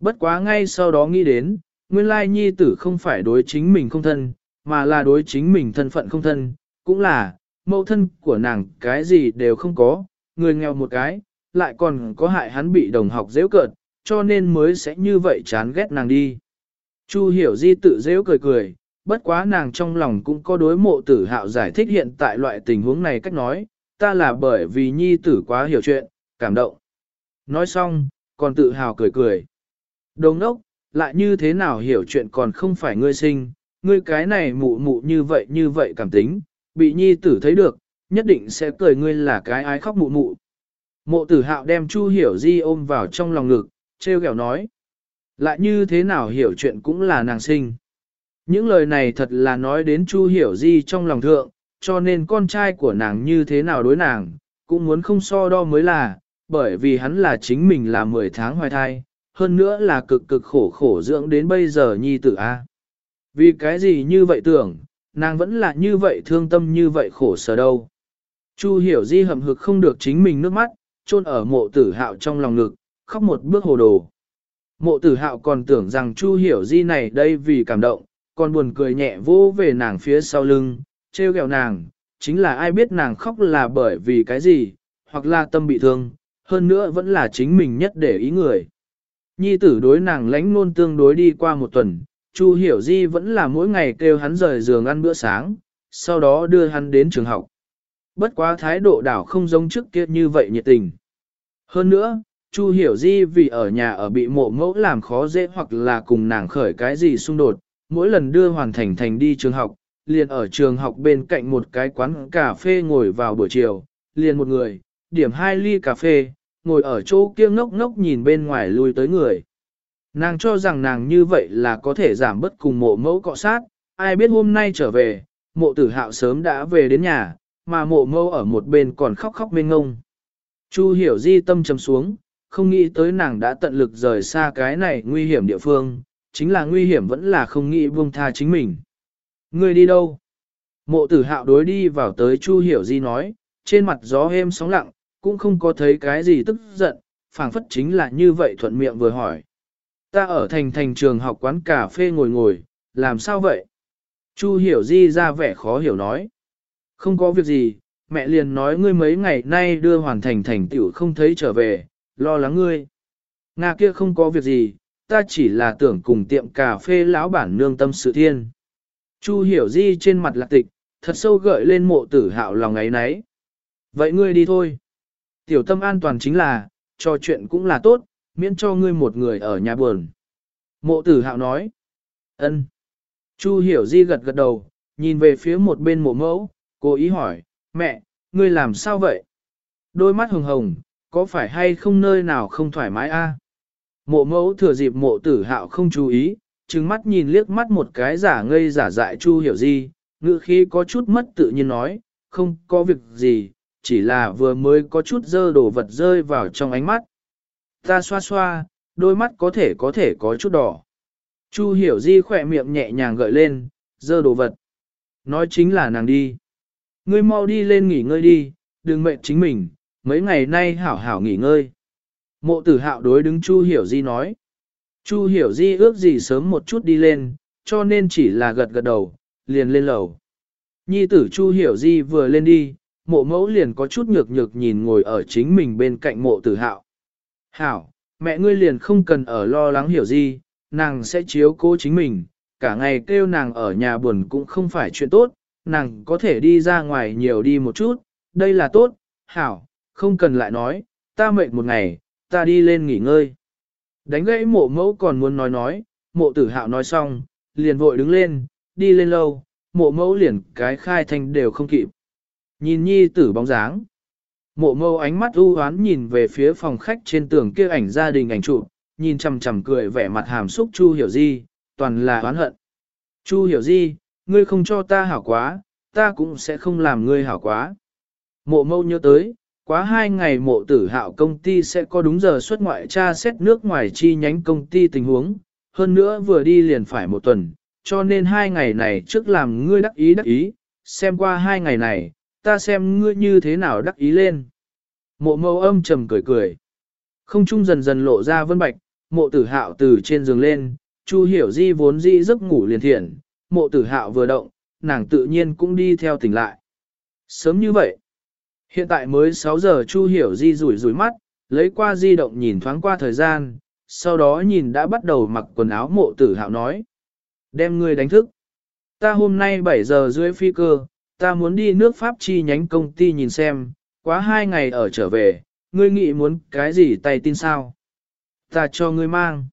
Bất quá ngay sau đó nghĩ đến, nguyên lai nhi tử không phải đối chính mình không thân, mà là đối chính mình thân phận không thân, cũng là, mẫu thân của nàng cái gì đều không có, người nghèo một cái, lại còn có hại hắn bị đồng học dễ cợt, cho nên mới sẽ như vậy chán ghét nàng đi. Chu hiểu di tự dễ cười cười, bất quá nàng trong lòng cũng có đối mộ tử hạo giải thích hiện tại loại tình huống này cách nói, ta là bởi vì nhi tử quá hiểu chuyện, cảm động. Nói xong, còn tự hào cười cười. Đồng ốc, lại như thế nào hiểu chuyện còn không phải ngươi sinh, ngươi cái này mụ mụ như vậy như vậy cảm tính, bị nhi tử thấy được, nhất định sẽ cười ngươi là cái ái khóc mụ mụ. Mộ tử hạo đem Chu Hiểu Di ôm vào trong lòng ngực, treo kẹo nói. Lại như thế nào hiểu chuyện cũng là nàng sinh. Những lời này thật là nói đến Chu Hiểu Di trong lòng thượng, cho nên con trai của nàng như thế nào đối nàng, cũng muốn không so đo mới là, bởi vì hắn là chính mình là 10 tháng hoài thai, hơn nữa là cực cực khổ khổ dưỡng đến bây giờ nhi tử A. Vì cái gì như vậy tưởng, nàng vẫn là như vậy thương tâm như vậy khổ sở đâu. Chu hiểu di hậm hực không được chính mình nước mắt, chôn ở mộ tử hạo trong lòng ngực, khóc một bước hồ đồ. Mộ tử hạo còn tưởng rằng Chu hiểu di này đây vì cảm động, còn buồn cười nhẹ vô về nàng phía sau lưng, trêu ghẹo nàng, chính là ai biết nàng khóc là bởi vì cái gì, hoặc là tâm bị thương, hơn nữa vẫn là chính mình nhất để ý người. Nhi tử đối nàng lánh nôn tương đối đi qua một tuần, Chu Hiểu Di vẫn là mỗi ngày kêu hắn rời giường ăn bữa sáng, sau đó đưa hắn đến trường học. Bất quá thái độ đảo không giống trước kia như vậy nhiệt tình. Hơn nữa, Chu Hiểu Di vì ở nhà ở bị mộ mẫu làm khó dễ hoặc là cùng nàng khởi cái gì xung đột, mỗi lần đưa hoàn thành thành đi trường học, liền ở trường học bên cạnh một cái quán cà phê ngồi vào buổi chiều, liền một người, điểm hai ly cà phê, ngồi ở chỗ kia ngốc ngốc nhìn bên ngoài lui tới người. Nàng cho rằng nàng như vậy là có thể giảm bất cùng mộ mẫu cọ sát, ai biết hôm nay trở về, mộ tử hạo sớm đã về đến nhà, mà mộ mẫu ở một bên còn khóc khóc bên ngông. Chu hiểu di tâm trầm xuống, không nghĩ tới nàng đã tận lực rời xa cái này nguy hiểm địa phương, chính là nguy hiểm vẫn là không nghĩ buông tha chính mình. Ngươi đi đâu? Mộ tử hạo đối đi vào tới Chu hiểu di nói, trên mặt gió êm sóng lặng, cũng không có thấy cái gì tức giận, phảng phất chính là như vậy thuận miệng vừa hỏi. Ta ở thành thành trường học quán cà phê ngồi ngồi, làm sao vậy? Chu hiểu di ra vẻ khó hiểu nói. Không có việc gì, mẹ liền nói ngươi mấy ngày nay đưa hoàn thành thành tiểu không thấy trở về, lo lắng ngươi. Nga kia không có việc gì, ta chỉ là tưởng cùng tiệm cà phê lão bản nương tâm sự thiên. Chu hiểu di trên mặt lạc tịch, thật sâu gợi lên mộ tử hạo lòng ấy nấy. Vậy ngươi đi thôi. Tiểu tâm an toàn chính là, trò chuyện cũng là tốt, miễn cho ngươi một người ở nhà buồn. Mộ tử hạo nói. ân. Chu hiểu di gật gật đầu, nhìn về phía một bên mộ mẫu, cố ý hỏi, mẹ, ngươi làm sao vậy? Đôi mắt hồng hồng, có phải hay không nơi nào không thoải mái a? Mộ mẫu thừa dịp mộ tử hạo không chú ý, trừng mắt nhìn liếc mắt một cái giả ngây giả dại chu hiểu gì ngữ khí có chút mất tự nhiên nói, không có việc gì, chỉ là vừa mới có chút dơ đồ vật rơi vào trong ánh mắt. Ta xoa xoa, đôi mắt có thể có thể có chút đỏ. Chu hiểu di khỏe miệng nhẹ nhàng gợi lên, dơ đồ vật. Nói chính là nàng đi. Ngươi mau đi lên nghỉ ngơi đi, đừng mệt chính mình, mấy ngày nay hảo hảo nghỉ ngơi. Mộ tử hạo đối đứng Chu hiểu di nói. Chu hiểu di ước gì sớm một chút đi lên, cho nên chỉ là gật gật đầu, liền lên lầu. Nhi tử Chu hiểu di vừa lên đi, mộ mẫu liền có chút nhược nhược nhìn ngồi ở chính mình bên cạnh mộ tử hạo. Hảo, mẹ ngươi liền không cần ở lo lắng hiểu di, nàng sẽ chiếu cố chính mình, cả ngày kêu nàng ở nhà buồn cũng không phải chuyện tốt, nàng có thể đi ra ngoài nhiều đi một chút, đây là tốt, hảo, không cần lại nói, ta mệt một ngày, ta đi lên nghỉ ngơi. Đánh gãy mộ mẫu còn muốn nói nói, mộ tử hạo nói xong, liền vội đứng lên, đi lên lâu, mộ mẫu liền cái khai thanh đều không kịp. Nhìn nhi tử bóng dáng. Mộ mẫu ánh mắt u hoán nhìn về phía phòng khách trên tường kia ảnh gia đình ảnh chụp, nhìn chằm chằm cười vẻ mặt hàm xúc Chu Hiểu Di, toàn là oán hận. Chu Hiểu Di, ngươi không cho ta hảo quá, ta cũng sẽ không làm ngươi hảo quá. Mộ mẫu nhớ tới, quá hai ngày mộ tử hạo công ty sẽ có đúng giờ xuất ngoại tra xét nước ngoài chi nhánh công ty tình huống, hơn nữa vừa đi liền phải một tuần, cho nên hai ngày này trước làm ngươi đắc ý đắc ý, xem qua hai ngày này, ta xem ngươi như thế nào đắc ý lên. Mộ mâu âm trầm cười cười. Không trung dần dần lộ ra vân bạch, mộ tử hạo từ trên giường lên, Chu hiểu di vốn di giấc ngủ liền thiện, mộ tử hạo vừa động, nàng tự nhiên cũng đi theo tỉnh lại. Sớm như vậy, hiện tại mới 6 giờ Chu hiểu di rủi rủi mắt, lấy qua di động nhìn thoáng qua thời gian, sau đó nhìn đã bắt đầu mặc quần áo mộ tử hạo nói. Đem ngươi đánh thức. Ta hôm nay 7 giờ rưỡi phi cơ, ta muốn đi nước Pháp chi nhánh công ty nhìn xem, quá hai ngày ở trở về, ngươi nghĩ muốn cái gì tay tin sao? Ta cho ngươi mang.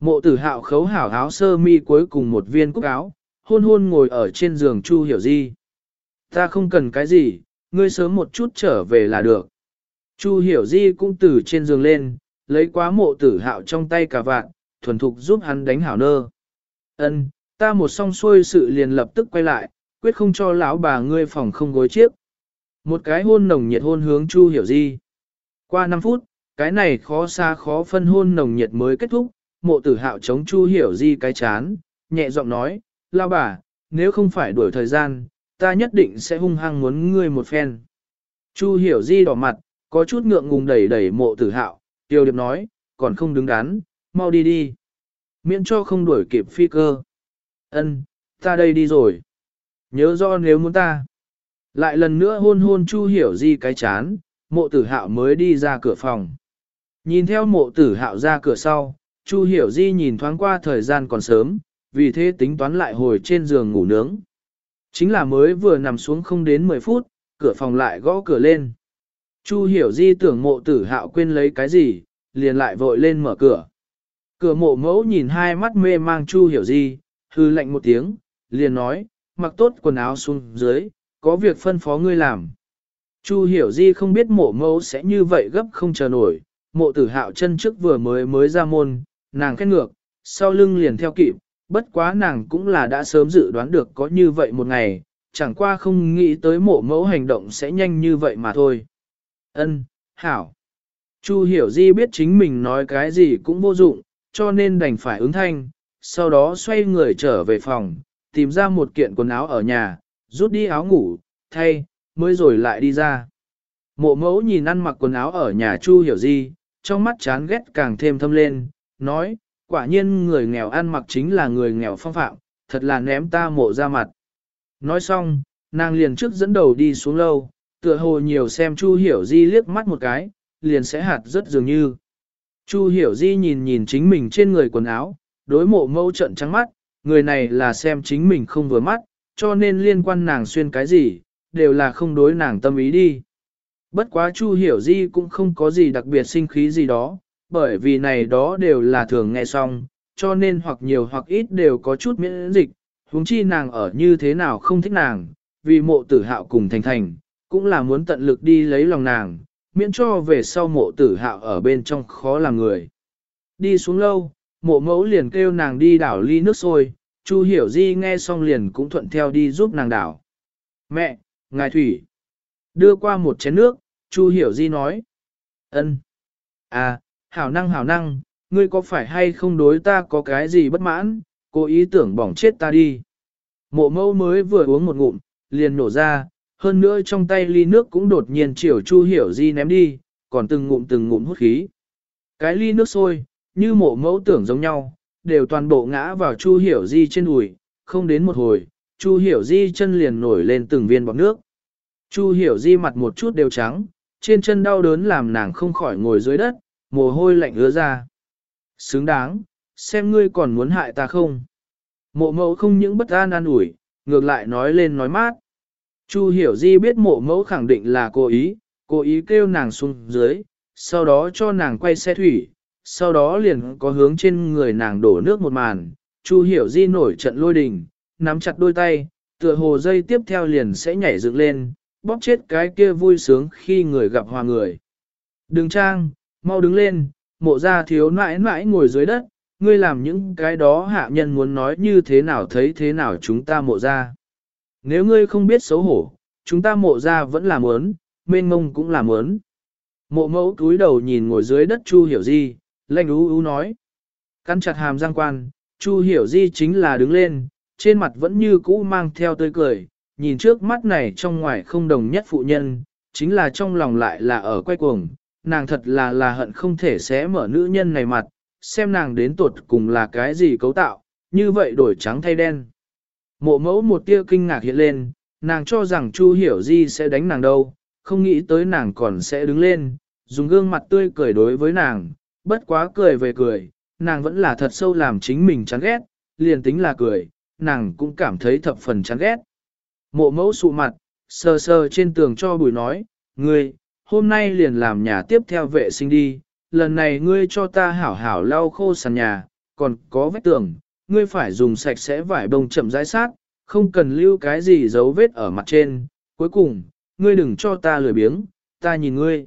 Mộ tử hạo khấu hảo áo sơ mi cuối cùng một viên cúc áo, hôn hôn ngồi ở trên giường Chu Hiểu Di. Ta không cần cái gì, ngươi sớm một chút trở về là được. Chu Hiểu Di cũng từ trên giường lên, lấy quá mộ tử hạo trong tay cả vạn, thuần thục giúp hắn đánh hảo nơ. Ân, ta một song xuôi sự liền lập tức quay lại, quyết không cho lão bà ngươi phòng không gối chiếc. Một cái hôn nồng nhiệt hôn hướng Chu Hiểu Di. Qua 5 phút, cái này khó xa khó phân hôn nồng nhiệt mới kết thúc, mộ tử hạo chống Chu Hiểu Di cái chán, nhẹ giọng nói, lão bà, nếu không phải đuổi thời gian, ta nhất định sẽ hung hăng muốn ngươi một phen. Chu Hiểu Di đỏ mặt, có chút ngượng ngùng đẩy đẩy mộ tử hạo, tiêu điệp nói, còn không đứng đắn, mau đi đi. Miễn cho không đuổi kịp phi cơ. Ân, ta đây đi rồi. Nhớ do nếu muốn ta. Lại lần nữa hôn hôn Chu Hiểu Di cái chán, mộ tử hạo mới đi ra cửa phòng. Nhìn theo mộ tử hạo ra cửa sau, Chu Hiểu Di nhìn thoáng qua thời gian còn sớm, vì thế tính toán lại hồi trên giường ngủ nướng. Chính là mới vừa nằm xuống không đến 10 phút, cửa phòng lại gõ cửa lên. Chu Hiểu Di tưởng mộ tử hạo quên lấy cái gì, liền lại vội lên mở cửa. Cửa mộ mẫu nhìn hai mắt mê mang Chu Hiểu Di, hư lạnh một tiếng, liền nói, mặc tốt quần áo xuống dưới, có việc phân phó ngươi làm. Chu hiểu di không biết mộ mẫu sẽ như vậy gấp không chờ nổi, mộ tử hạo chân trước vừa mới mới ra môn, nàng khét ngược, sau lưng liền theo kịp, bất quá nàng cũng là đã sớm dự đoán được có như vậy một ngày, chẳng qua không nghĩ tới mộ mẫu hành động sẽ nhanh như vậy mà thôi. Ân, hảo. Chu hiểu di biết chính mình nói cái gì cũng vô dụng, cho nên đành phải ứng thanh, sau đó xoay người trở về phòng, tìm ra một kiện quần áo ở nhà, rút đi áo ngủ, thay, mới rồi lại đi ra. Mộ mẫu nhìn ăn mặc quần áo ở nhà Chu hiểu Di, trong mắt chán ghét càng thêm thâm lên, nói, quả nhiên người nghèo ăn mặc chính là người nghèo phong phạm, thật là ném ta mộ ra mặt. Nói xong, nàng liền trước dẫn đầu đi xuống lâu, tựa hồ nhiều xem Chu hiểu di liếc mắt một cái, liền sẽ hạt rất dường như. Chu hiểu di nhìn nhìn chính mình trên người quần áo, đối mộ mẫu trận trắng mắt, người này là xem chính mình không vừa mắt, cho nên liên quan nàng xuyên cái gì, đều là không đối nàng tâm ý đi. Bất quá Chu Hiểu Di cũng không có gì đặc biệt sinh khí gì đó, bởi vì này đó đều là thường nghe xong, cho nên hoặc nhiều hoặc ít đều có chút miễn dịch, huống chi nàng ở như thế nào không thích nàng, vì mộ tử hạo cùng thành thành, cũng là muốn tận lực đi lấy lòng nàng, miễn cho về sau mộ tử hạo ở bên trong khó làm người. Đi xuống lâu, mộ mẫu liền kêu nàng đi đảo ly nước sôi, Chu hiểu di nghe xong liền cũng thuận theo đi giúp nàng đảo. Mẹ, ngài thủy. Đưa qua một chén nước, Chu hiểu di nói. ân, À, hảo năng hảo năng, ngươi có phải hay không đối ta có cái gì bất mãn, cố ý tưởng bỏng chết ta đi. Mộ mẫu mới vừa uống một ngụm, liền nổ ra, hơn nữa trong tay ly nước cũng đột nhiên chiều Chu hiểu di ném đi, còn từng ngụm từng ngụm hút khí. Cái ly nước sôi, như mộ mẫu tưởng giống nhau, đều toàn bộ ngã vào Chu Hiểu Di trên đùi, không đến một hồi, Chu Hiểu Di chân liền nổi lên từng viên bọt nước. Chu Hiểu Di mặt một chút đều trắng, trên chân đau đớn làm nàng không khỏi ngồi dưới đất, mồ hôi lạnh ứa ra. Xứng đáng, xem ngươi còn muốn hại ta không? Mộ mẫu không những bất an an ủi, ngược lại nói lên nói mát. Chu Hiểu Di biết mộ mẫu khẳng định là cố ý, cố ý kêu nàng xuống dưới, sau đó cho nàng quay xe thủy, sau đó liền có hướng trên người nàng đổ nước một màn, Chu Hiểu Di nổi trận lôi đình, nắm chặt đôi tay, tựa hồ dây tiếp theo liền sẽ nhảy dựng lên, bóp chết cái kia vui sướng khi người gặp hòa người. Đừng trang, mau đứng lên, mộ ra thiếu nãi nãi ngồi dưới đất, ngươi làm những cái đó hạ nhân muốn nói như thế nào thấy thế nào chúng ta mộ ra. Nếu ngươi không biết xấu hổ, chúng ta mộ ra vẫn là muốn, mênh mông cũng là muốn. Mộ mẫu túi đầu nhìn ngồi dưới đất Chu Hiểu Di, lanh ú ú nói. Căn chặt hàm giang quan, Chu hiểu di chính là đứng lên, trên mặt vẫn như cũ mang theo tươi cười, nhìn trước mắt này trong ngoài không đồng nhất phụ nhân, chính là trong lòng lại là ở quay cuồng, nàng thật là là hận không thể xé mở nữ nhân này mặt, xem nàng đến tuột cùng là cái gì cấu tạo, như vậy đổi trắng thay đen. Mộ mẫu một tia kinh ngạc hiện lên, nàng cho rằng Chu hiểu di sẽ đánh nàng đâu, không nghĩ tới nàng còn sẽ đứng lên, dùng gương mặt tươi cười đối với nàng, bất quá cười về cười, nàng vẫn là thật sâu làm chính mình chán ghét, liền tính là cười, nàng cũng cảm thấy thập phần chán ghét. Mộ mẫu sụ mặt, sờ sờ trên tường cho bùi nói, ngươi, hôm nay liền làm nhà tiếp theo vệ sinh đi, lần này ngươi cho ta hảo hảo lau khô sàn nhà, còn có vết tường, ngươi phải dùng sạch sẽ vải bông chậm rãi sát, không cần lưu cái gì dấu vết ở mặt trên, cuối cùng, ngươi đừng cho ta lười biếng, ta nhìn ngươi.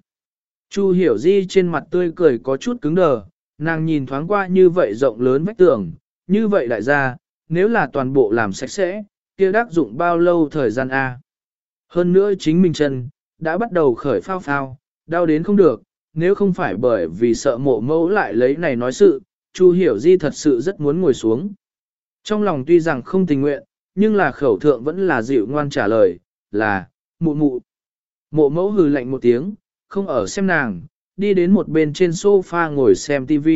Chu hiểu di trên mặt tươi cười có chút cứng đờ, nàng nhìn thoáng qua như vậy rộng lớn vách tường, như vậy đại gia, nếu là toàn bộ làm sạch sẽ, kia đắc dụng bao lâu thời gian A. Hơn nữa chính mình chân, đã bắt đầu khởi phao phao, đau đến không được, nếu không phải bởi vì sợ mộ mẫu lại lấy này nói sự, Chu Hiểu Di thật sự rất muốn ngồi xuống. Trong lòng tuy rằng không tình nguyện, nhưng là khẩu thượng vẫn là dịu ngoan trả lời, là, mụ mụ. Mộ mẫu hừ lạnh một tiếng, không ở xem nàng, đi đến một bên trên sofa ngồi xem TV.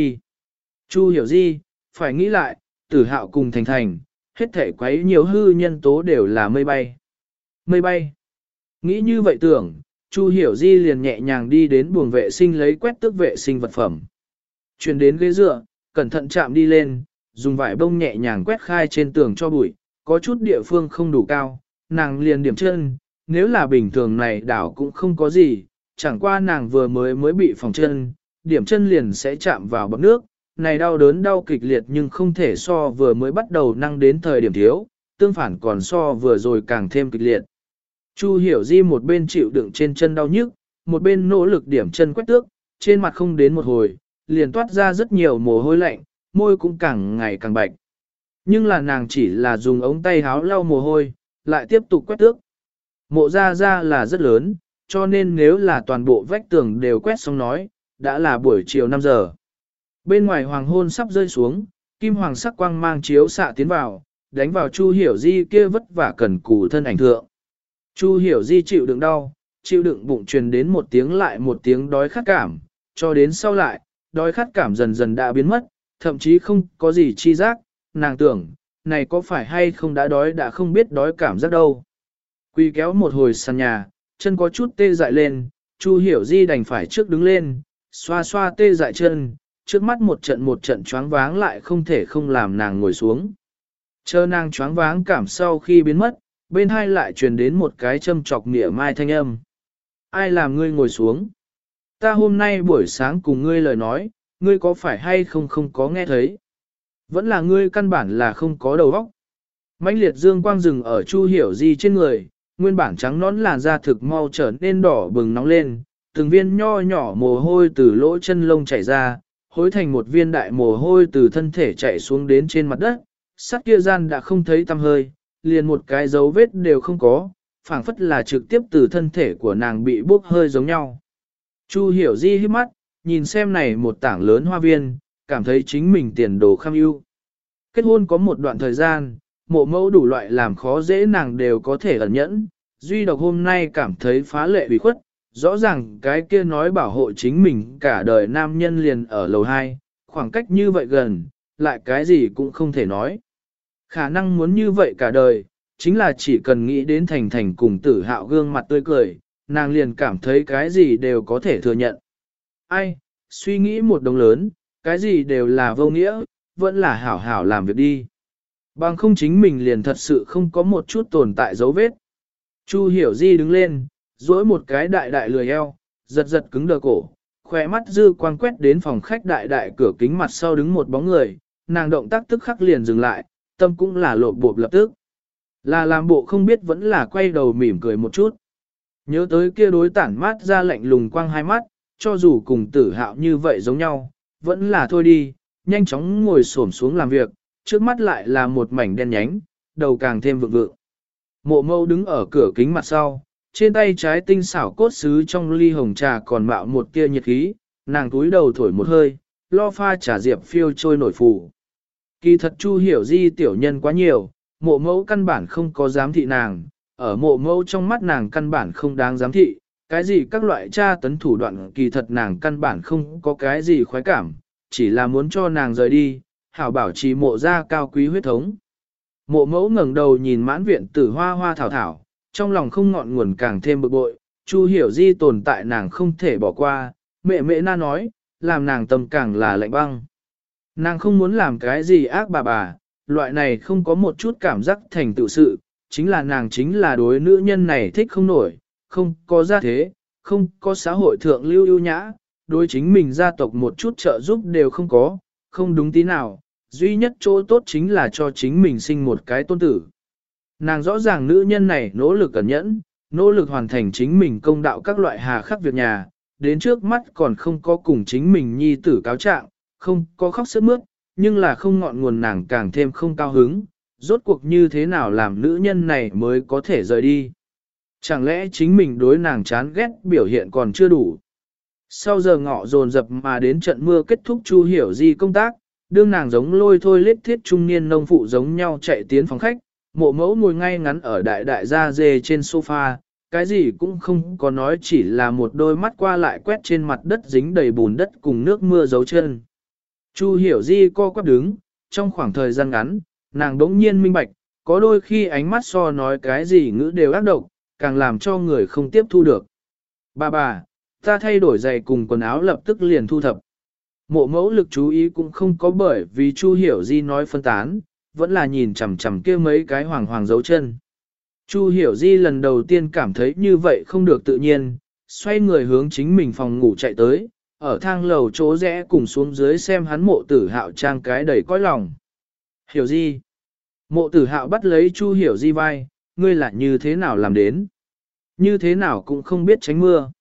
Chu Hiểu Di, phải nghĩ lại, tử hạo cùng thành thành, hết thể quấy nhiều hư nhân tố đều là mây bay. Mây bay. Nghĩ như vậy tưởng, Chu Hiểu Di liền nhẹ nhàng đi đến buồng vệ sinh lấy quét tước vệ sinh vật phẩm. Chuyển đến ghế dựa, cẩn thận chạm đi lên, dùng vải bông nhẹ nhàng quét khai trên tường cho bụi, có chút địa phương không đủ cao, nàng liền điểm chân, nếu là bình thường này đảo cũng không có gì, chẳng qua nàng vừa mới mới bị phòng chân, điểm chân liền sẽ chạm vào bậc nước, này đau đớn đau kịch liệt nhưng không thể so vừa mới bắt đầu năng đến thời điểm thiếu, tương phản còn so vừa rồi càng thêm kịch liệt. Chu hiểu di một bên chịu đựng trên chân đau nhức, một bên nỗ lực điểm chân quét tước, trên mặt không đến một hồi, liền toát ra rất nhiều mồ hôi lạnh, môi cũng càng ngày càng bạch. Nhưng là nàng chỉ là dùng ống tay háo lau mồ hôi, lại tiếp tục quét tước. Mộ ra ra là rất lớn, cho nên nếu là toàn bộ vách tường đều quét xong nói, đã là buổi chiều 5 giờ. Bên ngoài hoàng hôn sắp rơi xuống, kim hoàng sắc quang mang chiếu xạ tiến vào, đánh vào Chu Hiểu Di kia vất vả cần cù thân ảnh thượng. Chu Hiểu Di chịu đựng đau, chịu đựng bụng truyền đến một tiếng lại một tiếng đói khát cảm, cho đến sau lại, đói khát cảm dần dần đã biến mất, thậm chí không có gì chi giác, nàng tưởng, này có phải hay không đã đói đã không biết đói cảm giác đâu. Quy kéo một hồi sàn nhà, chân có chút tê dại lên, Chu Hiểu Di đành phải trước đứng lên, xoa xoa tê dại chân, trước mắt một trận một trận choáng váng lại không thể không làm nàng ngồi xuống. Chờ nàng choáng váng cảm sau khi biến mất, bên hai lại truyền đến một cái châm chọc nịa mai thanh âm. Ai làm ngươi ngồi xuống? Ta hôm nay buổi sáng cùng ngươi lời nói, ngươi có phải hay không không có nghe thấy? Vẫn là ngươi căn bản là không có đầu óc. mãnh liệt dương quang rừng ở Chu Hiểu Di trên người, nguyên bản trắng nón làn da thực mau trở nên đỏ bừng nóng lên, từng viên nho nhỏ mồ hôi từ lỗ chân lông chảy ra, hối thành một viên đại mồ hôi từ thân thể chảy xuống đến trên mặt đất, sắt kia gian đã không thấy tăm hơi, liền một cái dấu vết đều không có, phảng phất là trực tiếp từ thân thể của nàng bị bốc hơi giống nhau. Chu hiểu di hít mắt, nhìn xem này một tảng lớn hoa viên, cảm thấy chính mình tiền đồ kham ưu. Kết hôn có một đoạn thời gian, mộ mẫu đủ loại làm khó dễ nàng đều có thể ẩn nhẫn, duy độc hôm nay cảm thấy phá lệ bị khuất, rõ ràng cái kia nói bảo hộ chính mình cả đời nam nhân liền ở lầu 2, khoảng cách như vậy gần, lại cái gì cũng không thể nói. Khả năng muốn như vậy cả đời, chính là chỉ cần nghĩ đến thành thành cùng tử hạo gương mặt tươi cười, nàng liền cảm thấy cái gì đều có thể thừa nhận. Ai, suy nghĩ một đồng lớn, cái gì đều là vô nghĩa, vẫn là hảo hảo làm việc đi. Bằng không chính mình liền thật sự không có một chút tồn tại dấu vết. Chu hiểu di đứng lên, duỗi một cái đại đại lười eo, giật giật cứng đờ cổ, khỏe mắt dư quang quét đến phòng khách đại đại cửa kính mặt sau đứng một bóng người, nàng động tác tức khắc liền dừng lại, tâm cũng là lộ bộp lập tức. Là làm bộ không biết vẫn là quay đầu mỉm cười một chút. Nhớ tới kia đối tản mát ra lạnh lùng quang hai mắt, cho dù cùng tử hạo như vậy giống nhau, vẫn là thôi đi, nhanh chóng ngồi xổm xuống làm việc, trước mắt lại là một mảnh đen nhánh, đầu càng thêm vượng vượng. Mộ mâu đứng ở cửa kính mặt sau, trên tay trái tinh xảo cốt xứ trong ly hồng trà còn mạo một tia nhiệt khí, nàng túi đầu thổi một hơi, lo pha trà diệp phiêu trôi nổi phủ. Kỳ thật Chu hiểu di tiểu nhân quá nhiều, mộ mẫu căn bản không có giám thị nàng, ở mộ mẫu trong mắt nàng căn bản không đáng giám thị, cái gì các loại tra tấn thủ đoạn kỳ thật nàng căn bản không có cái gì khoái cảm, chỉ là muốn cho nàng rời đi, hảo bảo trì mộ ra cao quý huyết thống. Mộ mẫu ngẩng đầu nhìn mãn viện tử hoa hoa thảo thảo, trong lòng không ngọn nguồn càng thêm bực bội, Chu hiểu di tồn tại nàng không thể bỏ qua, mẹ mẹ na nói, làm nàng tâm càng là lạnh băng. Nàng không muốn làm cái gì ác bà bà, loại này không có một chút cảm giác thành tựu sự, chính là nàng chính là đối nữ nhân này thích không nổi, không có gia thế, không có xã hội thượng lưu ưu nhã, đối chính mình gia tộc một chút trợ giúp đều không có, không đúng tí nào, duy nhất chỗ tốt chính là cho chính mình sinh một cái tôn tử. Nàng rõ ràng nữ nhân này nỗ lực cẩn nhẫn, nỗ lực hoàn thành chính mình công đạo các loại hà khắc việc nhà, đến trước mắt còn không có cùng chính mình nhi tử cáo trạng, không có khóc sướt mướt, nhưng là không ngọn nguồn nàng càng thêm không cao hứng, rốt cuộc như thế nào làm nữ nhân này mới có thể rời đi. Chẳng lẽ chính mình đối nàng chán ghét biểu hiện còn chưa đủ. Sau giờ ngọ dồn dập mà đến trận mưa kết thúc Chu Hiểu Di công tác, đương nàng giống lôi thôi lết thiết trung niên nông phụ giống nhau chạy tiến phòng khách, mộ mẫu ngồi ngay ngắn ở đại đại gia dê trên sofa, cái gì cũng không có nói chỉ là một đôi mắt qua lại quét trên mặt đất dính đầy bùn đất cùng nước mưa dấu chân. Chu hiểu di co quắp đứng, trong khoảng thời gian ngắn, nàng đống nhiên minh bạch, có đôi khi ánh mắt so nói cái gì ngữ đều ác độc, càng làm cho người không tiếp thu được. Bà bà, ta thay đổi giày cùng quần áo lập tức liền thu thập. Mộ mẫu lực chú ý cũng không có bởi vì Chu hiểu di nói phân tán, vẫn là nhìn chằm chằm kia mấy cái hoàng hoàng dấu chân. Chu hiểu di lần đầu tiên cảm thấy như vậy không được tự nhiên, xoay người hướng chính mình phòng ngủ chạy tới, ở thang lầu chỗ rẽ cùng xuống dưới xem hắn mộ tử hạo trang cái đầy cõi lòng. Hiểu di? Mộ tử hạo bắt lấy chu hiểu di vai, ngươi là như thế nào làm đến? Như thế nào cũng không biết tránh mưa.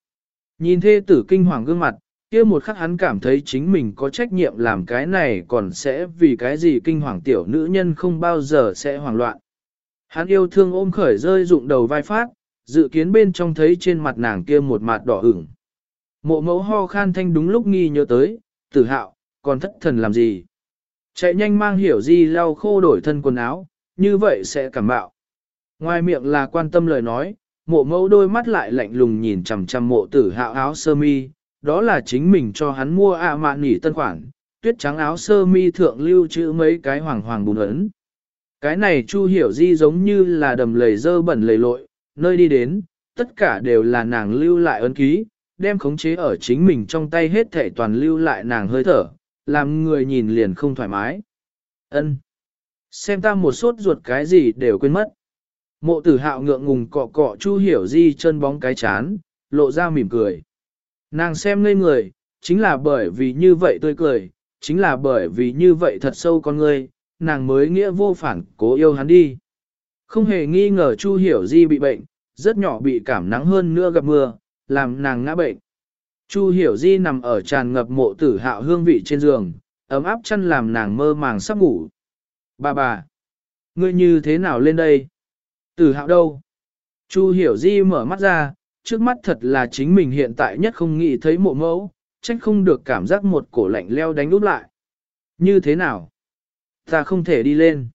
Nhìn thê tử kinh hoàng gương mặt, kia một khắc hắn cảm thấy chính mình có trách nhiệm làm cái này còn sẽ vì cái gì kinh hoàng tiểu nữ nhân không bao giờ sẽ hoảng loạn. Hắn yêu thương ôm khởi rơi rụng đầu vai phát, dự kiến bên trong thấy trên mặt nàng kia một mặt đỏ ửng. Mộ mẫu ho khan thanh đúng lúc nghi nhớ tới, tử hạo, còn thất thần làm gì? Chạy nhanh mang hiểu di lau khô đổi thân quần áo, như vậy sẽ cảm bạo. Ngoài miệng là quan tâm lời nói, mộ mẫu đôi mắt lại lạnh lùng nhìn chằm chằm mộ tử hạo áo sơ mi, đó là chính mình cho hắn mua ạ mạn nỉ tân khoản, tuyết trắng áo sơ mi thượng lưu chữ mấy cái hoàng hoàng bùn ấn. Cái này Chu Hiểu Di giống như là đầm lầy dơ bẩn lầy lội, nơi đi đến, tất cả đều là nàng lưu lại ấn ký, đem khống chế ở chính mình trong tay hết thể toàn lưu lại nàng hơi thở, làm người nhìn liền không thoải mái. Ân, Xem ta một sốt ruột cái gì đều quên mất. Mộ tử hạo ngượng ngùng cọ cọ Chu Hiểu Di chân bóng cái chán, lộ ra mỉm cười. Nàng xem ngây người, chính là bởi vì như vậy tôi cười, chính là bởi vì như vậy thật sâu con ngươi, nàng mới nghĩa vô phản cố yêu hắn đi. Không hề nghi ngờ Chu Hiểu Di bị bệnh, rất nhỏ bị cảm nắng hơn nữa gặp mưa, làm nàng ngã bệnh. Chu Hiểu Di nằm ở tràn ngập mộ tử hạo hương vị trên giường, ấm áp chăn làm nàng mơ màng sắp ngủ. Bà bà, ngươi như thế nào lên đây? Tử hạo đâu? Chu Hiểu Di mở mắt ra, trước mắt thật là chính mình hiện tại nhất không nghĩ thấy mộ mẫu, trách không được cảm giác một cổ lạnh leo đánh úp lại. Như thế nào? Ta không thể đi lên.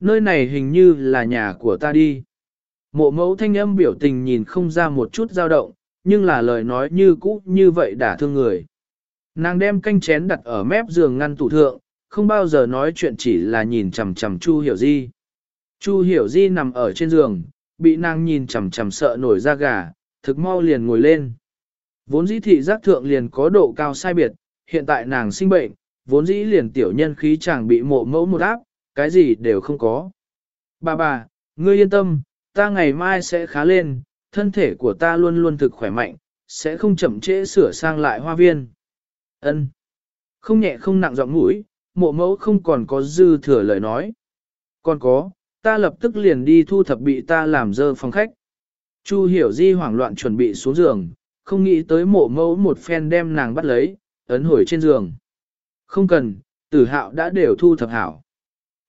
Nơi này hình như là nhà của ta đi. Mộ mẫu thanh âm biểu tình nhìn không ra một chút dao động, nhưng là lời nói như cũ như vậy đã thương người. Nàng đem canh chén đặt ở mép giường ngăn tủ thượng, không bao giờ nói chuyện chỉ là nhìn chằm chằm Chu Hiểu Di. Chu Hiểu Di nằm ở trên giường, bị nàng nhìn chằm chằm sợ nổi da gà, thực mau liền ngồi lên. Vốn dĩ thị giác thượng liền có độ cao sai biệt, hiện tại nàng sinh bệnh, vốn dĩ liền tiểu nhân khí chàng bị mộ mẫu một áp, cái gì đều không có. Bà bà, ngươi yên tâm, ta ngày mai sẽ khá lên, thân thể của ta luôn luôn thực khỏe mạnh, sẽ không chậm trễ sửa sang lại hoa viên. Ân, Không nhẹ không nặng giọng mũi, mộ mẫu không còn có dư thừa lời nói. Còn có, ta lập tức liền đi thu thập bị ta làm dơ phòng khách. Chu hiểu di hoảng loạn chuẩn bị xuống giường, không nghĩ tới mộ mẫu một phen đem nàng bắt lấy, ấn hồi trên giường. Không cần, tử hạo đã đều thu thập hảo.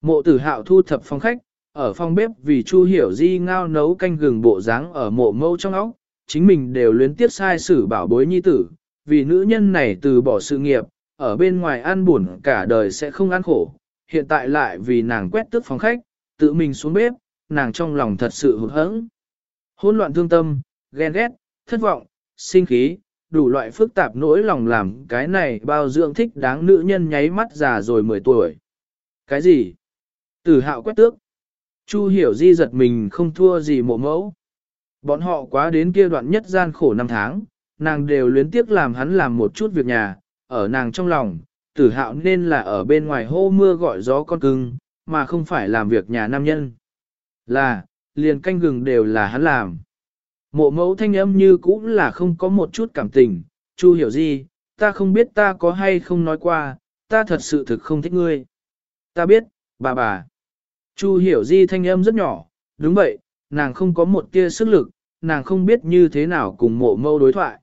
Mộ tử hạo thu thập phòng khách, ở phòng bếp vì Chu Hiểu Di ngao nấu canh gừng bộ dáng ở mộ mâu trong óc, chính mình đều luyến tiếp sai xử bảo bối nhi tử, vì nữ nhân này từ bỏ sự nghiệp, ở bên ngoài ăn buồn cả đời sẽ không ăn khổ, hiện tại lại vì nàng quét tước phòng khách, tự mình xuống bếp, nàng trong lòng thật sự hụt hẫng. Hỗn loạn thương tâm, ghen ghét, thất vọng, sinh khí, đủ loại phức tạp nỗi lòng làm cái này bao dưỡng thích đáng nữ nhân nháy mắt già rồi 10 tuổi. Cái gì? Tử hạo quét tước. Chu hiểu di giật mình không thua gì mộ mẫu. Bọn họ quá đến kia đoạn nhất gian khổ năm tháng, nàng đều luyến tiếc làm hắn làm một chút việc nhà, ở nàng trong lòng, tử hạo nên là ở bên ngoài hô mưa gọi gió con cưng, mà không phải làm việc nhà nam nhân. Là, liền canh gừng đều là hắn làm. Mộ mẫu thanh âm như cũng là không có một chút cảm tình, Chu hiểu gì, ta không biết ta có hay không nói qua, ta thật sự thực không thích ngươi. Ta biết, bà bà. Chu hiểu di thanh âm rất nhỏ, đúng vậy, nàng không có một tia sức lực, nàng không biết như thế nào cùng mộ mâu đối thoại.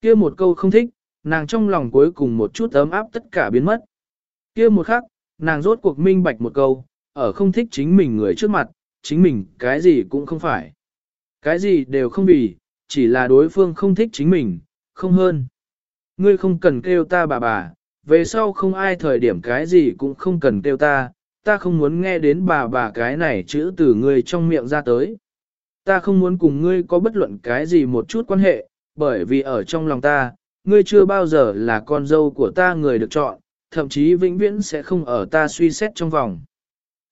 Kia một câu không thích, nàng trong lòng cuối cùng một chút ấm áp tất cả biến mất. Kia một khắc, nàng rốt cuộc minh bạch một câu, ở không thích chính mình người trước mặt, chính mình cái gì cũng không phải. Cái gì đều không vì, chỉ là đối phương không thích chính mình, không hơn. Ngươi không cần kêu ta bà bà, về sau không ai thời điểm cái gì cũng không cần kêu ta, ta không muốn nghe đến bà bà cái này chữ từ ngươi trong miệng ra tới. Ta không muốn cùng ngươi có bất luận cái gì một chút quan hệ, bởi vì ở trong lòng ta, ngươi chưa bao giờ là con dâu của ta người được chọn, thậm chí vĩnh viễn sẽ không ở ta suy xét trong vòng.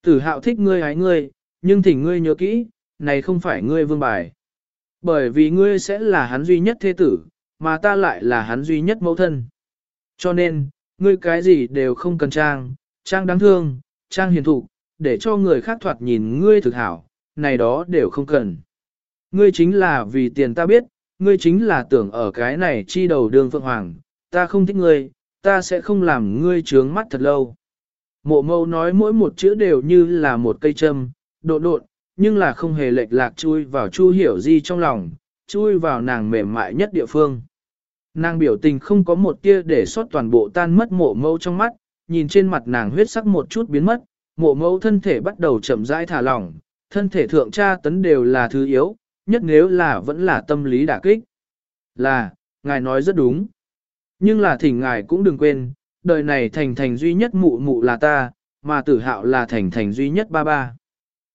Tử hạo thích ngươi hái ngươi, nhưng thỉnh ngươi nhớ kỹ, này không phải ngươi vương bài. Bởi vì ngươi sẽ là hắn duy nhất thế tử, mà ta lại là hắn duy nhất mẫu thân. Cho nên, ngươi cái gì đều không cần trang, trang đáng thương, trang hiền thụ, để cho người khác thoạt nhìn ngươi thực hảo, này đó đều không cần. Ngươi chính là vì tiền ta biết, ngươi chính là tưởng ở cái này chi đầu đường phượng hoàng, ta không thích ngươi, ta sẽ không làm ngươi trướng mắt thật lâu. Mộ mâu nói mỗi một chữ đều như là một cây châm, độ độn, nhưng là không hề lệch lạc chui vào chu hiểu di trong lòng, chui vào nàng mềm mại nhất địa phương. Nàng biểu tình không có một tia để sót toàn bộ tan mất mộ mâu trong mắt, nhìn trên mặt nàng huyết sắc một chút biến mất, mộ mẫu thân thể bắt đầu chậm rãi thả lỏng, thân thể thượng tra tấn đều là thứ yếu, nhất nếu là vẫn là tâm lý đả kích. Là, ngài nói rất đúng. Nhưng là thỉnh ngài cũng đừng quên, đời này thành thành duy nhất mụ mụ là ta, mà tử hạo là thành thành duy nhất ba ba.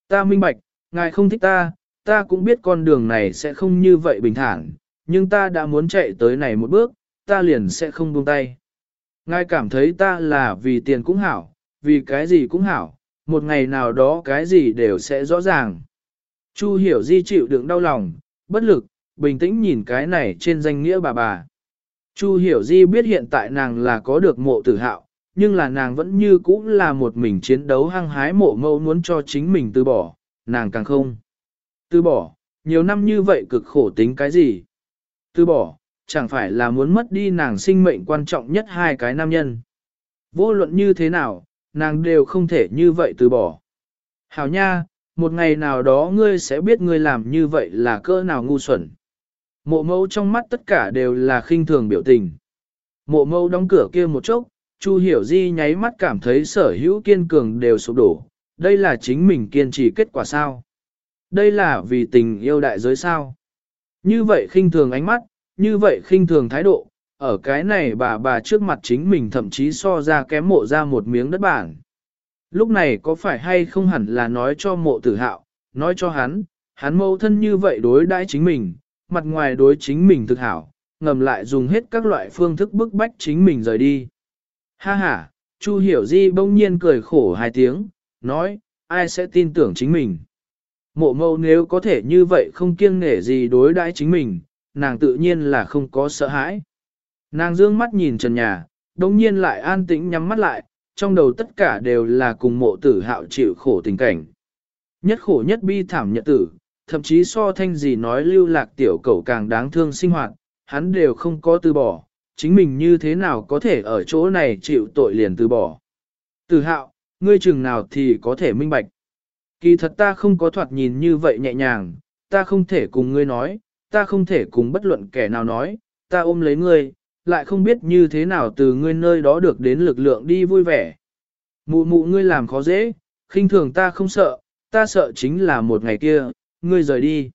Ta minh bạch, ngài không thích ta, ta cũng biết con đường này sẽ không như vậy bình thản, nhưng ta đã muốn chạy tới này một bước, ta liền sẽ không buông tay. Ngài cảm thấy ta là vì tiền cũng hảo, vì cái gì cũng hảo, một ngày nào đó cái gì đều sẽ rõ ràng. Chu hiểu di chịu đựng đau lòng, bất lực, bình tĩnh nhìn cái này trên danh nghĩa bà bà. Chu hiểu di biết hiện tại nàng là có được mộ tử hạo, nhưng là nàng vẫn như cũ là một mình chiến đấu hăng hái mộ mâu muốn cho chính mình từ bỏ, nàng càng không. Từ bỏ, nhiều năm như vậy cực khổ tính cái gì? Từ bỏ, chẳng phải là muốn mất đi nàng sinh mệnh quan trọng nhất hai cái nam nhân. Vô luận như thế nào, nàng đều không thể như vậy từ bỏ. Hảo nha, một ngày nào đó ngươi sẽ biết ngươi làm như vậy là cỡ nào ngu xuẩn. Mộ mẫu trong mắt tất cả đều là khinh thường biểu tình. Mộ mẫu đóng cửa kia một chốc, Chu Hiểu Di nháy mắt cảm thấy sở hữu kiên cường đều sụp đổ. Đây là chính mình kiên trì kết quả sao? Đây là vì tình yêu đại giới sao? Như vậy khinh thường ánh mắt, như vậy khinh thường thái độ, ở cái này bà bà trước mặt chính mình thậm chí so ra kém mộ ra một miếng đất bản. Lúc này có phải hay không hẳn là nói cho mộ tử hạo, nói cho hắn, hắn mâu thân như vậy đối đãi chính mình, mặt ngoài đối chính mình thực hảo, ngầm lại dùng hết các loại phương thức bức bách chính mình rời đi. Ha ha, Chu Hiểu Di bỗng nhiên cười khổ hai tiếng, nói, ai sẽ tin tưởng chính mình. Mộ mâu nếu có thể như vậy không kiêng nể gì đối đãi chính mình, nàng tự nhiên là không có sợ hãi. Nàng dương mắt nhìn trần nhà, đồng nhiên lại an tĩnh nhắm mắt lại, trong đầu tất cả đều là cùng mộ tử hạo chịu khổ tình cảnh. Nhất khổ nhất bi thảm nhật tử, thậm chí so thanh gì nói lưu lạc tiểu cầu càng đáng thương sinh hoạt, hắn đều không có từ bỏ, chính mình như thế nào có thể ở chỗ này chịu tội liền từ bỏ. Tử hạo, ngươi chừng nào thì có thể minh bạch. Kỳ thật ta không có thoạt nhìn như vậy nhẹ nhàng, ta không thể cùng ngươi nói, ta không thể cùng bất luận kẻ nào nói, ta ôm lấy ngươi, lại không biết như thế nào từ ngươi nơi đó được đến lực lượng đi vui vẻ. Mụ mụ ngươi làm khó dễ, khinh thường ta không sợ, ta sợ chính là một ngày kia, ngươi rời đi.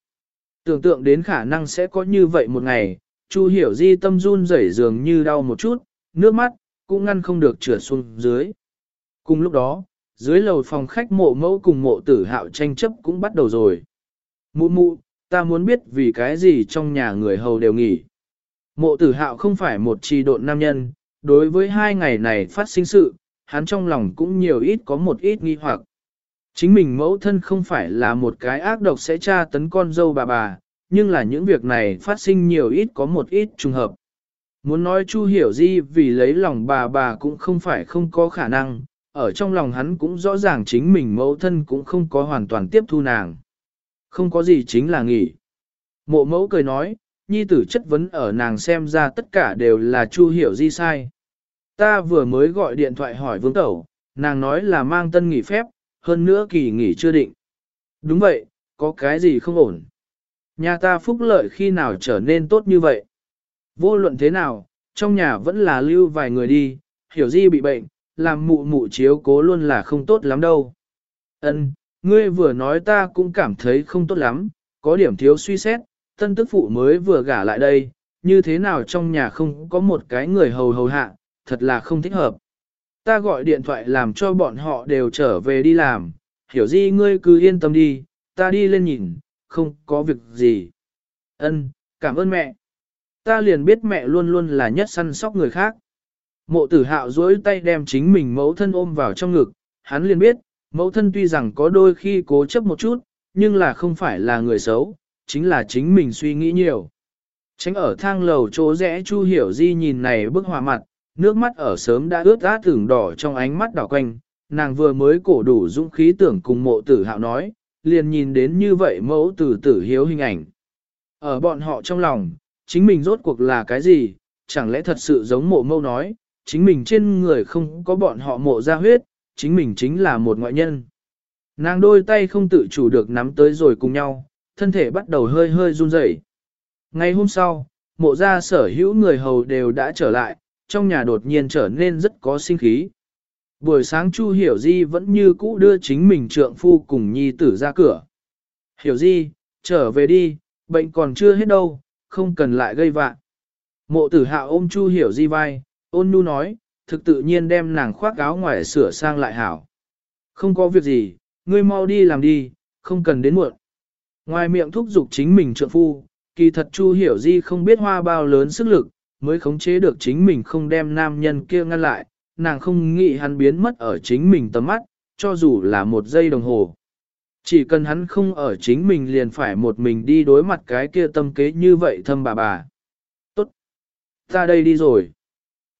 Tưởng tượng đến khả năng sẽ có như vậy một ngày, Chu hiểu di tâm run rẩy dường như đau một chút, nước mắt, cũng ngăn không được trượt xuống dưới. Cùng lúc đó, dưới lầu phòng khách mộ mẫu cùng mộ tử hạo tranh chấp cũng bắt đầu rồi. Mụ mụ, ta muốn biết vì cái gì trong nhà người hầu đều nghỉ. Mộ tử hạo không phải một trì độn nam nhân, đối với hai ngày này phát sinh sự, hắn trong lòng cũng nhiều ít có một ít nghi hoặc. Chính mình mẫu thân không phải là một cái ác độc sẽ tra tấn con dâu bà bà, nhưng là những việc này phát sinh nhiều ít có một ít trùng hợp. Muốn nói Chu Hiểu Di vì lấy lòng bà bà cũng không phải không có khả năng, ở trong lòng hắn cũng rõ ràng chính mình mẫu thân cũng không có hoàn toàn tiếp thu nàng. Không có gì chính là nghỉ. Mộ mẫu cười nói, nhi tử chất vấn ở nàng xem ra tất cả đều là Chu Hiểu Di sai. Ta vừa mới gọi điện thoại hỏi vương tẩu, nàng nói là mang tân nghỉ phép, hơn nữa kỳ nghỉ chưa định. Đúng vậy, có cái gì không ổn. Nhà ta phúc lợi khi nào trở nên tốt như vậy. Vô luận thế nào, trong nhà vẫn là lưu vài người đi, hiểu di bị bệnh, làm mụ mụ chiếu cố luôn là không tốt lắm đâu. Ân, ngươi vừa nói ta cũng cảm thấy không tốt lắm, có điểm thiếu suy xét, tân tức phụ mới vừa gả lại đây, như thế nào trong nhà không có một cái người hầu hầu hạ, thật là không thích hợp. Ta gọi điện thoại làm cho bọn họ đều trở về đi làm, hiểu di ngươi cứ yên tâm đi, ta đi lên nhìn, không có việc gì. Ân, cảm ơn mẹ. Ta liền biết mẹ luôn luôn là nhất săn sóc người khác. Mộ tử hạo duỗi tay đem chính mình mẫu thân ôm vào trong ngực, hắn liền biết, mẫu thân tuy rằng có đôi khi cố chấp một chút, nhưng là không phải là người xấu, chính là chính mình suy nghĩ nhiều. Tránh ở thang lầu chỗ rẽ Chu Hiểu Di nhìn này bức họa mặt, nước mắt ở sớm đã ướt át tưởng đỏ trong ánh mắt đỏ quanh, nàng vừa mới cổ đủ dũng khí tưởng cùng mộ tử hạo nói, liền nhìn đến như vậy mẫu tử tử hiếu hình ảnh. Ở bọn họ trong lòng, chính mình rốt cuộc là cái gì, chẳng lẽ thật sự giống mộ mâu nói, chính mình trên người không có bọn họ mộ ra huyết, chính mình chính là một ngoại nhân. Nàng đôi tay không tự chủ được nắm tới rồi cùng nhau, thân thể bắt đầu hơi hơi run rẩy. Ngày hôm sau, mộ gia sở hữu người hầu đều đã trở lại, trong nhà đột nhiên trở nên rất có sinh khí. Buổi sáng Chu Hiểu Di vẫn như cũ đưa chính mình trượng phu cùng nhi tử ra cửa. Hiểu Di, trở về đi, bệnh còn chưa hết đâu, không cần lại gây vạ. Mộ tử hạ ôm Chu Hiểu Di vai, ôn nhu nói, thực tự nhiên đem nàng khoác áo ngoài sửa sang lại hảo. Không có việc gì, ngươi mau đi làm đi, không cần đến muộn. Ngoài miệng thúc giục chính mình trượng phu, kỳ thật Chu Hiểu Di không biết hoa bao lớn sức lực, mới khống chế được chính mình không đem nam nhân kia ngăn lại, nàng không nghĩ hắn biến mất ở chính mình tầm mắt, cho dù là một giây đồng hồ. Chỉ cần hắn không ở chính mình liền phải một mình đi đối mặt cái kia tâm kế như vậy thâm bà bà. Tốt. Ta đây đi rồi.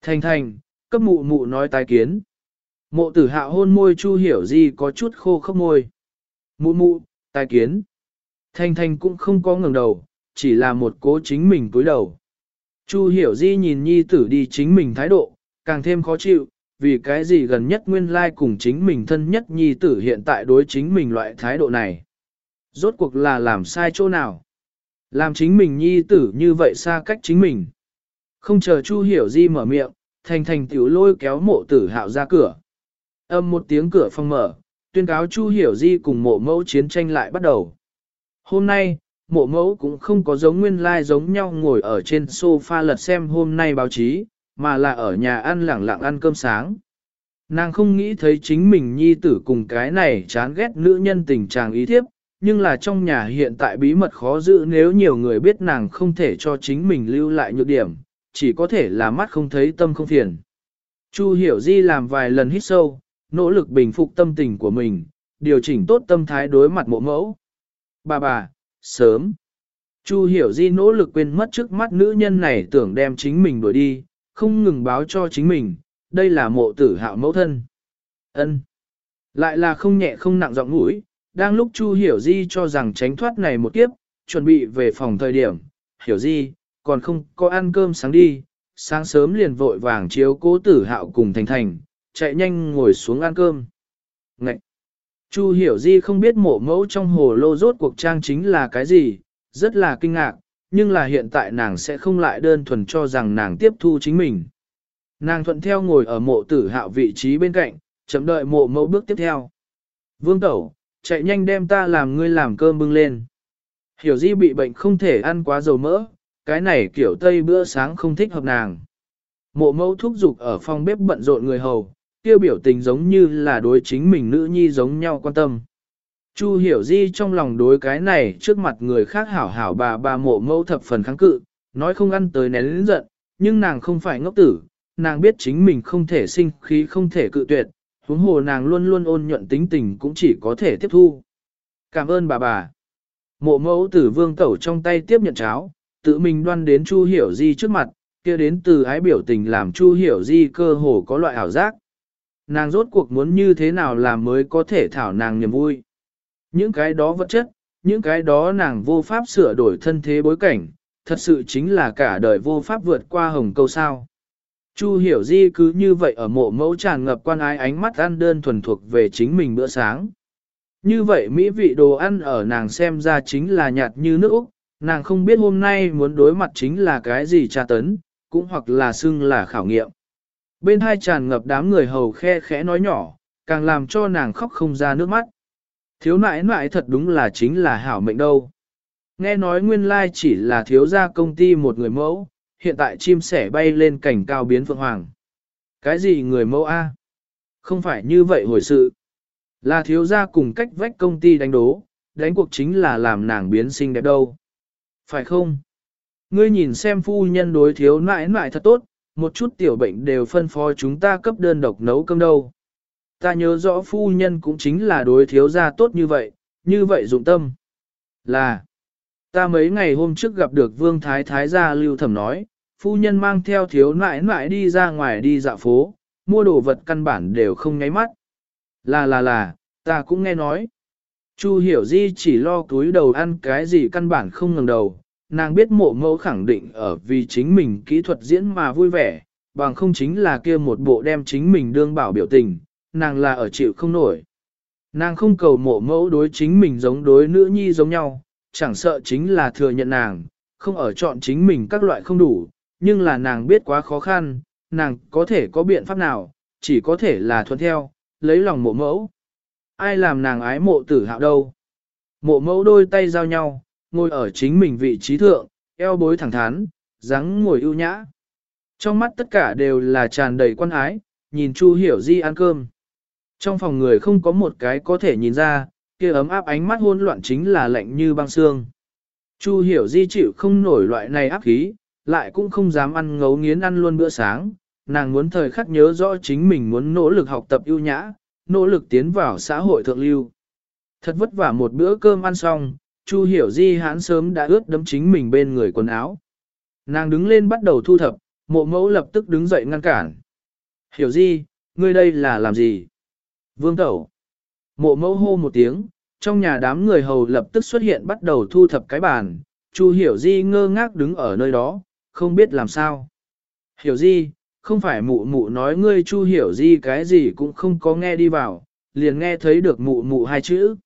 Thành thành, cấp mụ mụ nói tái kiến. Mộ tử hạ hôn môi chu hiểu gì có chút khô khốc môi. Mụ mụ, tái kiến. Thành thành cũng không có ngừng đầu, chỉ là một cố chính mình cúi đầu. Chu hiểu di nhìn nhi tử đi chính mình thái độ, càng thêm khó chịu, vì cái gì gần nhất nguyên lai cùng chính mình thân nhất nhi tử hiện tại đối chính mình loại thái độ này. Rốt cuộc là làm sai chỗ nào? Làm chính mình nhi tử như vậy xa cách chính mình. Không chờ Chu Hiểu Di mở miệng, thành thành tiểu lôi kéo mộ tử hạo ra cửa. Âm một tiếng cửa phong mở, tuyên cáo Chu Hiểu Di cùng mộ mẫu chiến tranh lại bắt đầu. Hôm nay, mộ mẫu cũng không có giống nguyên lai like giống nhau ngồi ở trên sofa lật xem hôm nay báo chí, mà là ở nhà ăn lẳng lặng ăn cơm sáng. Nàng không nghĩ thấy chính mình nhi tử cùng cái này chán ghét nữ nhân tình trạng ý thiếp, nhưng là trong nhà hiện tại bí mật khó giữ nếu nhiều người biết nàng không thể cho chính mình lưu lại nhược điểm, chỉ có thể là mắt không thấy tâm không phiền. Chu hiểu di làm vài lần hít sâu, nỗ lực bình phục tâm tình của mình, điều chỉnh tốt tâm thái đối mặt mộ mẫu. Bà bà, sớm. Chu hiểu di nỗ lực quên mất trước mắt nữ nhân này tưởng đem chính mình đuổi đi, không ngừng báo cho chính mình, đây là mộ tử hạo mẫu thân. ân Lại là không nhẹ không nặng giọng mũi, đang lúc Chu Hiểu Di cho rằng tránh thoát này một kiếp, chuẩn bị về phòng thời điểm, Hiểu Di, còn không có ăn cơm sáng đi, sáng sớm liền vội vàng chiếu cố tử hạo cùng Thành Thành, chạy nhanh ngồi xuống ăn cơm. Ngậy! Chu Hiểu Di không biết mộ mẫu trong hồ lô rốt cuộc trang chính là cái gì, rất là kinh ngạc, nhưng là hiện tại nàng sẽ không lại đơn thuần cho rằng nàng tiếp thu chính mình. Nàng thuận theo ngồi ở mộ tử hạo vị trí bên cạnh, chậm đợi mộ mẫu bước tiếp theo. Vương Tẩu, chạy nhanh đem ta làm ngươi làm cơm bưng lên. Hiểu Di bị bệnh không thể ăn quá dầu mỡ, cái này kiểu tây bữa sáng không thích hợp nàng. Mộ mẫu thúc giục ở phòng bếp bận rộn người hầu, kêu biểu tình giống như là đối chính mình nữ nhi giống nhau quan tâm. Chu hiểu di trong lòng đối cái này trước mặt người khác hảo hảo bà bà mộ mẫu thập phần kháng cự, nói không ăn tới nén lĩnh giận, nhưng nàng không phải ngốc tử, nàng biết chính mình không thể sinh khí không thể cự tuyệt, huống hồ nàng luôn luôn ôn nhuận tính tình cũng chỉ có thể tiếp thu. Cảm ơn bà bà. Mộ mẫu tử vương tẩu trong tay tiếp nhận cháo, tự mình đoan đến Chu Hiểu Di trước mặt, kia đến từ ái biểu tình làm Chu Hiểu Di cơ hồ có loại ảo giác. Nàng rốt cuộc muốn như thế nào làm mới có thể thảo nàng niềm vui. Những cái đó vật chất, những cái đó nàng vô pháp sửa đổi thân thế bối cảnh, thật sự chính là cả đời vô pháp vượt qua hồng câu sao. Chu hiểu di cứ như vậy ở mộ mẫu tràn ngập quan ái ánh mắt ăn đơn thuần thuộc về chính mình bữa sáng. Như vậy mỹ vị đồ ăn ở nàng xem ra chính là nhạt như nước Úc, nàng không biết hôm nay muốn đối mặt chính là cái gì tra tấn, cũng hoặc là xưng là khảo nghiệm. Bên hai tràn ngập đám người hầu khe khẽ nói nhỏ, càng làm cho nàng khóc không ra nước mắt. Thiếu nãi nãi thật đúng là chính là hảo mệnh đâu. Nghe nói nguyên lai chỉ là thiếu gia công ty một người mẫu, hiện tại chim sẻ bay lên cảnh cao biến phượng hoàng. Cái gì người mẫu A? Không phải như vậy hồi sự. Là thiếu gia cùng cách vách công ty đánh đố, đánh cuộc chính là làm nàng biến xinh đẹp đâu. Phải không? Ngươi nhìn xem phu nhân đối thiếu nãi nãi thật tốt, một chút tiểu bệnh đều phân phó chúng ta cấp đơn độc nấu cơm đâu. Ta nhớ rõ phu nhân cũng chính là đối thiếu gia tốt như vậy, như vậy dụng tâm. Là, ta mấy ngày hôm trước gặp được vương thái thái gia lưu thẩm nói, phu nhân mang theo thiếu nãi nãi đi ra ngoài đi dạo phố, mua đồ vật căn bản đều không nháy mắt. Là là là, ta cũng nghe nói. Chu hiểu di chỉ lo túi đầu ăn cái gì căn bản không ngừng đầu, nàng biết mộ mẫu khẳng định ở vì chính mình kỹ thuật diễn mà vui vẻ, bằng không chính là kia một bộ đem chính mình đương bảo biểu tình, nàng là ở chịu không nổi. Nàng không cầu mộ mẫu đối chính mình giống đối nữ nhi giống nhau, chẳng sợ chính là thừa nhận nàng, không ở chọn chính mình các loại không đủ, nhưng là nàng biết quá khó khăn, nàng có thể có biện pháp nào, chỉ có thể là thuận theo, lấy lòng mộ mẫu. Ai làm nàng ái mộ tử hạo đâu? Mộ mẫu đôi tay giao nhau, ngồi ở chính mình vị trí thượng, eo bối thẳng thắn, dáng ngồi ưu nhã. Trong mắt tất cả đều là tràn đầy quan ái, nhìn Chu Hiểu Di ăn cơm. Trong phòng người không có một cái có thể nhìn ra, kia ấm áp ánh mắt hôn loạn chính là lạnh như băng xương. Chu Hiểu Di chịu không nổi loại này áp khí, lại cũng không dám ăn ngấu nghiến ăn luôn bữa sáng, nàng muốn thời khắc nhớ rõ chính mình muốn nỗ lực học tập ưu nhã, nỗ lực tiến vào xã hội thượng lưu. Thật vất vả một bữa cơm ăn xong, Chu Hiểu Di hãn sớm đã ướt đấm chính mình bên người quần áo. Nàng đứng lên bắt đầu thu thập, mộ mẫu lập tức đứng dậy ngăn cản. Hiểu Di, ngươi đây là làm gì? Vương Tẩu. Mộ mẫu hô một tiếng, trong nhà đám người hầu lập tức xuất hiện bắt đầu thu thập cái bàn. Chu Hiểu Di ngơ ngác đứng ở nơi đó, không biết làm sao. Hiểu Di, không phải mụ mụ nói ngươi Chu Hiểu Di cái gì cũng không có nghe đi vào, liền nghe thấy được mụ mụ hai chữ.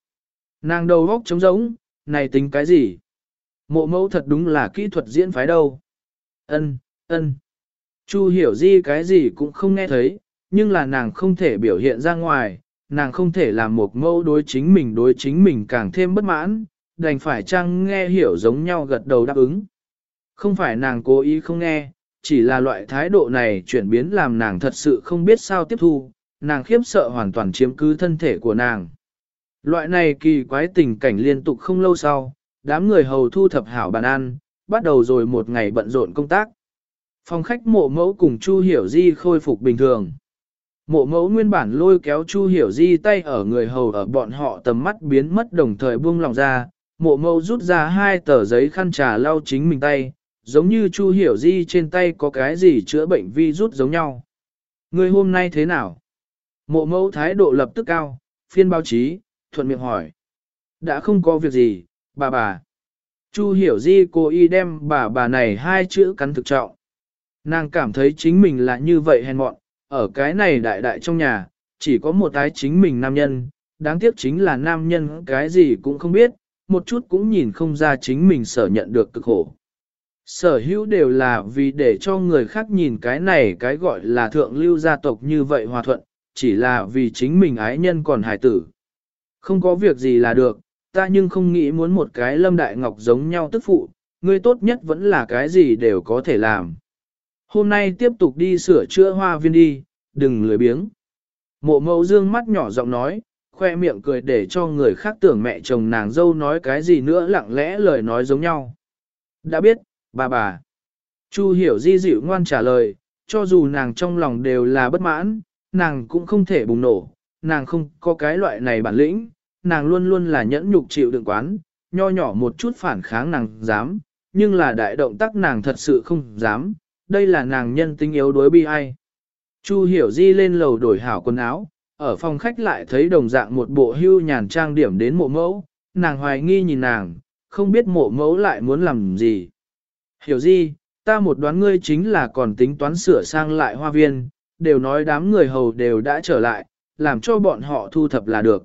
Nàng đầu góc trống rỗng, này tính cái gì? Mộ mẫu thật đúng là kỹ thuật diễn phái đâu. Ân, ân. Chu hiểu di cái gì cũng không nghe thấy, nhưng là nàng không thể biểu hiện ra ngoài, nàng không thể làm một mẫu đối chính mình đối chính mình càng thêm bất mãn, đành phải chăng nghe hiểu giống nhau gật đầu đáp ứng. Không phải nàng cố ý không nghe, chỉ là loại thái độ này chuyển biến làm nàng thật sự không biết sao tiếp thu, nàng khiếp sợ hoàn toàn chiếm cứ thân thể của nàng. Loại này kỳ quái tình cảnh liên tục không lâu sau, đám người hầu thu thập hảo bàn ăn, bắt đầu rồi một ngày bận rộn công tác. Phòng khách mộ mẫu cùng Chu Hiểu Di khôi phục bình thường. Mộ mẫu nguyên bản lôi kéo Chu Hiểu Di tay ở người hầu ở bọn họ tầm mắt biến mất đồng thời buông lòng ra, mộ mẫu rút ra hai tờ giấy khăn trà lau chính mình tay, giống như Chu Hiểu Di trên tay có cái gì chữa bệnh vi rút giống nhau. Người hôm nay thế nào? Mộ mẫu thái độ lập tức cao, phiên báo chí, thuận miệng hỏi. Đã không có việc gì, bà bà. Chu hiểu di cô y đem bà bà này hai chữ cắn thực trọng. Nàng cảm thấy chính mình là như vậy hèn mọn, ở cái này đại đại trong nhà, chỉ có một cái chính mình nam nhân, đáng tiếc chính là nam nhân cái gì cũng không biết, một chút cũng nhìn không ra chính mình sở nhận được cực khổ. Sở hữu đều là vì để cho người khác nhìn cái này cái gọi là thượng lưu gia tộc như vậy hòa thuận, chỉ là vì chính mình ái nhân còn hài tử. Không có việc gì là được, ta nhưng không nghĩ muốn một cái lâm đại ngọc giống nhau tức phụ, ngươi tốt nhất vẫn là cái gì đều có thể làm. Hôm nay tiếp tục đi sửa chữa hoa viên đi, đừng lười biếng. Mộ mẫu dương mắt nhỏ giọng nói, khoe miệng cười để cho người khác tưởng mẹ chồng nàng dâu nói cái gì nữa lặng lẽ lời nói giống nhau. Đã biết, bà bà. Chu hiểu di dịu ngoan trả lời, cho dù nàng trong lòng đều là bất mãn, nàng cũng không thể bùng nổ, nàng không có cái loại này bản lĩnh, nàng luôn luôn là nhẫn nhục chịu đựng quán, nho nhỏ một chút phản kháng nàng dám, nhưng là đại động tác nàng thật sự không dám, đây là nàng nhân tính yếu đối bi ai. Chu hiểu di lên lầu đổi hảo quần áo, ở phòng khách lại thấy đồng dạng một bộ hưu nhàn trang điểm đến mộ mẫu, nàng hoài nghi nhìn nàng, không biết mộ mẫu lại muốn làm gì. Hiểu di, ta một đoán ngươi chính là còn tính toán sửa sang lại hoa viên, đều nói đám người hầu đều đã trở lại, làm cho bọn họ thu thập là được.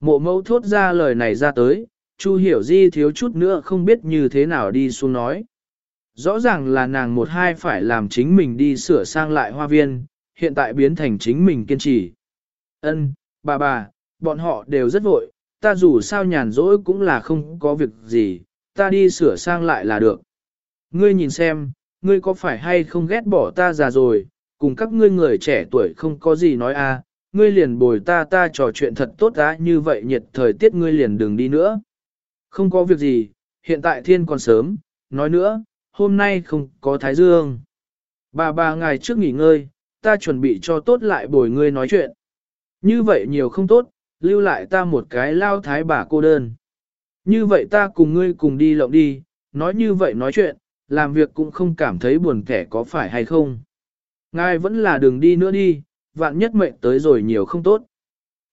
Mộ mẫu thốt ra lời này ra tới, Chu hiểu di thiếu chút nữa không biết như thế nào đi xuống nói. Rõ ràng là nàng một hai phải làm chính mình đi sửa sang lại hoa viên, hiện tại biến thành chính mình kiên trì. Ân, bà bà, bọn họ đều rất vội, ta dù sao nhàn rỗi cũng là không có việc gì, ta đi sửa sang lại là được. Ngươi nhìn xem, ngươi có phải hay không ghét bỏ ta già rồi, cùng các ngươi người trẻ tuổi không có gì nói à, ngươi liền bồi ta ta trò chuyện thật tốt á như vậy nhiệt thời tiết ngươi liền đừng đi nữa. Không có việc gì, hiện tại thiên còn sớm, nói nữa, hôm nay không có thái dương. Bà bà ngài trước nghỉ ngơi, ta chuẩn bị cho tốt lại bồi ngươi nói chuyện. Như vậy nhiều không tốt, lưu lại ta một cái lao thái bà cô đơn. Như vậy ta cùng ngươi cùng đi lộng đi, nói như vậy nói chuyện, làm việc cũng không cảm thấy buồn kẻ có phải hay không. Ngài vẫn là đường đi nữa đi, vạn nhất mệnh tới rồi nhiều không tốt.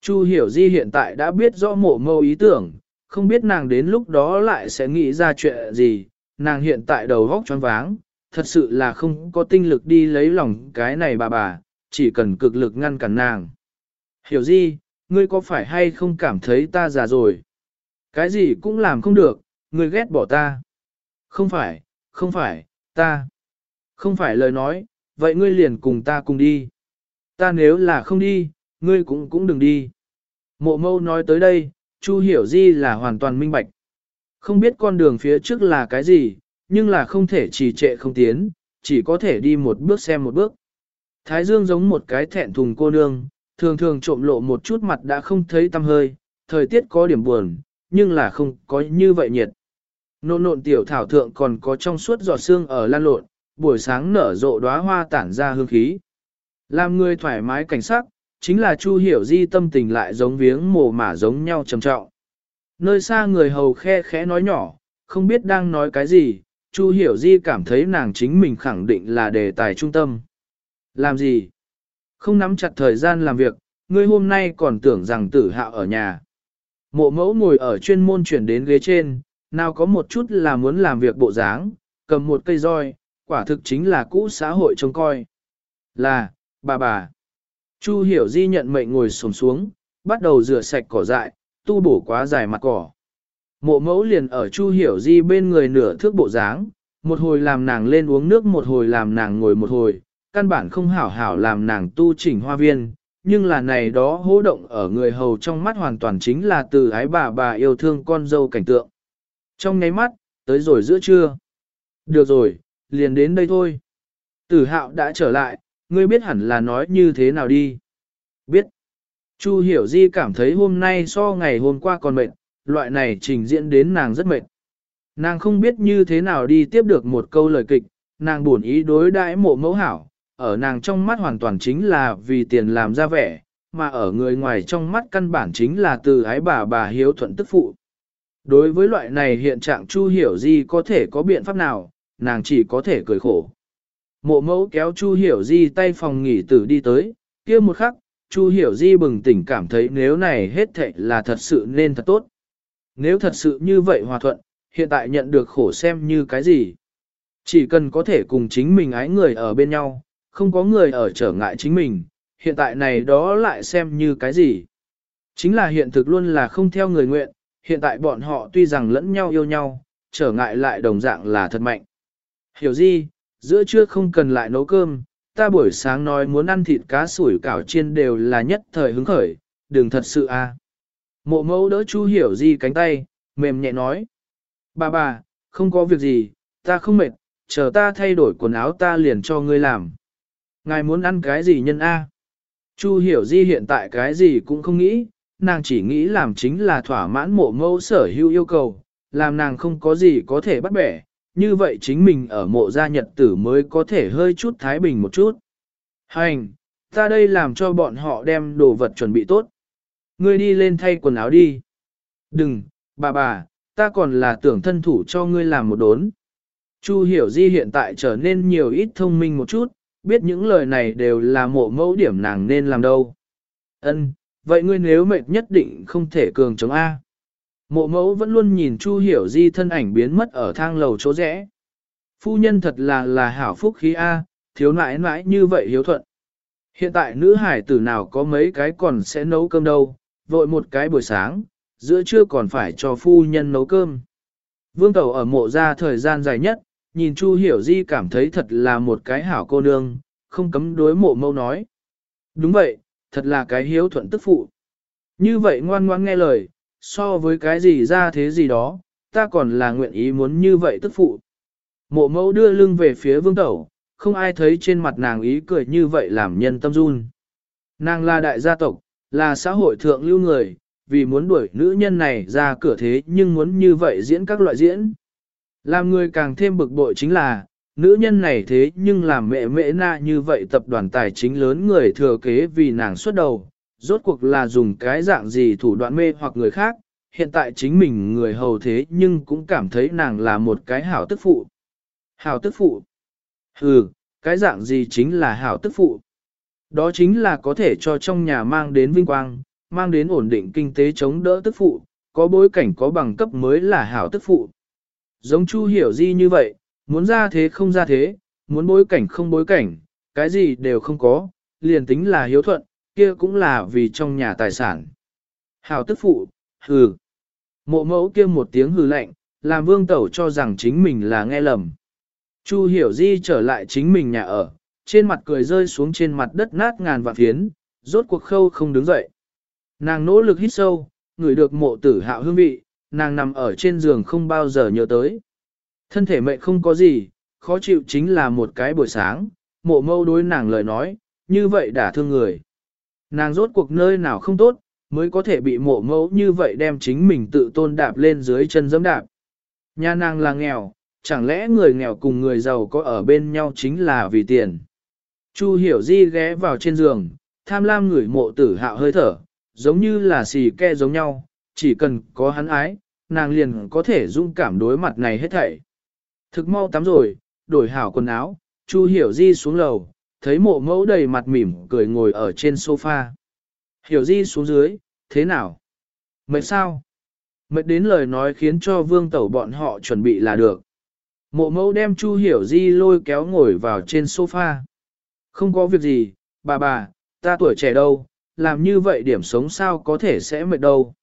Chu hiểu di hiện tại đã biết rõ mộ mâu ý tưởng, không biết nàng đến lúc đó lại sẽ nghĩ ra chuyện gì, nàng hiện tại đầu góc choáng váng, thật sự là không có tinh lực đi lấy lòng cái này bà bà, chỉ cần cực lực ngăn cản nàng. Hiểu gì, ngươi có phải hay không cảm thấy ta già rồi? Cái gì cũng làm không được, ngươi ghét bỏ ta. Không phải, không phải, ta. Không phải lời nói, vậy ngươi liền cùng ta cùng đi. Ta nếu là không đi, ngươi cũng cũng đừng đi. Mộ mâu nói tới đây, Chu hiểu di là hoàn toàn minh bạch. Không biết con đường phía trước là cái gì, nhưng là không thể trì trệ không tiến, chỉ có thể đi một bước xem một bước. Thái Dương giống một cái thẹn thùng cô nương, thường thường trộm lộ một chút mặt đã không thấy tâm hơi, thời tiết có điểm buồn, nhưng là không có như vậy nhiệt. Nộn nộn tiểu thảo thượng còn có trong suốt giọt xương ở lan lộn, buổi sáng nở rộ đóa hoa tản ra hương khí. Làm người thoải mái cảnh sắc, chính là Chu Hiểu Di tâm tình lại giống viếng mồ mả giống nhau trầm trọng. Nơi xa người hầu khe khẽ nói nhỏ, không biết đang nói cái gì, Chu Hiểu Di cảm thấy nàng chính mình khẳng định là đề tài trung tâm. Làm gì? Không nắm chặt thời gian làm việc, ngươi hôm nay còn tưởng rằng tử hạo ở nhà. Mộ mẫu ngồi ở chuyên môn chuyển đến ghế trên, nào có một chút là muốn làm việc bộ dáng, cầm một cây roi, quả thực chính là cũ xã hội trông coi. Là, bà bà. Chu hiểu di nhận mệnh ngồi sồn xuống, bắt đầu rửa sạch cỏ dại, tu bổ quá dài mặt cỏ. Mộ mẫu liền ở Chu hiểu di bên người nửa thước bộ dáng, một hồi làm nàng lên uống nước một hồi làm nàng ngồi một hồi, căn bản không hảo hảo làm nàng tu chỉnh hoa viên, nhưng là này đó hô động ở người hầu trong mắt hoàn toàn chính là từ ái bà bà yêu thương con dâu cảnh tượng. Trong nháy mắt, tới rồi giữa trưa. Được rồi, liền đến đây thôi. Tử hạo đã trở lại, ngươi biết hẳn là nói như thế nào đi. Biết. Chu hiểu di cảm thấy hôm nay so ngày hôm qua còn mệt, loại này trình diễn đến nàng rất mệt. Nàng không biết như thế nào đi tiếp được một câu lời kịch, nàng buồn ý đối đãi mộ mẫu hảo, ở nàng trong mắt hoàn toàn chính là vì tiền làm ra vẻ, mà ở người ngoài trong mắt căn bản chính là từ ái bà bà hiếu thuận tức phụ. Đối với loại này hiện trạng Chu Hiểu Di có thể có biện pháp nào, nàng chỉ có thể cười khổ. Mộ mẫu kéo Chu Hiểu Di tay phòng nghỉ tử đi tới, kia một khắc, Chu Hiểu Di bừng tỉnh cảm thấy nếu này hết thệ là thật sự nên thật tốt. Nếu thật sự như vậy hòa thuận, hiện tại nhận được khổ xem như cái gì. Chỉ cần có thể cùng chính mình ái người ở bên nhau, không có người ở trở ngại chính mình, hiện tại này đó lại xem như cái gì. Chính là hiện thực luôn là không theo người nguyện, hiện tại bọn họ tuy rằng lẫn nhau yêu nhau, trở ngại lại đồng dạng là thật mạnh. Hiểu gì, giữa trưa không cần lại nấu cơm, ta buổi sáng nói muốn ăn thịt cá sủi cảo chiên đều là nhất thời hứng khởi, đừng thật sự à. Mộ mẫu đỡ chu hiểu gì cánh tay, mềm nhẹ nói. Bà bà, không có việc gì, ta không mệt, chờ ta thay đổi quần áo ta liền cho ngươi làm. Ngài muốn ăn cái gì nhân A? Chu hiểu di hiện tại cái gì cũng không nghĩ, nàng chỉ nghĩ làm chính là thỏa mãn mộ mẫu sở hữu yêu cầu, làm nàng không có gì có thể bắt bẻ, như vậy chính mình ở mộ gia nhật tử mới có thể hơi chút thái bình một chút. Hành, ta đây làm cho bọn họ đem đồ vật chuẩn bị tốt. Ngươi đi lên thay quần áo đi. Đừng, bà bà, ta còn là tưởng thân thủ cho ngươi làm một đốn. Chu hiểu di hiện tại trở nên nhiều ít thông minh một chút, biết những lời này đều là mộ mẫu điểm nàng nên làm đâu. Ân, vậy ngươi nếu mệt nhất định không thể cường chống A. Mộ mẫu vẫn luôn nhìn Chu hiểu di thân ảnh biến mất ở thang lầu chỗ rẽ. Phu nhân thật là là hảo phúc khí A, thiếu nãi nãi như vậy hiếu thuận. Hiện tại nữ hải tử nào có mấy cái còn sẽ nấu cơm đâu, vội một cái buổi sáng, giữa trưa còn phải cho phu nhân nấu cơm. Vương Tẩu ở mộ ra thời gian dài nhất, nhìn Chu Hiểu Di cảm thấy thật là một cái hảo cô nương, không cấm đối mộ mâu nói. Đúng vậy, thật là cái hiếu thuận tức phụ. Như vậy ngoan ngoan nghe lời, so với cái gì ra thế gì đó, ta còn là nguyện ý muốn như vậy tức phụ. Mộ mẫu đưa lưng về phía vương tẩu, không ai thấy trên mặt nàng ý cười như vậy làm nhân tâm run. Nàng là đại gia tộc, là xã hội thượng lưu người, vì muốn đuổi nữ nhân này ra cửa thế nhưng muốn như vậy diễn các loại diễn. Làm người càng thêm bực bội chính là, nữ nhân này thế nhưng làm mẹ mẹ na như vậy tập đoàn tài chính lớn người thừa kế vì nàng xuất đầu, rốt cuộc là dùng cái dạng gì thủ đoạn mê hoặc người khác, hiện tại chính mình người hầu thế nhưng cũng cảm thấy nàng là một cái hảo tức phụ. Hảo tức phụ? Ừ, cái dạng gì chính là hảo tức phụ? Đó chính là có thể cho trong nhà mang đến vinh quang, mang đến ổn định kinh tế chống đỡ tức phụ, có bối cảnh có bằng cấp mới là hảo tức phụ. Giống Chu hiểu di như vậy, muốn ra thế không ra thế, muốn bối cảnh không bối cảnh, cái gì đều không có, liền tính là hiếu thuận, kia cũng là vì trong nhà tài sản. hào tức phụ, hừ. Mộ mẫu kia một tiếng hừ lạnh, làm vương tẩu cho rằng chính mình là nghe lầm. Chu hiểu di trở lại chính mình nhà ở, trên mặt cười rơi xuống trên mặt đất nát ngàn vạn phiến, rốt cuộc khâu không đứng dậy. Nàng nỗ lực hít sâu, ngửi được mộ tử hạo hương vị, nàng nằm ở trên giường không bao giờ nhớ tới. Thân thể mệnh không có gì, khó chịu chính là một cái buổi sáng, mộ mâu đối nàng lời nói, như vậy đã thương người. Nàng rốt cuộc nơi nào không tốt, mới có thể bị mộ mẫu như vậy đem chính mình tự tôn đạp lên dưới chân dẫm đạp. Nhà nàng là nghèo, chẳng lẽ người nghèo cùng người giàu có ở bên nhau chính là vì tiền. Chu hiểu di ghé vào trên giường, tham lam ngửi mộ tử hạo hơi thở, giống như là xì ke giống nhau, chỉ cần có hắn ái, nàng liền có thể dung cảm đối mặt này hết thảy. Thực mau tắm rồi, đổi hảo quần áo, Chu Hiểu Di xuống lầu, thấy mộ mẫu đầy mặt mỉm cười ngồi ở trên sofa. Hiểu Di xuống dưới, thế nào? Mệt sao? Mệt đến lời nói khiến cho vương tẩu bọn họ chuẩn bị là được. Mộ mẫu đem Chu Hiểu Di lôi kéo ngồi vào trên sofa. Không có việc gì, bà bà, ta tuổi trẻ đâu, làm như vậy điểm sống sao có thể sẽ mệt đâu.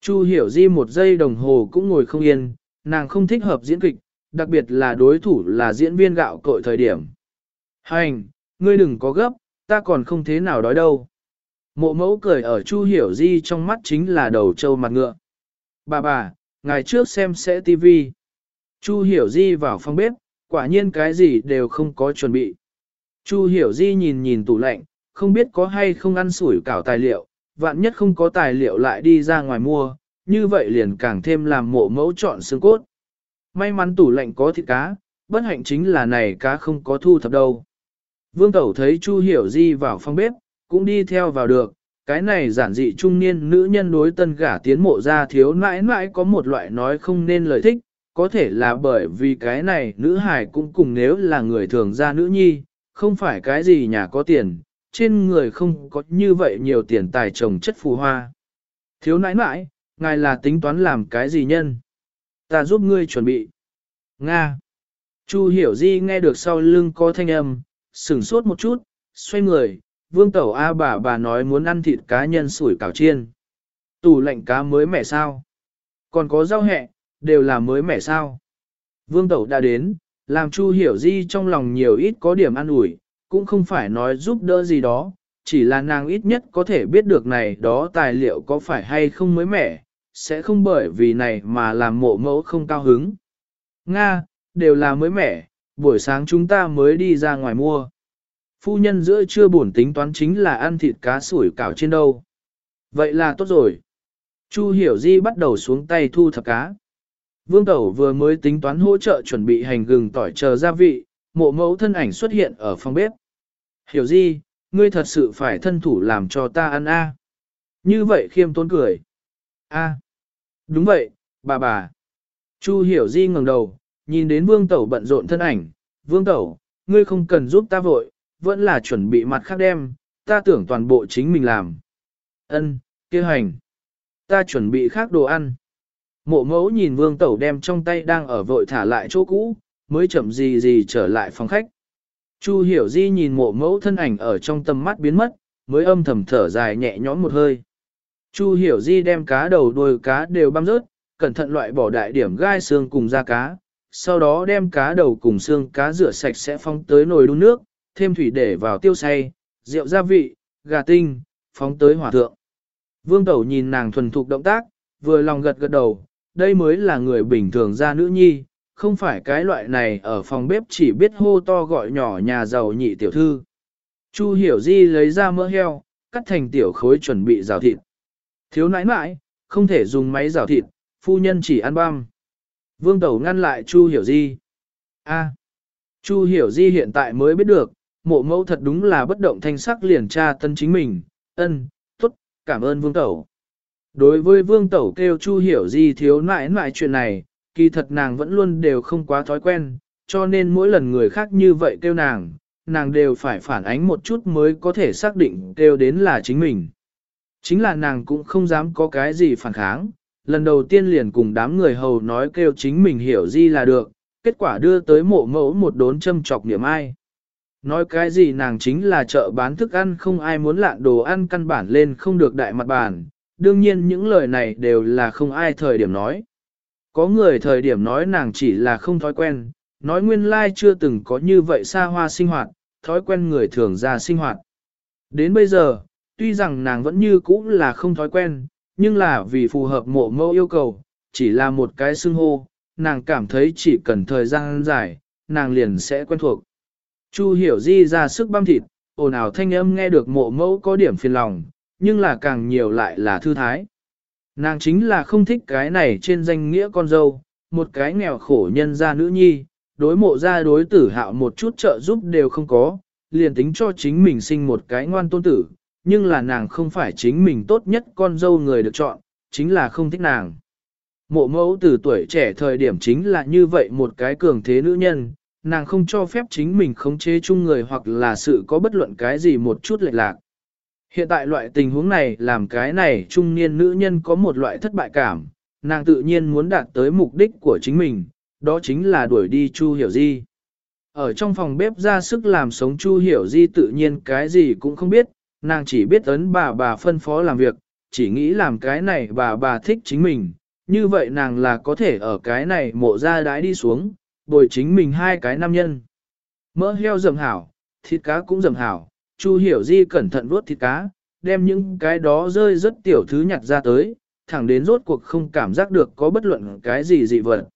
Chu Hiểu Di một giây đồng hồ cũng ngồi không yên, nàng không thích hợp diễn kịch, đặc biệt là đối thủ là diễn viên gạo cội thời điểm. Hành, ngươi đừng có gấp, ta còn không thế nào đói đâu. Mộ mẫu cười ở Chu Hiểu Di trong mắt chính là đầu trâu mặt ngựa. Bà bà, ngày trước xem sẽ tivi. Chu Hiểu Di vào phòng bếp, quả nhiên cái gì đều không có chuẩn bị. Chu Hiểu Di nhìn nhìn tủ lạnh, không biết có hay không ăn sủi cảo tài liệu, vạn nhất không có tài liệu lại đi ra ngoài mua, như vậy liền càng thêm làm mộ mẫu chọn xương cốt. May mắn tủ lạnh có thịt cá, bất hạnh chính là này cá không có thu thập đâu. Vương Tẩu thấy Chu Hiểu Di vào phòng bếp, cũng đi theo vào được, cái này giản dị trung niên nữ nhân đối tân gả tiến mộ ra thiếu nãi nãi có một loại nói không nên lời thích, có thể là bởi vì cái này nữ hải cũng cùng nếu là người thường ra nữ nhi, không phải cái gì nhà có tiền, trên người không có như vậy nhiều tiền tài trồng chất phù hoa. Thiếu nãi nãi, ngài là tính toán làm cái gì nhân? Ta giúp ngươi chuẩn bị. Nga. Chu hiểu di nghe được sau lưng có thanh âm, sửng sốt một chút, xoay người, vương tẩu A bà bà nói muốn ăn thịt cá nhân sủi cảo chiên. Tủ lạnh cá mới mẻ sao? Còn có rau hẹ, đều là mới mẻ sao? Vương tẩu đã đến, làm Chu hiểu di trong lòng nhiều ít có điểm ăn ủi, cũng không phải nói giúp đỡ gì đó, chỉ là nàng ít nhất có thể biết được này đó tài liệu có phải hay không mới mẻ, sẽ không bởi vì này mà làm mộ mẫu không cao hứng. Nga, đều là mới mẻ, buổi sáng chúng ta mới đi ra ngoài mua. Phu nhân giữa trưa buồn tính toán chính là ăn thịt cá sủi cảo trên đâu. Vậy là tốt rồi. Chu Hiểu Di bắt đầu xuống tay thu thập cá. Vương Tẩu vừa mới tính toán hỗ trợ chuẩn bị hành gừng tỏi chờ gia vị, mộ mẫu thân ảnh xuất hiện ở phòng bếp. Hiểu Di, ngươi thật sự phải thân thủ làm cho ta ăn a. Như vậy khiêm tốn cười. A. Đúng vậy, bà bà, Chu hiểu di ngẩng đầu, nhìn đến vương tẩu bận rộn thân ảnh, vương tẩu, ngươi không cần giúp ta vội, vẫn là chuẩn bị mặt khác đem, ta tưởng toàn bộ chính mình làm. Ân, kia hành. Ta chuẩn bị khác đồ ăn. Mộ mẫu nhìn vương tẩu đem trong tay đang ở vội thả lại chỗ cũ, mới chậm gì gì trở lại phòng khách. Chu hiểu di nhìn mộ mẫu thân ảnh ở trong tầm mắt biến mất, mới âm thầm thở dài nhẹ nhõm một hơi. Chu hiểu di đem cá đầu đuôi cá đều băm rớt, cẩn thận loại bỏ đại điểm gai xương cùng da cá, sau đó đem cá đầu cùng xương cá rửa sạch sẽ phóng tới nồi đun nước, thêm thủy để vào tiêu xay, rượu gia vị, gà tinh, phóng tới hỏa thượng. Vương Tẩu nhìn nàng thuần thục động tác, vừa lòng gật gật đầu, đây mới là người bình thường ra nữ nhi, không phải cái loại này ở phòng bếp chỉ biết hô to gọi nhỏ nhà giàu nhị tiểu thư. Chu hiểu di lấy ra mỡ heo, cắt thành tiểu khối chuẩn bị rào thịt. Thiếu nãi nãi, không thể dùng máy rào thịt, phu nhân chỉ ăn băm. Vương Tẩu ngăn lại Chu hiểu di. A. Chu hiểu di hiện tại mới biết được, mộ mẫu thật đúng là bất động thanh sắc liền tra tân chính mình, ân, tốt, cảm ơn Vương Tẩu. Đối với Vương Tẩu kêu Chu hiểu di thiếu nãi nãi chuyện này, kỳ thật nàng vẫn luôn đều không quá thói quen, cho nên mỗi lần người khác như vậy kêu nàng, nàng đều phải phản ánh một chút mới có thể xác định kêu đến là chính mình. Chính là nàng cũng không dám có cái gì phản kháng, lần đầu tiên liền cùng đám người hầu nói kêu chính mình hiểu di là được, kết quả đưa tới mộ mẫu một đốn châm chọc niệm ai. Nói cái gì nàng chính là chợ bán thức ăn không ai muốn lạn đồ ăn căn bản lên không được đại mặt bàn, đương nhiên những lời này đều là không ai thời điểm nói. Có người thời điểm nói nàng chỉ là không thói quen, nói nguyên lai chưa từng có như vậy xa hoa sinh hoạt, thói quen người thường ra sinh hoạt. Đến bây giờ, tuy rằng nàng vẫn như cũ là không thói quen, nhưng là vì phù hợp mộ mẫu yêu cầu, chỉ là một cái xưng hô, nàng cảm thấy chỉ cần thời gian dài, nàng liền sẽ quen thuộc. Chu hiểu di ra sức băm thịt, ồn ào thanh âm nghe được mộ mẫu có điểm phiền lòng, nhưng là càng nhiều lại là thư thái. Nàng chính là không thích cái này trên danh nghĩa con dâu, một cái nghèo khổ nhân gia nữ nhi, đối mộ gia đối tử hạo một chút trợ giúp đều không có, liền tính cho chính mình sinh một cái ngoan tôn tử, nhưng là nàng không phải chính mình tốt nhất con dâu người được chọn, chính là không thích nàng. Mộ mẫu từ tuổi trẻ thời điểm chính là như vậy một cái cường thế nữ nhân, nàng không cho phép chính mình khống chế chung người hoặc là sự có bất luận cái gì một chút lệch lạc. Hiện tại loại tình huống này làm cái này trung niên nữ nhân có một loại thất bại cảm, nàng tự nhiên muốn đạt tới mục đích của chính mình, đó chính là đuổi đi Chu Hiểu Di. Ở trong phòng bếp ra sức làm sống Chu Hiểu Di tự nhiên cái gì cũng không biết, nàng chỉ biết ấn bà bà phân phó làm việc, chỉ nghĩ làm cái này bà bà thích chính mình, như vậy nàng là có thể ở cái này mộ ra đái đi xuống, bồi chính mình hai cái nam nhân. Mỡ heo dầm hảo, thịt cá cũng dầm hảo, Chu Hiểu Di cẩn thận vuốt thịt cá, đem những cái đó rơi rất tiểu thứ nhặt ra tới, thẳng đến rốt cuộc không cảm giác được có bất luận cái gì dị vật.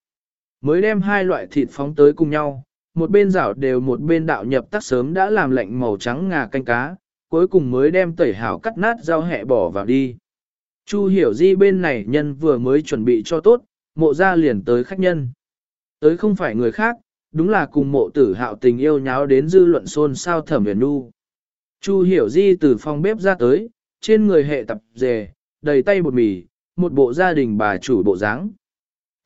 Mới đem hai loại thịt phóng tới cùng nhau, một bên rảo đều một bên đạo nhập tắc sớm đã làm lạnh màu trắng ngà canh cá, cuối cùng mới đem tẩy hảo cắt nát rau hẹ bỏ vào đi. Chu hiểu di bên này nhân vừa mới chuẩn bị cho tốt, mộ ra liền tới khách nhân. Tới không phải người khác, đúng là cùng mộ tử hạo tình yêu nháo đến dư luận xôn sao thẩm huyền nu. Chu hiểu di từ phòng bếp ra tới, trên người hệ tập dề, đầy tay bột mì, một bộ gia đình bà chủ bộ dáng.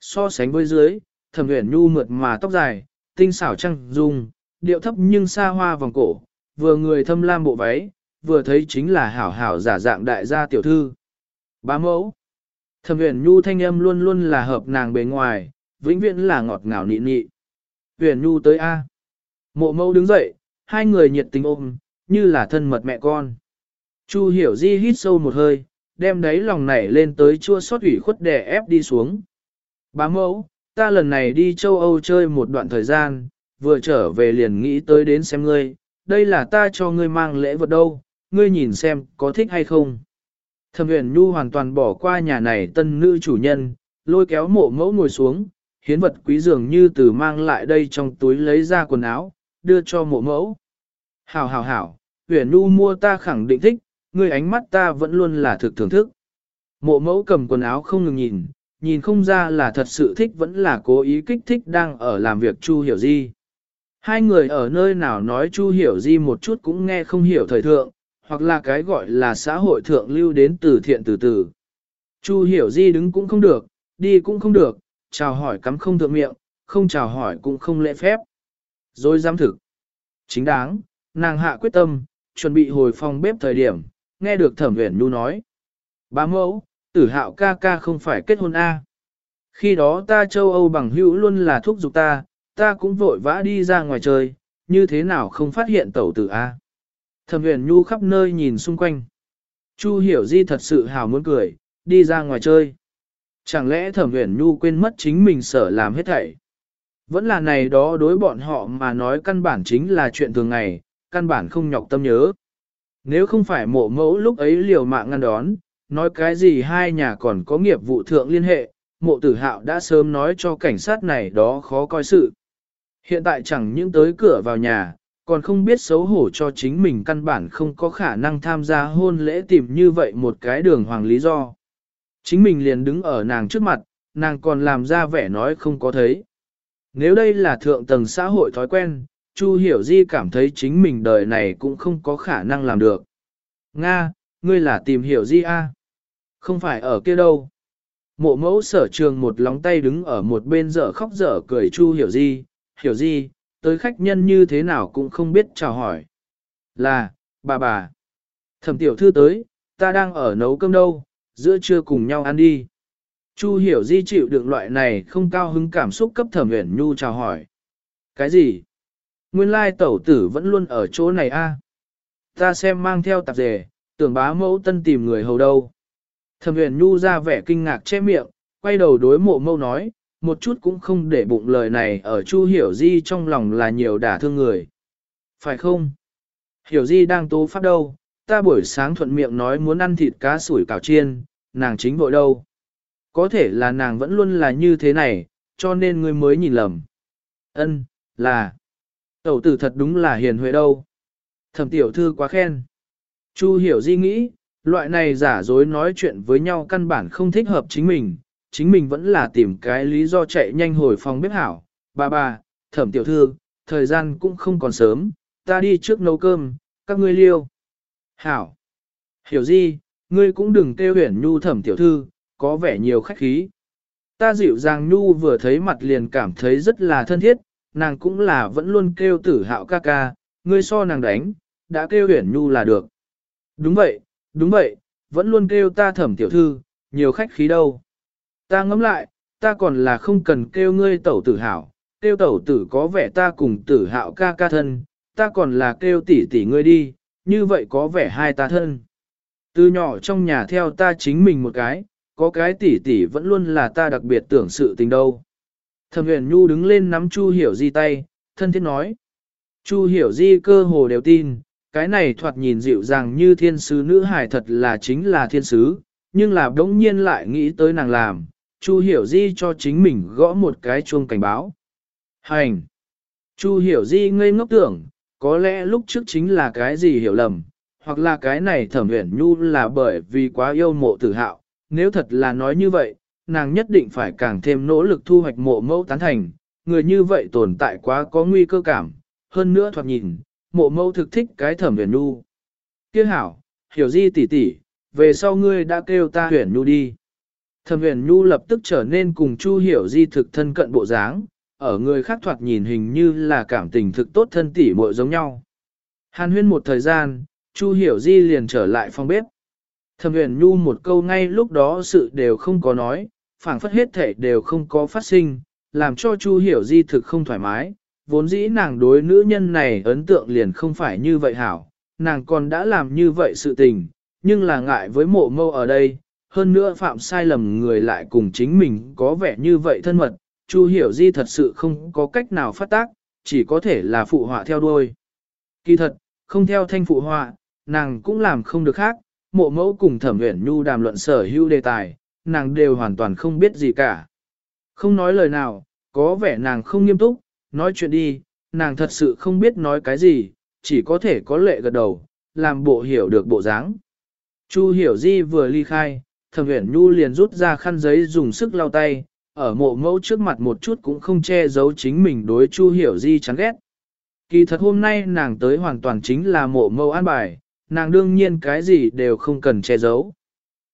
So sánh với dưới, thẩm huyền nhu mượt mà tóc dài, tinh xảo trăng dung, điệu thấp nhưng xa hoa vòng cổ, vừa người thâm lam bộ váy, vừa thấy chính là hảo hảo giả dạng đại gia tiểu thư. Bá mẫu. Thẩm huyền nhu thanh âm luôn luôn là hợp nàng bề ngoài, vĩnh viễn là ngọt ngào nị nị. Huyền nhu tới A. Mộ mẫu đứng dậy, hai người nhiệt tình ôm, như là thân mật mẹ con. Chu hiểu di hít sâu một hơi, đem đáy lòng nảy lên tới chua xót ủy khuất đè ép đi xuống. Bá mẫu, ta lần này đi châu Âu chơi một đoạn thời gian, vừa trở về liền nghĩ tới đến xem ngươi, đây là ta cho ngươi mang lễ vật đâu, ngươi nhìn xem có thích hay không. Thẩm huyền nhu hoàn toàn bỏ qua nhà này tân nữ chủ nhân, lôi kéo mộ mẫu ngồi xuống, hiến vật quý dường như từ mang lại đây trong túi lấy ra quần áo, đưa cho mộ mẫu. Hảo hảo hảo, huyền nhu mua ta khẳng định thích, ngươi ánh mắt ta vẫn luôn là thực thưởng thức. Mộ mẫu cầm quần áo không ngừng nhìn, nhìn không ra là thật sự thích vẫn là cố ý kích thích đang ở làm việc Chu Hiểu Di. Hai người ở nơi nào nói Chu Hiểu Di một chút cũng nghe không hiểu thời thượng, hoặc là cái gọi là xã hội thượng lưu đến từ thiện từ từ. Chu Hiểu Di đứng cũng không được, đi cũng không được, chào hỏi cắm không thượng miệng, không chào hỏi cũng không lễ phép. Rồi dám thực. Chính đáng, nàng hạ quyết tâm, chuẩn bị hồi phòng bếp thời điểm, nghe được thẩm huyền nhu nói. Bá mẫu, tử hạo ca ca không phải kết hôn A. Khi đó ta châu Âu bằng hữu luôn là thúc giục ta, ta cũng vội vã đi ra ngoài chơi, như thế nào không phát hiện tẩu tử A. Thẩm huyền nhu khắp nơi nhìn xung quanh. Chu hiểu di thật sự hào muốn cười, đi ra ngoài chơi. Chẳng lẽ thẩm huyền nhu quên mất chính mình sở làm hết thảy. Vẫn là này đó đối bọn họ mà nói căn bản chính là chuyện thường ngày, căn bản không nhọc tâm nhớ. Nếu không phải mộ mẫu lúc ấy liều mạng ngăn đón, nói cái gì hai nhà còn có nghiệp vụ thượng liên hệ, mộ tử hạo đã sớm nói cho cảnh sát này đó khó coi sự. Hiện tại chẳng những tới cửa vào nhà, còn không biết xấu hổ cho chính mình căn bản không có khả năng tham gia hôn lễ tìm như vậy một cái đường hoàng lý do. Chính mình liền đứng ở nàng trước mặt, nàng còn làm ra vẻ nói không có thấy. Nếu đây là thượng tầng xã hội thói quen, Chu Hiểu Di cảm thấy chính mình đời này cũng không có khả năng làm được. Nga, ngươi là tìm Hiểu Di A. À? Không phải ở kia đâu. Mộ mẫu sở trường một lóng tay đứng ở một bên dở khóc dở cười Chu Hiểu Di, Hiểu Di, tới khách nhân như thế nào cũng không biết chào hỏi. Là, bà bà. Thẩm tiểu thư tới, ta đang ở nấu cơm đâu, giữa trưa cùng nhau ăn đi. Chu hiểu di chịu đựng loại này không cao hứng cảm xúc cấp thẩm huyền nhu chào hỏi. Cái gì? Nguyên lai tẩu tử vẫn luôn ở chỗ này a. Ta xem mang theo tạp dề, tưởng bá mẫu tân tìm người hầu đâu. Thẩm huyền nhu ra vẻ kinh ngạc che miệng, quay đầu đối mộ mâu nói, một chút cũng không để bụng lời này ở chu hiểu di trong lòng là nhiều đả thương người. Phải không? Hiểu di đang tố phát đâu, ta buổi sáng thuận miệng nói muốn ăn thịt cá sủi cảo chiên, nàng chính vội đâu. Có thể là nàng vẫn luôn là như thế này, cho nên ngươi mới nhìn lầm. Ân, là. Tẩu tử thật đúng là hiền huệ đâu. Thẩm tiểu thư quá khen. Chu hiểu di nghĩ, loại này giả dối nói chuyện với nhau căn bản không thích hợp chính mình, chính mình vẫn là tìm cái lý do chạy nhanh hồi phòng bếp hảo. Bà bà, thẩm tiểu thư, thời gian cũng không còn sớm, ta đi trước nấu cơm, các ngươi liêu. Hảo. Hiểu gì, ngươi cũng đừng kêu huyền nhu thẩm tiểu thư, có vẻ nhiều khách khí. Ta dịu dàng nhu vừa thấy mặt liền cảm thấy rất là thân thiết, nàng cũng là vẫn luôn kêu tử hạo ca ca, ngươi so nàng đánh, đã kêu huyền nhu là được. Đúng vậy, đúng vậy, vẫn luôn kêu ta thẩm tiểu thư, nhiều khách khí đâu. Ta ngẫm lại, ta còn là không cần kêu ngươi tẩu tử hạo, kêu tẩu tử có vẻ ta cùng tử hạo ca ca thân, ta còn là kêu tỷ tỷ ngươi đi, như vậy có vẻ hai ta thân. Từ nhỏ trong nhà theo ta chính mình một cái, có cái tỷ tỷ vẫn luôn là ta đặc biệt tưởng sự tình đâu. Thẩm huyền nhu đứng lên nắm Chu Hiểu Di tay, thân thiết nói. Chu Hiểu Di cơ hồ đều tin, cái này thoạt nhìn dịu dàng như thiên sứ nữ hài thật là chính là thiên sứ, nhưng là đống nhiên lại nghĩ tới nàng làm, Chu Hiểu Di cho chính mình gõ một cái chuông cảnh báo. Hành! Chu Hiểu Di ngây ngốc tưởng, có lẽ lúc trước chính là cái gì hiểu lầm, hoặc là cái này thẩm huyền nhu là bởi vì quá yêu mộ tử hạo, nếu thật là nói như vậy, nàng nhất định phải càng thêm nỗ lực thu hoạch mộ mẫu tán thành, người như vậy tồn tại quá có nguy cơ cảm, hơn nữa thoạt nhìn, mộ mẫu thực thích cái thẩm huyền nhu. Kia hảo, hiểu di tỷ tỷ, về sau ngươi đã kêu ta huyền nhu đi. Thẩm huyền nhu lập tức trở nên cùng chu hiểu di thực thân cận bộ dáng, ở người khác thoạt nhìn hình như là cảm tình thực tốt thân tỷ muội giống nhau. Hàn huyên một thời gian, Chu Hiểu Di liền trở lại phòng bếp. Thẩm huyền nhu một câu ngay lúc đó sự đều không có nói, phảng phất hết thể đều không có phát sinh, làm cho Chu Hiểu Di thực không thoải mái. Vốn dĩ nàng đối nữ nhân này ấn tượng liền không phải như vậy hảo, nàng còn đã làm như vậy sự tình, nhưng là ngại với mộ mâu ở đây, hơn nữa phạm sai lầm người lại cùng chính mình có vẻ như vậy thân mật, Chu Hiểu Di thật sự không có cách nào phát tác, chỉ có thể là phụ họa theo đuôi. Kỳ thật, không theo thanh phụ họa, nàng cũng làm không được khác, mộ mẫu cùng thẩm uyển nhu đàm luận sở hữu đề tài, nàng đều hoàn toàn không biết gì cả. Không nói lời nào, có vẻ nàng không nghiêm túc, nói chuyện đi, nàng thật sự không biết nói cái gì, chỉ có thể có lệ gật đầu, làm bộ hiểu được bộ dáng. Chu hiểu di vừa ly khai, thẩm uyển nhu liền rút ra khăn giấy dùng sức lau tay, ở mộ mẫu trước mặt một chút cũng không che giấu chính mình đối chu hiểu di chán ghét. Kỳ thật hôm nay nàng tới hoàn toàn chính là mộ mẫu an bài, nàng đương nhiên cái gì đều không cần che giấu.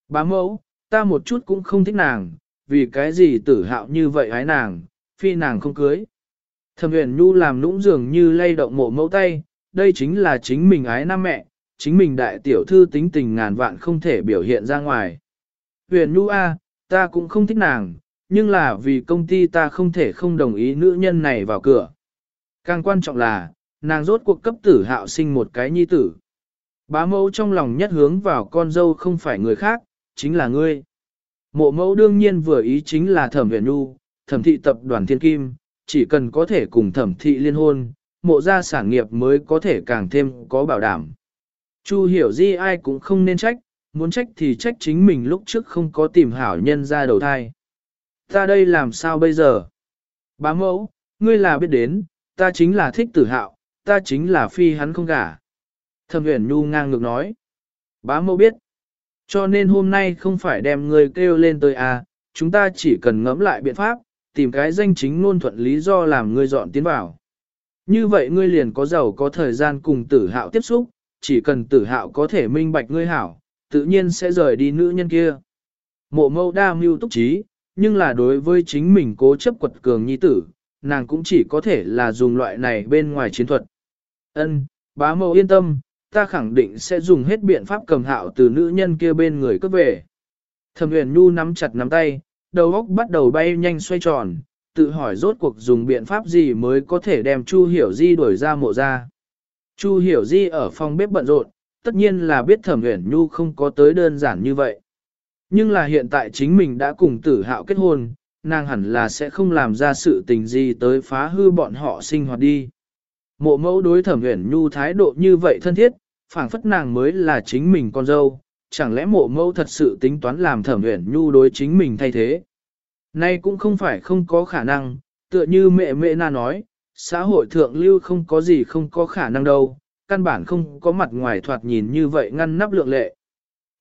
Bá mẫu, ta một chút cũng không thích nàng, vì cái gì tử hạo như vậy ái nàng, phi nàng không cưới. Thẩm huyền nhu làm nũng dường như lay động mộ mẫu tay, đây chính là chính mình ái nam mẹ, chính mình đại tiểu thư tính tình ngàn vạn không thể biểu hiện ra ngoài. Huyền nhu a, ta cũng không thích nàng, nhưng là vì công ty ta không thể không đồng ý nữ nhân này vào cửa. Càng quan trọng là, nàng rốt cuộc cấp tử hạo sinh một cái nhi tử. Bá mẫu trong lòng nhất hướng vào con dâu không phải người khác, chính là ngươi. Mộ mẫu đương nhiên vừa ý chính là thẩm huyền nhu, thẩm thị tập đoàn thiên kim, chỉ cần có thể cùng thẩm thị liên hôn, mộ gia sản nghiệp mới có thể càng thêm có bảo đảm. Chu hiểu di ai cũng không nên trách, muốn trách thì trách chính mình lúc trước không có tìm hảo nhân ra đầu thai. Ta đây làm sao bây giờ? Bá mẫu, ngươi là biết đến, ta chính là thích tử hạo, ta chính là phi hắn không gả. Thẩm huyền nhu ngang ngược nói. Bá mẫu biết. Cho nên hôm nay không phải đem ngươi kêu lên tới à, chúng ta chỉ cần ngẫm lại biện pháp, tìm cái danh chính ngôn thuận lý do làm ngươi dọn tiến vào. Như vậy ngươi liền có giàu có thời gian cùng tử hạo tiếp xúc, chỉ cần tử hạo có thể minh bạch ngươi hảo, tự nhiên sẽ rời đi nữ nhân kia. Mộ mâu đa mưu túc trí, nhưng là đối với chính mình cố chấp quật cường nhi tử, nàng cũng chỉ có thể là dùng loại này bên ngoài chiến thuật. Ân, bá mâu yên tâm, ta khẳng định sẽ dùng hết biện pháp cầm hạo từ nữ nhân kia bên người cướp về. Thẩm huyền nhu nắm chặt nắm tay, đầu óc bắt đầu bay nhanh xoay tròn, tự hỏi rốt cuộc dùng biện pháp gì mới có thể đem Chu Hiểu Di đuổi ra mộ ra. Chu Hiểu Di ở phòng bếp bận rộn, tất nhiên là biết thẩm Uyển nhu không có tới đơn giản như vậy. Nhưng là hiện tại chính mình đã cùng tử hạo kết hôn, nàng hẳn là sẽ không làm ra sự tình gì tới phá hư bọn họ sinh hoạt đi. Mộ mẫu đối thẩm Uyển nhu thái độ như vậy thân thiết, phảng phất nàng mới là chính mình con dâu, chẳng lẽ mộ mẫu thật sự tính toán làm thẩm Uyển nhu đối chính mình thay thế. Nay cũng không phải không có khả năng, tựa như mẹ mẹ na nói, xã hội thượng lưu không có gì không có khả năng đâu, căn bản không có mặt ngoài thoạt nhìn như vậy ngăn nắp lượng lệ.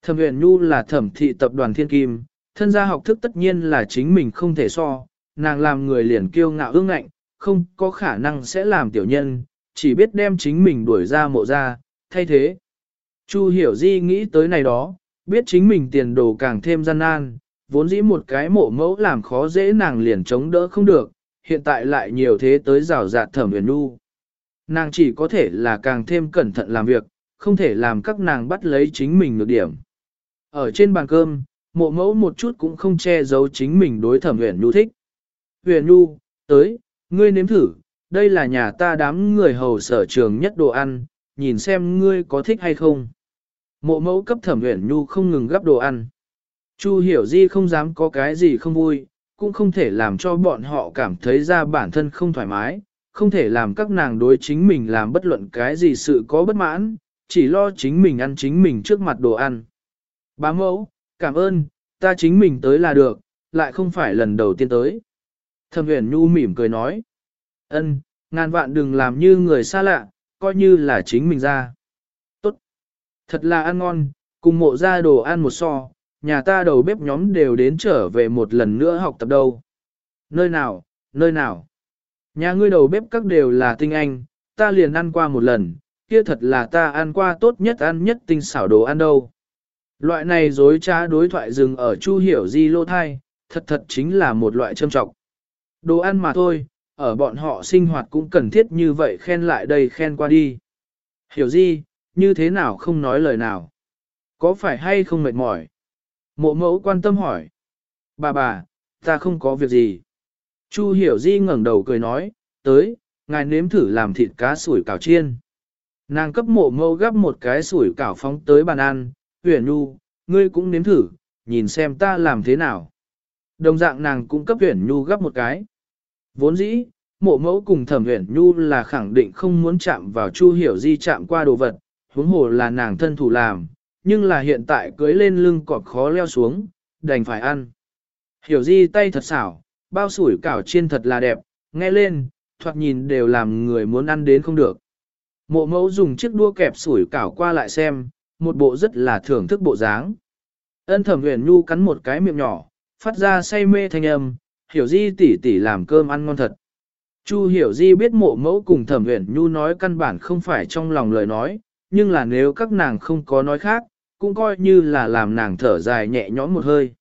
Thẩm huyền nhu là thẩm thị tập đoàn thiên kim, thân gia học thức tất nhiên là chính mình không thể so, nàng làm người liền kiêu ngạo ương ngạnh, không có khả năng sẽ làm tiểu nhân, chỉ biết đem chính mình đuổi ra mộ ra, thay thế. Chu hiểu di nghĩ tới này đó, biết chính mình tiền đồ càng thêm gian nan, vốn dĩ một cái mộ mẫu làm khó dễ nàng liền chống đỡ không được, hiện tại lại nhiều thế tới rào rạt thẩm huyền nu. Nàng chỉ có thể là càng thêm cẩn thận làm việc, không thể làm các nàng bắt lấy chính mình được điểm. Ở trên bàn cơm, mộ mẫu một chút cũng không che giấu chính mình đối thẩm huyền nhu thích. Huyền nhu, tới, ngươi nếm thử, đây là nhà ta đám người hầu sở trường nhất đồ ăn, nhìn xem ngươi có thích hay không. Mộ mẫu cấp thẩm huyền nhu không ngừng gắp đồ ăn. Chu hiểu di không dám có cái gì không vui, cũng không thể làm cho bọn họ cảm thấy ra bản thân không thoải mái, không thể làm các nàng đối chính mình làm bất luận cái gì sự có bất mãn, chỉ lo chính mình ăn chính mình trước mặt đồ ăn. Bá mẫu, cảm ơn, ta chính mình tới là được, lại không phải lần đầu tiên tới. Thẩm huyền nhu mỉm cười nói. ân, ngàn vạn đừng làm như người xa lạ, coi như là chính mình ra. Tốt. Thật là ăn ngon, cùng mộ ra đồ ăn một so, nhà ta đầu bếp nhóm đều đến trở về một lần nữa học tập đâu. Nơi nào, nơi nào. Nhà ngươi đầu bếp các đều là tinh anh, ta liền ăn qua một lần, kia thật là ta ăn qua tốt nhất ăn nhất tinh xảo đồ ăn đâu. Loại này dối trá đối thoại dừng ở chu hiểu di lô thai, thật thật chính là một loại châm trọng. Đồ ăn mà thôi, ở bọn họ sinh hoạt cũng cần thiết như vậy khen lại đây khen qua đi. Hiểu Di, như thế nào không nói lời nào? Có phải hay không mệt mỏi? Mộ mẫu quan tâm hỏi. Bà bà, ta không có việc gì. Chu hiểu di ngẩng đầu cười nói, tới, ngài nếm thử làm thịt cá sủi cảo chiên. Nàng cấp mộ mẫu gắp một cái sủi cảo phóng tới bàn ăn, huyền nhu, ngươi cũng nếm thử, nhìn xem ta làm thế nào. Đồng dạng nàng cũng cấp huyền nhu gắp một cái. Vốn dĩ, mộ mẫu cùng thẩm huyền nhu là khẳng định không muốn chạm vào chu hiểu di chạm qua đồ vật, huống hồ là nàng thân thủ làm, nhưng là hiện tại cưới lên lưng cọp khó leo xuống, đành phải ăn. Hiểu di tay thật xảo, bao sủi cảo chiên thật là đẹp, nghe lên, thoạt nhìn đều làm người muốn ăn đến không được. Mộ mẫu dùng chiếc đua kẹp sủi cảo qua lại xem, một bộ rất là thưởng thức bộ dáng. Ân thẩm huyền nhu cắn một cái miệng nhỏ, phát ra say mê thanh âm, hiểu di tỉ tỉ làm cơm ăn ngon thật. Chu hiểu di biết mộ mẫu cùng thẩm huyền nhu nói căn bản không phải trong lòng lời nói, nhưng là nếu các nàng không có nói khác, cũng coi như là làm nàng thở dài nhẹ nhõm một hơi.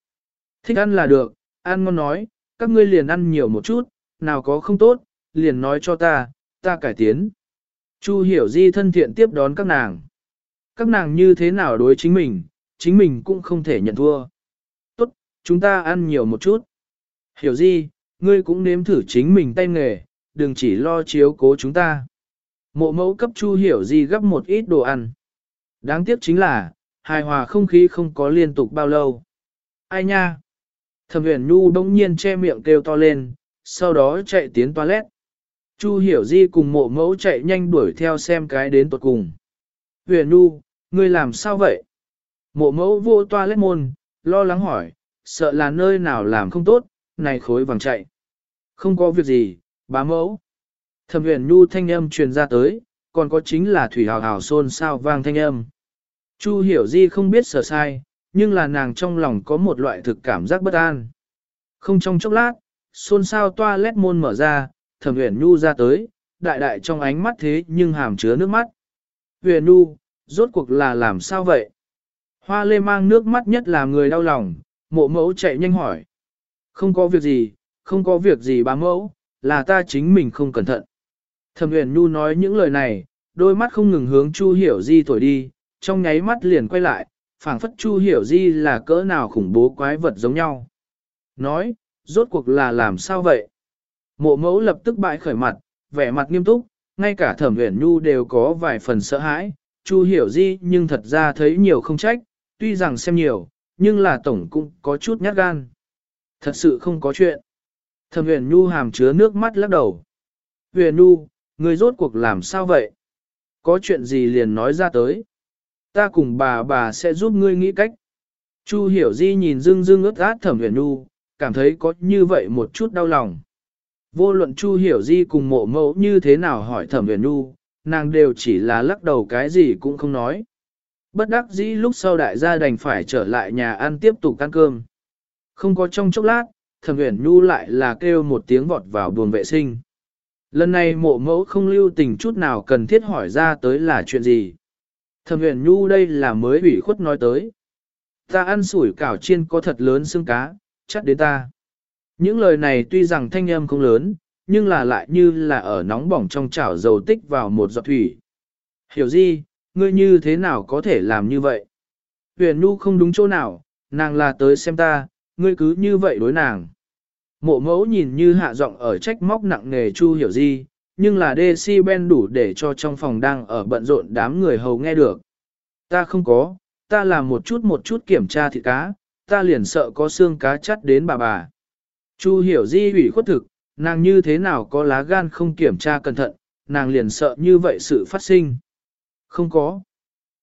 Thích ăn là được, An ngon nói, các ngươi liền ăn nhiều một chút, nào có không tốt, liền nói cho ta, ta cải tiến. Chu hiểu di thân thiện tiếp đón các nàng. Các nàng như thế nào đối chính mình, chính mình cũng không thể nhận thua. Tốt, chúng ta ăn nhiều một chút. Hiểu di, ngươi cũng nếm thử chính mình tay nghề, đừng chỉ lo chiếu cố chúng ta. Mộ mẫu cấp chu hiểu di gấp một ít đồ ăn. Đáng tiếc chính là, hài hòa không khí không có liên tục bao lâu. Ai nha? Thẩm huyền nhu bỗng nhiên che miệng kêu to lên, sau đó chạy tiến toilet. Chu hiểu di cùng mộ mẫu chạy nhanh đuổi theo xem cái đến tuột cùng. Huyền nhu, ngươi làm sao vậy? Mộ mẫu vô toilet môn, lo lắng hỏi, sợ là nơi nào làm không tốt, này khối vàng chạy. Không có việc gì, bá mẫu. Thẩm huyền nhu thanh âm truyền ra tới, còn có chính là thủy hào hào xôn sao vang thanh âm. Chu hiểu di không biết sở sai, nhưng là nàng trong lòng có một loại thực cảm giác bất an. Không trong chốc lát, xôn xao toa lét môn mở ra, thẩm huyền nhu ra tới, đại đại trong ánh mắt thế nhưng hàm chứa nước mắt. Huyền nhu, rốt cuộc là làm sao vậy? Hoa lê mang nước mắt nhất là người đau lòng, mộ mẫu chạy nhanh hỏi. Không có việc gì, không có việc gì bá mẫu, là ta chính mình không cẩn thận. Thẩm huyền nhu nói những lời này, đôi mắt không ngừng hướng Chu Hiểu Di thổi đi, trong nháy mắt liền quay lại, phảng phất Chu Hiểu Di là cỡ nào khủng bố quái vật giống nhau. Nói, rốt cuộc là làm sao vậy? Mộ mẫu lập tức bại khởi mặt, vẻ mặt nghiêm túc, ngay cả thẩm huyền nhu đều có vài phần sợ hãi, Chu Hiểu Di nhưng thật ra thấy nhiều không trách, tuy rằng xem nhiều, nhưng là tổng cũng có chút nhát gan. Thật sự không có chuyện. Thẩm huyền nhu hàm chứa nước mắt lắc đầu. Huyền nhu, người rốt cuộc làm sao vậy? Có chuyện gì liền nói ra tới. Ta cùng bà bà sẽ giúp ngươi nghĩ cách. Chu hiểu di nhìn dưng dưng ướt át thẩm huyền Nu, cảm thấy có như vậy một chút đau lòng. Vô luận Chu hiểu di cùng mộ mẫu như thế nào hỏi thẩm huyền Nu, nàng đều chỉ là lắc đầu cái gì cũng không nói. Bất đắc dĩ lúc sau đại gia đành phải trở lại nhà ăn tiếp tục ăn cơm. Không có trong chốc lát, thẩm huyền Nu lại là kêu một tiếng vọt vào buồng vệ sinh. Lần này mộ mẫu không lưu tình chút nào cần thiết hỏi ra tới là chuyện gì. Thẩm huyền nhu đây là mới ủy khuất nói tới. Ta ăn sủi cảo chiên có thật lớn xương cá, chắc đến ta. Những lời này tuy rằng thanh âm không lớn, nhưng là lại như là ở nóng bỏng trong chảo dầu tích vào một giọt thủy. Hiểu gì, ngươi như thế nào có thể làm như vậy? Huyền nhu không đúng chỗ nào, nàng là tới xem ta, ngươi cứ như vậy đối nàng. Mộ mẫu nhìn như hạ giọng ở trách móc nặng nề Chu hiểu gì, nhưng là decibel đủ để cho trong phòng đang ở bận rộn đám người hầu nghe được. Ta không có, ta làm một chút một chút kiểm tra thịt cá, ta liền sợ có xương cá chắt đến bà bà. Chu hiểu di ủy khuất thực, nàng như thế nào có lá gan không kiểm tra cẩn thận, nàng liền sợ như vậy sự phát sinh. Không có.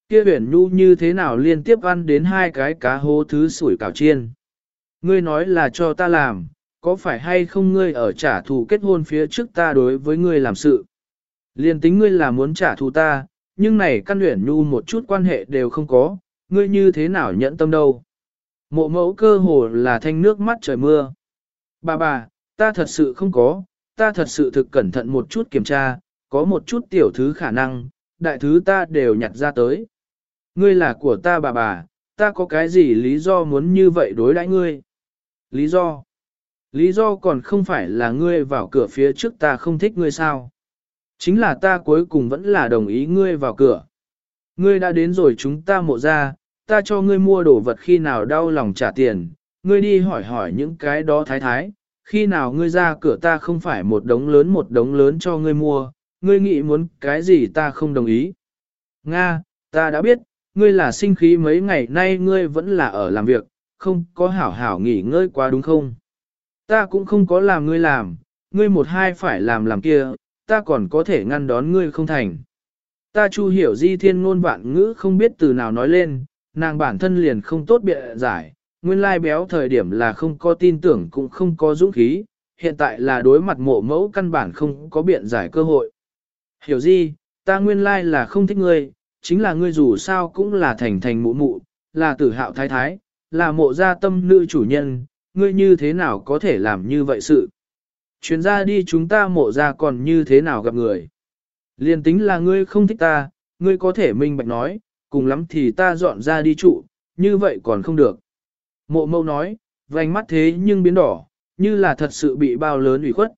Kia huyền nhu như thế nào liên tiếp ăn đến hai cái cá hố thứ sủi cảo chiên. Ngươi nói là cho ta làm, có phải hay không ngươi ở trả thù kết hôn phía trước ta đối với ngươi làm sự? Liên tính ngươi là muốn trả thù ta, nhưng này căn luyện nhu một chút quan hệ đều không có, ngươi như thế nào nhẫn tâm đâu? Mộ mẫu cơ hồ là thanh nước mắt trời mưa. Bà bà, ta thật sự không có, ta thật sự thực cẩn thận một chút kiểm tra, có một chút tiểu thứ khả năng, đại thứ ta đều nhặt ra tới. Ngươi là của ta bà bà, ta có cái gì lý do muốn như vậy đối đãi ngươi? Lý do? Lý do còn không phải là ngươi vào cửa phía trước ta không thích ngươi sao. Chính là ta cuối cùng vẫn là đồng ý ngươi vào cửa. Ngươi đã đến rồi chúng ta mộ ra, ta cho ngươi mua đồ vật khi nào đau lòng trả tiền, ngươi đi hỏi hỏi những cái đó thái thái, khi nào ngươi ra cửa ta không phải một đống lớn một đống lớn cho ngươi mua, ngươi nghĩ muốn cái gì ta không đồng ý. Nga, ta đã biết, ngươi là sinh khí mấy ngày nay ngươi vẫn là ở làm việc, không có hảo hảo nghỉ ngơi quá đúng không? Ta cũng không có làm ngươi làm, ngươi một hai phải làm làm kia, ta còn có thể ngăn đón ngươi không thành. Ta chu hiểu di thiên ngôn vạn ngữ không biết từ nào nói lên, nàng bản thân liền không tốt bịa giải, nguyên lai béo thời điểm là không có tin tưởng cũng không có dũng khí, hiện tại là đối mặt mộ mẫu căn bản không có biện giải cơ hội. Hiểu gì, ta nguyên lai là không thích ngươi, chính là ngươi dù sao cũng là thành thành mụ mụ, là tử hạo thái thái, là mộ gia tâm nữ chủ nhân, ngươi như thế nào có thể làm như vậy sự? Chuyến ra đi chúng ta mộ ra còn như thế nào gặp người? Liên tính là ngươi không thích ta, ngươi có thể minh bạch nói, cùng lắm thì ta dọn ra đi trụ, như vậy còn không được. Mộ mâu nói, vành mắt thế nhưng biến đỏ, như là thật sự bị bao lớn ủy khuất.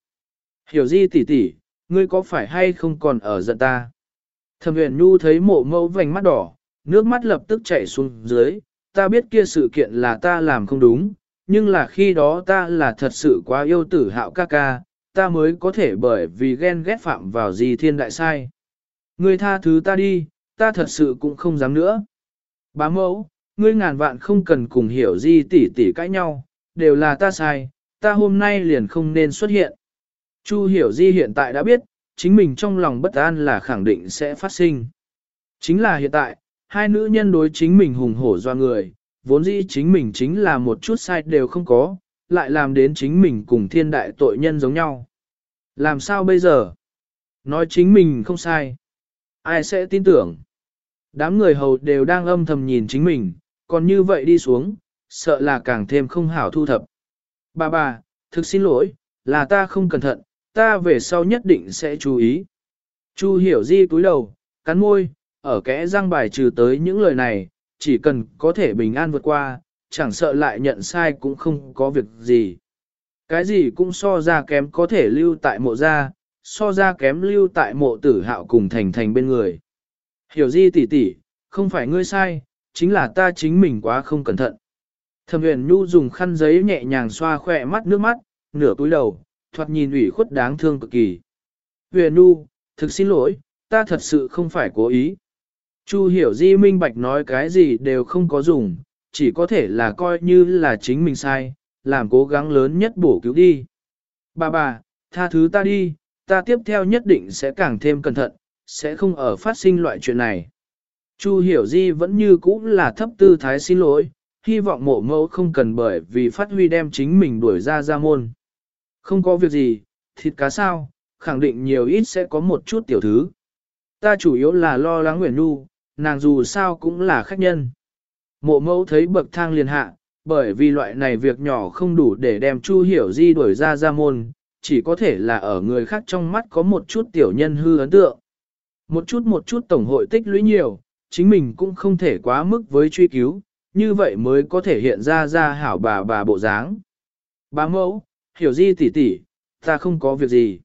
Hiểu di tỷ tỷ, ngươi có phải hay không còn ở giận ta? Thẩm huyền nhu thấy mộ mẫu vành mắt đỏ, nước mắt lập tức chảy xuống dưới, ta biết kia sự kiện là ta làm không đúng, nhưng là khi đó ta là thật sự quá yêu tử hạo ca ca, ta mới có thể bởi vì ghen ghét phạm vào gì thiên đại sai. Ngươi tha thứ ta đi, ta thật sự cũng không dám nữa. Bá mẫu, ngươi ngàn vạn không cần cùng hiểu di tỷ tỷ cãi nhau, đều là ta sai, ta hôm nay liền không nên xuất hiện. Chu hiểu di hiện tại đã biết, chính mình trong lòng bất an là khẳng định sẽ phát sinh. Chính là hiện tại, hai nữ nhân đối chính mình hùng hổ doa người, vốn dĩ chính mình chính là một chút sai đều không có, lại làm đến chính mình cùng thiên đại tội nhân giống nhau. Làm sao bây giờ? Nói chính mình không sai. Ai sẽ tin tưởng? Đám người hầu đều đang âm thầm nhìn chính mình, còn như vậy đi xuống, sợ là càng thêm không hảo thu thập. Bà bà, thực xin lỗi, là ta không cẩn thận, ta về sau nhất định sẽ chú ý. Chu hiểu di cúi đầu, cắn môi, ở kẽ răng bài trừ tới những lời này, chỉ cần có thể bình an vượt qua, chẳng sợ lại nhận sai cũng không có việc gì. Cái gì cũng so ra kém có thể lưu tại mộ gia, so ra kém lưu tại mộ tử hạo cùng thành thành bên người. Hiểu di tỷ tỷ, không phải ngươi sai, chính là ta chính mình quá không cẩn thận. Thẩm huyền nhu dùng khăn giấy nhẹ nhàng xoa khỏe mắt nước mắt, nửa cúi đầu, thoạt nhìn ủy khuất đáng thương cực kỳ. Huyền nhu, thực xin lỗi, ta thật sự không phải cố ý. Chu hiểu di minh bạch nói cái gì đều không có dùng, chỉ có thể là coi như là chính mình sai, làm cố gắng lớn nhất bổ cứu đi. Bà bà, tha thứ ta đi, ta tiếp theo nhất định sẽ càng thêm cẩn thận, sẽ không ở phát sinh loại chuyện này. Chu hiểu di vẫn như cũ là thấp tư thái xin lỗi, hy vọng mộ mẫu không cần bởi vì phát huy đem chính mình đuổi ra ra môn. Không có việc gì, thịt cá sao, khẳng định nhiều ít sẽ có một chút tiểu thứ. Ta chủ yếu là lo lắng Nguyễn Nhu, nàng dù sao cũng là khách nhân. Mộ mẫu thấy bậc thang liền hạ, bởi vì loại này việc nhỏ không đủ để đem Chu Hiểu Di đuổi ra ra môn, chỉ có thể là ở người khác trong mắt có một chút tiểu nhân hư ấn tượng. Một chút một chút tổng hội tích lũy nhiều, chính mình cũng không thể quá mức với truy cứu, như vậy mới có thể hiện ra ra hảo bà bà bộ dáng. Bá mẫu, hiểu di tỷ tỷ, ta không có việc gì.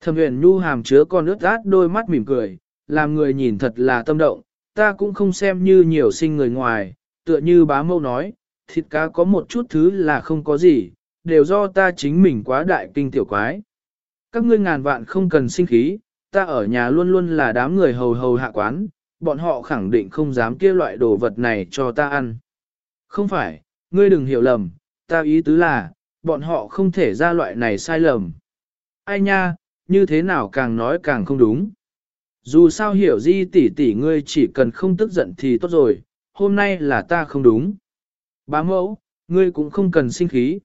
Thẩm huyền nhu hàm chứa con ướt át đôi mắt mỉm cười, làm người nhìn thật là tâm động, ta cũng không xem như nhiều sinh người ngoài, tựa như bá mâu nói, thịt cá có một chút thứ là không có gì, đều do ta chính mình quá đại kinh tiểu quái. Các ngươi ngàn vạn không cần sinh khí, ta ở nhà luôn luôn là đám người hầu hầu hạ quán, bọn họ khẳng định không dám kia loại đồ vật này cho ta ăn. Không phải, ngươi đừng hiểu lầm, ta ý tứ là, bọn họ không thể ra loại này sai lầm. Ai nha, như thế nào càng nói càng không đúng. Dù sao hiểu di tỷ tỷ ngươi chỉ cần không tức giận thì tốt rồi, hôm nay là ta không đúng. Bá mẫu, ngươi cũng không cần sinh khí.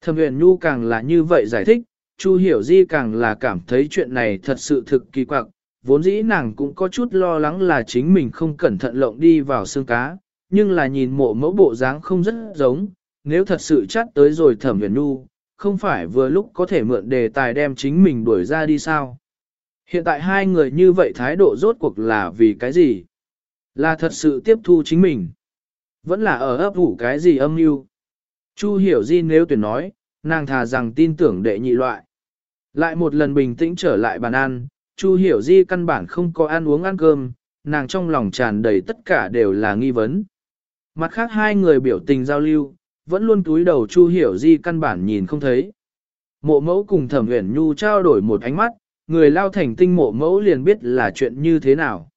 Thẩm huyền nhu càng là như vậy giải thích, Chu hiểu di càng là cảm thấy chuyện này thật sự thực kỳ quặc, vốn dĩ nàng cũng có chút lo lắng là chính mình không cẩn thận lộng đi vào xương cá, nhưng là nhìn mộ mẫu bộ dáng không rất giống, nếu thật sự chắt tới rồi thẩm huyền nhu, không phải vừa lúc có thể mượn đề tài đem chính mình đuổi ra đi sao. Hiện tại hai người như vậy thái độ rốt cuộc là vì cái gì? Là thật sự tiếp thu chính mình. Vẫn là ở ấp ủ cái gì âm mưu Chu hiểu di nếu tuyển nói, nàng thà rằng tin tưởng đệ nhị loại. Lại một lần bình tĩnh trở lại bàn ăn, Chu hiểu di căn bản không có ăn uống ăn cơm, nàng trong lòng tràn đầy tất cả đều là nghi vấn. Mặt khác hai người biểu tình giao lưu, vẫn luôn túi đầu Chu hiểu di căn bản nhìn không thấy. Mộ mẫu cùng thẩm uyển nhu trao đổi một ánh mắt, người lao thành tinh mộ mẫu liền biết là chuyện như thế nào.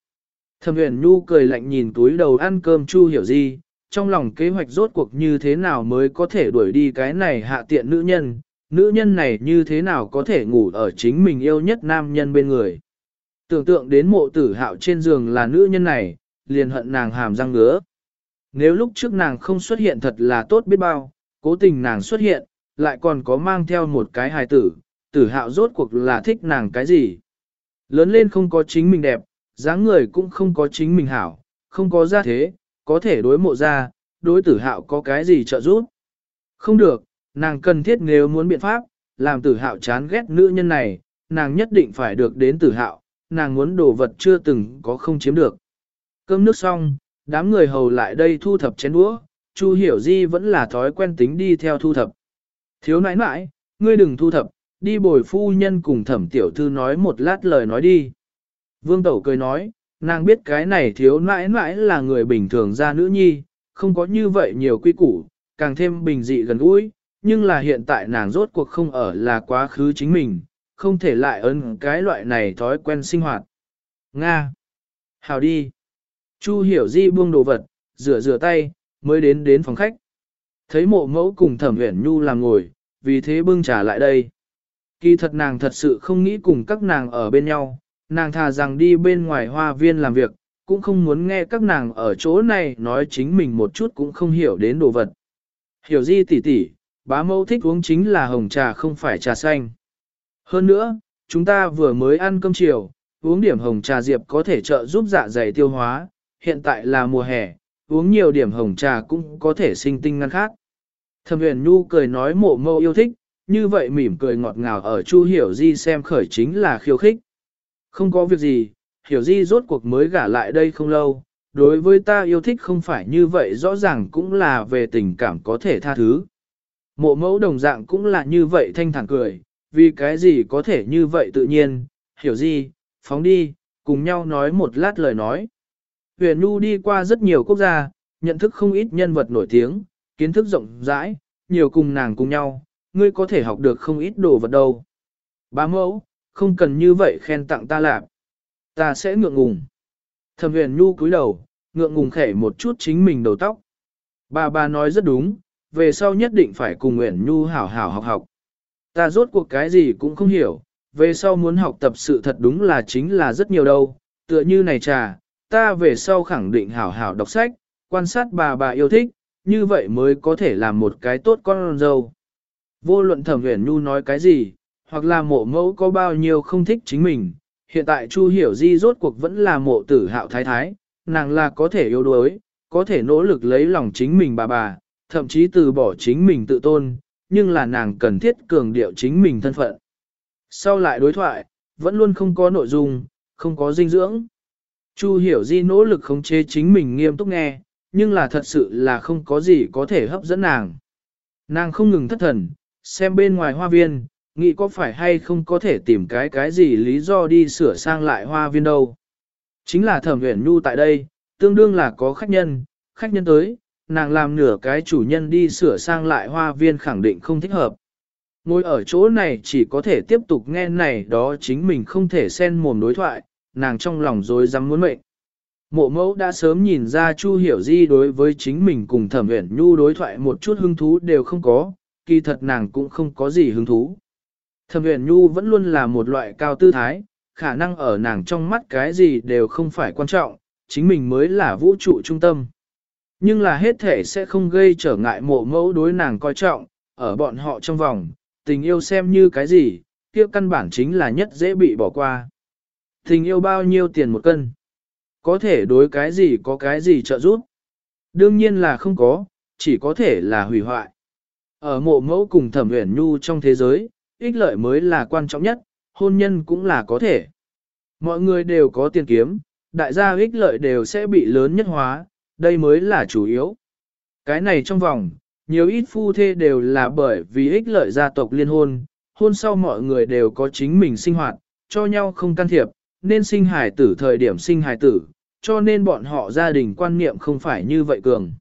Thẩm Huyền nhu cười lạnh nhìn túi đầu ăn cơm Chu hiểu gì, trong lòng kế hoạch rốt cuộc như thế nào mới có thể đuổi đi cái này hạ tiện nữ nhân, nữ nhân này như thế nào có thể ngủ ở chính mình yêu nhất nam nhân bên người. Tưởng tượng đến mộ tử hạo trên giường là nữ nhân này, liền hận nàng hàm răng ngứa. Nếu lúc trước nàng không xuất hiện thật là tốt biết bao, cố tình nàng xuất hiện, lại còn có mang theo một cái hài tử, tử hạo rốt cuộc là thích nàng cái gì. Lớn lên không có chính mình đẹp, dáng người cũng không có chính mình hảo, không có gia thế, có thể đối mộ ra, đối tử hạo có cái gì trợ giúp. Không được, nàng cần thiết nếu muốn biện pháp, làm tử hạo chán ghét nữ nhân này, nàng nhất định phải được đến tử hạo, nàng muốn đồ vật chưa từng có không chiếm được. Cơm nước xong, đám người hầu lại đây thu thập chén đũa, Chu Hiểu Di vẫn là thói quen tính đi theo thu thập. Thiếu nãi nãi, ngươi đừng thu thập, đi bồi phu nhân cùng thẩm tiểu thư nói một lát lời nói đi. Vương Tẩu cười nói, nàng biết cái này thiếu nãi nãi là người bình thường ra nữ nhi, không có như vậy nhiều quy củ, càng thêm bình dị gần gũi, nhưng là hiện tại nàng rốt cuộc không ở là quá khứ chính mình, không thể lại ấn cái loại này thói quen sinh hoạt. Nga. Hào đi. Chu hiểu di buông đồ vật, rửa rửa tay, mới đến đến phòng khách. Thấy mộ mẫu cùng thẩm uyển nhu làm ngồi, vì thế bưng trà lại đây. Kỳ thật nàng thật sự không nghĩ cùng các nàng ở bên nhau, nàng thà rằng đi bên ngoài hoa viên làm việc, cũng không muốn nghe các nàng ở chỗ này nói chính mình một chút cũng không hiểu đến đồ vật. Hiểu di tỷ tỷ, bá mẫu thích uống chính là hồng trà không phải trà xanh. Hơn nữa, chúng ta vừa mới ăn cơm chiều, uống điểm hồng trà diệp có thể trợ giúp dạ dày tiêu hóa, hiện tại là mùa hè, uống nhiều điểm hồng trà cũng có thể sinh tinh ngăn khác. Thẩm huyền nhu cười nói mộ mâu yêu thích, như vậy mỉm cười ngọt ngào ở Chu Hiểu Di xem khởi chính là khiêu khích. Không có việc gì, Hiểu Di rốt cuộc mới gả lại đây không lâu, đối với ta yêu thích không phải như vậy rõ ràng cũng là về tình cảm có thể tha thứ. Mộ mẫu đồng dạng cũng là như vậy thanh thản cười, vì cái gì có thể như vậy tự nhiên, hiểu Di, phóng đi, cùng nhau nói một lát lời nói. Huyền Nhu đi qua rất nhiều quốc gia, nhận thức không ít nhân vật nổi tiếng, kiến thức rộng rãi, nhiều cùng nàng cùng nhau, ngươi có thể học được không ít đồ vật đâu. Bá mẫu, không cần như vậy khen tặng ta lạp. Ta sẽ ngượng ngùng. Thẩm huyền Nhu cúi đầu, ngượng ngùng khẽ một chút chính mình đầu tóc. Bà bà nói rất đúng, về sau nhất định phải cùng Nguyễn Nhu hảo hảo học học. Ta rốt cuộc cái gì cũng không hiểu, về sau muốn học tập sự thật đúng là chính là rất nhiều đâu, tựa như này trà, ta về sau khẳng định hảo hảo đọc sách, quan sát bà bà yêu thích, như vậy mới có thể làm một cái tốt con dâu. Vô luận thẩm huyền nhu nói cái gì, hoặc là mộ mẫu có bao nhiêu không thích chính mình, hiện tại Chu Hiểu Di rốt cuộc vẫn là mộ tử hạo thái thái, nàng là có thể yếu đuối, có thể nỗ lực lấy lòng chính mình bà bà, thậm chí từ bỏ chính mình tự tôn, nhưng là nàng cần thiết cường điệu chính mình thân phận. Sau lại đối thoại, vẫn luôn không có nội dung, không có dinh dưỡng. Chu hiểu di nỗ lực khống chế chính mình nghiêm túc nghe, nhưng là thật sự là không có gì có thể hấp dẫn nàng. Nàng không ngừng thất thần, xem bên ngoài hoa viên, nghĩ có phải hay không có thể tìm cái cái gì lý do đi sửa sang lại hoa viên đâu. Chính là thẩm huyền nhu tại đây, tương đương là có khách nhân, khách nhân tới, nàng làm nửa cái chủ nhân đi sửa sang lại hoa viên khẳng định không thích hợp. Ngồi ở chỗ này chỉ có thể tiếp tục nghe này đó chính mình không thể xen mồm đối thoại, nàng trong lòng dối dám muốn mệnh. Mộ mẫu đã sớm nhìn ra Chu Hiểu Di đối với chính mình cùng thẩm huyền nhu đối thoại một chút hứng thú đều không có, kỳ thật nàng cũng không có gì hứng thú. Thẩm uyển nhu vẫn luôn là một loại cao tư thái, khả năng ở nàng trong mắt cái gì đều không phải quan trọng, chính mình mới là vũ trụ trung tâm. Nhưng là hết thể sẽ không gây trở ngại mộ mẫu đối nàng coi trọng, ở bọn họ trong vòng, tình yêu xem như cái gì, kia căn bản chính là nhất dễ bị bỏ qua. Tình yêu bao nhiêu tiền một cân? Có thể đối cái gì có cái gì trợ giúp? Đương nhiên là không có, chỉ có thể là hủy hoại. Ở mộ mẫu cùng thẩm uyển nhu trong thế giới, ích lợi mới là quan trọng nhất, hôn nhân cũng là có thể. Mọi người đều có tiền kiếm, đại gia ích lợi đều sẽ bị lớn nhất hóa, đây mới là chủ yếu. Cái này trong vòng, nhiều ít phu thê đều là bởi vì ích lợi gia tộc liên hôn, hôn sau mọi người đều có chính mình sinh hoạt, cho nhau không can thiệp, nên sinh hài tử thời điểm sinh hài tử, cho nên bọn họ gia đình quan niệm không phải như vậy cường.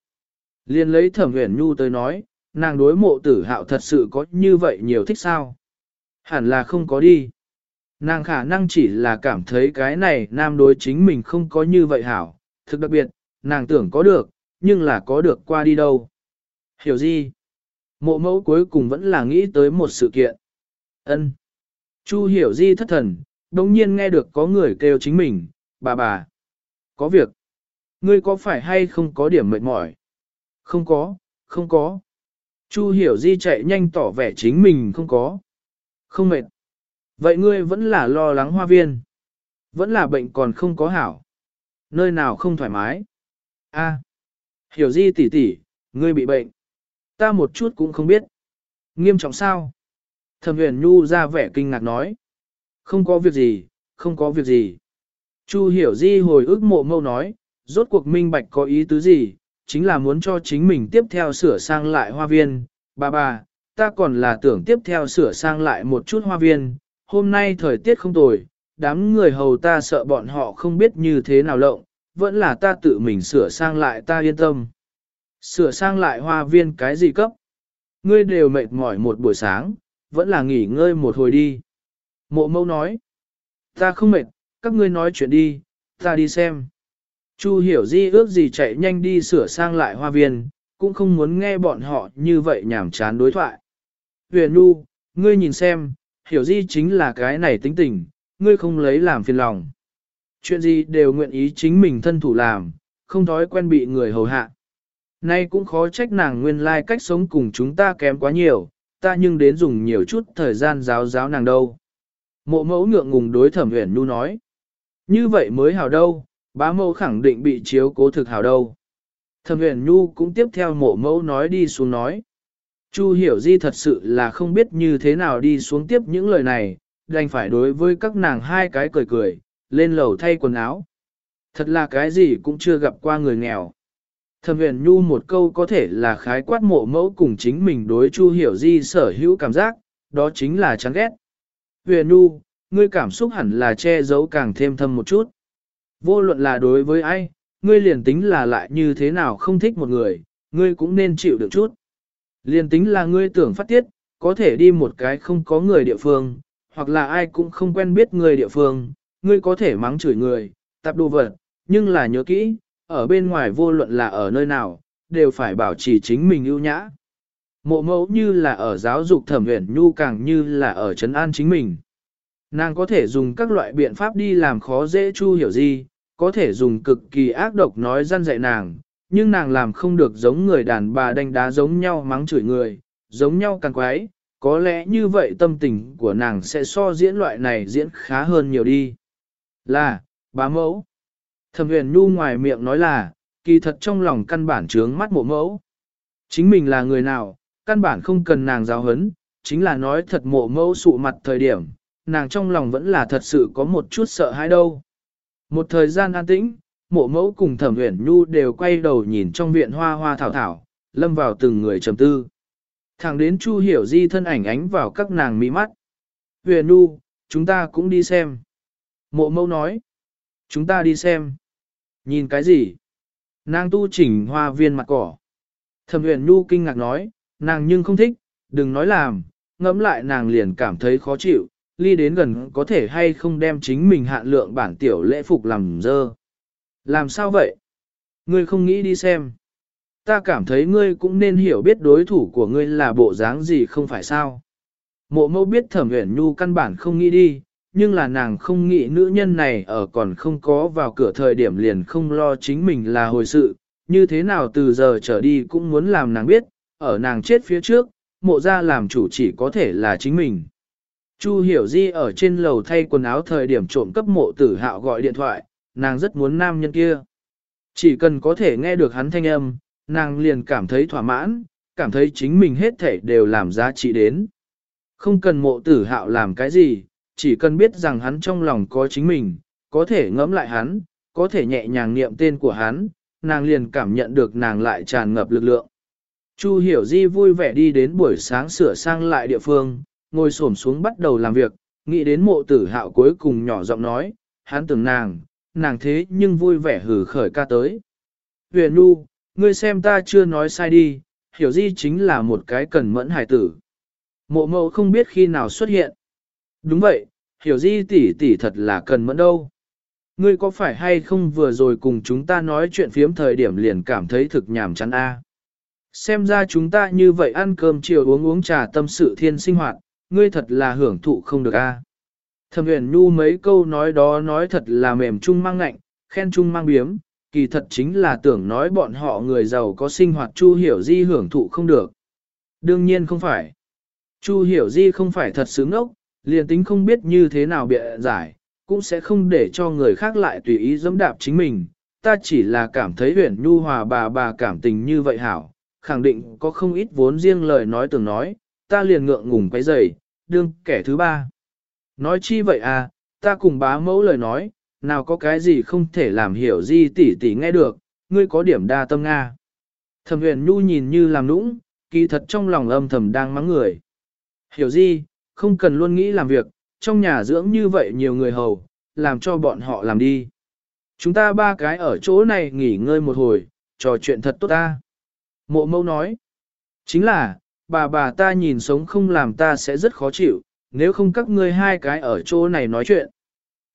Liên lấy thẩm huyền nhu tới nói, nàng đối mộ tử hạo thật sự có như vậy nhiều thích sao? Hẳn là không có đi. Nàng khả năng chỉ là cảm thấy cái này nam đối chính mình không có như vậy hảo, thực đặc biệt, nàng tưởng có được, nhưng là có được qua đi đâu. Hiểu gì? Mộ mẫu cuối cùng vẫn là nghĩ tới một sự kiện. ân Chu hiểu di thất thần, đồng nhiên nghe được có người kêu chính mình, bà bà. Có việc. Ngươi có phải hay không có điểm mệt mỏi? Không có, không có. Chu hiểu di chạy nhanh tỏ vẻ chính mình không có. Không mệt. Vậy ngươi vẫn là lo lắng hoa viên. Vẫn là bệnh còn không có hảo. Nơi nào không thoải mái. A, hiểu di tỷ tỷ, ngươi bị bệnh. Ta một chút cũng không biết. Nghiêm trọng sao? Thẩm huyền nhu ra vẻ kinh ngạc nói. Không có việc gì, không có việc gì. Chu hiểu di hồi ức mộ mâu nói, rốt cuộc minh bạch có ý tứ gì, chính là muốn cho chính mình tiếp theo sửa sang lại hoa viên. Bà bà, ta còn là tưởng tiếp theo sửa sang lại một chút hoa viên, hôm nay thời tiết không tồi, đám người hầu ta sợ bọn họ không biết như thế nào lộng, vẫn là ta tự mình sửa sang lại ta yên tâm. Sửa sang lại hoa viên cái gì cấp? Ngươi đều mệt mỏi một buổi sáng, vẫn là nghỉ ngơi một hồi đi. Mộ mâu nói, ta không mệt, các ngươi nói chuyện đi, ta đi xem. Chu hiểu di ước gì chạy nhanh đi sửa sang lại hoa viên, cũng không muốn nghe bọn họ như vậy nhảm chán đối thoại. Huyền Nu, ngươi nhìn xem, hiểu di chính là cái này tính tình, ngươi không lấy làm phiền lòng. Chuyện gì đều nguyện ý chính mình thân thủ làm, không thói quen bị người hầu hạ. Nay cũng khó trách nàng nguyên lai like cách sống cùng chúng ta kém quá nhiều, ta nhưng đến dùng nhiều chút thời gian giáo giáo nàng đâu. Mộ mẫu ngượng ngùng đối thẩm huyền nu nói. Như vậy mới hảo đâu, bá mẫu khẳng định bị chiếu cố thực hào đâu. Thẩm huyền nhu cũng tiếp theo mộ mẫu nói đi xuống nói. Chu hiểu di thật sự là không biết như thế nào đi xuống tiếp những lời này, đành phải đối với các nàng hai cái cười cười, lên lầu thay quần áo. Thật là cái gì cũng chưa gặp qua người nghèo. Thẩm huyền nhu một câu có thể là khái quát mộ mẫu cùng chính mình đối chu hiểu di sở hữu cảm giác, đó chính là chán ghét. Huyền nhu, ngươi cảm xúc hẳn là che giấu càng thêm thâm một chút. Vô luận là đối với ai, ngươi liền tính là lại như thế nào không thích một người, ngươi cũng nên chịu được chút. Liền tính là ngươi tưởng phát tiết, có thể đi một cái không có người địa phương, hoặc là ai cũng không quen biết người địa phương, ngươi có thể mắng chửi người, tạp đồ vật, nhưng là nhớ kỹ, ở bên ngoài vô luận là ở nơi nào, đều phải bảo trì chính mình ưu nhã. Mộ mẫu như là ở giáo dục thẩm huyền nhu càng như là ở trấn an chính mình. Nàng có thể dùng các loại biện pháp đi làm khó dễ chu hiểu gì, có thể dùng cực kỳ ác độc nói gian dạy nàng, nhưng nàng làm không được giống người đàn bà đánh đá giống nhau mắng chửi người, giống nhau càng quái, có lẽ như vậy tâm tình của nàng sẽ so diễn loại này diễn khá hơn nhiều đi. Là, bá mẫu. Thẩm huyền nu ngoài miệng nói là, kỳ thật trong lòng căn bản trướng mắt mộ mẫu. Chính mình là người nào, căn bản không cần nàng giáo hấn, chính là nói thật mộ mẫu sụ mặt thời điểm, nàng trong lòng vẫn là thật sự có một chút sợ hãi đâu. Một thời gian an tĩnh, mộ mẫu cùng thẩm uyển nhu đều quay đầu nhìn trong viện hoa hoa thảo thảo, lâm vào từng người trầm tư. Thẳng đến Chu Hiểu Di thân ảnh ánh vào các nàng mỹ mắt. Huyền nhu, chúng ta cũng đi xem. Mộ mẫu nói. Chúng ta đi xem. Nhìn cái gì? Nàng tu chỉnh hoa viên mặt cỏ. Thẩm uyển nhu kinh ngạc nói, nàng nhưng không thích, đừng nói làm, ngẫm lại nàng liền cảm thấy khó chịu, ly đến gần có thể hay không đem chính mình hạn lượng bản tiểu lễ phục làm dơ. Làm sao vậy? Ngươi không nghĩ đi xem. Ta cảm thấy ngươi cũng nên hiểu biết đối thủ của ngươi là bộ dáng gì không phải sao. Mộ mẫu biết thẩm huyền nhu căn bản không nghĩ đi, nhưng là nàng không nghĩ nữ nhân này ở còn không có vào cửa thời điểm liền không lo chính mình là hồi sự, như thế nào từ giờ trở đi cũng muốn làm nàng biết, ở nàng chết phía trước, mộ ra làm chủ chỉ có thể là chính mình. Chu hiểu di ở trên lầu thay quần áo thời điểm trộm cấp mộ tử hạo gọi điện thoại, nàng rất muốn nam nhân kia. Chỉ cần có thể nghe được hắn thanh âm, nàng liền cảm thấy thỏa mãn, cảm thấy chính mình hết thể đều làm giá trị đến. Không cần mộ tử hạo làm cái gì, chỉ cần biết rằng hắn trong lòng có chính mình, có thể ngẫm lại hắn, có thể nhẹ nhàng niệm tên của hắn, nàng liền cảm nhận được nàng lại tràn ngập lực lượng. Chu hiểu di vui vẻ đi đến buổi sáng sửa sang lại địa phương, ngồi xổm xuống bắt đầu làm việc, nghĩ đến mộ tử hạo cuối cùng nhỏ giọng nói, hắn tưởng nàng, nàng thế nhưng vui vẻ hử khởi ca tới. Huyền Nhu, ngươi xem ta chưa nói sai đi, hiểu di chính là một cái cần mẫn hài tử. Mộ mẫu không biết khi nào xuất hiện. Đúng vậy, hiểu di tỷ tỷ thật là cần mẫn đâu. Ngươi có phải hay không vừa rồi cùng chúng ta nói chuyện phiếm thời điểm liền cảm thấy thực nhàm chán a? Xem ra chúng ta như vậy ăn cơm chiều uống uống trà tâm sự thiên sinh hoạt, ngươi thật là hưởng thụ không được a. Thẩm huyền nhu mấy câu nói đó nói thật là mềm chung mang ngạnh, khen chung mang biếm, kỳ thật chính là tưởng nói bọn họ người giàu có sinh hoạt Chu Hiểu Di hưởng thụ không được. Đương nhiên không phải. Chu Hiểu Di không phải thật sướng ốc, liền tính không biết như thế nào bịa giải, cũng sẽ không để cho người khác lại tùy ý dẫm đạp chính mình. Ta chỉ là cảm thấy huyền nhu hòa bà bà cảm tình như vậy hảo, khẳng định có không ít vốn riêng lời nói từng nói, ta liền ngượng ngùng quấy rầy, đương kẻ thứ ba. Nói chi vậy à, ta cùng bá mẫu lời nói, nào có cái gì không thể làm hiểu di tỷ tỷ nghe được, ngươi có điểm đa tâm Nga. Thẩm huyền nhu nhìn như làm nũng, kỳ thật trong lòng âm thầm đang mắng người. Hiểu gì, không cần luôn nghĩ làm việc, trong nhà dưỡng như vậy nhiều người hầu, làm cho bọn họ làm đi. Chúng ta ba cái ở chỗ này nghỉ ngơi một hồi, trò chuyện thật tốt ta. Mộ mâu nói, chính là, bà bà ta nhìn sống không làm ta sẽ rất khó chịu, nếu không các ngươi hai cái ở chỗ này nói chuyện.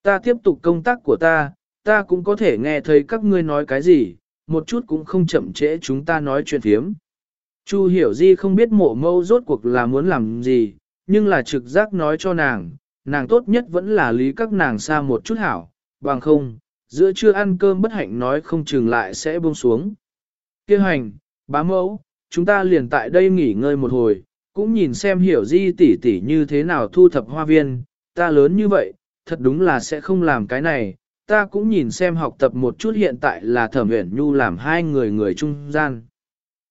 Ta tiếp tục công tác của ta, ta cũng có thể nghe thấy các ngươi nói cái gì, một chút cũng không chậm trễ chúng ta nói chuyện thiếm. Chu hiểu di không biết mộ mâu rốt cuộc là muốn làm gì, nhưng là trực giác nói cho nàng, nàng tốt nhất vẫn là lý các nàng xa một chút hảo, bằng không, giữa trưa ăn cơm bất hạnh nói không chừng lại sẽ buông xuống. Kêu hành, bá mẫu, chúng ta liền tại đây nghỉ ngơi một hồi, cũng nhìn xem hiểu di tỷ tỷ như thế nào thu thập hoa viên, ta lớn như vậy, thật đúng là sẽ không làm cái này, ta cũng nhìn xem học tập một chút hiện tại là thẩm uyển nhu làm hai người người trung gian.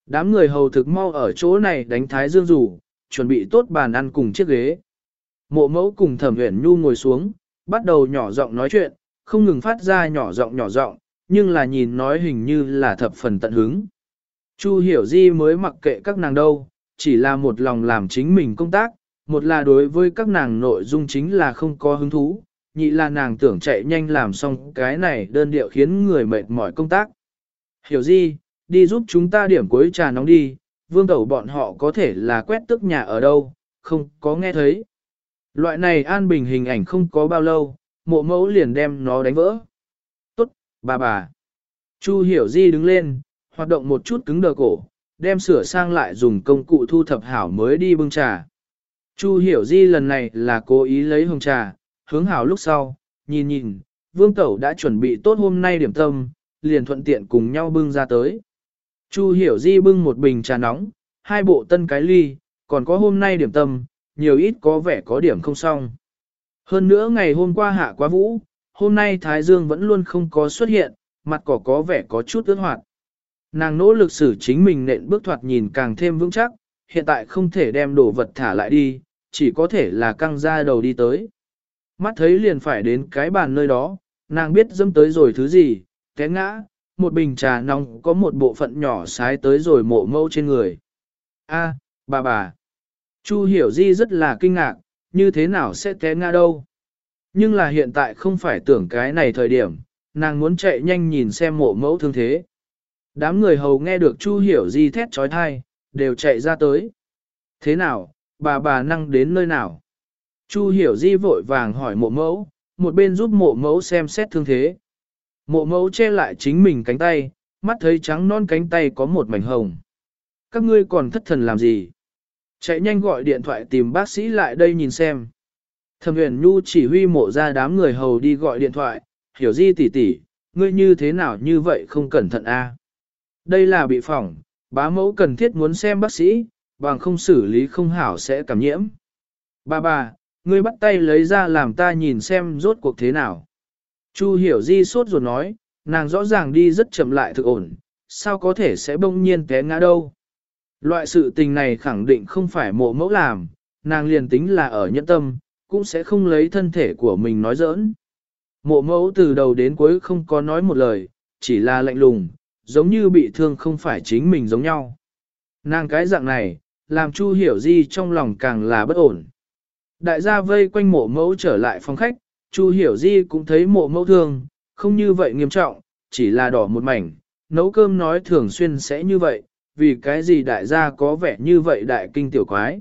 Đám người hầu thực mau ở chỗ này đánh thái dương rủ, chuẩn bị tốt bàn ăn cùng chiếc ghế. Mộ mẫu cùng thẩm uyển nhu ngồi xuống, bắt đầu nhỏ giọng nói chuyện, không ngừng phát ra nhỏ giọng nhỏ giọng, nhưng là nhìn nói hình như là thập phần tận hứng. Chu hiểu di mới mặc kệ các nàng đâu, chỉ là một lòng làm chính mình công tác, một là đối với các nàng nội dung chính là không có hứng thú, nhị là nàng tưởng chạy nhanh làm xong cái này đơn điệu khiến người mệt mỏi công tác. Hiểu di, đi giúp chúng ta điểm cuối trà nóng đi, vương tẩu bọn họ có thể là quét tức nhà ở đâu, không có nghe thấy. Loại này an bình hình ảnh không có bao lâu, mộ mẫu liền đem nó đánh vỡ. Tốt, bà bà. Chu hiểu di đứng lên, hoạt động một chút cứng đờ cổ, đem sửa sang lại dùng công cụ thu thập hảo mới đi bưng trà. Chu hiểu di lần này là cố ý lấy hồng trà, hướng hảo lúc sau, nhìn nhìn, vương tẩu đã chuẩn bị tốt hôm nay điểm tâm, liền thuận tiện cùng nhau bưng ra tới. Chu hiểu di bưng một bình trà nóng, hai bộ tân cái ly, còn có hôm nay điểm tâm, nhiều ít có vẻ có điểm không xong. Hơn nữa ngày hôm qua hạ quá vũ, hôm nay Thái Dương vẫn luôn không có xuất hiện, mặt cỏ có vẻ có chút ướt hoạt. Nàng nỗ lực xử chính mình nện bước thoạt nhìn càng thêm vững chắc, hiện tại không thể đem đồ vật thả lại đi, chỉ có thể là căng ra đầu đi tới. Mắt thấy liền phải đến cái bàn nơi đó, nàng biết dâm tới rồi thứ gì, té ngã, một bình trà nóng có một bộ phận nhỏ sái tới rồi mộ mâu trên người. A, bà bà. Chu hiểu di rất là kinh ngạc, như thế nào sẽ té ngã đâu. Nhưng là hiện tại không phải tưởng cái này thời điểm, nàng muốn chạy nhanh nhìn xem mộ mẫu thương thế. Đám người hầu nghe được Chu hiểu di thét trói thai, đều chạy ra tới. Thế nào, bà bà năng đến nơi nào? Chu hiểu di vội vàng hỏi mộ mẫu, một bên giúp mộ mẫu xem xét thương thế. Mộ mẫu che lại chính mình cánh tay, mắt thấy trắng non cánh tay có một mảnh hồng. Các ngươi còn thất thần làm gì? Chạy nhanh gọi điện thoại tìm bác sĩ lại đây nhìn xem. Thẩm huyền nhu chỉ huy mộ ra đám người hầu đi gọi điện thoại, hiểu di tỷ tỷ, ngươi như thế nào như vậy không cẩn thận a? Đây là bị phỏng, bá mẫu cần thiết muốn xem bác sĩ, bằng không xử lý không hảo sẽ cảm nhiễm. Bà bà, ngươi bắt tay lấy ra làm ta nhìn xem rốt cuộc thế nào. Chu hiểu di sốt ruột nói, nàng rõ ràng đi rất chậm lại thực ổn, sao có thể sẽ bỗng nhiên té ngã đâu. Loại sự tình này khẳng định không phải mộ mẫu làm, nàng liền tính là ở nhẫn tâm, cũng sẽ không lấy thân thể của mình nói giỡn. Mộ mẫu từ đầu đến cuối không có nói một lời, chỉ là lạnh lùng, giống như bị thương không phải chính mình giống nhau. Nàng cái dạng này, làm Chu hiểu di trong lòng càng là bất ổn. Đại gia vây quanh mộ mẫu trở lại phòng khách, Chu hiểu di cũng thấy mộ mẫu thương, không như vậy nghiêm trọng, chỉ là đỏ một mảnh, nấu cơm nói thường xuyên sẽ như vậy, vì cái gì đại gia có vẻ như vậy đại kinh tiểu quái.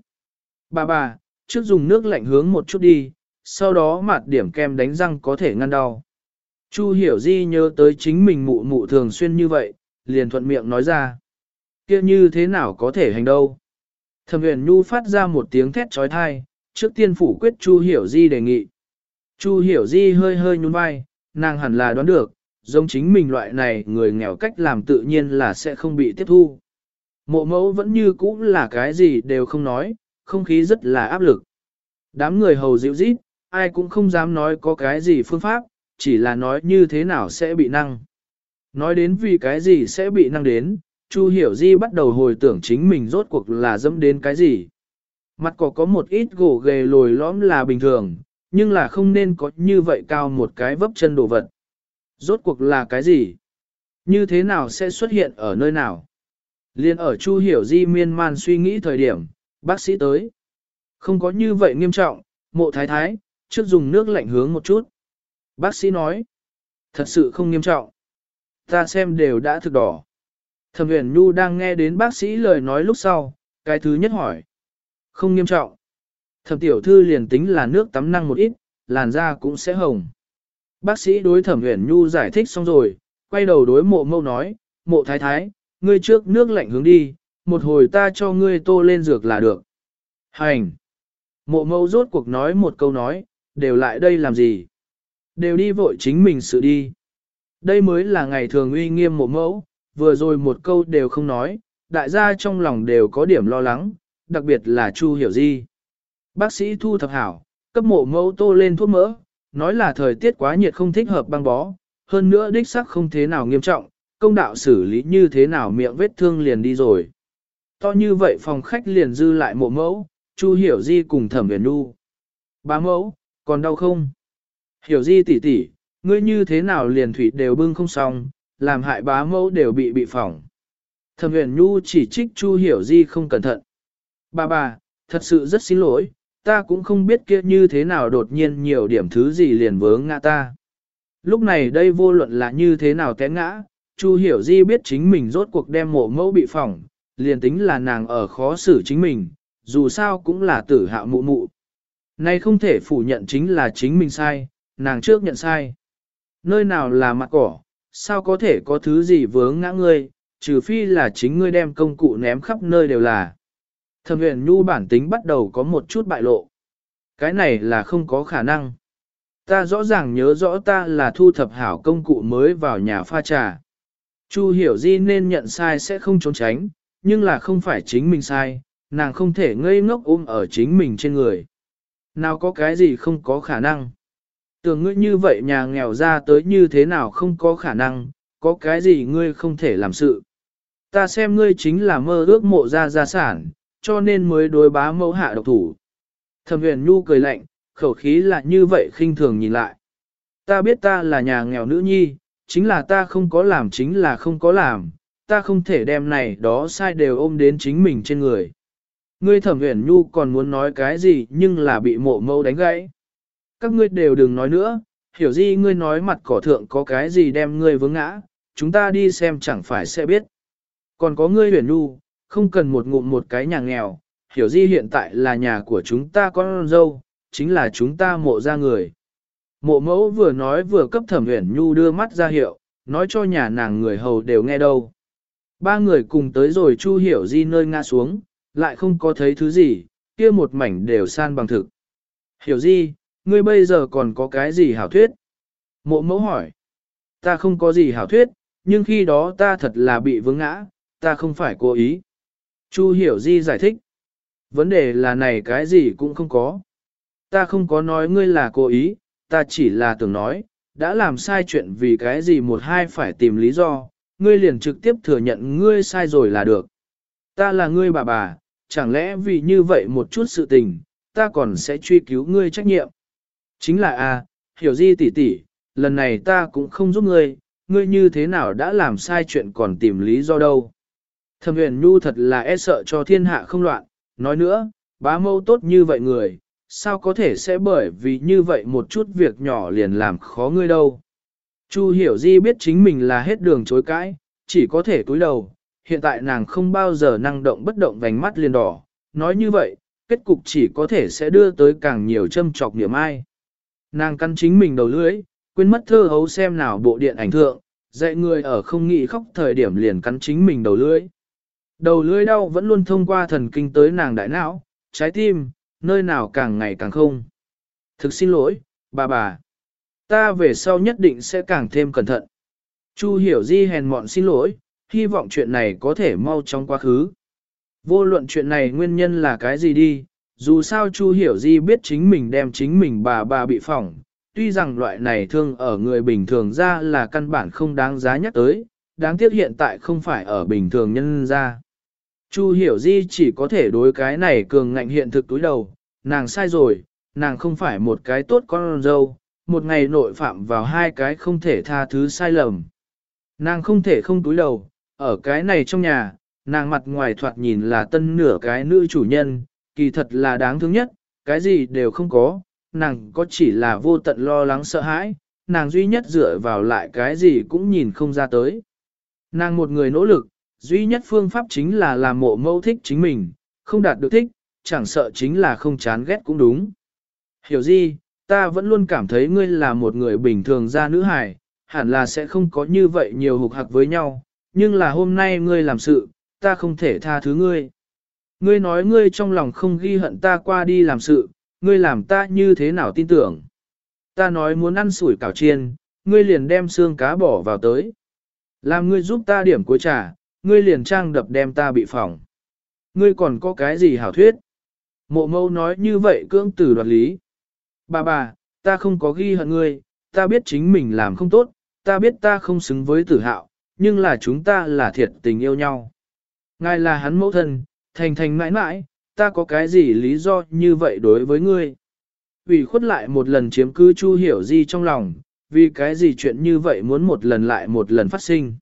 Bà bà, trước dùng nước lạnh hướng một chút đi, sau đó mạt điểm kem đánh răng có thể ngăn đau. Chu hiểu di nhớ tới chính mình mụ mụ thường xuyên như vậy, liền thuận miệng nói ra. kia như thế nào có thể hành đâu. Thẩm huyền nhu phát ra một tiếng thét trói thai, trước tiên phủ quyết Chu hiểu di đề nghị. Chu hiểu di hơi hơi nhún vai, nàng hẳn là đoán được, giống chính mình loại này người nghèo cách làm tự nhiên là sẽ không bị tiếp thu. Mộ mẫu vẫn như cũ là cái gì đều không nói, không khí rất là áp lực. Đám người hầu dịu rít, ai cũng không dám nói có cái gì phương pháp, chỉ là nói như thế nào sẽ bị năng. Nói đến vì cái gì sẽ bị năng đến, Chu Hiểu Di bắt đầu hồi tưởng chính mình rốt cuộc là dẫm đến cái gì. Mặt cỏ có một ít gỗ ghề lồi lõm là bình thường, nhưng là không nên có như vậy cao một cái vấp chân đồ vật. Rốt cuộc là cái gì? Như thế nào sẽ xuất hiện ở nơi nào? Liên ở Chu Hiểu Di miên man suy nghĩ thời điểm, bác sĩ tới. Không có như vậy nghiêm trọng, mộ thái thái, trước dùng nước lạnh hướng một chút. Bác sĩ nói, thật sự không nghiêm trọng. Ta xem đều đã thực đỏ. Thẩm huyền Nhu đang nghe đến bác sĩ lời nói lúc sau, cái thứ nhất hỏi. Không nghiêm trọng. Thẩm tiểu thư liền tính là nước tắm năng một ít, làn da cũng sẽ hồng. Bác sĩ đối thẩm huyền Nhu giải thích xong rồi, quay đầu đối mộ mâu nói, mộ thái thái, ngươi trước nước lạnh hướng đi, một hồi ta cho ngươi tô lên dược là được. Hành! Mộ mâu rốt cuộc nói một câu nói, đều lại đây làm gì? Đều đi vội chính mình sự đi. Đây mới là ngày thường uy nghiêm mộ mẫu, vừa rồi một câu đều không nói, đại gia trong lòng đều có điểm lo lắng, đặc biệt là Chu Hiểu Di. Bác sĩ thu thập hảo, cấp mộ mẫu tô lên thuốc mỡ, nói là thời tiết quá nhiệt không thích hợp băng bó, hơn nữa đích sắc không thế nào nghiêm trọng, công đạo xử lý như thế nào miệng vết thương liền đi rồi. To như vậy phòng khách liền dư lại mộ mẫu, Chu Hiểu Di cùng Thẩm Viễn Nu. Bá mẫu, còn đau không? Hiểu Di tỷ tỷ, ngươi như thế nào liền thủy đều bưng không xong, làm hại bá mẫu đều bị bị phỏng. Thẩm Huyền Nhu chỉ trích Chu Hiểu Di không cẩn thận. Bà bà, thật sự rất xin lỗi, ta cũng không biết kia như thế nào đột nhiên nhiều điểm thứ gì liền vướng ngã ta. Lúc này đây vô luận là như thế nào té ngã, Chu Hiểu Di biết chính mình rốt cuộc đem mộ mẫu bị phỏng, liền tính là nàng ở khó xử chính mình, dù sao cũng là tử hạ mụ mụ. Nay không thể phủ nhận chính là chính mình sai, nàng trước nhận sai. Nơi nào là mặt cỏ, sao có thể có thứ gì vướng ngã ngươi, trừ phi là chính ngươi đem công cụ ném khắp nơi đều là. Thẩm huyền nhu bản tính bắt đầu có một chút bại lộ. Cái này là không có khả năng. Ta rõ ràng nhớ rõ ta là thu thập hảo công cụ mới vào nhà pha trà. Chu hiểu di nên nhận sai sẽ không trốn tránh, nhưng là không phải chính mình sai, nàng không thể ngây ngốc ôm ở chính mình trên người. Nào có cái gì không có khả năng. Tưởng ngươi như vậy nhà nghèo ra tới như thế nào không có khả năng, có cái gì ngươi không thể làm sự. Ta xem ngươi chính là mơ ước mộ ra gia sản, cho nên mới đối bá mẫu hạ độc thủ. Thẩm huyền nhu cười lạnh, khẩu khí là như vậy khinh thường nhìn lại. Ta biết ta là nhà nghèo nữ nhi, chính là ta không có làm chính là không có làm, ta không thể đem này đó sai đều ôm đến chính mình trên người. Ngươi thẩm huyền nhu còn muốn nói cái gì nhưng là bị mộ mẫu đánh gãy. Các ngươi đều đừng nói nữa, hiểu gì ngươi nói mặt cỏ thượng có cái gì đem ngươi vướng ngã, chúng ta đi xem chẳng phải sẽ biết. Còn có ngươi huyền nhu, không cần một ngụm một cái nhà nghèo, hiểu di hiện tại là nhà của chúng ta con dâu, chính là chúng ta mộ ra người. Mộ mẫu vừa nói vừa cấp thẩm huyền nhu đưa mắt ra hiệu, nói cho nhà nàng người hầu đều nghe đâu. Ba người cùng tới rồi chu hiểu di nơi ngã xuống, lại không có thấy thứ gì, kia một mảnh đều san bằng thực. Hiểu di, ngươi bây giờ còn có cái gì hảo thuyết? Mộ mẫu hỏi. Ta không có gì hảo thuyết, nhưng khi đó ta thật là bị vướng ngã, ta không phải cố ý. Chu hiểu di giải thích. Vấn đề là này cái gì cũng không có. Ta không có nói ngươi là cố ý, ta chỉ là tưởng nói, đã làm sai chuyện vì cái gì một hai phải tìm lý do, ngươi liền trực tiếp thừa nhận ngươi sai rồi là được. Ta là ngươi bà bà, chẳng lẽ vì như vậy một chút sự tình, ta còn sẽ truy cứu ngươi trách nhiệm. Chính là a, à, hiểu di tỷ tỷ, lần này ta cũng không giúp ngươi, ngươi như thế nào đã làm sai chuyện còn tìm lý do đâu. Thẩm huyền nhu thật là e sợ cho thiên hạ không loạn, nói nữa, bá mâu tốt như vậy người, sao có thể sẽ bởi vì như vậy một chút việc nhỏ liền làm khó ngươi đâu. Chu hiểu di biết chính mình là hết đường chối cãi, chỉ có thể cúi đầu, hiện tại nàng không bao giờ năng động bất động vành mắt liền đỏ, nói như vậy, kết cục chỉ có thể sẽ đưa tới càng nhiều châm trọc niệm ai. Nàng căn chính mình đầu lưỡi, quên mất thơ hấu xem nào bộ điện ảnh thượng, dạy người ở không nghĩ khóc thời điểm liền cắn chính mình đầu lưỡi. Đầu lưỡi đau vẫn luôn thông qua thần kinh tới nàng đại não, trái tim, nơi nào càng ngày càng không. Thực xin lỗi, bà bà. Ta về sau nhất định sẽ càng thêm cẩn thận. Chu hiểu di hèn mọn xin lỗi, hy vọng chuyện này có thể mau trong quá khứ. Vô luận chuyện này nguyên nhân là cái gì đi, dù sao Chu hiểu di biết chính mình đem chính mình bà bà bị phỏng, tuy rằng loại này thương ở người bình thường ra là căn bản không đáng giá nhắc tới, đáng tiếc hiện tại không phải ở bình thường nhân ra. Chu hiểu di chỉ có thể đối cái này cường ngạnh hiện thực túi đầu, nàng sai rồi, nàng không phải một cái tốt con dâu, một ngày nội phạm vào hai cái không thể tha thứ sai lầm. Nàng không thể không túi đầu, ở cái này trong nhà, nàng mặt ngoài thoạt nhìn là tân nửa cái nữ chủ nhân, kỳ thật là đáng thương nhất, cái gì đều không có, nàng có chỉ là vô tận lo lắng sợ hãi, nàng duy nhất dựa vào lại cái gì cũng nhìn không ra tới. Nàng một người nỗ lực, duy nhất phương pháp chính là làm mộ mâu thích chính mình, không đạt được thích, chẳng sợ chính là không chán ghét cũng đúng. Hiểu gì, ta vẫn luôn cảm thấy ngươi là một người bình thường ra nữ hài, hẳn là sẽ không có như vậy nhiều hục hạc với nhau, nhưng là hôm nay ngươi làm sự, ta không thể tha thứ ngươi. Ngươi nói ngươi trong lòng không ghi hận ta qua đi làm sự, ngươi làm ta như thế nào tin tưởng. Ta nói muốn ăn sủi cảo chiên, ngươi liền đem xương cá bỏ vào tới. Làm ngươi giúp ta điểm cuối trà, ngươi liền trang đập đem ta bị phỏng. Ngươi còn có cái gì hảo thuyết? Mộ mâu nói như vậy cưỡng tử đoạt lý. Bà bà, ta không có ghi hận ngươi, ta biết chính mình làm không tốt, ta biết ta không xứng với tử hạo, nhưng là chúng ta là thiệt tình yêu nhau. Ngài là hắn mẫu thân, thành thành mãi mãi, ta có cái gì lý do như vậy đối với ngươi? Vì khuất lại một lần chiếm cứ Chu Hiểu Di trong lòng, vì cái gì chuyện như vậy muốn một lần lại một lần phát sinh?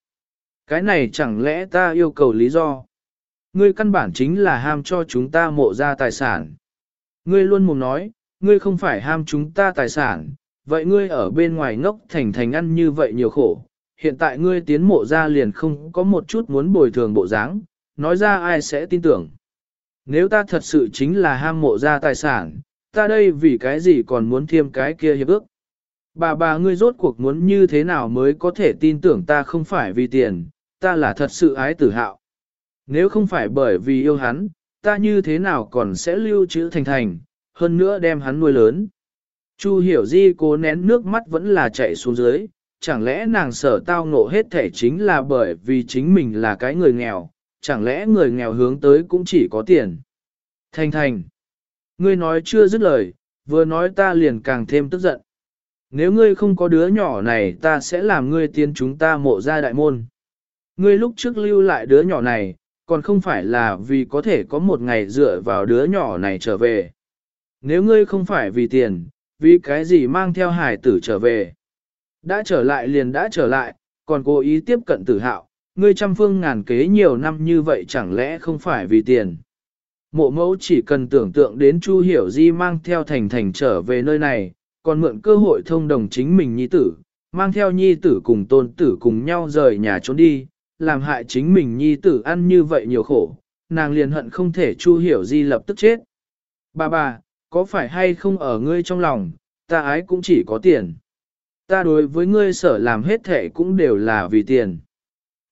Cái này chẳng lẽ ta yêu cầu lý do? Ngươi căn bản chính là ham cho chúng ta mộ ra tài sản. Ngươi luôn mồm nói, ngươi không phải ham chúng ta tài sản, vậy ngươi ở bên ngoài ngốc thành thành ăn như vậy nhiều khổ. Hiện tại ngươi tiến mộ ra liền không có một chút muốn bồi thường bộ dáng, nói ra ai sẽ tin tưởng. Nếu ta thật sự chính là ham mộ ra tài sản, ta đây vì cái gì còn muốn thêm cái kia hiệp ước. Bà bà ngươi rốt cuộc muốn như thế nào mới có thể tin tưởng ta không phải vì tiền, ta là thật sự ái tử hạo. Nếu không phải bởi vì yêu hắn, ta như thế nào còn sẽ lưu trữ thành thành, hơn nữa đem hắn nuôi lớn. Chu hiểu di cố nén nước mắt vẫn là chạy xuống dưới, chẳng lẽ nàng sở tao ngộ hết thể chính là bởi vì chính mình là cái người nghèo, chẳng lẽ người nghèo hướng tới cũng chỉ có tiền. Thành thành, ngươi nói chưa dứt lời, vừa nói ta liền càng thêm tức giận. Nếu ngươi không có đứa nhỏ này ta sẽ làm ngươi tiến chúng ta mộ ra đại môn. Ngươi lúc trước lưu lại đứa nhỏ này, còn không phải là vì có thể có một ngày dựa vào đứa nhỏ này trở về. Nếu ngươi không phải vì tiền, vì cái gì mang theo hải tử trở về. Đã trở lại liền đã trở lại, còn cố ý tiếp cận tử hạo, ngươi trăm phương ngàn kế nhiều năm như vậy chẳng lẽ không phải vì tiền. Mộ mẫu chỉ cần tưởng tượng đến Chu Hiểu Di mang theo thành thành trở về nơi này, còn mượn cơ hội thông đồng chính mình nhi tử, mang theo nhi tử cùng tôn tử cùng nhau rời nhà trốn đi, làm hại chính mình nhi tử ăn như vậy nhiều khổ, nàng liền hận không thể Chu Hiểu Di lập tức chết. Bà bà, có phải hay không ở ngươi trong lòng, ta ái cũng chỉ có tiền. Ta đối với ngươi sở làm hết thể cũng đều là vì tiền.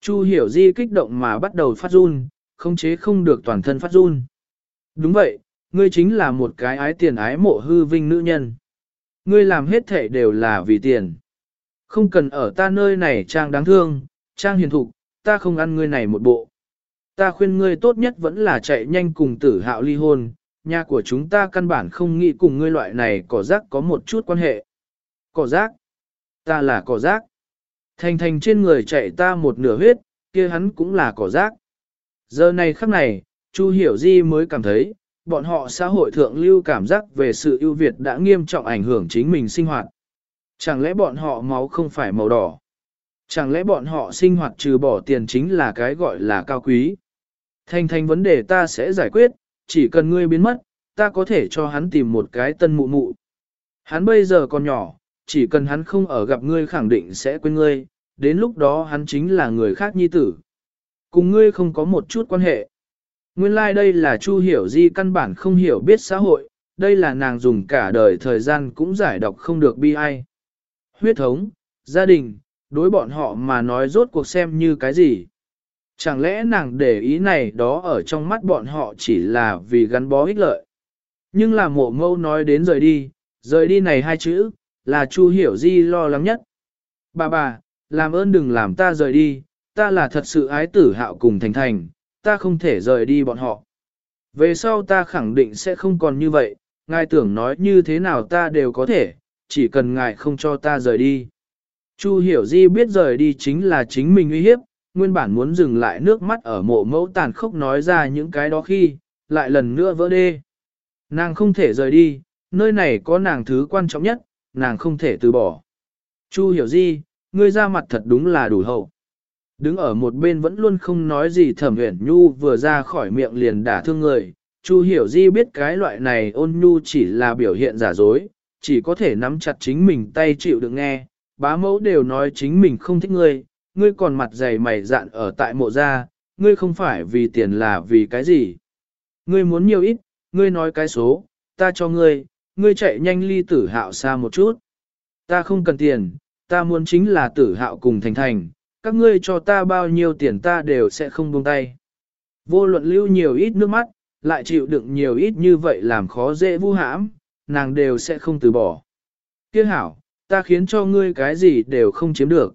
Chu hiểu di kích động mà bắt đầu phát run, không chế không được toàn thân phát run. Đúng vậy, ngươi chính là một cái ái tiền ái mộ hư vinh nữ nhân. Ngươi làm hết thể đều là vì tiền. Không cần ở ta nơi này trang đáng thương, trang hiền thục, ta không ăn ngươi này một bộ. Ta khuyên ngươi tốt nhất vẫn là chạy nhanh cùng tử hạo ly hôn, nhà của chúng ta căn bản không nghĩ cùng ngươi loại này cỏ rác có một chút quan hệ. Cỏ rác? Ta là cỏ rác. Thành thành trên người chạy ta một nửa huyết, kia hắn cũng là cỏ rác. Giờ này khắc này, Chu Hiểu Di mới cảm thấy, bọn họ xã hội thượng lưu cảm giác về sự ưu việt đã nghiêm trọng ảnh hưởng chính mình sinh hoạt. Chẳng lẽ bọn họ máu không phải màu đỏ? Chẳng lẽ bọn họ sinh hoạt trừ bỏ tiền chính là cái gọi là cao quý? Thành thành vấn đề ta sẽ giải quyết, chỉ cần ngươi biến mất, ta có thể cho hắn tìm một cái tân mụ mụ. Hắn bây giờ còn nhỏ, chỉ cần hắn không ở gặp ngươi khẳng định sẽ quên ngươi, đến lúc đó hắn chính là người khác nhi tử. Cùng ngươi không có một chút quan hệ. Nguyên lai like đây là Chu Hiểu Di căn bản không hiểu biết xã hội, đây là nàng dùng cả đời thời gian cũng giải đọc không được bi ai. Huyết thống, gia đình, đối bọn họ mà nói rốt cuộc xem như cái gì. Chẳng lẽ nàng để ý này đó ở trong mắt bọn họ chỉ là vì gắn bó ích lợi. Nhưng là mộ mâu nói đến rời đi, rời đi này hai chữ, là Chu Hiểu Di lo lắng nhất. Bà bà, làm ơn đừng làm ta rời đi, ta là thật sự ái tử hạo cùng thành thành, ta không thể rời đi bọn họ. Về sau ta khẳng định sẽ không còn như vậy, ngài tưởng nói như thế nào ta đều có thể, chỉ cần ngài không cho ta rời đi. Chu hiểu di biết rời đi chính là chính mình uy hiếp, nguyên bản muốn dừng lại nước mắt ở mộ mẫu tàn khốc nói ra những cái đó khi, lại lần nữa vỡ đê. Nàng không thể rời đi, nơi này có nàng thứ quan trọng nhất, nàng không thể từ bỏ. Chu hiểu di, ngươi ra mặt thật đúng là đủ hậu. Đứng ở một bên vẫn luôn không nói gì thẩm huyển nhu vừa ra khỏi miệng liền đả thương người. Chu hiểu di biết cái loại này ôn nhu chỉ là biểu hiện giả dối, chỉ có thể nắm chặt chính mình tay chịu được nghe. Bá mẫu đều nói chính mình không thích ngươi, ngươi còn mặt dày mày dạn ở tại mộ gia, ngươi không phải vì tiền là vì cái gì. Ngươi muốn nhiều ít, ngươi nói cái số, ta cho ngươi, ngươi chạy nhanh ly tử hạo xa một chút. Ta không cần tiền, ta muốn chính là tử hạo cùng thành thành, các ngươi cho ta bao nhiêu tiền ta đều sẽ không buông tay. Vô luận lưu nhiều ít nước mắt, lại chịu đựng nhiều ít như vậy làm khó dễ vu hãm, nàng đều sẽ không từ bỏ. Kiếc hảo, ta khiến cho ngươi cái gì đều không chiếm được.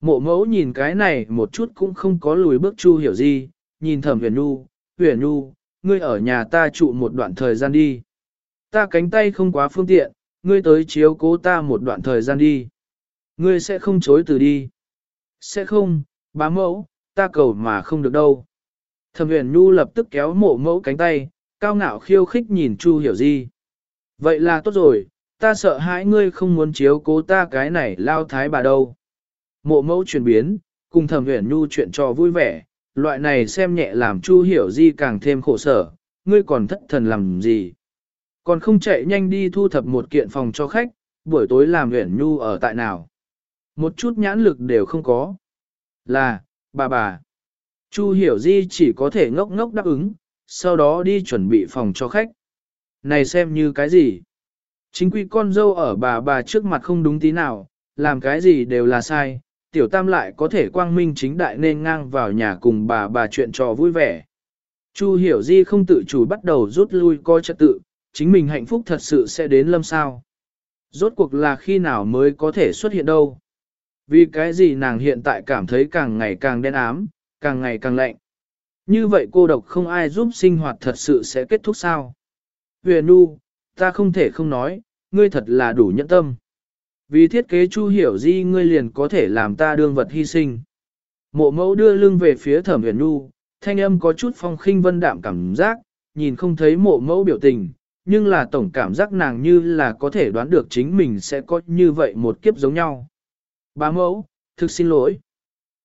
Mộ mẫu nhìn cái này một chút cũng không có lùi bước chu hiểu gì, nhìn thẩm huyền nu, huyền nu, ngươi ở nhà ta trụ một đoạn thời gian đi. Ta cánh tay không quá phương tiện, ngươi tới chiếu cố ta một đoạn thời gian đi. Ngươi sẽ không chối từ đi. Sẽ không, bá mẫu, ta cầu mà không được đâu. Thẩm huyền Nhu lập tức kéo mộ mẫu cánh tay, cao ngạo khiêu khích nhìn Chu hiểu gì. Vậy là tốt rồi, ta sợ hãi ngươi không muốn chiếu cố ta cái này lao thái bà đâu. Mộ mẫu chuyển biến, cùng thẩm huyền nhu chuyện trò vui vẻ, loại này xem nhẹ làm chu hiểu di càng thêm khổ sở, ngươi còn thất thần làm gì. Còn không chạy nhanh đi thu thập một kiện phòng cho khách, buổi tối làm huyền nhu ở tại nào. Một chút nhãn lực đều không có. Là, bà bà. Chu hiểu di chỉ có thể ngốc ngốc đáp ứng, sau đó đi chuẩn bị phòng cho khách. Này xem như cái gì? Chính quy con dâu ở bà bà trước mặt không đúng tí nào, làm cái gì đều là sai, tiểu tam lại có thể quang minh chính đại nên ngang vào nhà cùng bà bà chuyện trò vui vẻ. Chu hiểu di không tự chủ bắt đầu rút lui coi trật tự, chính mình hạnh phúc thật sự sẽ đến lâm sao. Rốt cuộc là khi nào mới có thể xuất hiện đâu. Vì cái gì nàng hiện tại cảm thấy càng ngày càng đen ám, càng ngày càng lạnh. Như vậy cô độc không ai giúp sinh hoạt thật sự sẽ kết thúc sao. Huyền Nu, ta không thể không nói, ngươi thật là đủ nhẫn tâm. Vì thiết kế chu hiểu di ngươi liền có thể làm ta đương vật hy sinh. Mộ mẫu đưa lưng về phía thẩm huyền nu, thanh âm có chút phong khinh vân đạm cảm giác, nhìn không thấy mộ mẫu biểu tình, nhưng là tổng cảm giác nàng như là có thể đoán được chính mình sẽ có như vậy một kiếp giống nhau. Bá mẫu, thực xin lỗi.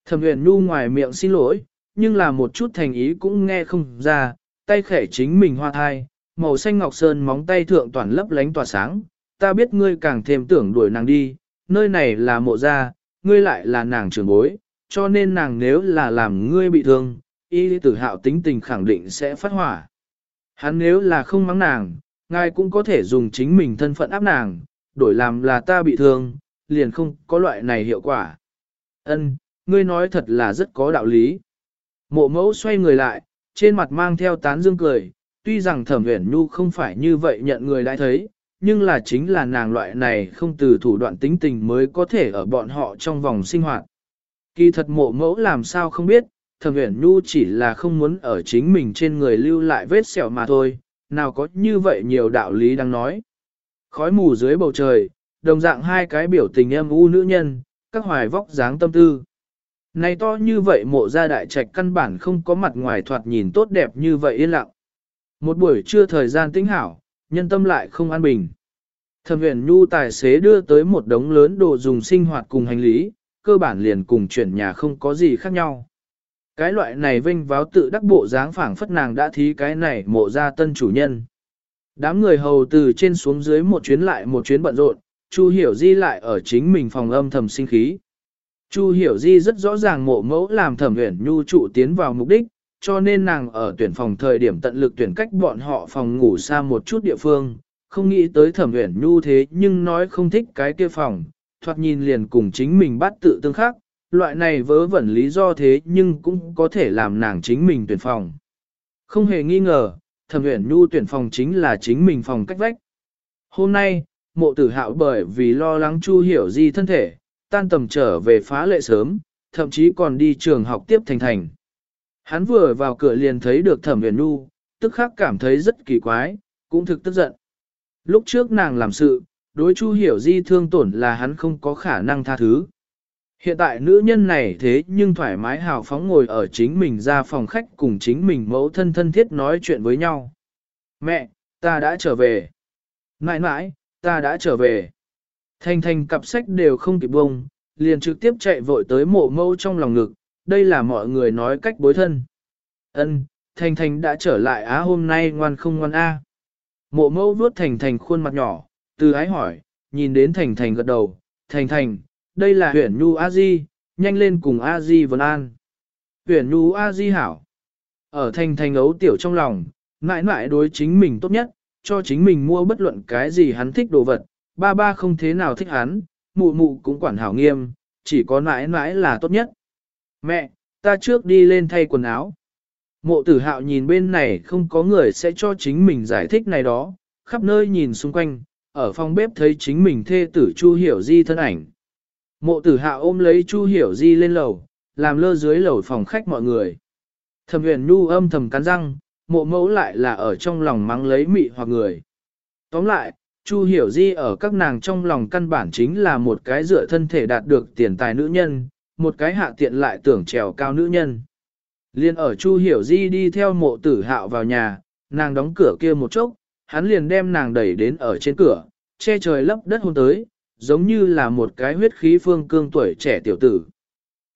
Thẩm huyền nu ngoài miệng xin lỗi, nhưng là một chút thành ý cũng nghe không ra, tay khẽ chính mình hoa thai, màu xanh ngọc sơn móng tay thượng toàn lấp lánh tỏa sáng, ta biết ngươi càng thêm tưởng đuổi nàng đi, nơi này là mộ gia, ngươi lại là nàng trưởng bối, cho nên nàng nếu là làm ngươi bị thương, y tử hạo tính tình khẳng định sẽ phát hỏa. Hắn nếu là không mắng nàng, ngài cũng có thể dùng chính mình thân phận áp nàng, đổi làm là ta bị thương, liền không có loại này hiệu quả. Ân, ngươi nói thật là rất có đạo lý. Mộ mẫu xoay người lại, trên mặt mang theo tán dương cười, tuy rằng thẩm uyển nhu không phải như vậy nhận người đã thấy, nhưng là chính là nàng loại này không từ thủ đoạn tính tình mới có thể ở bọn họ trong vòng sinh hoạt. Kỳ thật mộ mẫu làm sao không biết, thẩm uyển nhu chỉ là không muốn ở chính mình trên người lưu lại vết sẹo mà thôi, nào có như vậy nhiều đạo lý đang nói. Khói mù dưới bầu trời, đồng dạng hai cái biểu tình em u nữ nhân, các hoài vóc dáng tâm tư. Này to như vậy mộ ra đại trạch căn bản không có mặt ngoài thoạt nhìn tốt đẹp như vậy yên lặng. Một buổi trưa thời gian tĩnh hảo, nhân tâm lại không an bình. Thẩm huyền nhu tài xế đưa tới một đống lớn đồ dùng sinh hoạt cùng hành lý, cơ bản liền cùng chuyển nhà không có gì khác nhau. Cái loại này vinh váo tự đắc bộ dáng phảng phất nàng đã thí cái này mộ ra tân chủ nhân. Đám người hầu từ trên xuống dưới một chuyến lại một chuyến bận rộn, Chu Hiểu Di lại ở chính mình phòng âm thầm sinh khí. Chu Hiểu Di rất rõ ràng mộ mẫu làm thẩm huyền nhu trụ tiến vào mục đích, cho nên nàng ở tuyển phòng thời điểm tận lực tuyển cách bọn họ phòng ngủ xa một chút địa phương, không nghĩ tới thẩm huyền nhu thế nhưng nói không thích cái kia phòng, thoạt nhìn liền cùng chính mình bắt tự tương khắc, loại này vớ vẩn lý do thế nhưng cũng có thể làm nàng chính mình tuyển phòng. Không hề nghi ngờ, thẩm uyển nhu tuyển phòng chính là chính mình phòng cách vách. Hôm nay, mộ tử hạo bởi vì lo lắng chu hiểu di thân thể, tan tầm trở về phá lệ sớm, thậm chí còn đi trường học tiếp thành thành. Hắn vừa vào cửa liền thấy được thẩm Uyển nu, tức khắc cảm thấy rất kỳ quái, cũng thực tức giận. Lúc trước nàng làm sự, đối chu hiểu di thương tổn là hắn không có khả năng tha thứ. Hiện tại nữ nhân này thế nhưng thoải mái hào phóng ngồi ở chính mình ra phòng khách cùng chính mình mẫu thân thân thiết nói chuyện với nhau. Mẹ, ta đã trở về. Mãi mãi, ta đã trở về. Thanh thanh cặp sách đều không kịp bông, liền trực tiếp chạy vội tới mộ mẫu trong lòng ngực, đây là mọi người nói cách bối thân. Ân, Thành Thành đã trở lại á hôm nay ngoan không ngoan a. Mộ mẫu vuốt Thành Thành khuôn mặt nhỏ, từ ái hỏi, nhìn đến Thành Thành gật đầu, Thành Thành, đây là huyện Nhu A Di, nhanh lên cùng A Di Vân An. Huyện Nhu A Di hảo. Ở Thành Thành ấu tiểu trong lòng, mãi mãi đối chính mình tốt nhất, cho chính mình mua bất luận cái gì hắn thích đồ vật, ba ba không thế nào thích hắn, mụ mụ cũng quản hảo nghiêm, chỉ có mãi mãi là tốt nhất. Mẹ, ta trước đi lên thay quần áo. Mộ tử hạo nhìn bên này không có người sẽ cho chính mình giải thích này đó, khắp nơi nhìn xung quanh, ở phòng bếp thấy chính mình thê tử Chu Hiểu Di thân ảnh. Mộ tử hạo ôm lấy Chu Hiểu Di lên lầu, làm lơ dưới lầu phòng khách mọi người. Thẩm huyền nu âm thầm cắn răng, mộ mẫu lại là ở trong lòng mắng lấy mị hoặc người. Tóm lại, Chu Hiểu Di ở các nàng trong lòng căn bản chính là một cái dựa thân thể đạt được tiền tài nữ nhân, một cái hạ tiện lại tưởng trèo cao nữ nhân. Liên ở Chu Hiểu Di đi theo mộ tử hạo vào nhà, nàng đóng cửa kia một chốc, hắn liền đem nàng đẩy đến ở trên cửa, che trời lấp đất hôn tới, giống như là một cái huyết khí phương cương tuổi trẻ tiểu tử.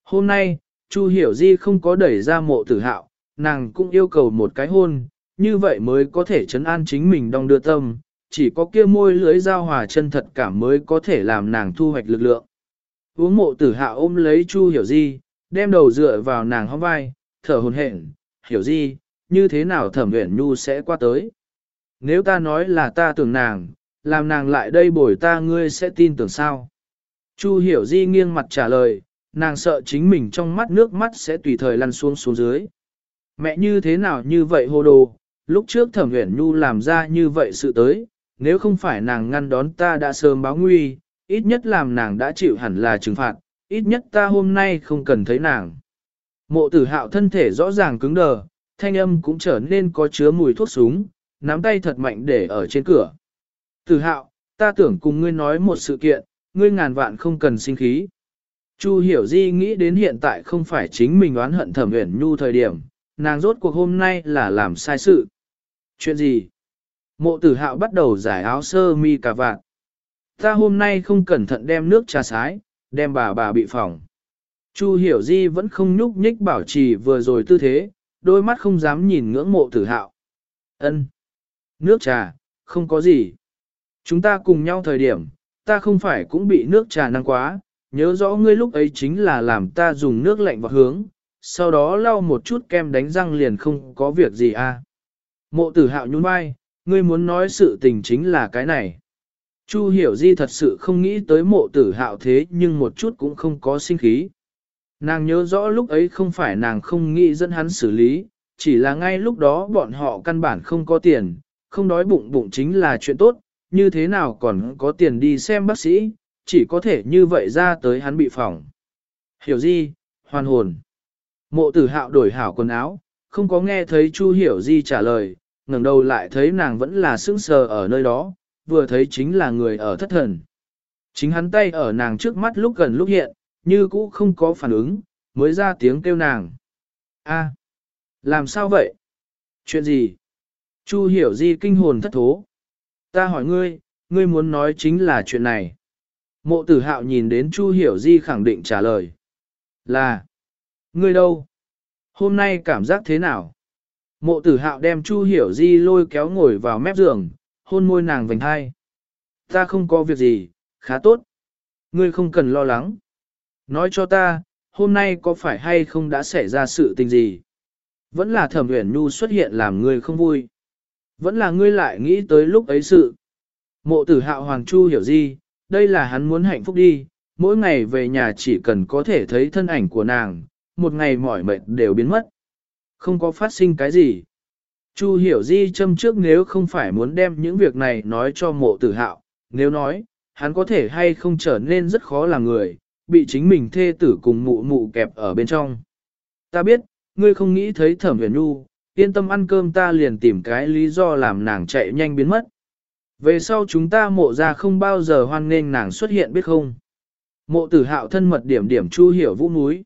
Hôm nay, Chu Hiểu Di không có đẩy ra mộ tử hạo, nàng cũng yêu cầu một cái hôn, như vậy mới có thể chấn an chính mình đong đưa tâm, chỉ có kia môi lưới giao hòa chân thật cảm mới có thể làm nàng thu hoạch lực lượng. Uống mộ tử hạo ôm lấy Chu Hiểu Di, đem đầu dựa vào nàng hông vai, thở hồn hển, Hiểu Di, như thế nào thẩm uyển nhu sẽ qua tới. Nếu ta nói là ta tưởng nàng, làm nàng lại đây bồi ta ngươi sẽ tin tưởng sao. Chu Hiểu Di nghiêng mặt trả lời, nàng sợ chính mình trong mắt nước mắt sẽ tùy thời lăn xuống xuống dưới. Mẹ như thế nào như vậy hồ đồ, lúc trước thẩm huyền nhu làm ra như vậy sự tới, nếu không phải nàng ngăn đón ta đã sớm báo nguy, ít nhất làm nàng đã chịu hẳn là trừng phạt, ít nhất ta hôm nay không cần thấy nàng. Mộ tử hạo thân thể rõ ràng cứng đờ, thanh âm cũng trở nên có chứa mùi thuốc súng, nắm tay thật mạnh để ở trên cửa. Tử hạo, ta tưởng cùng ngươi nói một sự kiện, ngươi ngàn vạn không cần sinh khí. Chu hiểu di nghĩ đến hiện tại không phải chính mình oán hận thẩm uyển nhu thời điểm, nàng rốt cuộc hôm nay là làm sai sự. Chuyện gì? Mộ tử hạo bắt đầu giải áo sơ mi cà vạt. Ta hôm nay không cẩn thận đem nước trà sái, đem bà bà bị phỏng. Chu hiểu di vẫn không nhúc nhích bảo trì vừa rồi tư thế, đôi mắt không dám nhìn ngưỡng mộ tử hạo. Ân, Nước trà, không có gì. Chúng ta cùng nhau thời điểm, ta không phải cũng bị nước trà năng quá, nhớ rõ ngươi lúc ấy chính là làm ta dùng nước lạnh vào hướng, sau đó lau một chút kem đánh răng liền không có việc gì à. Mộ tử hạo nhún vai, ngươi muốn nói sự tình chính là cái này. Chu hiểu di thật sự không nghĩ tới mộ tử hạo thế nhưng một chút cũng không có sinh khí. Nàng nhớ rõ lúc ấy không phải nàng không nghĩ dẫn hắn xử lý, chỉ là ngay lúc đó bọn họ căn bản không có tiền, không đói bụng bụng chính là chuyện tốt, như thế nào còn có tiền đi xem bác sĩ, chỉ có thể như vậy ra tới hắn bị phỏng. Hiểu di, hoàn hồn. Mộ tử hạo đổi hảo quần áo, không có nghe thấy Chu hiểu di trả lời, ngẩng đầu lại thấy nàng vẫn là sững sờ ở nơi đó, vừa thấy chính là người ở thất thần. Chính hắn tay ở nàng trước mắt lúc gần lúc hiện, như cũ không có phản ứng, mới ra tiếng kêu nàng. A, làm sao vậy? Chuyện gì? Chu hiểu di kinh hồn thất thố. Ta hỏi ngươi, ngươi muốn nói chính là chuyện này. Mộ tử hạo nhìn đến Chu hiểu di khẳng định trả lời. Là, ngươi đâu? Hôm nay cảm giác thế nào? Mộ tử hạo đem Chu hiểu di lôi kéo ngồi vào mép giường, hôn môi nàng vành hai. Ta không có việc gì, khá tốt. Ngươi không cần lo lắng. Nói cho ta, hôm nay có phải hay không đã xảy ra sự tình gì? Vẫn là thẩm uyển nhu xuất hiện làm ngươi không vui. Vẫn là ngươi lại nghĩ tới lúc ấy sự. Mộ tử hạo Hoàng Chu hiểu gì, đây là hắn muốn hạnh phúc đi, mỗi ngày về nhà chỉ cần có thể thấy thân ảnh của nàng, một ngày mỏi mệt đều biến mất. Không có phát sinh cái gì. Chu hiểu di châm trước nếu không phải muốn đem những việc này nói cho mộ tử hạo, nếu nói, hắn có thể hay không trở nên rất khó là người, bị chính mình thê tử cùng mụ mụ kẹp ở bên trong. Ta biết, ngươi không nghĩ thấy thẩm huyền nu, yên tâm ăn cơm ta liền tìm cái lý do làm nàng chạy nhanh biến mất. Về sau chúng ta mộ ra không bao giờ hoan nghênh nàng xuất hiện biết không. Mộ tử hạo thân mật điểm điểm chu hiểu vũ núi.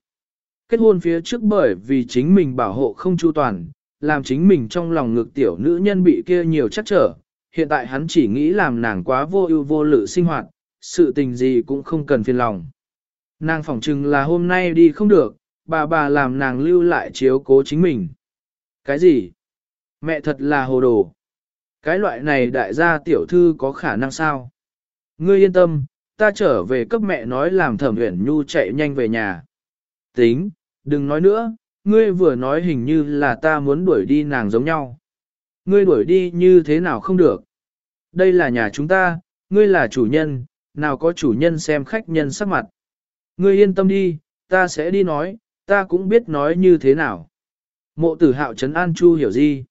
Kết hôn phía trước bởi vì chính mình bảo hộ không chu toàn, làm chính mình trong lòng ngược tiểu nữ nhân bị kia nhiều chắc trở. Hiện tại hắn chỉ nghĩ làm nàng quá vô ưu vô lự sinh hoạt, sự tình gì cũng không cần phiền lòng. Nàng phỏng chừng là hôm nay đi không được, bà bà làm nàng lưu lại chiếu cố chính mình. Cái gì? Mẹ thật là hồ đồ. Cái loại này đại gia tiểu thư có khả năng sao? Ngươi yên tâm, ta trở về cấp mẹ nói làm thẩm uyển nhu chạy nhanh về nhà. Tính, đừng nói nữa, ngươi vừa nói hình như là ta muốn đuổi đi nàng giống nhau. Ngươi đuổi đi như thế nào không được. Đây là nhà chúng ta, ngươi là chủ nhân, nào có chủ nhân xem khách nhân sắc mặt. Ngươi yên tâm đi, ta sẽ đi nói, ta cũng biết nói như thế nào. Mộ tử hạo trấn an Chu hiểu gì?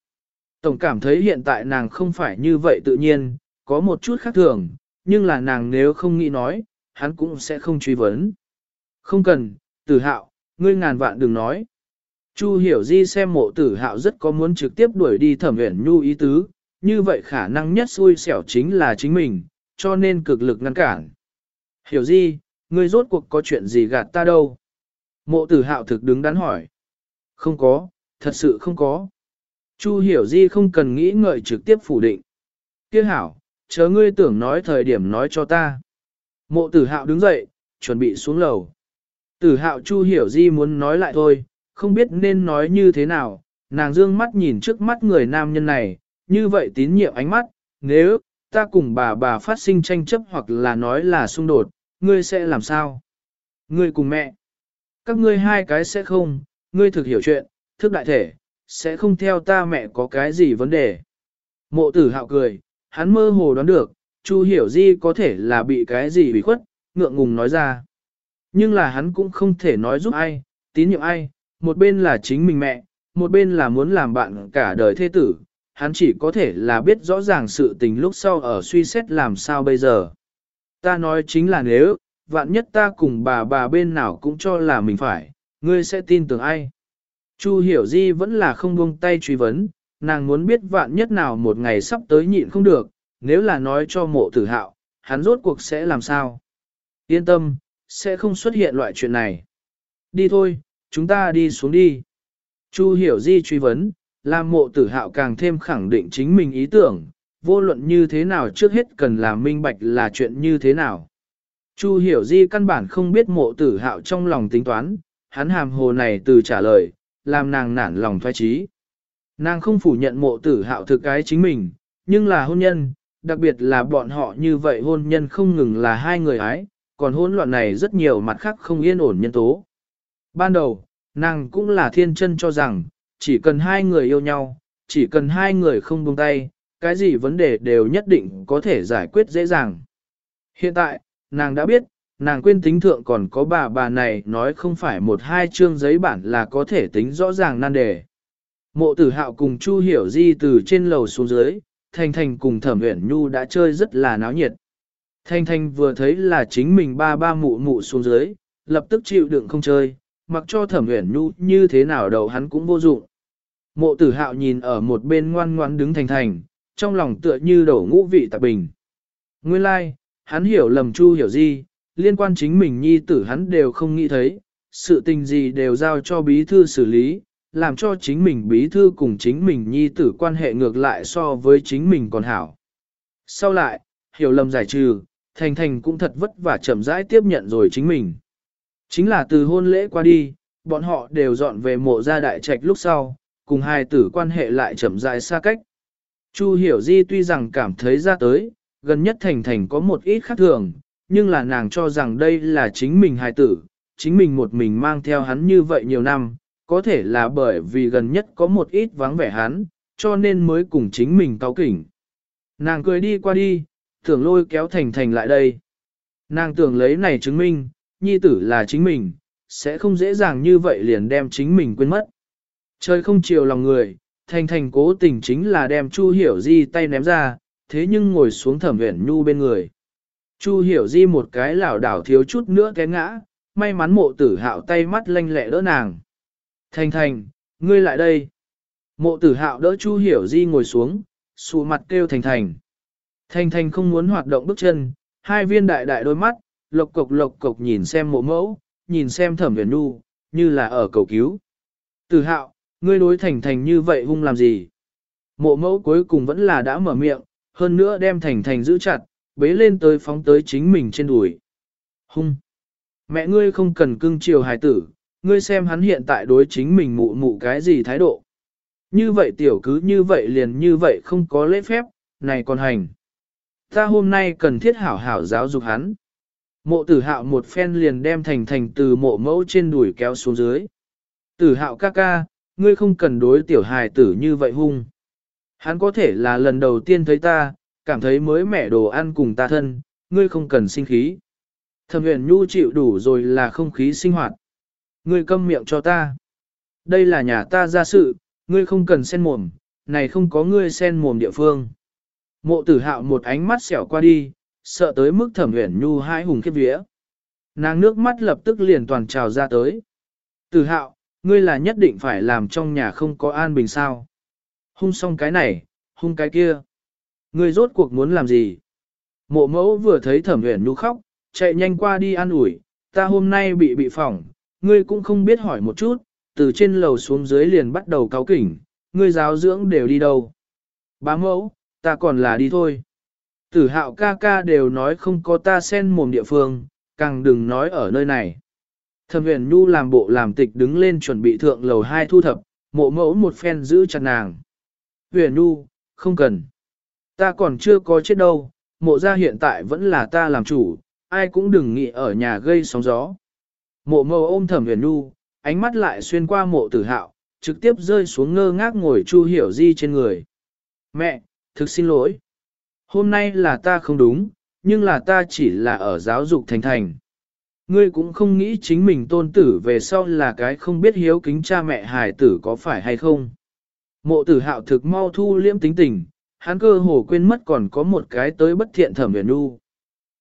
Tổng cảm thấy hiện tại nàng không phải như vậy tự nhiên, có một chút khác thường, nhưng là nàng nếu không nghĩ nói, hắn cũng sẽ không truy vấn. Không cần, tử hạo, ngươi ngàn vạn đừng nói. Chu hiểu di xem mộ tử hạo rất có muốn trực tiếp đuổi đi thẩm uyển nhu ý tứ, như vậy khả năng nhất xui xẻo chính là chính mình, cho nên cực lực ngăn cản. Hiểu di, ngươi rốt cuộc có chuyện gì gạt ta đâu? Mộ tử hạo thực đứng đắn hỏi. Không có, thật sự không có. Chu hiểu di không cần nghĩ ngợi trực tiếp phủ định. Kiếc hảo, chớ ngươi tưởng nói thời điểm nói cho ta. Mộ tử hạo đứng dậy, chuẩn bị xuống lầu. Tử hạo chu hiểu di muốn nói lại thôi, không biết nên nói như thế nào, nàng dương mắt nhìn trước mắt người nam nhân này, như vậy tín nhiệm ánh mắt, nếu, ta cùng bà bà phát sinh tranh chấp hoặc là nói là xung đột, ngươi sẽ làm sao? Ngươi cùng mẹ. Các ngươi hai cái sẽ không, ngươi thực hiểu chuyện, thức đại thể, sẽ không theo ta mẹ có cái gì vấn đề. Mộ tử hạo cười, hắn mơ hồ đoán được, Chu hiểu di có thể là bị cái gì bị khuất, ngượng ngùng nói ra. Nhưng là hắn cũng không thể nói giúp ai, tín nhiệm ai, một bên là chính mình mẹ, một bên là muốn làm bạn cả đời thế tử, hắn chỉ có thể là biết rõ ràng sự tình lúc sau ở suy xét làm sao bây giờ. Ta nói chính là nếu, vạn nhất ta cùng bà bà bên nào cũng cho là mình phải, ngươi sẽ tin tưởng ai. Chu hiểu di vẫn là không buông tay truy vấn, nàng muốn biết vạn nhất nào một ngày sắp tới nhịn không được, nếu là nói cho mộ tử hạo, hắn rốt cuộc sẽ làm sao. Yên tâm, sẽ không xuất hiện loại chuyện này. Đi thôi, chúng ta đi xuống đi. Chu hiểu di truy vấn, làm mộ tử hạo càng thêm khẳng định chính mình ý tưởng, vô luận như thế nào trước hết cần làm minh bạch là chuyện như thế nào. Chu hiểu di căn bản không biết mộ tử hạo trong lòng tính toán, hắn hàm hồ này từ trả lời, làm nàng nản lòng thoái trí. Nàng không phủ nhận mộ tử hạo thực cái chính mình, nhưng là hôn nhân, đặc biệt là bọn họ như vậy hôn nhân không ngừng là hai người ái, còn hôn loạn này rất nhiều mặt khác không yên ổn nhân tố. Ban đầu, nàng cũng là thiên chân cho rằng, chỉ cần hai người yêu nhau, chỉ cần hai người không buông tay, cái gì vấn đề đều nhất định có thể giải quyết dễ dàng. Hiện tại, nàng đã biết, nàng quên tính thượng còn có bà bà này nói không phải một hai chương giấy bản là có thể tính rõ ràng nan đề. Mộ tử hạo cùng Chu Hiểu Di từ trên lầu xuống dưới, Thanh Thanh cùng Thẩm Uyển Nhu đã chơi rất là náo nhiệt. Thanh Thanh vừa thấy là chính mình ba ba mụ mụ xuống dưới, lập tức chịu đựng không chơi, mặc cho Thẩm Uyển Nhu như thế nào đầu hắn cũng vô dụng. Mộ tử hạo nhìn ở một bên ngoan ngoãn đứng Thanh Thanh, trong lòng tựa như đổ ngũ vị tạp bình. Nguyên lai, like, hắn hiểu lầm Chu Hiểu Di, liên quan chính mình nhi tử hắn đều không nghĩ thấy, sự tình gì đều giao cho bí thư xử lý, làm cho chính mình bí thư cùng chính mình nhi tử quan hệ ngược lại so với chính mình còn hảo. Sau lại, hiểu lầm giải trừ, Thành Thành cũng thật vất vả chậm rãi tiếp nhận rồi chính mình. Chính là từ hôn lễ qua đi, bọn họ đều dọn về mộ gia đại trạch lúc sau, cùng hai tử quan hệ lại chậm rãi xa cách. Chu hiểu di tuy rằng cảm thấy ra tới, gần nhất Thành Thành có một ít khác thường, nhưng là nàng cho rằng đây là chính mình hài tử, chính mình một mình mang theo hắn như vậy nhiều năm, có thể là bởi vì gần nhất có một ít vắng vẻ hắn, cho nên mới cùng chính mình cáo kỉnh. Nàng cười đi qua đi, tưởng lôi kéo Thành Thành lại đây. Nàng tưởng lấy này chứng minh, nhi tử là chính mình, sẽ không dễ dàng như vậy liền đem chính mình quên mất. Trời không chiều lòng người, Thành Thành cố tình chính là đem Chu Hiểu Di tay ném ra, thế nhưng ngồi xuống thẩm uyển nhu bên người. Chu hiểu di một cái lảo đảo thiếu chút nữa té ngã, may mắn mộ tử hạo tay mắt lanh lẹ đỡ nàng. Thành thành, ngươi lại đây. Mộ tử hạo đỡ chu hiểu di ngồi xuống, xù mặt kêu thành thành. Thành thành không muốn hoạt động bước chân, hai viên đại đại đôi mắt, lộc cộc lộc cộc nhìn xem mộ mẫu, nhìn xem thẩm huyền nu, như là ở cầu cứu. Tử hạo, ngươi đối thành thành như vậy hung làm gì? Mộ mẫu cuối cùng vẫn là đã mở miệng, hơn nữa đem thành thành giữ chặt, bế lên tới phóng tới chính mình trên đùi. Hung! Mẹ ngươi không cần cưng chiều hài tử, ngươi xem hắn hiện tại đối chính mình mụ mụ cái gì thái độ. Như vậy tiểu cứ như vậy liền như vậy không có lễ phép, này còn hành. Ta hôm nay cần thiết hảo hảo giáo dục hắn. Mộ tử hạo một phen liền đem thành thành từ mộ mẫu trên đùi kéo xuống dưới. Tử hạo ca ca, ngươi không cần đối tiểu hài tử như vậy hung. Hắn có thể là lần đầu tiên thấy ta, cảm thấy mới mẻ đồ ăn cùng ta thân, ngươi không cần sinh khí. Thẩm huyền nhu chịu đủ rồi là không khí sinh hoạt. Ngươi câm miệng cho ta. Đây là nhà ta ra sự, ngươi không cần sen mồm, này không có ngươi sen mồm địa phương. Mộ tử hạo một ánh mắt xẻo qua đi, sợ tới mức thẩm huyền nhu hai hùng khiếp vía. Nàng nước mắt lập tức liền toàn trào ra tới. Tử hạo, ngươi là nhất định phải làm trong nhà không có an bình sao. Hung xong cái này, hung cái kia. Ngươi rốt cuộc muốn làm gì? Mộ mẫu vừa thấy thẩm huyền nhu khóc, chạy nhanh qua đi an ủi, ta hôm nay bị bị phỏng, ngươi cũng không biết hỏi một chút, từ trên lầu xuống dưới liền bắt đầu cáo kỉnh, ngươi giáo dưỡng đều đi đâu. Bá mẫu, ta còn là đi thôi. Tử hạo ca ca đều nói không có ta sen mồm địa phương, càng đừng nói ở nơi này. Thẩm huyền nhu làm bộ làm tịch đứng lên chuẩn bị thượng lầu hai thu thập, mộ mẫu một phen giữ chặt nàng. Huyền nhu, không cần. Ta còn chưa có chết đâu, mộ ra hiện tại vẫn là ta làm chủ, ai cũng đừng nghĩ ở nhà gây sóng gió. Mộ mâu ôm thẩm huyền nu, ánh mắt lại xuyên qua mộ tử hạo, trực tiếp rơi xuống ngơ ngác ngồi chu hiểu di trên người. Mẹ, thực xin lỗi. Hôm nay là ta không đúng, nhưng là ta chỉ là ở giáo dục thành thành. Ngươi cũng không nghĩ chính mình tôn tử về sau là cái không biết hiếu kính cha mẹ hài tử có phải hay không. Mộ tử hạo thực mau thu liễm tính tình, hắn cơ hồ quên mất còn có một cái tới bất thiện thẩm huyền nu.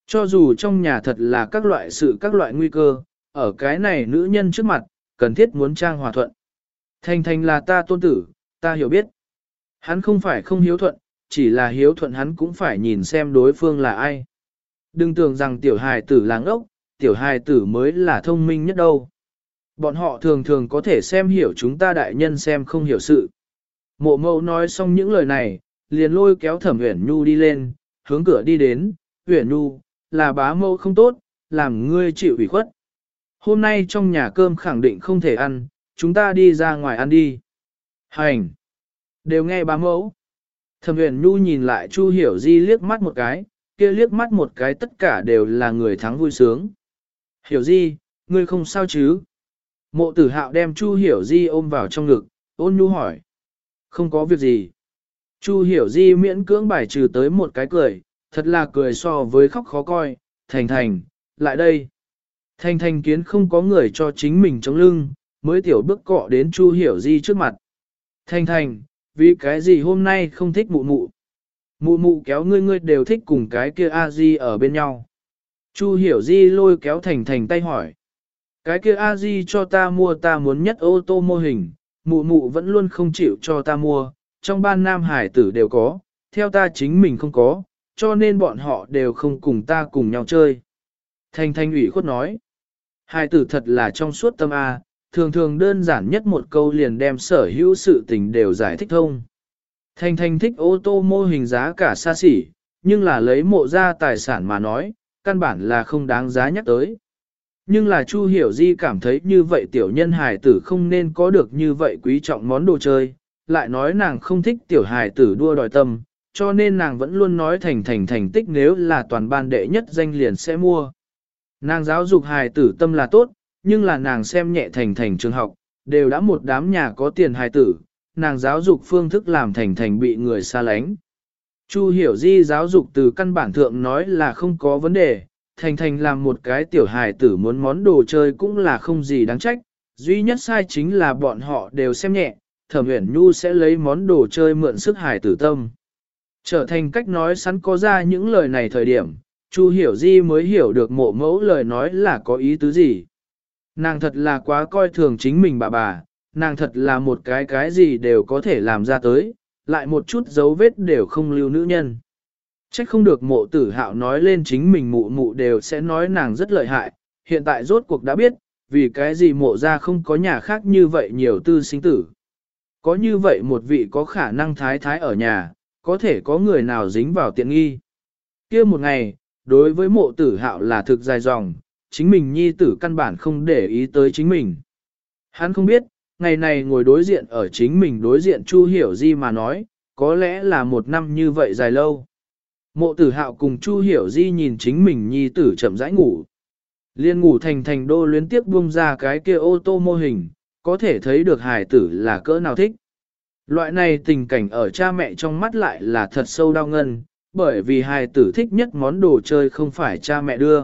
Cho dù trong nhà thật là các loại sự các loại nguy cơ, ở cái này nữ nhân trước mặt, cần thiết muốn trang hòa thuận. Thành thành là ta tôn tử, ta hiểu biết. Hắn không phải không hiếu thuận, chỉ là hiếu thuận hắn cũng phải nhìn xem đối phương là ai. Đừng tưởng rằng tiểu hài tử láng ốc, tiểu hài tử mới là thông minh nhất đâu. Bọn họ thường thường có thể xem hiểu chúng ta đại nhân xem không hiểu sự. Mộ mâu nói xong những lời này, liền lôi kéo thẩm huyển nhu đi lên, hướng cửa đi đến, huyển nhu, là bá mâu không tốt, làm ngươi chịu ủy khuất. Hôm nay trong nhà cơm khẳng định không thể ăn, chúng ta đi ra ngoài ăn đi. Hành! Đều nghe bá mẫu. Thẩm uyển nhu nhìn lại Chu Hiểu Di liếc mắt một cái, kia liếc mắt một cái tất cả đều là người thắng vui sướng. Hiểu Di, ngươi không sao chứ? Mộ tử hạo đem Chu Hiểu Di ôm vào trong ngực, ôn nhu hỏi. Không có việc gì. Chu Hiểu Di miễn cưỡng bài trừ tới một cái cười, thật là cười so với khóc khó coi, thành thành, lại đây. Thành thành kiến không có người cho chính mình chống lưng, mới tiểu bước cọ đến Chu Hiểu Di trước mặt. Thành thành, vì cái gì hôm nay không thích mụ mụ? Mụ mụ kéo ngươi ngươi đều thích cùng cái kia a di ở bên nhau. Chu hiểu di lôi kéo thành thành tay hỏi. Cái kia a di cho ta mua ta muốn nhất ô tô mô hình, mụ mụ vẫn luôn không chịu cho ta mua, trong ban nam hải tử đều có, theo ta chính mình không có, cho nên bọn họ đều không cùng ta cùng nhau chơi. Thành thành ủy khuất nói. Hải tử thật là trong suốt tâm A, thường thường đơn giản nhất một câu liền đem sở hữu sự tình đều giải thích thông. Thanh Thanh thích ô tô mô hình giá cả xa xỉ, nhưng là lấy mộ ra tài sản mà nói, căn bản là không đáng giá nhắc tới. Nhưng là Chu Hiểu Di cảm thấy như vậy tiểu nhân hài tử không nên có được như vậy quý trọng món đồ chơi, lại nói nàng không thích tiểu hài tử đua đòi tâm, cho nên nàng vẫn luôn nói thành thành thành tích nếu là toàn ban đệ nhất danh liền sẽ mua. Nàng giáo dục hài tử tâm là tốt, nhưng là nàng xem nhẹ thành thành trường học, đều đã một đám nhà có tiền hài tử, nàng giáo dục phương thức làm thành thành bị người xa lánh. Chu hiểu di giáo dục từ căn bản thượng nói là không có vấn đề, thành thành làm một cái tiểu hài tử muốn món đồ chơi cũng là không gì đáng trách, duy nhất sai chính là bọn họ đều xem nhẹ, thẩm uyển nhu sẽ lấy món đồ chơi mượn sức hài tử tâm. Trở thành cách nói sẵn có ra những lời này thời điểm, Chu hiểu di mới hiểu được mộ mẫu lời nói là có ý tứ gì. Nàng thật là quá coi thường chính mình bà bà, nàng thật là một cái cái gì đều có thể làm ra tới, lại một chút dấu vết đều không lưu nữ nhân. Trách không được mộ tử hạo nói lên chính mình mụ mụ đều sẽ nói nàng rất lợi hại, hiện tại rốt cuộc đã biết, vì cái gì mộ ra không có nhà khác như vậy nhiều tư sinh tử. Có như vậy một vị có khả năng thái thái ở nhà, có thể có người nào dính vào tiện nghi. kia một ngày, đối với mộ tử hạo là thực dài dòng, chính mình nhi tử căn bản không để ý tới chính mình. Hắn không biết, ngày này ngồi đối diện ở chính mình đối diện Chu Hiểu Di mà nói, có lẽ là một năm như vậy dài lâu. Mộ tử hạo cùng Chu Hiểu Di nhìn chính mình nhi tử chậm rãi ngủ. Liên ngủ thành thành đô luyến tiếp buông ra cái kia ô tô mô hình, có thể thấy được hài tử là cỡ nào thích. Loại này tình cảnh ở cha mẹ trong mắt lại là thật sâu đau ngân, bởi vì hài tử thích nhất món đồ chơi không phải cha mẹ đưa.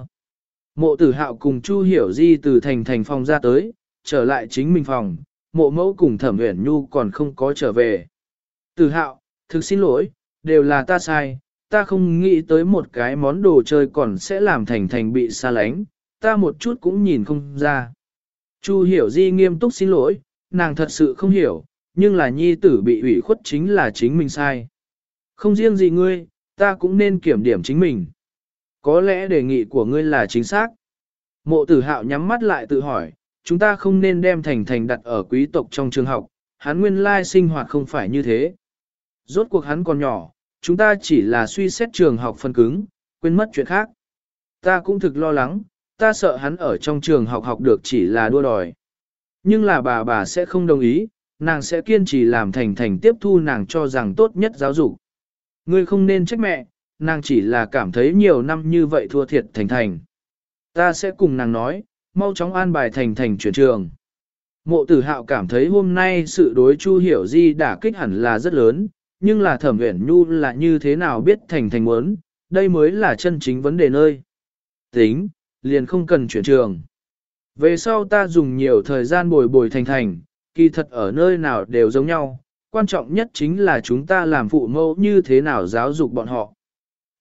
Mộ tử hạo cùng Chu Hiểu Di từ thành thành phòng ra tới, trở lại chính mình phòng, mộ mẫu cùng thẩm uyển nhu còn không có trở về. Tử hạo, thực xin lỗi, đều là ta sai, ta không nghĩ tới một cái món đồ chơi còn sẽ làm thành thành bị xa lánh, ta một chút cũng nhìn không ra. Chu hiểu di nghiêm túc xin lỗi, nàng thật sự không hiểu, nhưng là nhi tử bị ủy khuất chính là chính mình sai. Không riêng gì ngươi, ta cũng nên kiểm điểm chính mình. Có lẽ đề nghị của ngươi là chính xác. Mộ tử hạo nhắm mắt lại tự hỏi, chúng ta không nên đem thành thành đặt ở quý tộc trong trường học, hắn nguyên lai sinh hoạt không phải như thế. Rốt cuộc hắn còn nhỏ, chúng ta chỉ là suy xét trường học phân cứng, quên mất chuyện khác. Ta cũng thực lo lắng, ta sợ hắn ở trong trường học học được chỉ là đua đòi. Nhưng là bà bà sẽ không đồng ý, nàng sẽ kiên trì làm thành thành tiếp thu nàng cho rằng tốt nhất giáo dục. Ngươi không nên trách mẹ, nàng chỉ là cảm thấy nhiều năm như vậy thua thiệt thành thành. Ta sẽ cùng nàng nói, mau chóng an bài thành thành chuyển trường. Mộ tử hạo cảm thấy hôm nay sự đối Chu Hiểu Di đã kích hẳn là rất lớn, nhưng là thẩm uyển nhu là như thế nào biết thành thành muốn, đây mới là chân chính vấn đề nơi. Tính, liền không cần chuyển trường. Về sau ta dùng nhiều thời gian bồi bồi thành thành, kỳ thật ở nơi nào đều giống nhau, quan trọng nhất chính là chúng ta làm phụ mẫu như thế nào giáo dục bọn họ.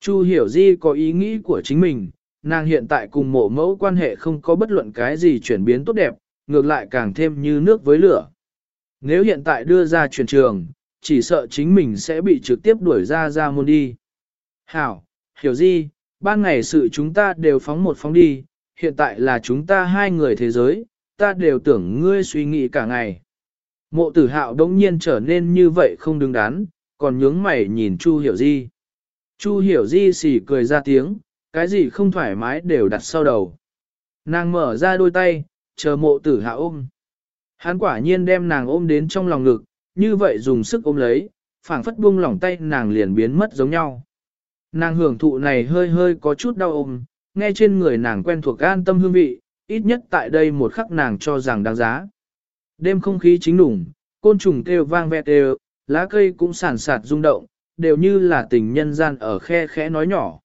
Chu hiểu di có ý nghĩ của chính mình, nàng hiện tại cùng mộ mẫu quan hệ không có bất luận cái gì chuyển biến tốt đẹp, ngược lại càng thêm như nước với lửa. Nếu hiện tại đưa ra chuyển trường, chỉ sợ chính mình sẽ bị trực tiếp đuổi ra ra môn đi. Hảo, hiểu di ban ngày sự chúng ta đều phóng một phóng đi, hiện tại là chúng ta hai người thế giới, ta đều tưởng ngươi suy nghĩ cả ngày. Mộ tử hạo đống nhiên trở nên như vậy không đứng đắn, còn nhướng mày nhìn Chu hiểu di. Chu hiểu di xỉ cười ra tiếng, cái gì không thoải mái đều đặt sau đầu. Nàng mở ra đôi tay, chờ mộ tử hạ ôm. Hắn quả nhiên đem nàng ôm đến trong lòng ngực, như vậy dùng sức ôm lấy, phảng phất buông lỏng tay nàng liền biến mất giống nhau. Nàng hưởng thụ này hơi hơi có chút đau ôm, nghe trên người nàng quen thuộc an tâm hương vị, ít nhất tại đây một khắc nàng cho rằng đáng giá. Đêm không khí chính đủng, côn trùng kêu vang vẹt đều, lá cây cũng sản sạt rung động, đều như là tình nhân gian ở khe khẽ nói nhỏ.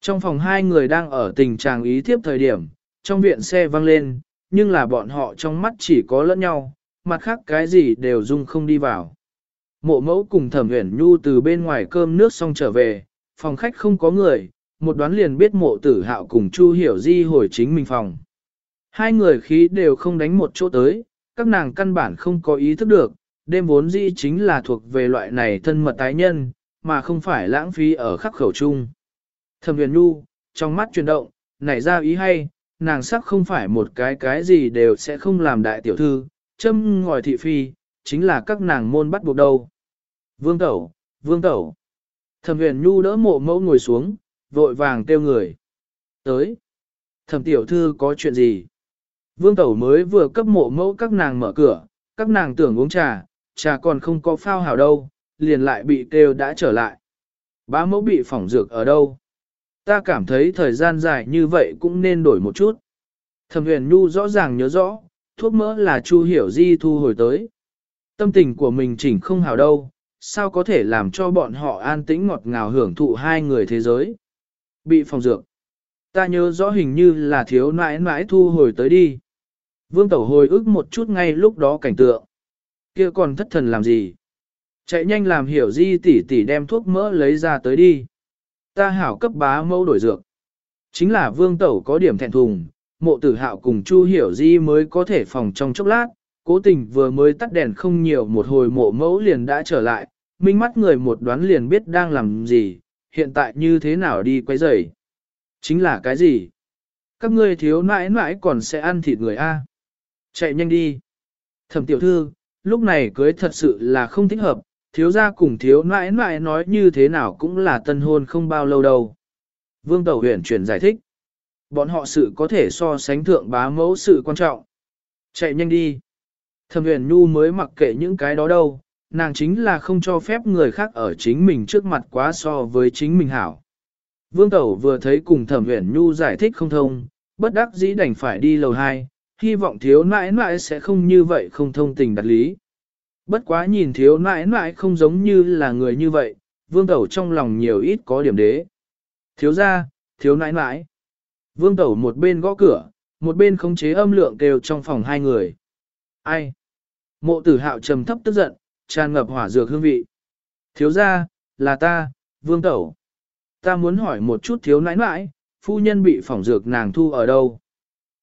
Trong phòng hai người đang ở tình trạng ý thiếp thời điểm, trong viện xe vang lên, nhưng là bọn họ trong mắt chỉ có lẫn nhau, mặt khác cái gì đều dung không đi vào. Mộ mẫu cùng thẩm uyển nhu từ bên ngoài cơm nước xong trở về, phòng khách không có người, một đoán liền biết mộ tử hạo cùng Chu hiểu di hồi chính mình phòng. Hai người khí đều không đánh một chỗ tới, các nàng căn bản không có ý thức được, đêm vốn di chính là thuộc về loại này thân mật tái nhân, mà không phải lãng phí ở khắc khẩu chung. Thẩm huyền nu, trong mắt chuyển động, nảy ra ý hay, nàng sắc không phải một cái cái gì đều sẽ không làm đại tiểu thư, châm ngòi thị phi, chính là các nàng môn bắt buộc đâu. Vương tẩu, vương tẩu. Thẩm huyền nhu đỡ mộ mẫu ngồi xuống, vội vàng kêu người. Tới. Thẩm tiểu thư có chuyện gì? Vương tẩu mới vừa cấp mộ mẫu các nàng mở cửa, các nàng tưởng uống trà, trà còn không có phao hào đâu, liền lại bị kêu đã trở lại. Bá mẫu bị phỏng dược ở đâu? Ta cảm thấy thời gian dài như vậy cũng nên đổi một chút. Thẩm huyền nhu rõ ràng nhớ rõ, thuốc mỡ là Chu Hiểu Di thu hồi tới. Tâm tình của mình chỉnh không hào đâu, sao có thể làm cho bọn họ an tĩnh ngọt ngào hưởng thụ hai người thế giới. Bị phòng dược. Ta nhớ rõ hình như là thiếu nãi nãi thu hồi tới đi. Vương Tẩu hồi ức một chút ngay lúc đó cảnh tượng. kia còn thất thần làm gì? Chạy nhanh làm hiểu di tỷ tỷ đem thuốc mỡ lấy ra tới đi. Ta hảo cấp bá mẫu đổi dược. Chính là vương tẩu có điểm thẹn thùng, mộ tử hạo cùng Chu Hiểu Di mới có thể phòng trong chốc lát, cố tình vừa mới tắt đèn không nhiều một hồi mộ mẫu liền đã trở lại, minh mắt người một đoán liền biết đang làm gì, hiện tại như thế nào đi quay rầy. Chính là cái gì? Các ngươi thiếu nãi nãi còn sẽ ăn thịt người A. Chạy nhanh đi. Thẩm tiểu thư, lúc này cưới thật sự là không thích hợp, thiếu gia cùng thiếu nãi nãi nói như thế nào cũng là tân hôn không bao lâu đâu. Vương Tẩu huyền chuyển giải thích. Bọn họ sự có thể so sánh thượng bá mẫu sự quan trọng. Chạy nhanh đi. Thẩm huyền nhu mới mặc kệ những cái đó đâu, nàng chính là không cho phép người khác ở chính mình trước mặt quá so với chính mình hảo. Vương Tẩu vừa thấy cùng thẩm huyền nhu giải thích không thông, bất đắc dĩ đành phải đi lầu 2, hy vọng thiếu nãi nãi sẽ không như vậy không thông tình đặt lý. Bất quá nhìn thiếu nãi nãi không giống như là người như vậy, vương tẩu trong lòng nhiều ít có điểm đế. Thiếu ra, thiếu nãi nãi. Vương tẩu một bên gõ cửa, một bên khống chế âm lượng kêu trong phòng hai người. Ai? Mộ tử hạo trầm thấp tức giận, tràn ngập hỏa dược hương vị. Thiếu ra, là ta, vương tẩu. Ta muốn hỏi một chút thiếu nãi nãi, phu nhân bị phỏng dược nàng thu ở đâu?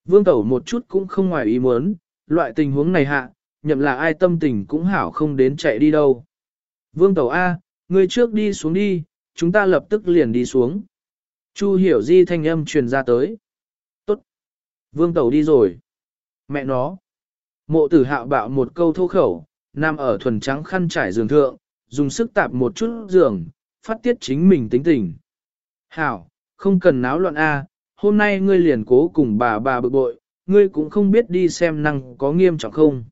Vương tẩu một chút cũng không ngoài ý muốn, loại tình huống này hạ, nhậm là ai tâm tình cũng hảo không đến chạy đi đâu. Vương tẩu A, ngươi trước đi xuống đi, chúng ta lập tức liền đi xuống. Chu hiểu di thanh âm truyền ra tới. Tốt. Vương tẩu đi rồi. Mẹ nó. Mộ tử hạo bạo một câu thô khẩu, nằm ở thuần trắng khăn trải giường thượng, dùng sức tạp một chút giường, phát tiết chính mình tính tình. Hảo, không cần náo loạn A, hôm nay ngươi liền cố cùng bà bà bực bội, ngươi cũng không biết đi xem năng có nghiêm trọng không.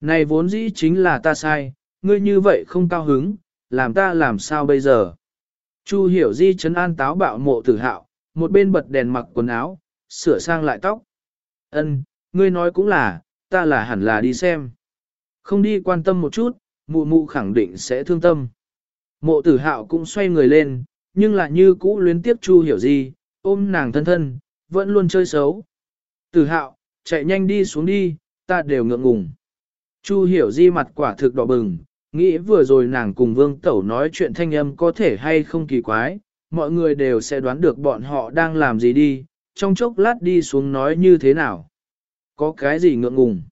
Này vốn dĩ chính là ta sai, ngươi như vậy không cao hứng, làm ta làm sao bây giờ. Chu hiểu di chấn an táo bạo mộ tử hạo, một bên bật đèn mặc quần áo, sửa sang lại tóc. Ân, ngươi nói cũng là, ta là hẳn là đi xem. Không đi quan tâm một chút, mụ mụ khẳng định sẽ thương tâm. Mộ tử hạo cũng xoay người lên, nhưng lại như cũ luyến tiếp chu hiểu di, ôm nàng thân thân, vẫn luôn chơi xấu. Tử hạo, chạy nhanh đi xuống đi, ta đều ngượng ngùng. Chu hiểu di mặt quả thực đỏ bừng, nghĩ vừa rồi nàng cùng vương tẩu nói chuyện thanh âm có thể hay không kỳ quái, mọi người đều sẽ đoán được bọn họ đang làm gì đi, trong chốc lát đi xuống nói như thế nào. Có cái gì ngượng ngùng?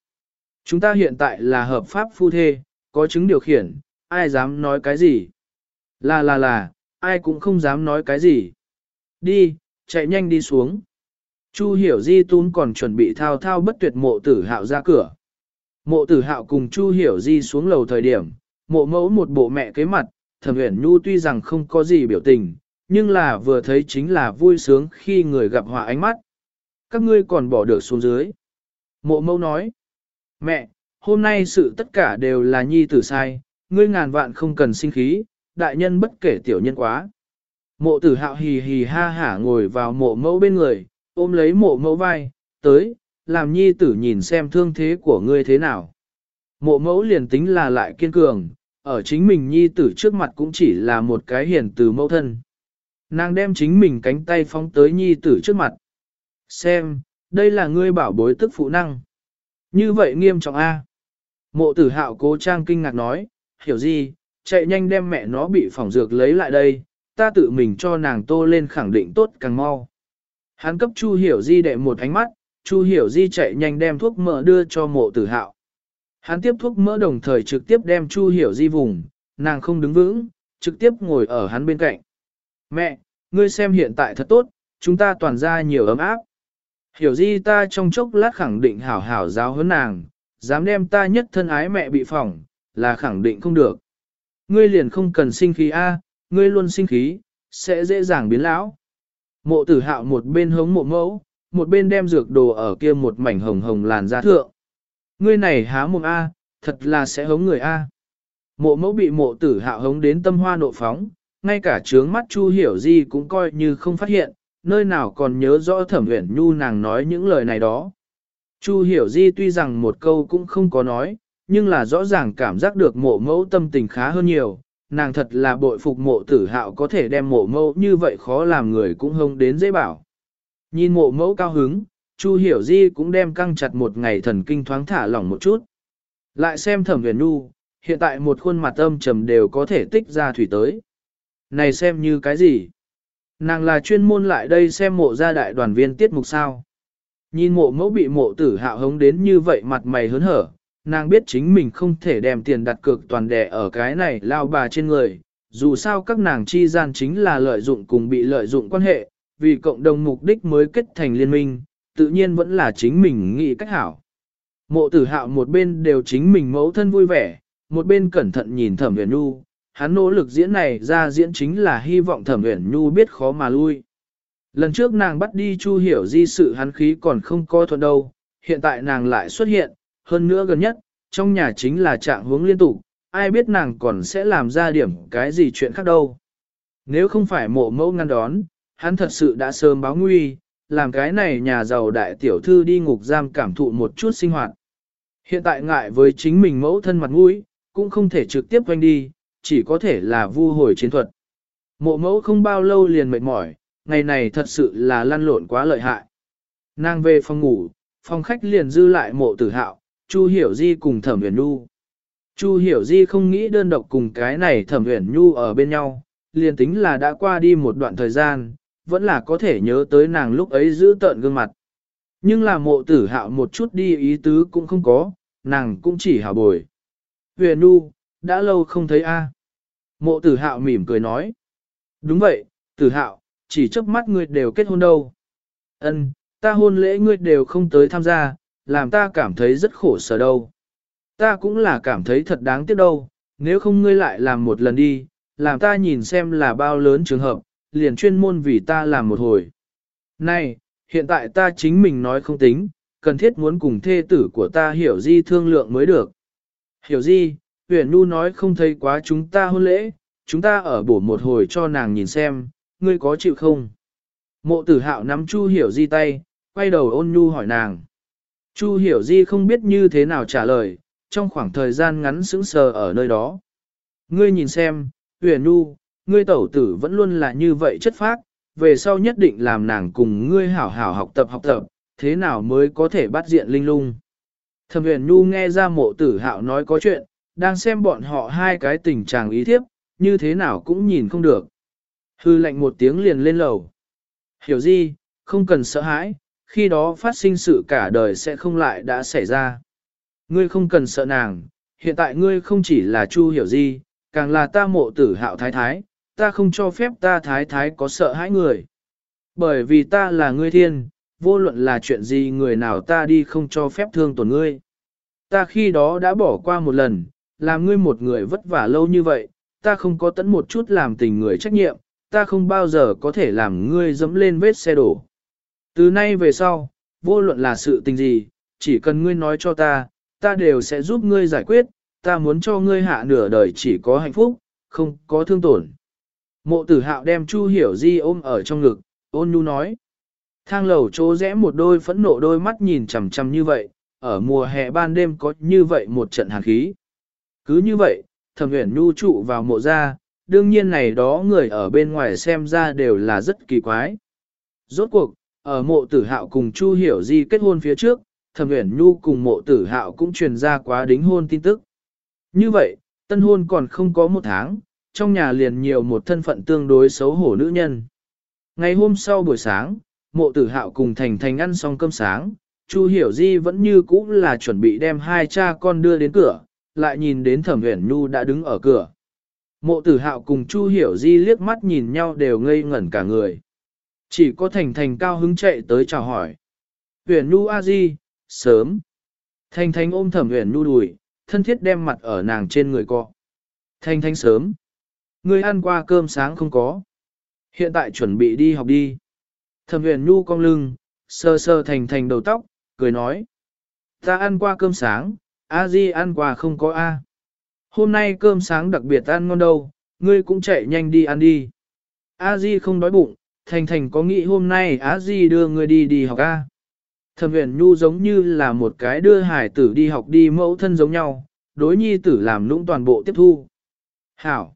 Chúng ta hiện tại là hợp pháp phu thê, có chứng điều khiển, ai dám nói cái gì? Là là là, ai cũng không dám nói cái gì. Đi, chạy nhanh đi xuống. Chu hiểu di tún còn chuẩn bị thao thao bất tuyệt mộ tử hạo ra cửa. Mộ tử hạo cùng Chu hiểu di xuống lầu thời điểm, mộ mẫu một bộ mẹ kế mặt, thẩm uyển nhu tuy rằng không có gì biểu tình, nhưng là vừa thấy chính là vui sướng khi người gặp họa ánh mắt. Các ngươi còn bỏ được xuống dưới. Mộ mẫu nói, mẹ, hôm nay sự tất cả đều là nhi tử sai, ngươi ngàn vạn không cần sinh khí, đại nhân bất kể tiểu nhân quá. Mộ tử hạo hì hì ha hả ngồi vào mộ mẫu bên người, ôm lấy mộ mẫu vai, tới, làm nhi tử nhìn xem thương thế của ngươi thế nào. Mộ mẫu liền tính là lại kiên cường, ở chính mình nhi tử trước mặt cũng chỉ là một cái hiền từ mẫu thân. Nàng đem chính mình cánh tay phóng tới nhi tử trước mặt. Xem, đây là ngươi bảo bối tức phụ năng. Như vậy nghiêm trọng A. Mộ tử hạo cố trang kinh ngạc nói, hiểu gì, chạy nhanh đem mẹ nó bị phỏng dược lấy lại đây, ta tự mình cho nàng tô lên khẳng định tốt càng mau. Hắn cấp Chu Hiểu Di đệ một ánh mắt, Chu Hiểu Di chạy nhanh đem thuốc mỡ đưa cho mộ tử hạo. Hắn tiếp thuốc mỡ đồng thời trực tiếp đem Chu Hiểu Di vùng, nàng không đứng vững, trực tiếp ngồi ở hắn bên cạnh. Mẹ, ngươi xem hiện tại thật tốt, chúng ta toàn ra nhiều ấm áp. Hiểu Di ta trong chốc lát khẳng định hảo hảo giáo huấn nàng, dám đem ta nhất thân ái mẹ bị phỏng, là khẳng định không được. Ngươi liền không cần sinh khí A, ngươi luôn sinh khí, sẽ dễ dàng biến lão. Mộ tử hạo một bên hống mộ mẫu, một bên đem dược đồ ở kia một mảnh hồng hồng làn ra. thượng. Ngươi này há mồm A, thật là sẽ hống người A. Mộ mẫu bị mộ tử hạo hống đến tâm hoa nộ phóng, ngay cả trướng mắt Chu Hiểu Di cũng coi như không phát hiện, nơi nào còn nhớ rõ thẩm uyển nhu nàng nói những lời này đó. Chu Hiểu Di tuy rằng một câu cũng không có nói, nhưng là rõ ràng cảm giác được mộ mẫu tâm tình khá hơn nhiều, nàng thật là bội phục mộ tử hạo có thể đem mộ mẫu như vậy khó làm người cũng hông đến dễ bảo. Nhìn mộ mẫu cao hứng, Chu Hiểu Di cũng đem căng chặt một ngày thần kinh thoáng thả lỏng một chút. Lại xem thẩm huyền nu, hiện tại một khuôn mặt âm trầm đều có thể tích ra thủy tới. Này xem như cái gì? Nàng là chuyên môn lại đây xem mộ gia đại đoàn viên tiết mục sao. Nhìn mộ mẫu bị mộ tử hạo hống đến như vậy mặt mày hớn hở, nàng biết chính mình không thể đem tiền đặt cược toàn đẻ ở cái này lao bà trên người, dù sao các nàng chi gian chính là lợi dụng cùng bị lợi dụng quan hệ, vì cộng đồng mục đích mới kết thành liên minh, tự nhiên vẫn là chính mình nghĩ cách hảo. Mộ tử hạo một bên đều chính mình mẫu thân vui vẻ, một bên cẩn thận nhìn thẩm huyền nu hắn nỗ lực diễn này ra diễn chính là hy vọng thẩm uyển nhu biết khó mà lui. Lần trước nàng bắt đi chu hiểu di sự hắn khí còn không coi thuận đâu, hiện tại nàng lại xuất hiện, hơn nữa gần nhất, trong nhà chính là trạng hướng liên tục, ai biết nàng còn sẽ làm ra điểm cái gì chuyện khác đâu. Nếu không phải mộ mẫu ngăn đón, hắn thật sự đã sớm báo nguy, làm cái này nhà giàu đại tiểu thư đi ngục giam cảm thụ một chút sinh hoạt. Hiện tại ngại với chính mình mẫu thân mặt mũi, cũng không thể trực tiếp quanh đi, chỉ có thể là vu hồi chiến thuật. Mộ mẫu không bao lâu liền mệt mỏi, ngày này thật sự là lăn lộn quá lợi hại. Nàng về phòng ngủ, phòng khách liền dư lại mộ tử hạo, Chu Hiểu Di cùng Thẩm Huyền Nhu. Chu Hiểu Di không nghĩ đơn độc cùng cái này Thẩm Huyền Nhu ở bên nhau, liền tính là đã qua đi một đoạn thời gian, vẫn là có thể nhớ tới nàng lúc ấy giữ tợn gương mặt. Nhưng là mộ tử hạo một chút đi ý tứ cũng không có, nàng cũng chỉ hào bồi. Huyền Nhu, đã lâu không thấy a. Mộ tử hạo mỉm cười nói. Đúng vậy, tử hạo, chỉ chớp mắt ngươi đều kết hôn đâu. Ân, ta hôn lễ ngươi đều không tới tham gia, làm ta cảm thấy rất khổ sở đâu. Ta cũng là cảm thấy thật đáng tiếc đâu, nếu không ngươi lại làm một lần đi, làm ta nhìn xem là bao lớn trường hợp, liền chuyên môn vì ta làm một hồi. Này, hiện tại ta chính mình nói không tính, cần thiết muốn cùng thê tử của ta hiểu di thương lượng mới được. Hiểu di, huyền nu nói không thấy quá chúng ta hôn lễ, chúng ta ở bổ một hồi cho nàng nhìn xem, ngươi có chịu không? Mộ tử hạo nắm Chu hiểu di tay, quay đầu ôn nhu hỏi nàng. Chu hiểu di không biết như thế nào trả lời, trong khoảng thời gian ngắn sững sờ ở nơi đó. Ngươi nhìn xem, huyền nu, ngươi tẩu tử vẫn luôn là như vậy chất phác, về sau nhất định làm nàng cùng ngươi hảo hảo học tập học tập, thế nào mới có thể bắt diện linh lung. Thẩm huyền nu nghe ra mộ tử hạo nói có chuyện, đang xem bọn họ hai cái tình trạng ý thiếp, như thế nào cũng nhìn không được. Hư lệnh một tiếng liền lên lầu. Hiểu gì, không cần sợ hãi, khi đó phát sinh sự cả đời sẽ không lại đã xảy ra. Ngươi không cần sợ nàng, hiện tại ngươi không chỉ là Chu hiểu di, càng là ta mộ tử hạo thái thái, ta không cho phép ta thái thái có sợ hãi người. Bởi vì ta là ngươi thiên, vô luận là chuyện gì người nào ta đi không cho phép thương tổn ngươi. Ta khi đó đã bỏ qua một lần, làm ngươi một người vất vả lâu như vậy, ta không có tẫn một chút làm tình người trách nhiệm, ta không bao giờ có thể làm ngươi dẫm lên vết xe đổ. Từ nay về sau, vô luận là sự tình gì, chỉ cần ngươi nói cho ta, ta đều sẽ giúp ngươi giải quyết, ta muốn cho ngươi hạ nửa đời chỉ có hạnh phúc, không có thương tổn. Mộ tử hạo đem Chu Hiểu Di ôm ở trong ngực, ôn nhu nói. Thang lầu chỗ rẽ một đôi phẫn nộ đôi mắt nhìn chằm chằm như vậy, ở mùa hè ban đêm có như vậy một trận hàn khí. Cứ như vậy, thẩm huyền nhu trụ vào mộ ra, đương nhiên này đó người ở bên ngoài xem ra đều là rất kỳ quái. Rốt cuộc, ở mộ tử hạo cùng Chu Hiểu Di kết hôn phía trước, thẩm huyền nhu cùng mộ tử hạo cũng truyền ra quá đính hôn tin tức. Như vậy, tân hôn còn không có một tháng, trong nhà liền nhiều một thân phận tương đối xấu hổ nữ nhân. Ngày hôm sau buổi sáng, mộ tử hạo cùng Thành Thành ăn xong cơm sáng, Chu Hiểu Di vẫn như cũ là chuẩn bị đem hai cha con đưa đến cửa, lại nhìn đến Thẩm Uyển Nhu đã đứng ở cửa. Mộ tử hạo cùng Chu Hiểu Di liếc mắt nhìn nhau đều ngây ngẩn cả người. Chỉ có Thành Thành cao hứng chạy tới chào hỏi. Uyển Nhu a di, sớm. Thành Thành ôm Thẩm Uyển Nhu đùi, thân thiết đem mặt ở nàng trên người cọ. Thành Thành sớm. Ngươi ăn qua cơm sáng không có. Hiện tại chuẩn bị đi học đi. Thẩm huyền nhu cong lưng, sơ sơ thành thành đầu tóc, cười nói. Ta ăn qua cơm sáng, a di ăn quà không có a. Hôm nay cơm sáng đặc biệt ăn ngon đâu, ngươi cũng chạy nhanh đi ăn đi. A di không đói bụng, thành thành có nghĩ hôm nay a di đưa ngươi đi đi học a. Thẩm huyền nhu giống như là một cái đưa hải tử đi học đi mẫu thân giống nhau, đối nhi tử làm lũng toàn bộ tiếp thu. Hảo!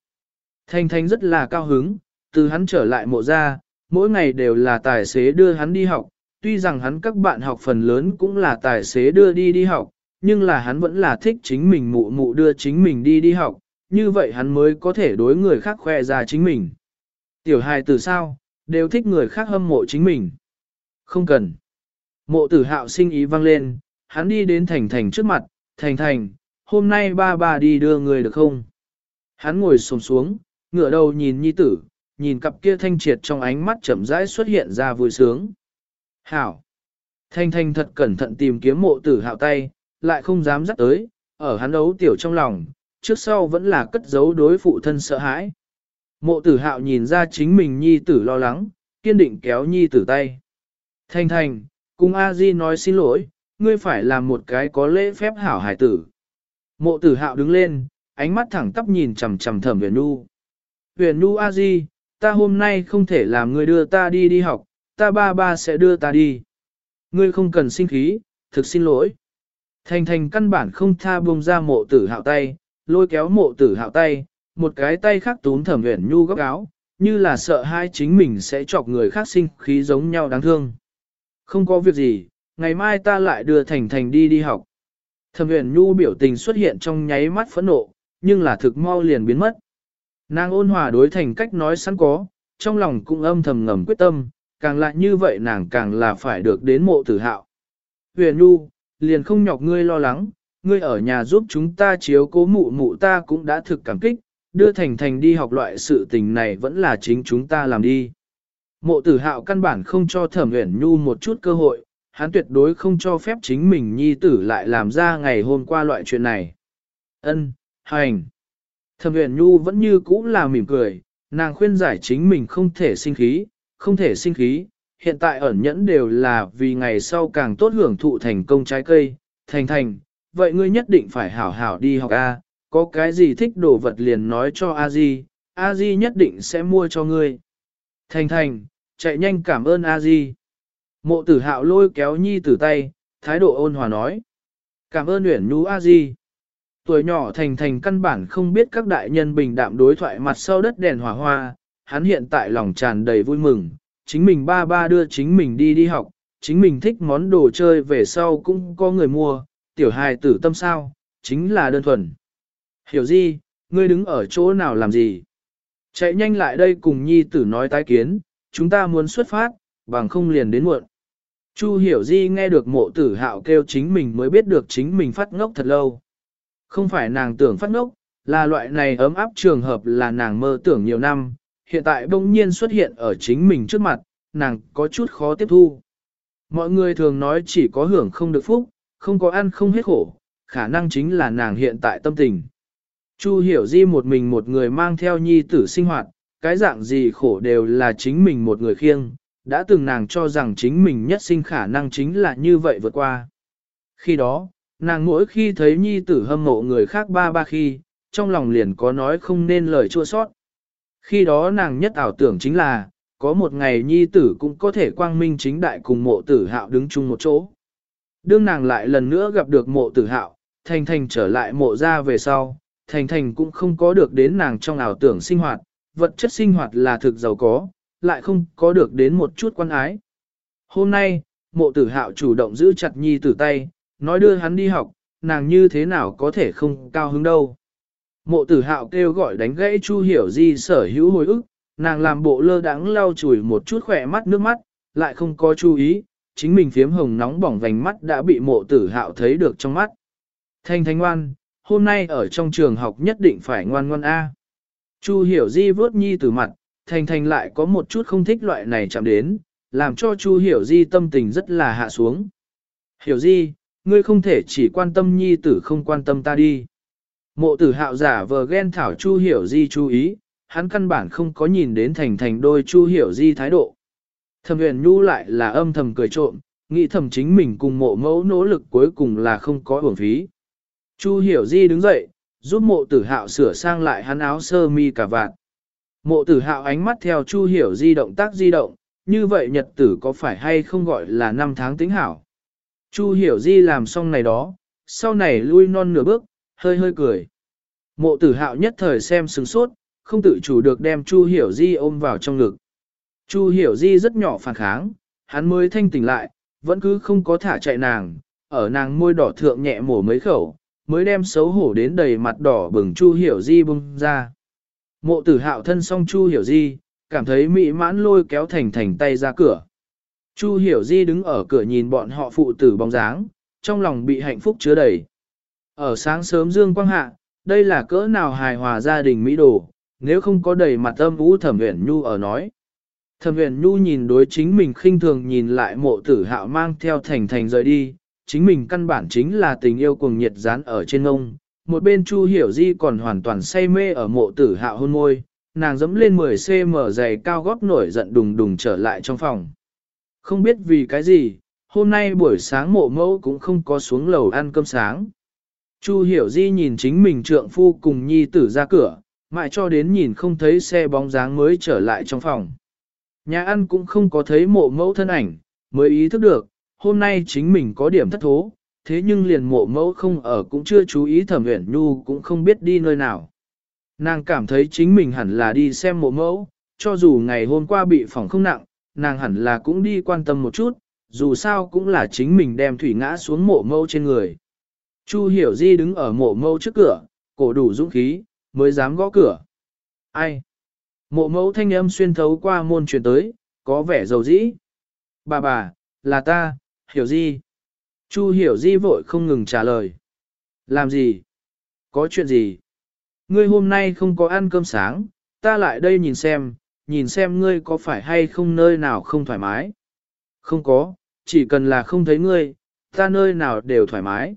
Thanh Thanh rất là cao hứng, từ hắn trở lại mộ ra, mỗi ngày đều là tài xế đưa hắn đi học, tuy rằng hắn các bạn học phần lớn cũng là tài xế đưa đi đi học, nhưng là hắn vẫn là thích chính mình mụ mụ đưa chính mình đi đi học, như vậy hắn mới có thể đối người khác khoe ra chính mình. Tiểu hài từ sao, đều thích người khác hâm mộ chính mình. Không cần. Mộ tử hạo sinh ý vang lên, hắn đi đến Thành Thành trước mặt, Thành Thành, hôm nay ba ba đi đưa người được không? Hắn ngồi xổm xuống, ngửa đầu nhìn nhi tử, nhìn cặp kia thanh triệt trong ánh mắt chậm rãi xuất hiện ra vui sướng. Hảo! Thanh thanh thật cẩn thận tìm kiếm mộ tử hạo tay, lại không dám dắt tới, ở hắn đấu tiểu trong lòng, trước sau vẫn là cất giấu đối phụ thân sợ hãi. Mộ tử hạo nhìn ra chính mình nhi tử lo lắng, kiên định kéo nhi tử tay. Thanh thanh, cùng A Di nói xin lỗi, ngươi phải làm một cái có lễ phép hảo hải tử. Mộ tử hạo đứng lên, ánh mắt thẳng tắp nhìn chằm chằm thẩm huyền nu. Huyền nu a di, ta hôm nay không thể làm ngươi đưa ta đi đi học, ta ba ba sẽ đưa ta đi. Ngươi không cần sinh khí, thực xin lỗi. Thành thành căn bản không tha buông ra mộ tử hạo tay, lôi kéo mộ tử hạo tay, một cái tay khác túm thẩm huyền nhu góc áo, như là sợ hai chính mình sẽ chọc người khác sinh khí giống nhau đáng thương. Không có việc gì, ngày mai ta lại đưa thành thành đi đi học. Thẩm huyền nhu biểu tình xuất hiện trong nháy mắt phẫn nộ, nhưng là thực mau liền biến mất. Nàng ôn hòa đối thành cách nói sẵn có, trong lòng cũng âm thầm ngầm quyết tâm, càng lại như vậy nàng càng là phải được đến mộ tử hạo. Huyền nhu, liền không nhọc ngươi lo lắng, ngươi ở nhà giúp chúng ta chiếu cố mụ mụ ta cũng đã thực cảm kích, đưa Thành Thành đi học loại sự tình này vẫn là chính chúng ta làm đi. Mộ tử hạo căn bản không cho thẩm uyển nhu một chút cơ hội, hắn tuyệt đối không cho phép chính mình nhi tử lại làm ra ngày hôm qua loại chuyện này. Ân, hành. Thẩm uyển nhu vẫn như cũ là mỉm cười, nàng khuyên giải chính mình không thể sinh khí, không thể sinh khí, hiện tại ẩn nhẫn đều là vì ngày sau càng tốt hưởng thụ thành công trái cây, thành thành, vậy ngươi nhất định phải hảo hảo đi học A, có cái gì thích đồ vật liền nói cho a di a di nhất định sẽ mua cho ngươi. Thành thành, chạy nhanh cảm ơn a di Mộ tử hạo lôi kéo nhi tử tay, thái độ ôn hòa nói. Cảm ơn Uyển Nhu a di Tuổi nhỏ thành thành căn bản không biết các đại nhân bình đạm đối thoại mặt sau đất đèn hỏa hoa, hắn hiện tại lòng tràn đầy vui mừng, chính mình ba ba đưa chính mình đi đi học, chính mình thích món đồ chơi về sau cũng có người mua, tiểu hài tử tâm sao, chính là đơn thuần. Hiểu gì, ngươi đứng ở chỗ nào làm gì? Chạy nhanh lại đây cùng nhi tử nói tái kiến, chúng ta muốn xuất phát, bằng không liền đến muộn. Chu hiểu di nghe được mộ tử hạo kêu chính mình mới biết được chính mình phát ngốc thật lâu. Không phải nàng tưởng phát ngốc, là loại này ấm áp trường hợp là nàng mơ tưởng nhiều năm, hiện tại bỗng nhiên xuất hiện ở chính mình trước mặt, nàng có chút khó tiếp thu. Mọi người thường nói chỉ có hưởng không được phúc, không có ăn không hết khổ, khả năng chính là nàng hiện tại tâm tình. Chu hiểu di một mình một người mang theo nhi tử sinh hoạt, cái dạng gì khổ đều là chính mình một người khiêng, đã từng nàng cho rằng chính mình nhất sinh khả năng chính là như vậy vượt qua. Khi đó, nàng mỗi khi thấy nhi tử hâm mộ người khác ba ba khi, trong lòng liền có nói không nên lời chua sót. Khi đó nàng nhất ảo tưởng chính là, có một ngày nhi tử cũng có thể quang minh chính đại cùng mộ tử hạo đứng chung một chỗ. Đương nàng lại lần nữa gặp được mộ tử hạo, thành thành trở lại mộ ra về sau, thành thành cũng không có được đến nàng trong ảo tưởng sinh hoạt, vật chất sinh hoạt là thực giàu có, lại không có được đến một chút quan ái. Hôm nay, mộ tử hạo chủ động giữ chặt nhi tử tay, nói đưa hắn đi học, nàng như thế nào có thể không cao hứng đâu. Mộ tử hạo kêu gọi đánh gãy Chu Hiểu Di sở hữu hồi ức, nàng làm bộ lơ đãng lau chùi một chút khỏe mắt nước mắt, lại không có chú ý, chính mình phiếm hồng nóng bỏng vành mắt đã bị mộ tử hạo thấy được trong mắt. Thanh thanh ngoan, hôm nay ở trong trường học nhất định phải ngoan ngoan A. Chu hiểu di vớt nhi từ mặt, Thanh Thanh lại có một chút không thích loại này chạm đến, làm cho Chu hiểu di tâm tình rất là hạ xuống. Hiểu di, ngươi không thể chỉ quan tâm nhi tử không quan tâm ta đi. Mộ tử hạo giả vờ ghen thảo Chu hiểu di chú ý, hắn căn bản không có nhìn đến thành thành đôi Chu hiểu di thái độ. Thẩm huyền nhu lại là âm thầm cười trộm, nghĩ thầm chính mình cùng mộ mẫu nỗ lực cuối cùng là không có uổng phí. Chu hiểu di đứng dậy, giúp mộ tử hạo sửa sang lại hắn áo sơ mi cả vạn. Mộ tử hạo ánh mắt theo chu hiểu di động tác di động, như vậy nhật tử có phải hay không gọi là năm tháng tính hảo. Chu hiểu di làm xong này đó, sau này lui non nửa bước, hơi hơi cười. Mộ tử hạo nhất thời xem sừng sốt, không tự chủ được đem Chu hiểu di ôm vào trong ngực. Chu hiểu di rất nhỏ phản kháng, hắn mới thanh tỉnh lại, vẫn cứ không có thả chạy nàng, ở nàng môi đỏ thượng nhẹ mổ mấy khẩu, mới đem xấu hổ đến đầy mặt đỏ bừng Chu Hiểu Di bung ra. Mộ tử hạo thân song Chu Hiểu Di, cảm thấy mỹ mãn lôi kéo thành thành tay ra cửa. Chu Hiểu Di đứng ở cửa nhìn bọn họ phụ tử bóng dáng, trong lòng bị hạnh phúc chứa đầy. Ở sáng sớm dương quang hạ, đây là cỡ nào hài hòa gia đình Mỹ đồ, nếu không có đầy mặt âm ú thẩm huyền nhu ở nói. Thẩm huyền nhu nhìn đối chính mình khinh thường nhìn lại mộ tử hạo mang theo thành thành rời đi, chính mình căn bản chính là tình yêu cuồng nhiệt dán ở trên ông. Một bên Chu Hiểu Di còn hoàn toàn say mê ở mộ tử hạo hôn môi, nàng dẫm lên 10cm giày cao gót nổi giận đùng đùng trở lại trong phòng. Không biết vì cái gì, hôm nay buổi sáng mộ mẫu cũng không có xuống lầu ăn cơm sáng. Chu hiểu di nhìn chính mình trượng phu cùng nhi tử ra cửa, mãi cho đến nhìn không thấy xe bóng dáng mới trở lại trong phòng. Nhà ăn cũng không có thấy mộ mẫu thân ảnh, mới ý thức được, hôm nay chính mình có điểm thất thố, thế nhưng liền mộ mẫu không ở cũng chưa chú ý thẩm uyển nhu cũng không biết đi nơi nào. Nàng cảm thấy chính mình hẳn là đi xem mộ mẫu, cho dù ngày hôm qua bị phỏng không nặng, nàng hẳn là cũng đi quan tâm một chút, dù sao cũng là chính mình đem thủy ngã xuống mộ mẫu trên người. Chu hiểu di đứng ở mộ mẫu trước cửa, cổ đủ dũng khí, mới dám gõ cửa. Ai? Mộ mẫu thanh âm xuyên thấu qua môn truyền tới, có vẻ dầu dĩ. Bà bà, là ta, hiểu di. Chu hiểu di vội không ngừng trả lời. Làm gì? Có chuyện gì? Ngươi hôm nay không có ăn cơm sáng, ta lại đây nhìn xem, nhìn xem ngươi có phải hay không nơi nào không thoải mái. Không có, chỉ cần là không thấy ngươi, ta nơi nào đều thoải mái.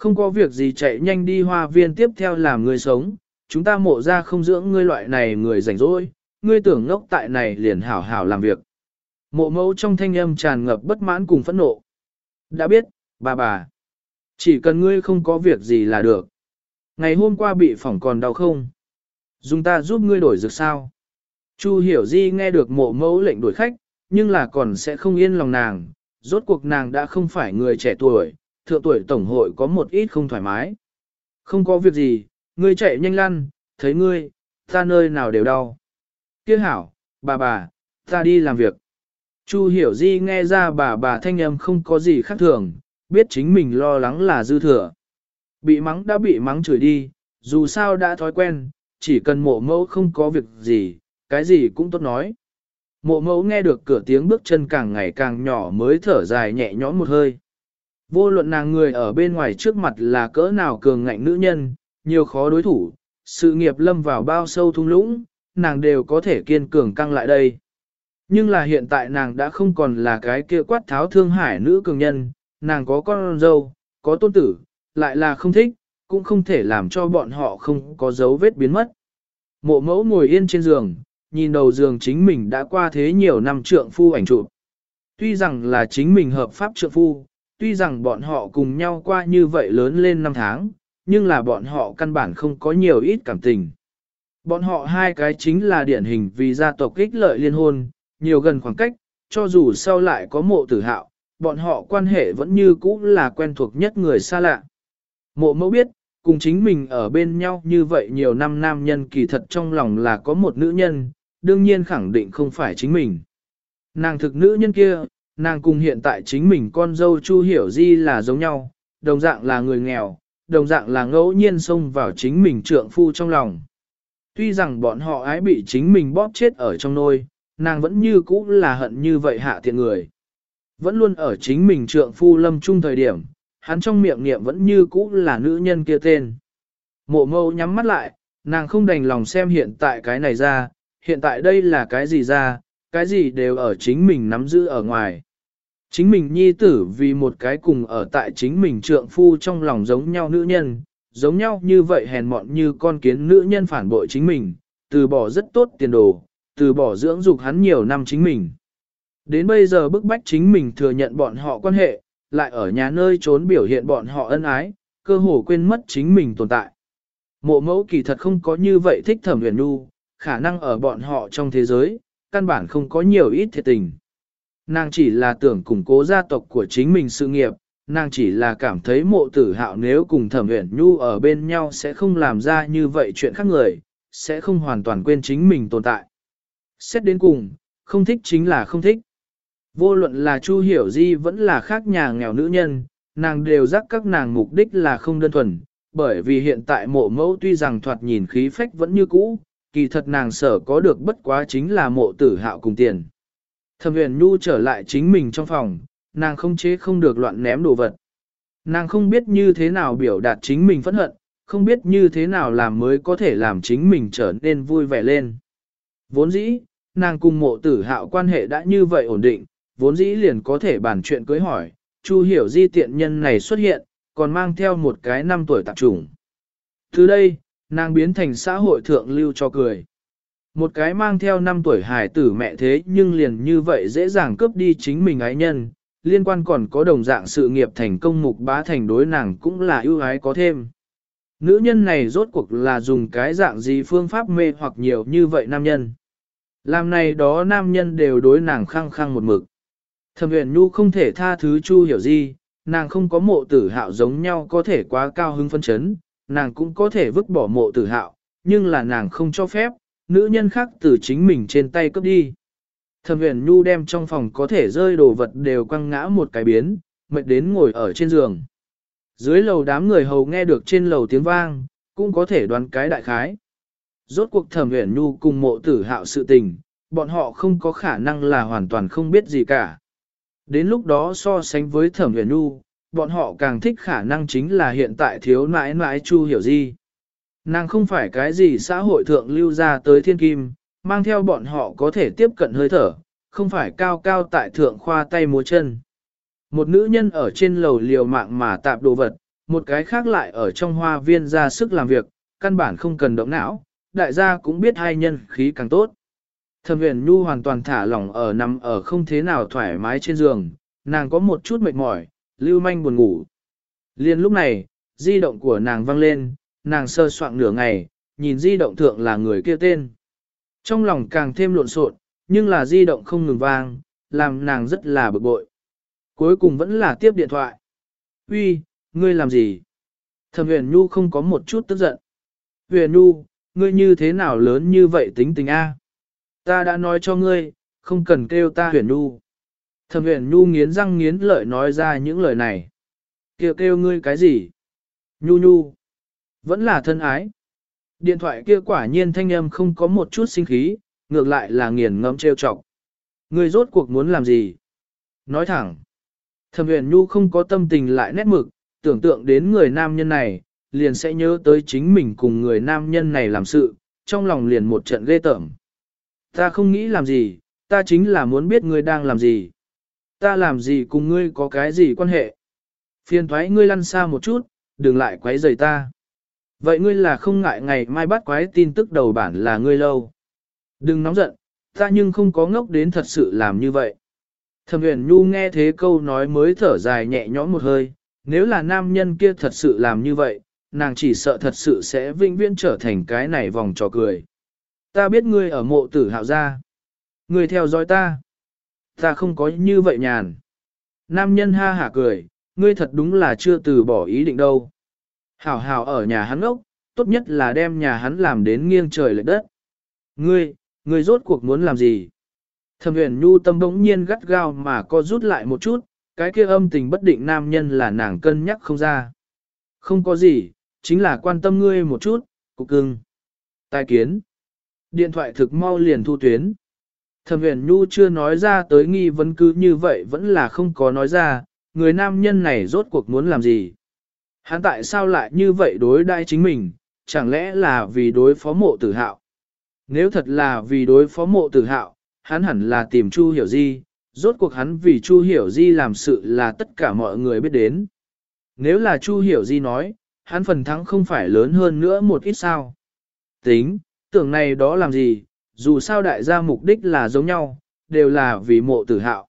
Không có việc gì chạy nhanh đi hoa viên tiếp theo làm người sống, chúng ta mộ ra không dưỡng ngươi loại này người rảnh rỗi, ngươi tưởng ngốc tại này liền hảo hảo làm việc. Mộ mẫu trong thanh âm tràn ngập bất mãn cùng phẫn nộ. Đã biết, bà bà. Chỉ cần ngươi không có việc gì là được. Ngày hôm qua bị phỏng còn đau không? Dùng ta giúp ngươi đổi dược sao? Chu hiểu di nghe được mộ mẫu lệnh đuổi khách, nhưng là còn sẽ không yên lòng nàng. Rốt cuộc nàng đã không phải người trẻ tuổi, thượng tuổi tổng hội có một ít không thoải mái. Không có việc gì, ngươi chạy nhanh lăn, thấy ngươi, ta nơi nào đều đau. Kia hảo, bà bà, ta đi làm việc. Chu hiểu di nghe ra bà bà thanh âm không có gì khác thường, biết chính mình lo lắng là dư thừa. Bị mắng đã bị mắng chửi đi, dù sao đã thói quen, chỉ cần mộ mẫu không có việc gì, cái gì cũng tốt nói. Mộ mẫu nghe được cửa tiếng bước chân càng ngày càng nhỏ mới thở dài nhẹ nhõm một hơi. Vô luận nàng người ở bên ngoài trước mặt là cỡ nào cường ngạnh nữ nhân, nhiều khó đối thủ, sự nghiệp lâm vào bao sâu thung lũng, nàng đều có thể kiên cường căng lại đây. Nhưng là hiện tại nàng đã không còn là cái kia quát tháo thương hải nữ cường nhân, nàng có con dâu, có tôn tử, lại là không thích, cũng không thể làm cho bọn họ không có dấu vết biến mất. Mộ mẫu ngồi yên trên giường, nhìn đầu giường chính mình đã qua thế nhiều năm trượng phu ảnh chụp. Tuy rằng là chính mình hợp pháp trượng phu, tuy rằng bọn họ cùng nhau qua như vậy lớn lên năm tháng, nhưng là bọn họ căn bản không có nhiều ít cảm tình. Bọn họ hai cái chính là điển hình vì gia tộc ích lợi liên hôn, nhiều gần khoảng cách, cho dù sau lại có mộ tử hạo, bọn họ quan hệ vẫn như cũ là quen thuộc nhất người xa lạ. Mộ mẫu biết, cùng chính mình ở bên nhau như vậy nhiều năm nam nhân kỳ thật trong lòng là có một nữ nhân, đương nhiên khẳng định không phải chính mình. Nàng thực nữ nhân kia, nàng cùng hiện tại chính mình con dâu Chu Hiểu Di là giống nhau, đồng dạng là người nghèo, đồng dạng là ngẫu nhiên xông vào chính mình trượng phu trong lòng. Tuy rằng bọn họ ái bị chính mình bóp chết ở trong nôi, nàng vẫn như cũ là hận như vậy hạ thiện người. Vẫn luôn ở chính mình trượng phu lâm trung thời điểm, hắn trong miệng niệm vẫn như cũ là nữ nhân kia tên. Mộ mâu nhắm mắt lại, nàng không đành lòng xem hiện tại cái này ra, hiện tại đây là cái gì ra, cái gì đều ở chính mình nắm giữ ở ngoài. Chính mình nhi tử vì một cái cùng ở tại chính mình trượng phu trong lòng giống nhau nữ nhân, giống nhau như vậy hèn mọn như con kiến nữ nhân phản bội chính mình, từ bỏ rất tốt tiền đồ, từ bỏ dưỡng dục hắn nhiều năm chính mình. Đến bây giờ bức bách chính mình thừa nhận bọn họ quan hệ, lại ở nhà nơi trốn biểu hiện bọn họ ân ái, cơ hồ quên mất chính mình tồn tại. Mộ mẫu kỳ thật không có như vậy thích thẩm huyền nu, khả năng ở bọn họ trong thế giới, căn bản không có nhiều ít thiệt tình. Nàng chỉ là tưởng củng cố gia tộc của chính mình sự nghiệp, nàng chỉ là cảm thấy mộ tử hạo nếu cùng thẩm uyển nhu ở bên nhau sẽ không làm ra như vậy chuyện khác người, sẽ không hoàn toàn quên chính mình tồn tại. Xét đến cùng, không thích chính là không thích. Vô luận là Chu Hiểu Di vẫn là khác nhà nghèo nữ nhân, nàng đều rắc các nàng mục đích là không đơn thuần, bởi vì hiện tại mộ mẫu tuy rằng thoạt nhìn khí phách vẫn như cũ, kỳ thật nàng sở có được bất quá chính là mộ tử hạo cùng tiền. Thẩm huyền nhu trở lại chính mình trong phòng, nàng không chế không được loạn ném đồ vật. Nàng không biết như thế nào biểu đạt chính mình phẫn hận, không biết như thế nào làm mới có thể làm chính mình trở nên vui vẻ lên. Vốn dĩ, nàng cùng mộ tử hạo quan hệ đã như vậy ổn định, vốn dĩ liền có thể bàn chuyện cưới hỏi, Chu hiểu di tiện nhân này xuất hiện, còn mang theo một cái năm tuổi tạp trùng. Từ đây, nàng biến thành xã hội thượng lưu cho cười. Một cái mang theo năm tuổi hài tử mẹ thế nhưng liền như vậy dễ dàng cướp đi chính mình ái nhân, liên quan còn có đồng dạng sự nghiệp thành công mục bá thành đối nàng cũng là ưu ái có thêm. Nữ nhân này rốt cuộc là dùng cái dạng gì phương pháp mê hoặc nhiều như vậy nam nhân. Làm này đó nam nhân đều đối nàng khăng khăng một mực. Thẩm huyền nhu không thể tha thứ chu hiểu gì, nàng không có mộ tử hạo giống nhau có thể quá cao hứng phân chấn, nàng cũng có thể vứt bỏ mộ tử hạo, nhưng là nàng không cho phép, nữ nhân khác từ chính mình trên tay cướp đi. Thẩm huyền nhu đem trong phòng có thể rơi đồ vật đều quăng ngã một cái biến, mệt đến ngồi ở trên giường. Dưới lầu đám người hầu nghe được trên lầu tiếng vang, cũng có thể đoán cái đại khái. Rốt cuộc thẩm huyền nhu cùng mộ tử hạo sự tình, bọn họ không có khả năng là hoàn toàn không biết gì cả. Đến lúc đó so sánh với thẩm huyền nhu, bọn họ càng thích khả năng chính là hiện tại thiếu nãi nãi chu hiểu gì. Nàng không phải cái gì xã hội thượng lưu ra tới thiên kim, mang theo bọn họ có thể tiếp cận hơi thở, không phải cao cao tại thượng khoa tay múa chân. Một nữ nhân ở trên lầu liều mạng mà tạp đồ vật, một cái khác lại ở trong hoa viên ra sức làm việc, căn bản không cần động não, đại gia cũng biết hai nhân khí càng tốt. Thẩm huyền nhu hoàn toàn thả lỏng ở nằm ở không thế nào thoải mái trên giường, nàng có một chút mệt mỏi, lưu manh buồn ngủ. Liên lúc này, di động của nàng vang lên, nàng sơ soạn nửa ngày, nhìn di động thượng là người kia tên. Trong lòng càng thêm lộn xộn, nhưng là di động không ngừng vang, làm nàng rất là bực bội. Cuối cùng vẫn là tiếp điện thoại. Uy, ngươi làm gì? Thẩm huyền nhu không có một chút tức giận. Huyền nhu, ngươi như thế nào lớn như vậy tính tình A? Ta đã nói cho ngươi, không cần kêu ta huyền nhu. Thẩm huyền nhu nghiến răng nghiến lợi nói ra những lời này. Kêu kêu ngươi cái gì? Nhu nhu. Vẫn là thân ái. Điện thoại kia quả nhiên thanh âm không có một chút sinh khí, ngược lại là nghiền ngẫm trêu chọc. người rốt cuộc muốn làm gì? Nói thẳng. Thẩm huyền nhu không có tâm tình lại nét mực, tưởng tượng đến người nam nhân này, liền sẽ nhớ tới chính mình cùng người nam nhân này làm sự, trong lòng liền một trận ghê tởm. Ta không nghĩ làm gì, ta chính là muốn biết ngươi đang làm gì. Ta làm gì cùng ngươi có cái gì quan hệ. Phiền thoái ngươi lăn xa một chút, đừng lại quấy rầy ta. Vậy ngươi là không ngại ngày mai bắt quái tin tức đầu bản là ngươi lâu. Đừng nóng giận, ta nhưng không có ngốc đến thật sự làm như vậy. Thẩm huyền nhu nghe thế câu nói mới thở dài nhẹ nhõm một hơi, nếu là nam nhân kia thật sự làm như vậy, nàng chỉ sợ thật sự sẽ vinh viễn trở thành cái này vòng trò cười. Ta biết ngươi ở mộ tử hạo gia. Ngươi theo dõi ta. Ta không có như vậy nhàn. Nam nhân ha hả cười, ngươi thật đúng là chưa từ bỏ ý định đâu. Hảo hảo ở nhà hắn ốc, tốt nhất là đem nhà hắn làm đến nghiêng trời lệch đất. Ngươi, ngươi rốt cuộc muốn làm gì? Thẩm huyền nhu tâm bỗng nhiên gắt gao mà co rút lại một chút, cái kia âm tình bất định nam nhân là nàng cân nhắc không ra. Không có gì, chính là quan tâm ngươi một chút, cục cưng. Tài kiến. Điện thoại thực mau liền thu tuyến. Thẩm huyền nhu chưa nói ra tới nghi vấn cứ như vậy vẫn là không có nói ra, người nam nhân này rốt cuộc muốn làm gì. Hắn tại sao lại như vậy đối đai chính mình, chẳng lẽ là vì đối phó mộ tử hạo? Nếu thật là vì đối phó mộ tử hạo, hắn hẳn là tìm Chu Hiểu Di, rốt cuộc hắn vì Chu Hiểu Di làm sự là tất cả mọi người biết đến. Nếu là Chu Hiểu Di nói, hắn phần thắng không phải lớn hơn nữa một ít sao. Tính, tưởng này đó làm gì, dù sao đại gia mục đích là giống nhau, đều là vì mộ tử hạo.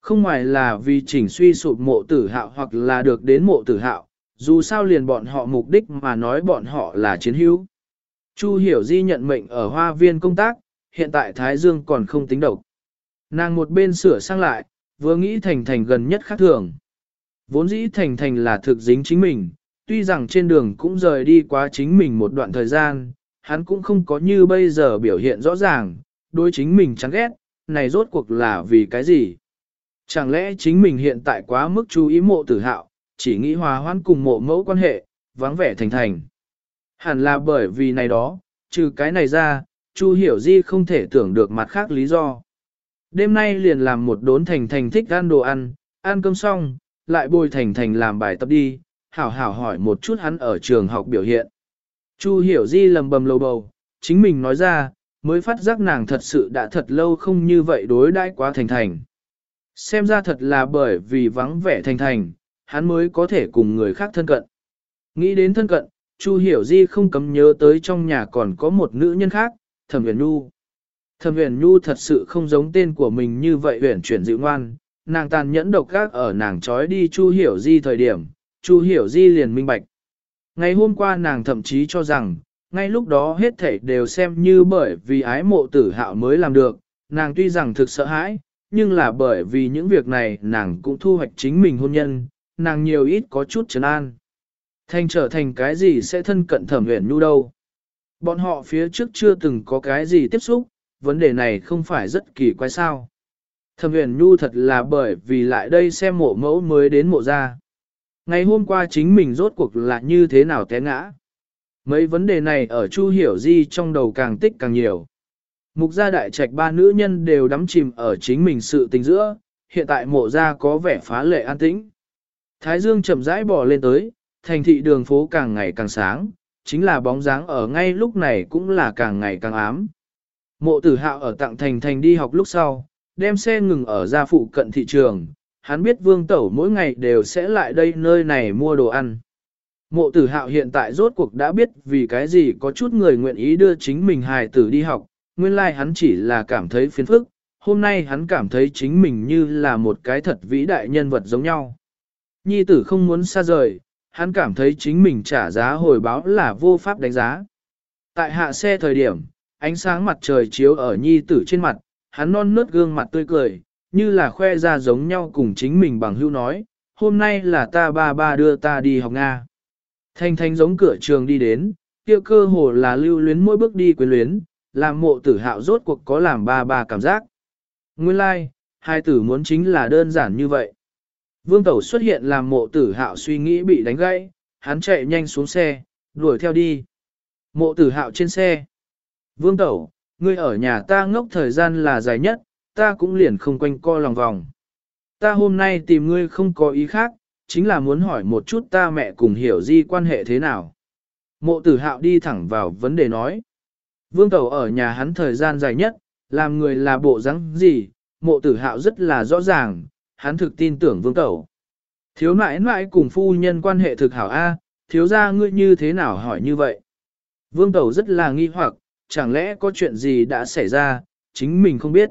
Không ngoài là vì chỉnh suy sụp mộ tử hạo hoặc là được đến mộ tử hạo, dù sao liền bọn họ mục đích mà nói bọn họ là chiến hữu. Chu Hiểu Di nhận mệnh ở hoa viên công tác, hiện tại Thái Dương còn không tính độc. Nàng một bên sửa sang lại, vừa nghĩ Thành Thành gần nhất khác thường. Vốn dĩ Thành Thành là thực dính chính mình, tuy rằng trên đường cũng rời đi quá chính mình một đoạn thời gian, hắn cũng không có như bây giờ biểu hiện rõ ràng, đối chính mình chán ghét, này rốt cuộc là vì cái gì? Chẳng lẽ chính mình hiện tại quá mức chú ý mộ tử hạo, chỉ nghĩ hòa hoãn cùng mộ mẫu quan hệ, vắng vẻ thành thành. Hẳn là bởi vì này đó, trừ cái này ra, Chu Hiểu Di không thể tưởng được mặt khác lý do. Đêm nay liền làm một đốn thành thành thích ăn đồ ăn, ăn cơm xong, lại bồi thành thành làm bài tập đi, hảo hảo hỏi một chút hắn ở trường học biểu hiện. Chu Hiểu Di lầm bầm lầu bầu, chính mình nói ra, mới phát giác nàng thật sự đã thật lâu không như vậy đối đãi quá thành thành. Xem ra thật là bởi vì vắng vẻ thành thành, hắn mới có thể cùng người khác thân cận. Nghĩ đến thân cận, Chu Hiểu Di không cấm nhớ tới trong nhà còn có một nữ nhân khác, Thẩm Huyền Nhu. Thẩm Huyền Nhu thật sự không giống tên của mình như vậy huyền chuyển dịu ngoan, nàng tàn nhẫn độc gác ở nàng trói đi Chu Hiểu Di thời điểm, Chu Hiểu Di liền minh bạch. Ngày hôm qua nàng thậm chí cho rằng, ngay lúc đó hết thảy đều xem như bởi vì ái mộ tử hạo mới làm được, nàng tuy rằng thực sợ hãi, nhưng là bởi vì những việc này nàng cũng thu hoạch chính mình hôn nhân, nàng nhiều ít có chút trấn an. Thành trở thành cái gì sẽ thân cận thẩm huyền nhu đâu. Bọn họ phía trước chưa từng có cái gì tiếp xúc, vấn đề này không phải rất kỳ quái sao. Thẩm huyền nhu thật là bởi vì lại đây xem mộ mẫu mới đến mộ ra. Ngày hôm qua chính mình rốt cuộc là như thế nào té ngã. Mấy vấn đề này ở Chu Hiểu Di trong đầu càng tích càng nhiều. Mục gia đại trạch ba nữ nhân đều đắm chìm ở chính mình sự tình giữa, hiện tại mộ gia có vẻ phá lệ an tĩnh. Thái dương chậm rãi bò lên tới, thành thị đường phố càng ngày càng sáng, chính là bóng dáng ở ngay lúc này cũng là càng ngày càng ám. Mộ tử hạo ở tặng thành thành đi học lúc sau, đem xe ngừng ở gia phụ cận thị trường, hắn biết vương tẩu mỗi ngày đều sẽ lại đây nơi này mua đồ ăn. Mộ tử hạo hiện tại rốt cuộc đã biết vì cái gì có chút người nguyện ý đưa chính mình hài tử đi học, nguyên lai like hắn chỉ là cảm thấy phiền phức, hôm nay hắn cảm thấy chính mình như là một cái thật vĩ đại nhân vật giống nhau. Nhi tử không muốn xa rời, hắn cảm thấy chính mình trả giá hồi báo là vô pháp đánh giá. Tại hạ xe thời điểm, ánh sáng mặt trời chiếu ở nhi tử trên mặt, hắn non nớt gương mặt tươi cười, như là khoe ra giống nhau cùng chính mình bằng hưu nói, hôm nay là ta ba ba đưa ta đi học Nga. Thanh thanh giống cửa trường đi đến, kia cơ hồ là lưu luyến mỗi bước đi quyến luyến, làm mộ tử hạo rốt cuộc có làm ba ba cảm giác. Nguyên lai, like, hai tử muốn chính là đơn giản như vậy. Vương Tẩu xuất hiện làm mộ tử hạo suy nghĩ bị đánh gãy, hắn chạy nhanh xuống xe, đuổi theo đi. Mộ tử hạo trên xe. Vương Tẩu, ngươi ở nhà ta ngốc thời gian là dài nhất, ta cũng liền không quanh co lòng vòng. Ta hôm nay tìm ngươi không có ý khác, chính là muốn hỏi một chút ta mẹ cùng hiểu di quan hệ thế nào. Mộ tử hạo đi thẳng vào vấn đề nói. Vương Tẩu ở nhà hắn thời gian dài nhất, làm người là bộ rắn gì, mộ tử hạo rất là rõ ràng, hắn thực tin tưởng vương tẩu. Thiếu nãi nãi cùng phu nhân quan hệ thực hảo A, thiếu ra ngươi như thế nào hỏi như vậy? Vương tẩu rất là nghi hoặc, chẳng lẽ có chuyện gì đã xảy ra, chính mình không biết.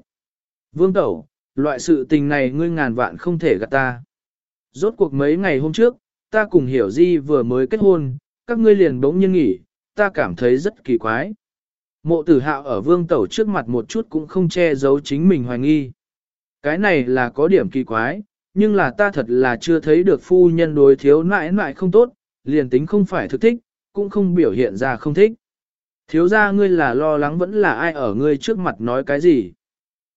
Vương tẩu, loại sự tình này ngươi ngàn vạn không thể gạt ta. Rốt cuộc mấy ngày hôm trước, ta cùng hiểu di vừa mới kết hôn, các ngươi liền bỗng nhiên nghỉ, ta cảm thấy rất kỳ quái. Mộ tử hạo ở vương tẩu trước mặt một chút cũng không che giấu chính mình hoài nghi. Cái này là có điểm kỳ quái, nhưng là ta thật là chưa thấy được phu nhân đối thiếu nãi nãi không tốt, liền tính không phải thực thích, cũng không biểu hiện ra không thích. Thiếu ra ngươi là lo lắng vẫn là ai ở ngươi trước mặt nói cái gì.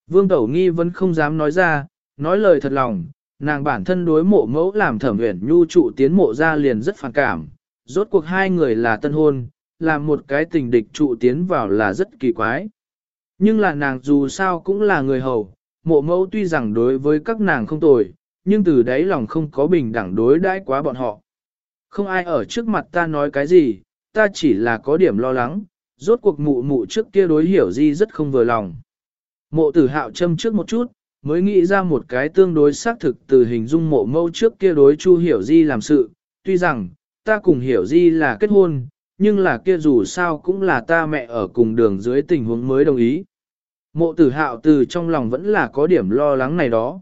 Vương Tẩu Nghi vẫn không dám nói ra, nói lời thật lòng, nàng bản thân đối mộ mẫu làm thẩm huyền nhu trụ tiến mộ ra liền rất phản cảm, rốt cuộc hai người là tân hôn, làm một cái tình địch trụ tiến vào là rất kỳ quái. Nhưng là nàng dù sao cũng là người hầu, mộ mẫu tuy rằng đối với các nàng không tồi, nhưng từ đáy lòng không có bình đẳng đối đãi quá bọn họ. Không ai ở trước mặt ta nói cái gì, ta chỉ là có điểm lo lắng, rốt cuộc mụ mụ trước kia đối hiểu di rất không vừa lòng. Mộ tử hạo châm trước một chút, mới nghĩ ra một cái tương đối xác thực từ hình dung mộ mẫu trước kia đối chu hiểu di làm sự, tuy rằng, ta cùng hiểu di là kết hôn, nhưng là kia dù sao cũng là ta mẹ ở cùng đường dưới tình huống mới đồng ý. Mộ tử hạo từ trong lòng vẫn là có điểm lo lắng này đó.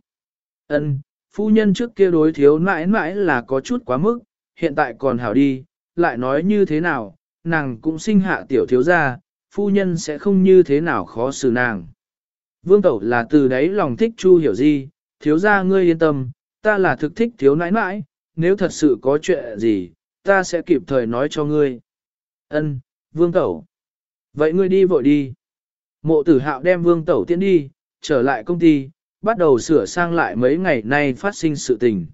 Ân, phu nhân trước kia đối thiếu mãi mãi là có chút quá mức, hiện tại còn hảo đi, lại nói như thế nào, nàng cũng sinh hạ tiểu thiếu gia, phu nhân sẽ không như thế nào khó xử nàng. Vương Tẩu là từ đấy lòng thích Chu hiểu gì, thiếu gia ngươi yên tâm, ta là thực thích thiếu nãi nãi, nếu thật sự có chuyện gì, ta sẽ kịp thời nói cho ngươi. Ân, Vương Tẩu. Vậy ngươi đi vội đi. Mộ tử hạo đem vương tẩu tiễn đi, trở lại công ty, bắt đầu sửa sang lại mấy ngày nay phát sinh sự tình.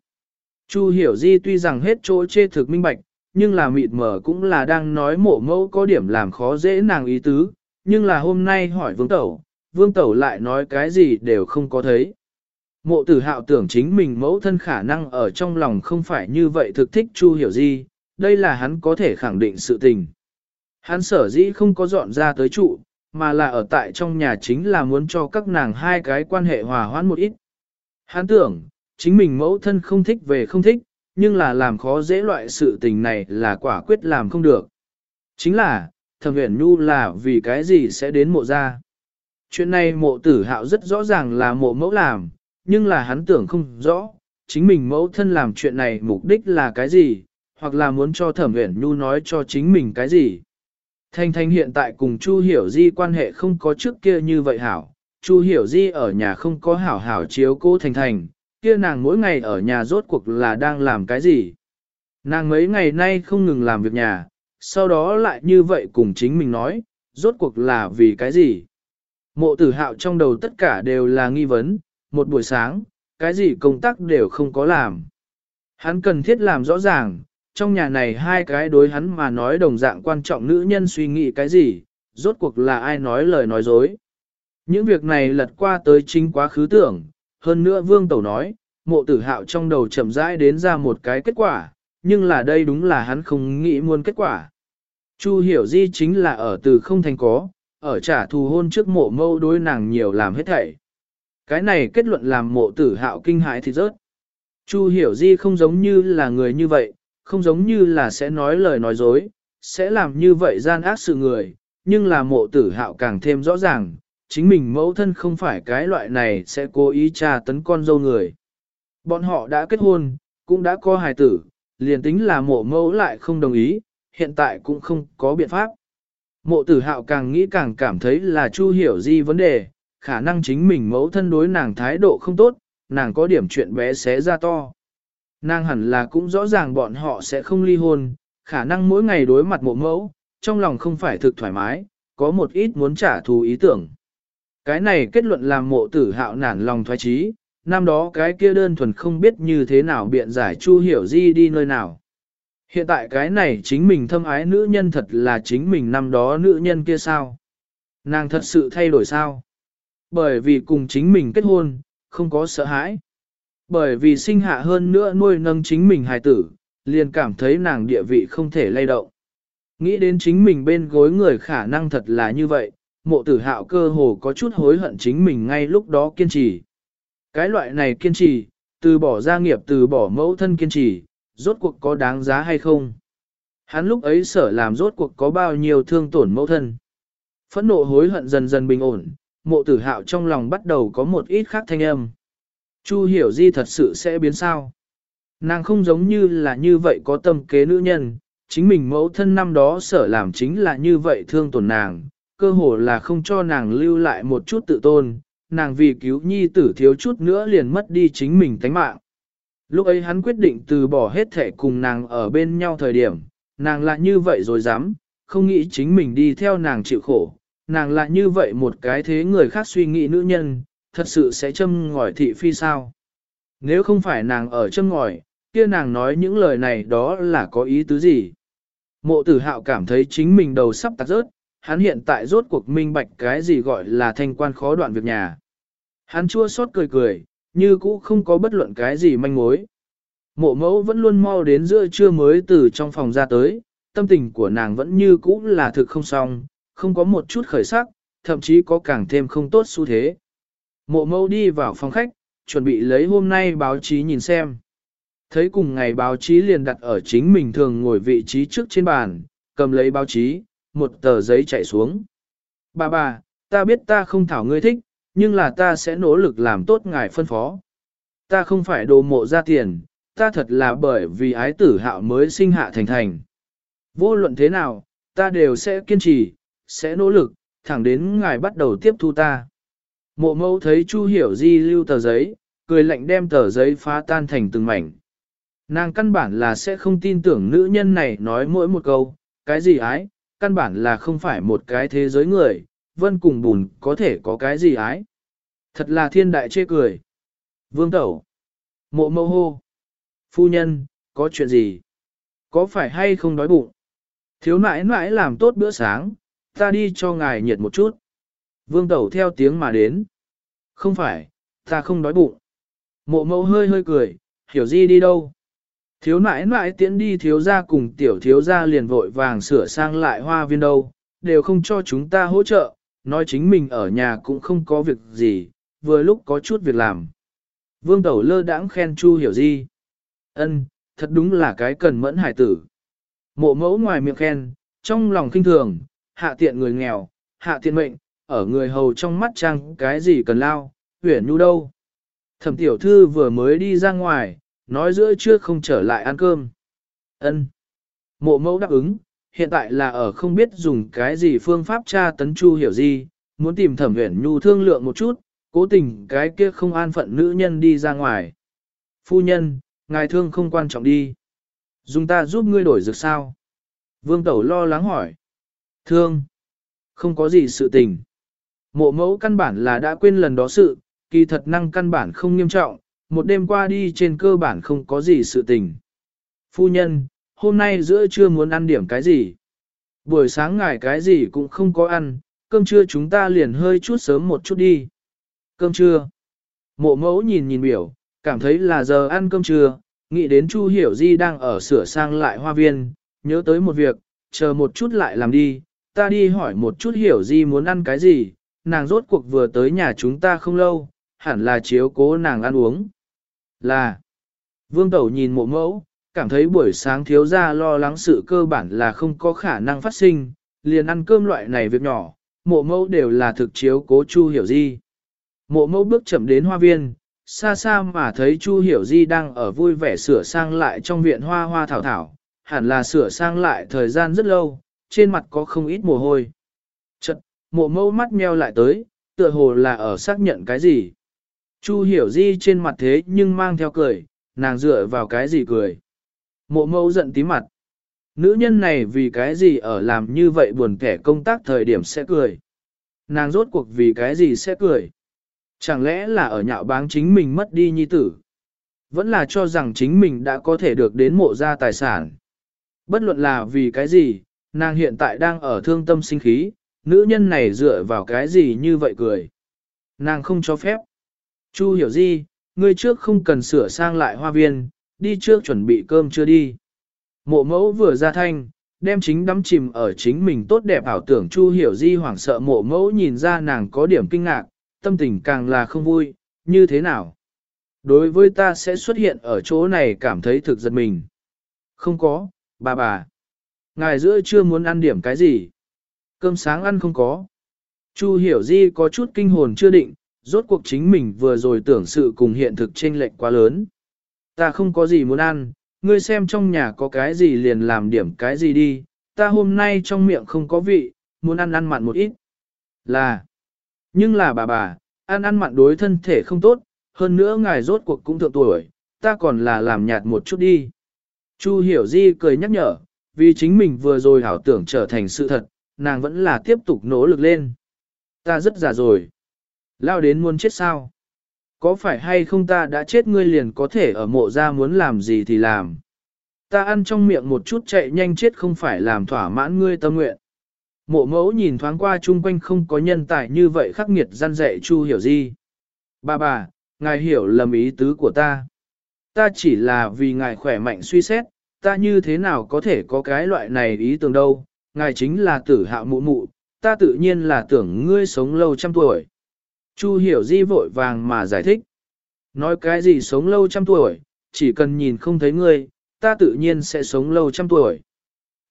Chu hiểu di tuy rằng hết chỗ chê thực minh bạch, nhưng là mịt mờ cũng là đang nói mộ mẫu có điểm làm khó dễ nàng ý tứ, nhưng là hôm nay hỏi vương tẩu, vương tẩu lại nói cái gì đều không có thấy. Mộ tử hạo tưởng chính mình mẫu thân khả năng ở trong lòng không phải như vậy thực thích Chu hiểu di, đây là hắn có thể khẳng định sự tình. Hắn sở dĩ không có dọn ra tới trụ, mà là ở tại trong nhà chính là muốn cho các nàng hai cái quan hệ hòa hoãn một ít. Hắn tưởng, chính mình mẫu thân không thích về không thích, nhưng là làm khó dễ loại sự tình này là quả quyết làm không được. Chính là, thẩm huyền nhu là vì cái gì sẽ đến mộ ra. Chuyện này mộ tử hạo rất rõ ràng là mộ mẫu làm, nhưng là hắn tưởng không rõ, chính mình mẫu thân làm chuyện này mục đích là cái gì, hoặc là muốn cho thẩm huyền nhu nói cho chính mình cái gì. Thanh Thanh hiện tại cùng Chu Hiểu Di quan hệ không có trước kia như vậy hảo, Chu Hiểu Di ở nhà không có hảo hảo chiếu cô Thanh Thanh, kia nàng mỗi ngày ở nhà rốt cuộc là đang làm cái gì. Nàng mấy ngày nay không ngừng làm việc nhà, sau đó lại như vậy cùng chính mình nói, rốt cuộc là vì cái gì. Mộ tử hạo trong đầu tất cả đều là nghi vấn, một buổi sáng, cái gì công tác đều không có làm. Hắn cần thiết làm rõ ràng, trong nhà này hai cái đối hắn mà nói đồng dạng quan trọng nữ nhân suy nghĩ cái gì, rốt cuộc là ai nói lời nói dối. Những việc này lật qua tới chính quá khứ tưởng, hơn nữa vương tẩu nói, mộ tử hạo trong đầu chậm rãi đến ra một cái kết quả, nhưng là đây đúng là hắn không nghĩ muốn kết quả. Chu hiểu di chính là ở từ không thành có, ở trả thù hôn trước mộ mâu đối nàng nhiều làm hết thảy. Cái này kết luận làm mộ tử hạo kinh hãi thì rớt. Chu hiểu di không giống như là người như vậy, không giống như là sẽ nói lời nói dối, sẽ làm như vậy gian ác sự người, nhưng là mộ tử hạo càng thêm rõ ràng, chính mình mẫu thân không phải cái loại này sẽ cố ý tra tấn con dâu người. Bọn họ đã kết hôn, cũng đã có hài tử, liền tính là mộ mẫu lại không đồng ý, hiện tại cũng không có biện pháp. Mộ tử hạo càng nghĩ càng cảm thấy là Chu hiểu di vấn đề, khả năng chính mình mẫu thân đối nàng thái độ không tốt, nàng có điểm chuyện bé xé ra to. Nàng hẳn là cũng rõ ràng bọn họ sẽ không ly hôn, khả năng mỗi ngày đối mặt mộ mẫu, trong lòng không phải thực thoải mái, có một ít muốn trả thù ý tưởng. Cái này kết luận làm mộ tử hạo nản lòng thoái trí, năm đó cái kia đơn thuần không biết như thế nào biện giải Chu Hiểu Di đi nơi nào. Hiện tại cái này chính mình thâm ái nữ nhân thật là chính mình năm đó nữ nhân kia sao? Nàng thật sự thay đổi sao? Bởi vì cùng chính mình kết hôn, không có sợ hãi. Bởi vì sinh hạ hơn nữa nuôi nâng chính mình hài tử, liền cảm thấy nàng địa vị không thể lay động. Nghĩ đến chính mình bên gối người khả năng thật là như vậy, mộ tử hạo cơ hồ có chút hối hận chính mình ngay lúc đó kiên trì. Cái loại này kiên trì, từ bỏ gia nghiệp từ bỏ mẫu thân kiên trì, rốt cuộc có đáng giá hay không? Hắn lúc ấy sở làm rốt cuộc có bao nhiêu thương tổn mẫu thân. Phẫn nộ hối hận dần dần bình ổn, mộ tử hạo trong lòng bắt đầu có một ít khác thanh âm. Chu hiểu di thật sự sẽ biến sao? Nàng không giống như là như vậy có tâm kế nữ nhân, chính mình mẫu thân năm đó sở làm chính là như vậy thương tổn nàng, cơ hồ là không cho nàng lưu lại một chút tự tôn, nàng vì cứu nhi tử thiếu chút nữa liền mất đi chính mình tánh mạng. Lúc ấy hắn quyết định từ bỏ hết thể cùng nàng ở bên nhau thời điểm, nàng lại như vậy rồi dám, không nghĩ chính mình đi theo nàng chịu khổ, nàng lại như vậy một cái thế người khác suy nghĩ nữ nhân, thật sự sẽ châm ngòi thị phi sao. Nếu không phải nàng ở châm ngòi, kia nàng nói những lời này đó là có ý tứ gì. Mộ tử hạo cảm thấy chính mình đầu sắp tắt rớt, hắn hiện tại rốt cuộc minh bạch cái gì gọi là thanh quan khó đoạn việc nhà. Hắn chua xót cười cười, như cũ không có bất luận cái gì manh mối. Mộ mẫu vẫn luôn mau đến giữa trưa mới từ trong phòng ra tới, tâm tình của nàng vẫn như cũ là thực không xong, không có một chút khởi sắc, thậm chí có càng thêm không tốt xu thế. Mộ mâu đi vào phòng khách, chuẩn bị lấy hôm nay báo chí nhìn xem. Thấy cùng ngày báo chí liền đặt ở chính mình thường ngồi vị trí trước trên bàn, cầm lấy báo chí, một tờ giấy chạy xuống. Bà bà, ta biết ta không thảo ngươi thích, nhưng là ta sẽ nỗ lực làm tốt ngài phân phó. Ta không phải đồ mộ ra tiền, ta thật là bởi vì ái tử hạo mới sinh hạ thành thành. Vô luận thế nào, ta đều sẽ kiên trì, sẽ nỗ lực, thẳng đến ngài bắt đầu tiếp thu ta. Mộ mẫu thấy Chu Hiểu Di lưu tờ giấy, cười lạnh đem tờ giấy phá tan thành từng mảnh. Nàng căn bản là sẽ không tin tưởng nữ nhân này nói mỗi một câu, cái gì ái, căn bản là không phải một cái thế giới người, vân cùng bùn có thể có cái gì ái. Thật là thiên đại chê cười. Vương Tẩu. Mộ mẫu hô. Phu nhân, có chuyện gì? Có phải hay không đói bụng? Thiếu nãi nãi làm tốt bữa sáng, ta đi cho ngài nhiệt một chút. Vương Tẩu theo tiếng mà đến. Không phải, ta không đói bụng. Mộ mẫu hơi hơi cười, hiểu gì đi đâu. Thiếu nãi nãi tiễn đi thiếu gia cùng tiểu thiếu gia liền vội vàng sửa sang lại hoa viên đâu, đều không cho chúng ta hỗ trợ, nói chính mình ở nhà cũng không có việc gì, vừa lúc có chút việc làm. Vương Tẩu lơ đãng khen Chu hiểu gì. Ân, thật đúng là cái cần mẫn hải tử. Mộ mẫu ngoài miệng khen, trong lòng kinh thường, hạ tiện người nghèo, hạ tiện mệnh, ở người hầu trong mắt trang cái gì cần lao, huyển nhu đâu. Thẩm tiểu thư vừa mới đi ra ngoài, nói giữa trưa không trở lại ăn cơm. Ân. Mộ mẫu đáp ứng, hiện tại là ở không biết dùng cái gì phương pháp tra tấn chu hiểu gì, muốn tìm thẩm huyển nhu thương lượng một chút, cố tình cái kia không an phận nữ nhân đi ra ngoài. Phu nhân, ngài thương không quan trọng đi. Dùng ta giúp ngươi đổi dược sao? Vương Tẩu lo lắng hỏi. Thương. Không có gì sự tình. Mộ mẫu căn bản là đã quên lần đó sự, kỳ thật năng căn bản không nghiêm trọng, một đêm qua đi trên cơ bản không có gì sự tình. Phu nhân, hôm nay giữa trưa muốn ăn điểm cái gì? Buổi sáng ngài cái gì cũng không có ăn, cơm trưa chúng ta liền hơi chút sớm một chút đi. Cơm trưa. Mộ mẫu nhìn nhìn biểu, cảm thấy là giờ ăn cơm trưa, nghĩ đến Chu Hiểu Di đang ở sửa sang lại hoa viên, nhớ tới một việc, chờ một chút lại làm đi, ta đi hỏi một chút Hiểu Di muốn ăn cái gì, nàng rốt cuộc vừa tới nhà chúng ta không lâu, hẳn là chiếu cố nàng ăn uống. Là, Vương Tẩu nhìn mộ mẫu, cảm thấy buổi sáng thiếu ra lo lắng sự cơ bản là không có khả năng phát sinh, liền ăn cơm loại này việc nhỏ, mộ mẫu đều là thực chiếu cố Chu Hiểu Di. Mộ mẫu bước chậm đến hoa viên, xa xa mà thấy Chu Hiểu Di đang ở vui vẻ sửa sang lại trong viện hoa hoa thảo thảo, hẳn là sửa sang lại thời gian rất lâu, trên mặt có không ít mồ hôi. Mộ mẫu mắt meo lại tới, tựa hồ là ở xác nhận cái gì. Chu Hiểu Di trên mặt thế nhưng mang theo cười, nàng dựa vào cái gì cười. Mộ mẫu giận tí mặt. Nữ nhân này vì cái gì ở làm như vậy buồn kẻ công tác thời điểm sẽ cười. Nàng rốt cuộc vì cái gì sẽ cười. Chẳng lẽ là ở nhạo báng chính mình mất đi nhi tử? Vẫn là cho rằng chính mình đã có thể được đến mộ gia tài sản. Bất luận là vì cái gì, nàng hiện tại đang ở thương tâm sinh khí, nữ nhân này dựa vào cái gì như vậy cười. Nàng không cho phép. Chu hiểu gì, ngươi trước không cần sửa sang lại hoa viên, đi trước chuẩn bị cơm chưa đi. Mộ mẫu vừa ra thanh, đem chính đắm chìm ở chính mình tốt đẹp ảo tưởng Chu hiểu di hoảng sợ mộ mẫu nhìn ra nàng có điểm kinh ngạc, tâm tình càng là không vui, như thế nào? Đối với ta sẽ xuất hiện ở chỗ này cảm thấy thực giật mình. Không có, bà bà. Ngài giữa chưa muốn ăn điểm cái gì? Cơm sáng ăn không có. Chu hiểu di có chút kinh hồn chưa định, rốt cuộc chính mình vừa rồi tưởng sự cùng hiện thực chênh lệch quá lớn. Ta không có gì muốn ăn, ngươi xem trong nhà có cái gì liền làm điểm cái gì đi, ta hôm nay trong miệng không có vị, muốn ăn ăn mặn một ít. Là, nhưng là bà bà, ăn ăn mặn đối thân thể không tốt, hơn nữa ngài rốt cuộc cũng thượng tuổi, ta còn là làm nhạt một chút đi. Chu hiểu di cười nhắc nhở, vì chính mình vừa rồi hảo tưởng trở thành sự thật, nàng vẫn là tiếp tục nỗ lực lên. Ta rất già rồi. Lao đến muốn chết sao? Có phải hay không ta đã chết ngươi liền có thể ở mộ ra muốn làm gì thì làm. Ta ăn trong miệng một chút chạy nhanh chết không phải làm thỏa mãn ngươi tâm nguyện. Mộ mẫu nhìn thoáng qua chung quanh không có nhân tài như vậy khắc nghiệt gian dạy Chu hiểu gì. Bà bà, ngài hiểu lầm ý tứ của ta. Ta chỉ là vì ngài khỏe mạnh suy xét, ta như thế nào có thể có cái loại này ý tưởng đâu, ngài chính là tử hạo mụ mụ, ta tự nhiên là tưởng ngươi sống lâu trăm tuổi. Chu hiểu di vội vàng mà giải thích. Nói cái gì sống lâu trăm tuổi, chỉ cần nhìn không thấy ngươi, ta tự nhiên sẽ sống lâu trăm tuổi.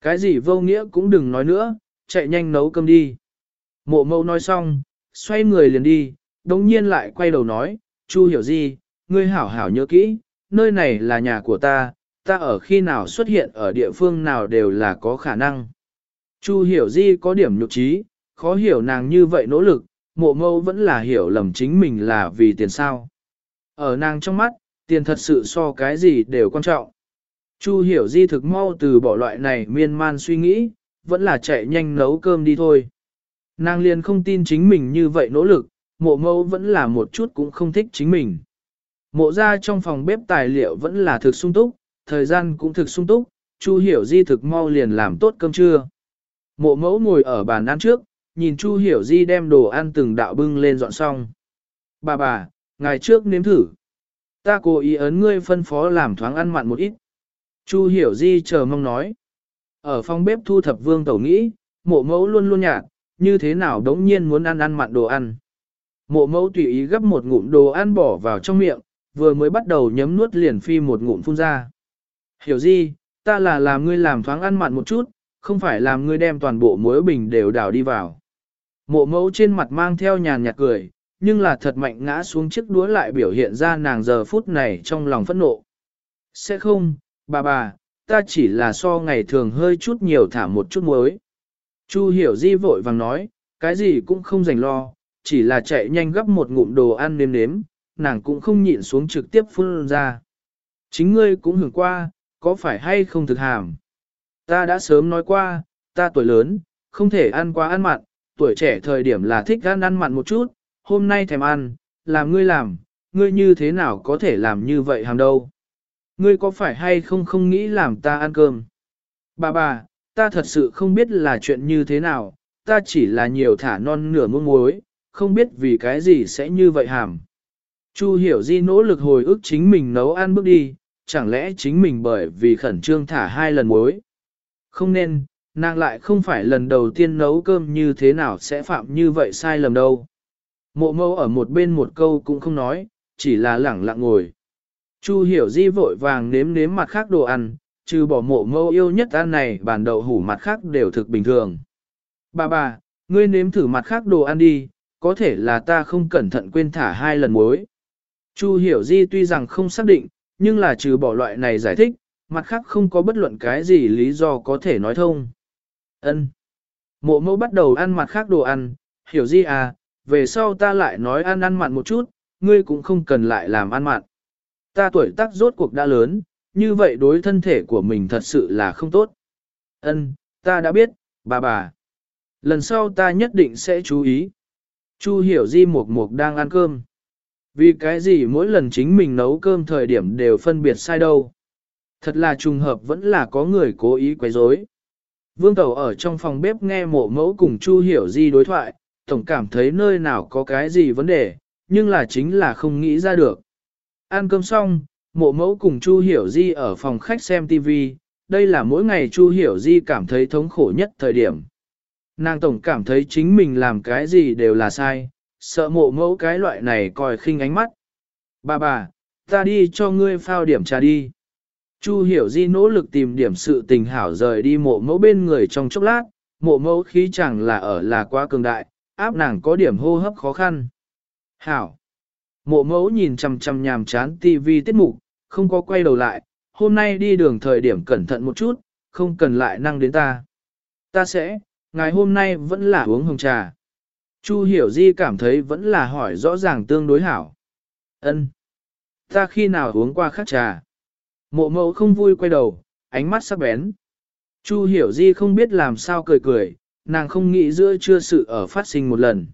Cái gì vô nghĩa cũng đừng nói nữa, chạy nhanh nấu cơm đi. Mộ mâu nói xong, xoay người liền đi, đồng nhiên lại quay đầu nói, Chu hiểu gì, ngươi hảo hảo nhớ kỹ, nơi này là nhà của ta, ta ở khi nào xuất hiện ở địa phương nào đều là có khả năng. Chu hiểu di có điểm nhục trí, khó hiểu nàng như vậy nỗ lực, mộ mâu vẫn là hiểu lầm chính mình là vì tiền sao. Ở nàng trong mắt, tiền thật sự so cái gì đều quan trọng. Chu hiểu di thực mau từ bỏ loại này miên man suy nghĩ, vẫn là chạy nhanh nấu cơm đi thôi. Nàng liền không tin chính mình như vậy nỗ lực, mộ mâu vẫn là một chút cũng không thích chính mình. Mộ ra trong phòng bếp tài liệu vẫn là thực sung túc, thời gian cũng thực sung túc, Chu hiểu di thực mau liền làm tốt cơm trưa. Mộ mẫu ngồi ở bàn ăn trước, nhìn Chu hiểu di đem đồ ăn từng đạo bưng lên dọn xong. Bà bà, ngày trước nếm thử. Ta cố ý ấn ngươi phân phó làm thoáng ăn mặn một ít. Chu hiểu di chờ mong nói. Ở phòng bếp thu thập vương tẩu nghĩ, mộ mẫu luôn luôn nhạt, như thế nào đống nhiên muốn ăn ăn mặn đồ ăn. Mộ mẫu tùy ý gấp một ngụm đồ ăn bỏ vào trong miệng, vừa mới bắt đầu nhấm nuốt liền phi một ngụm phun ra. Hiểu gì, ta là làm ngươi làm thoáng ăn mặn một chút, không phải làm ngươi đem toàn bộ muối bình đều đảo đi vào. Mộ mẫu trên mặt mang theo nhàn nhạt cười, nhưng là thật mạnh ngã xuống chiếc đũa lại biểu hiện ra nàng giờ phút này trong lòng phẫn nộ. Sẽ không, bà bà, ta chỉ là so ngày thường hơi chút nhiều thả một chút muối. Chu hiểu di vội vàng nói, cái gì cũng không dành lo, chỉ là chạy nhanh gấp một ngụm đồ ăn nếm nếm, nàng cũng không nhịn xuống trực tiếp phun ra. Chính ngươi cũng hưởng qua, có phải hay không thực hàm? Ta đã sớm nói qua, ta tuổi lớn, không thể ăn quá ăn mặn, tuổi trẻ thời điểm là thích ăn ăn mặn một chút, hôm nay thèm ăn, làm ngươi làm, ngươi như thế nào có thể làm như vậy hàm đâu? Ngươi có phải hay không không nghĩ làm ta ăn cơm? Bà bà, ta thật sự không biết là chuyện như thế nào, ta chỉ là nhiều thả non nửa muỗng muối, không biết vì cái gì sẽ như vậy hàm. Chu hiểu di nỗ lực hồi ức chính mình nấu ăn bước đi, chẳng lẽ chính mình bởi vì khẩn trương thả hai lần muối. Không nên, nàng lại không phải lần đầu tiên nấu cơm như thế nào sẽ phạm như vậy sai lầm đâu. Mộ mâu ở một bên một câu cũng không nói, chỉ là lẳng lặng ngồi. Chu hiểu di vội vàng nếm nếm mặt khác đồ ăn, trừ bỏ mộ mâu yêu nhất ăn này bản đậu hủ mặt khác đều thực bình thường. Bà bà, ngươi nếm thử mặt khác đồ ăn đi, có thể là ta không cẩn thận quên thả hai lần muối. Chu hiểu di tuy rằng không xác định, nhưng là trừ bỏ loại này giải thích, mặt khác không có bất luận cái gì lý do có thể nói thông. Ân. Mộ mẫu bắt đầu ăn mặt khác đồ ăn, hiểu di à, về sau ta lại nói ăn ăn mặn một chút, ngươi cũng không cần lại làm ăn mặn. Ta tuổi tác rốt cuộc đã lớn, như vậy đối thân thể của mình thật sự là không tốt. Ân, ta đã biết, bà bà. Lần sau ta nhất định sẽ chú ý. Chu hiểu di mục mục đang ăn cơm. Vì cái gì mỗi lần chính mình nấu cơm thời điểm đều phân biệt sai đâu. Thật là trùng hợp vẫn là có người cố ý quấy rối. Vương Tẩu ở trong phòng bếp nghe mộ mẫu cùng Chu Hiểu Di đối thoại, tổng cảm thấy nơi nào có cái gì vấn đề, nhưng là chính là không nghĩ ra được. Ăn cơm xong, mộ mẫu cùng Chu Hiểu Di ở phòng khách xem TV, đây là mỗi ngày Chu Hiểu Di cảm thấy thống khổ nhất thời điểm. Nàng tổng cảm thấy chính mình làm cái gì đều là sai, sợ mộ mẫu cái loại này coi khinh ánh mắt. Bà bà, ta đi cho ngươi phao điểm trà đi. Chu hiểu di nỗ lực tìm điểm sự tình hảo rời đi mộ mẫu bên người trong chốc lát, mộ mẫu khí chẳng là ở là quá cường đại, áp nàng có điểm hô hấp khó khăn. Hảo. Mộ mẫu nhìn chằm chằm nhàm chán tivi tiết mục, không có quay đầu lại, hôm nay đi đường thời điểm cẩn thận một chút, không cần lại năng đến ta. Ta sẽ, ngày hôm nay vẫn là uống hồng trà. Chu hiểu di cảm thấy vẫn là hỏi rõ ràng tương đối hảo. Ân, Ta khi nào uống qua khắc trà? Mộ mẫu không vui quay đầu, ánh mắt sắc bén. Chu hiểu di không biết làm sao cười cười, nàng không nghĩ giữa chưa sự ở phát sinh một lần.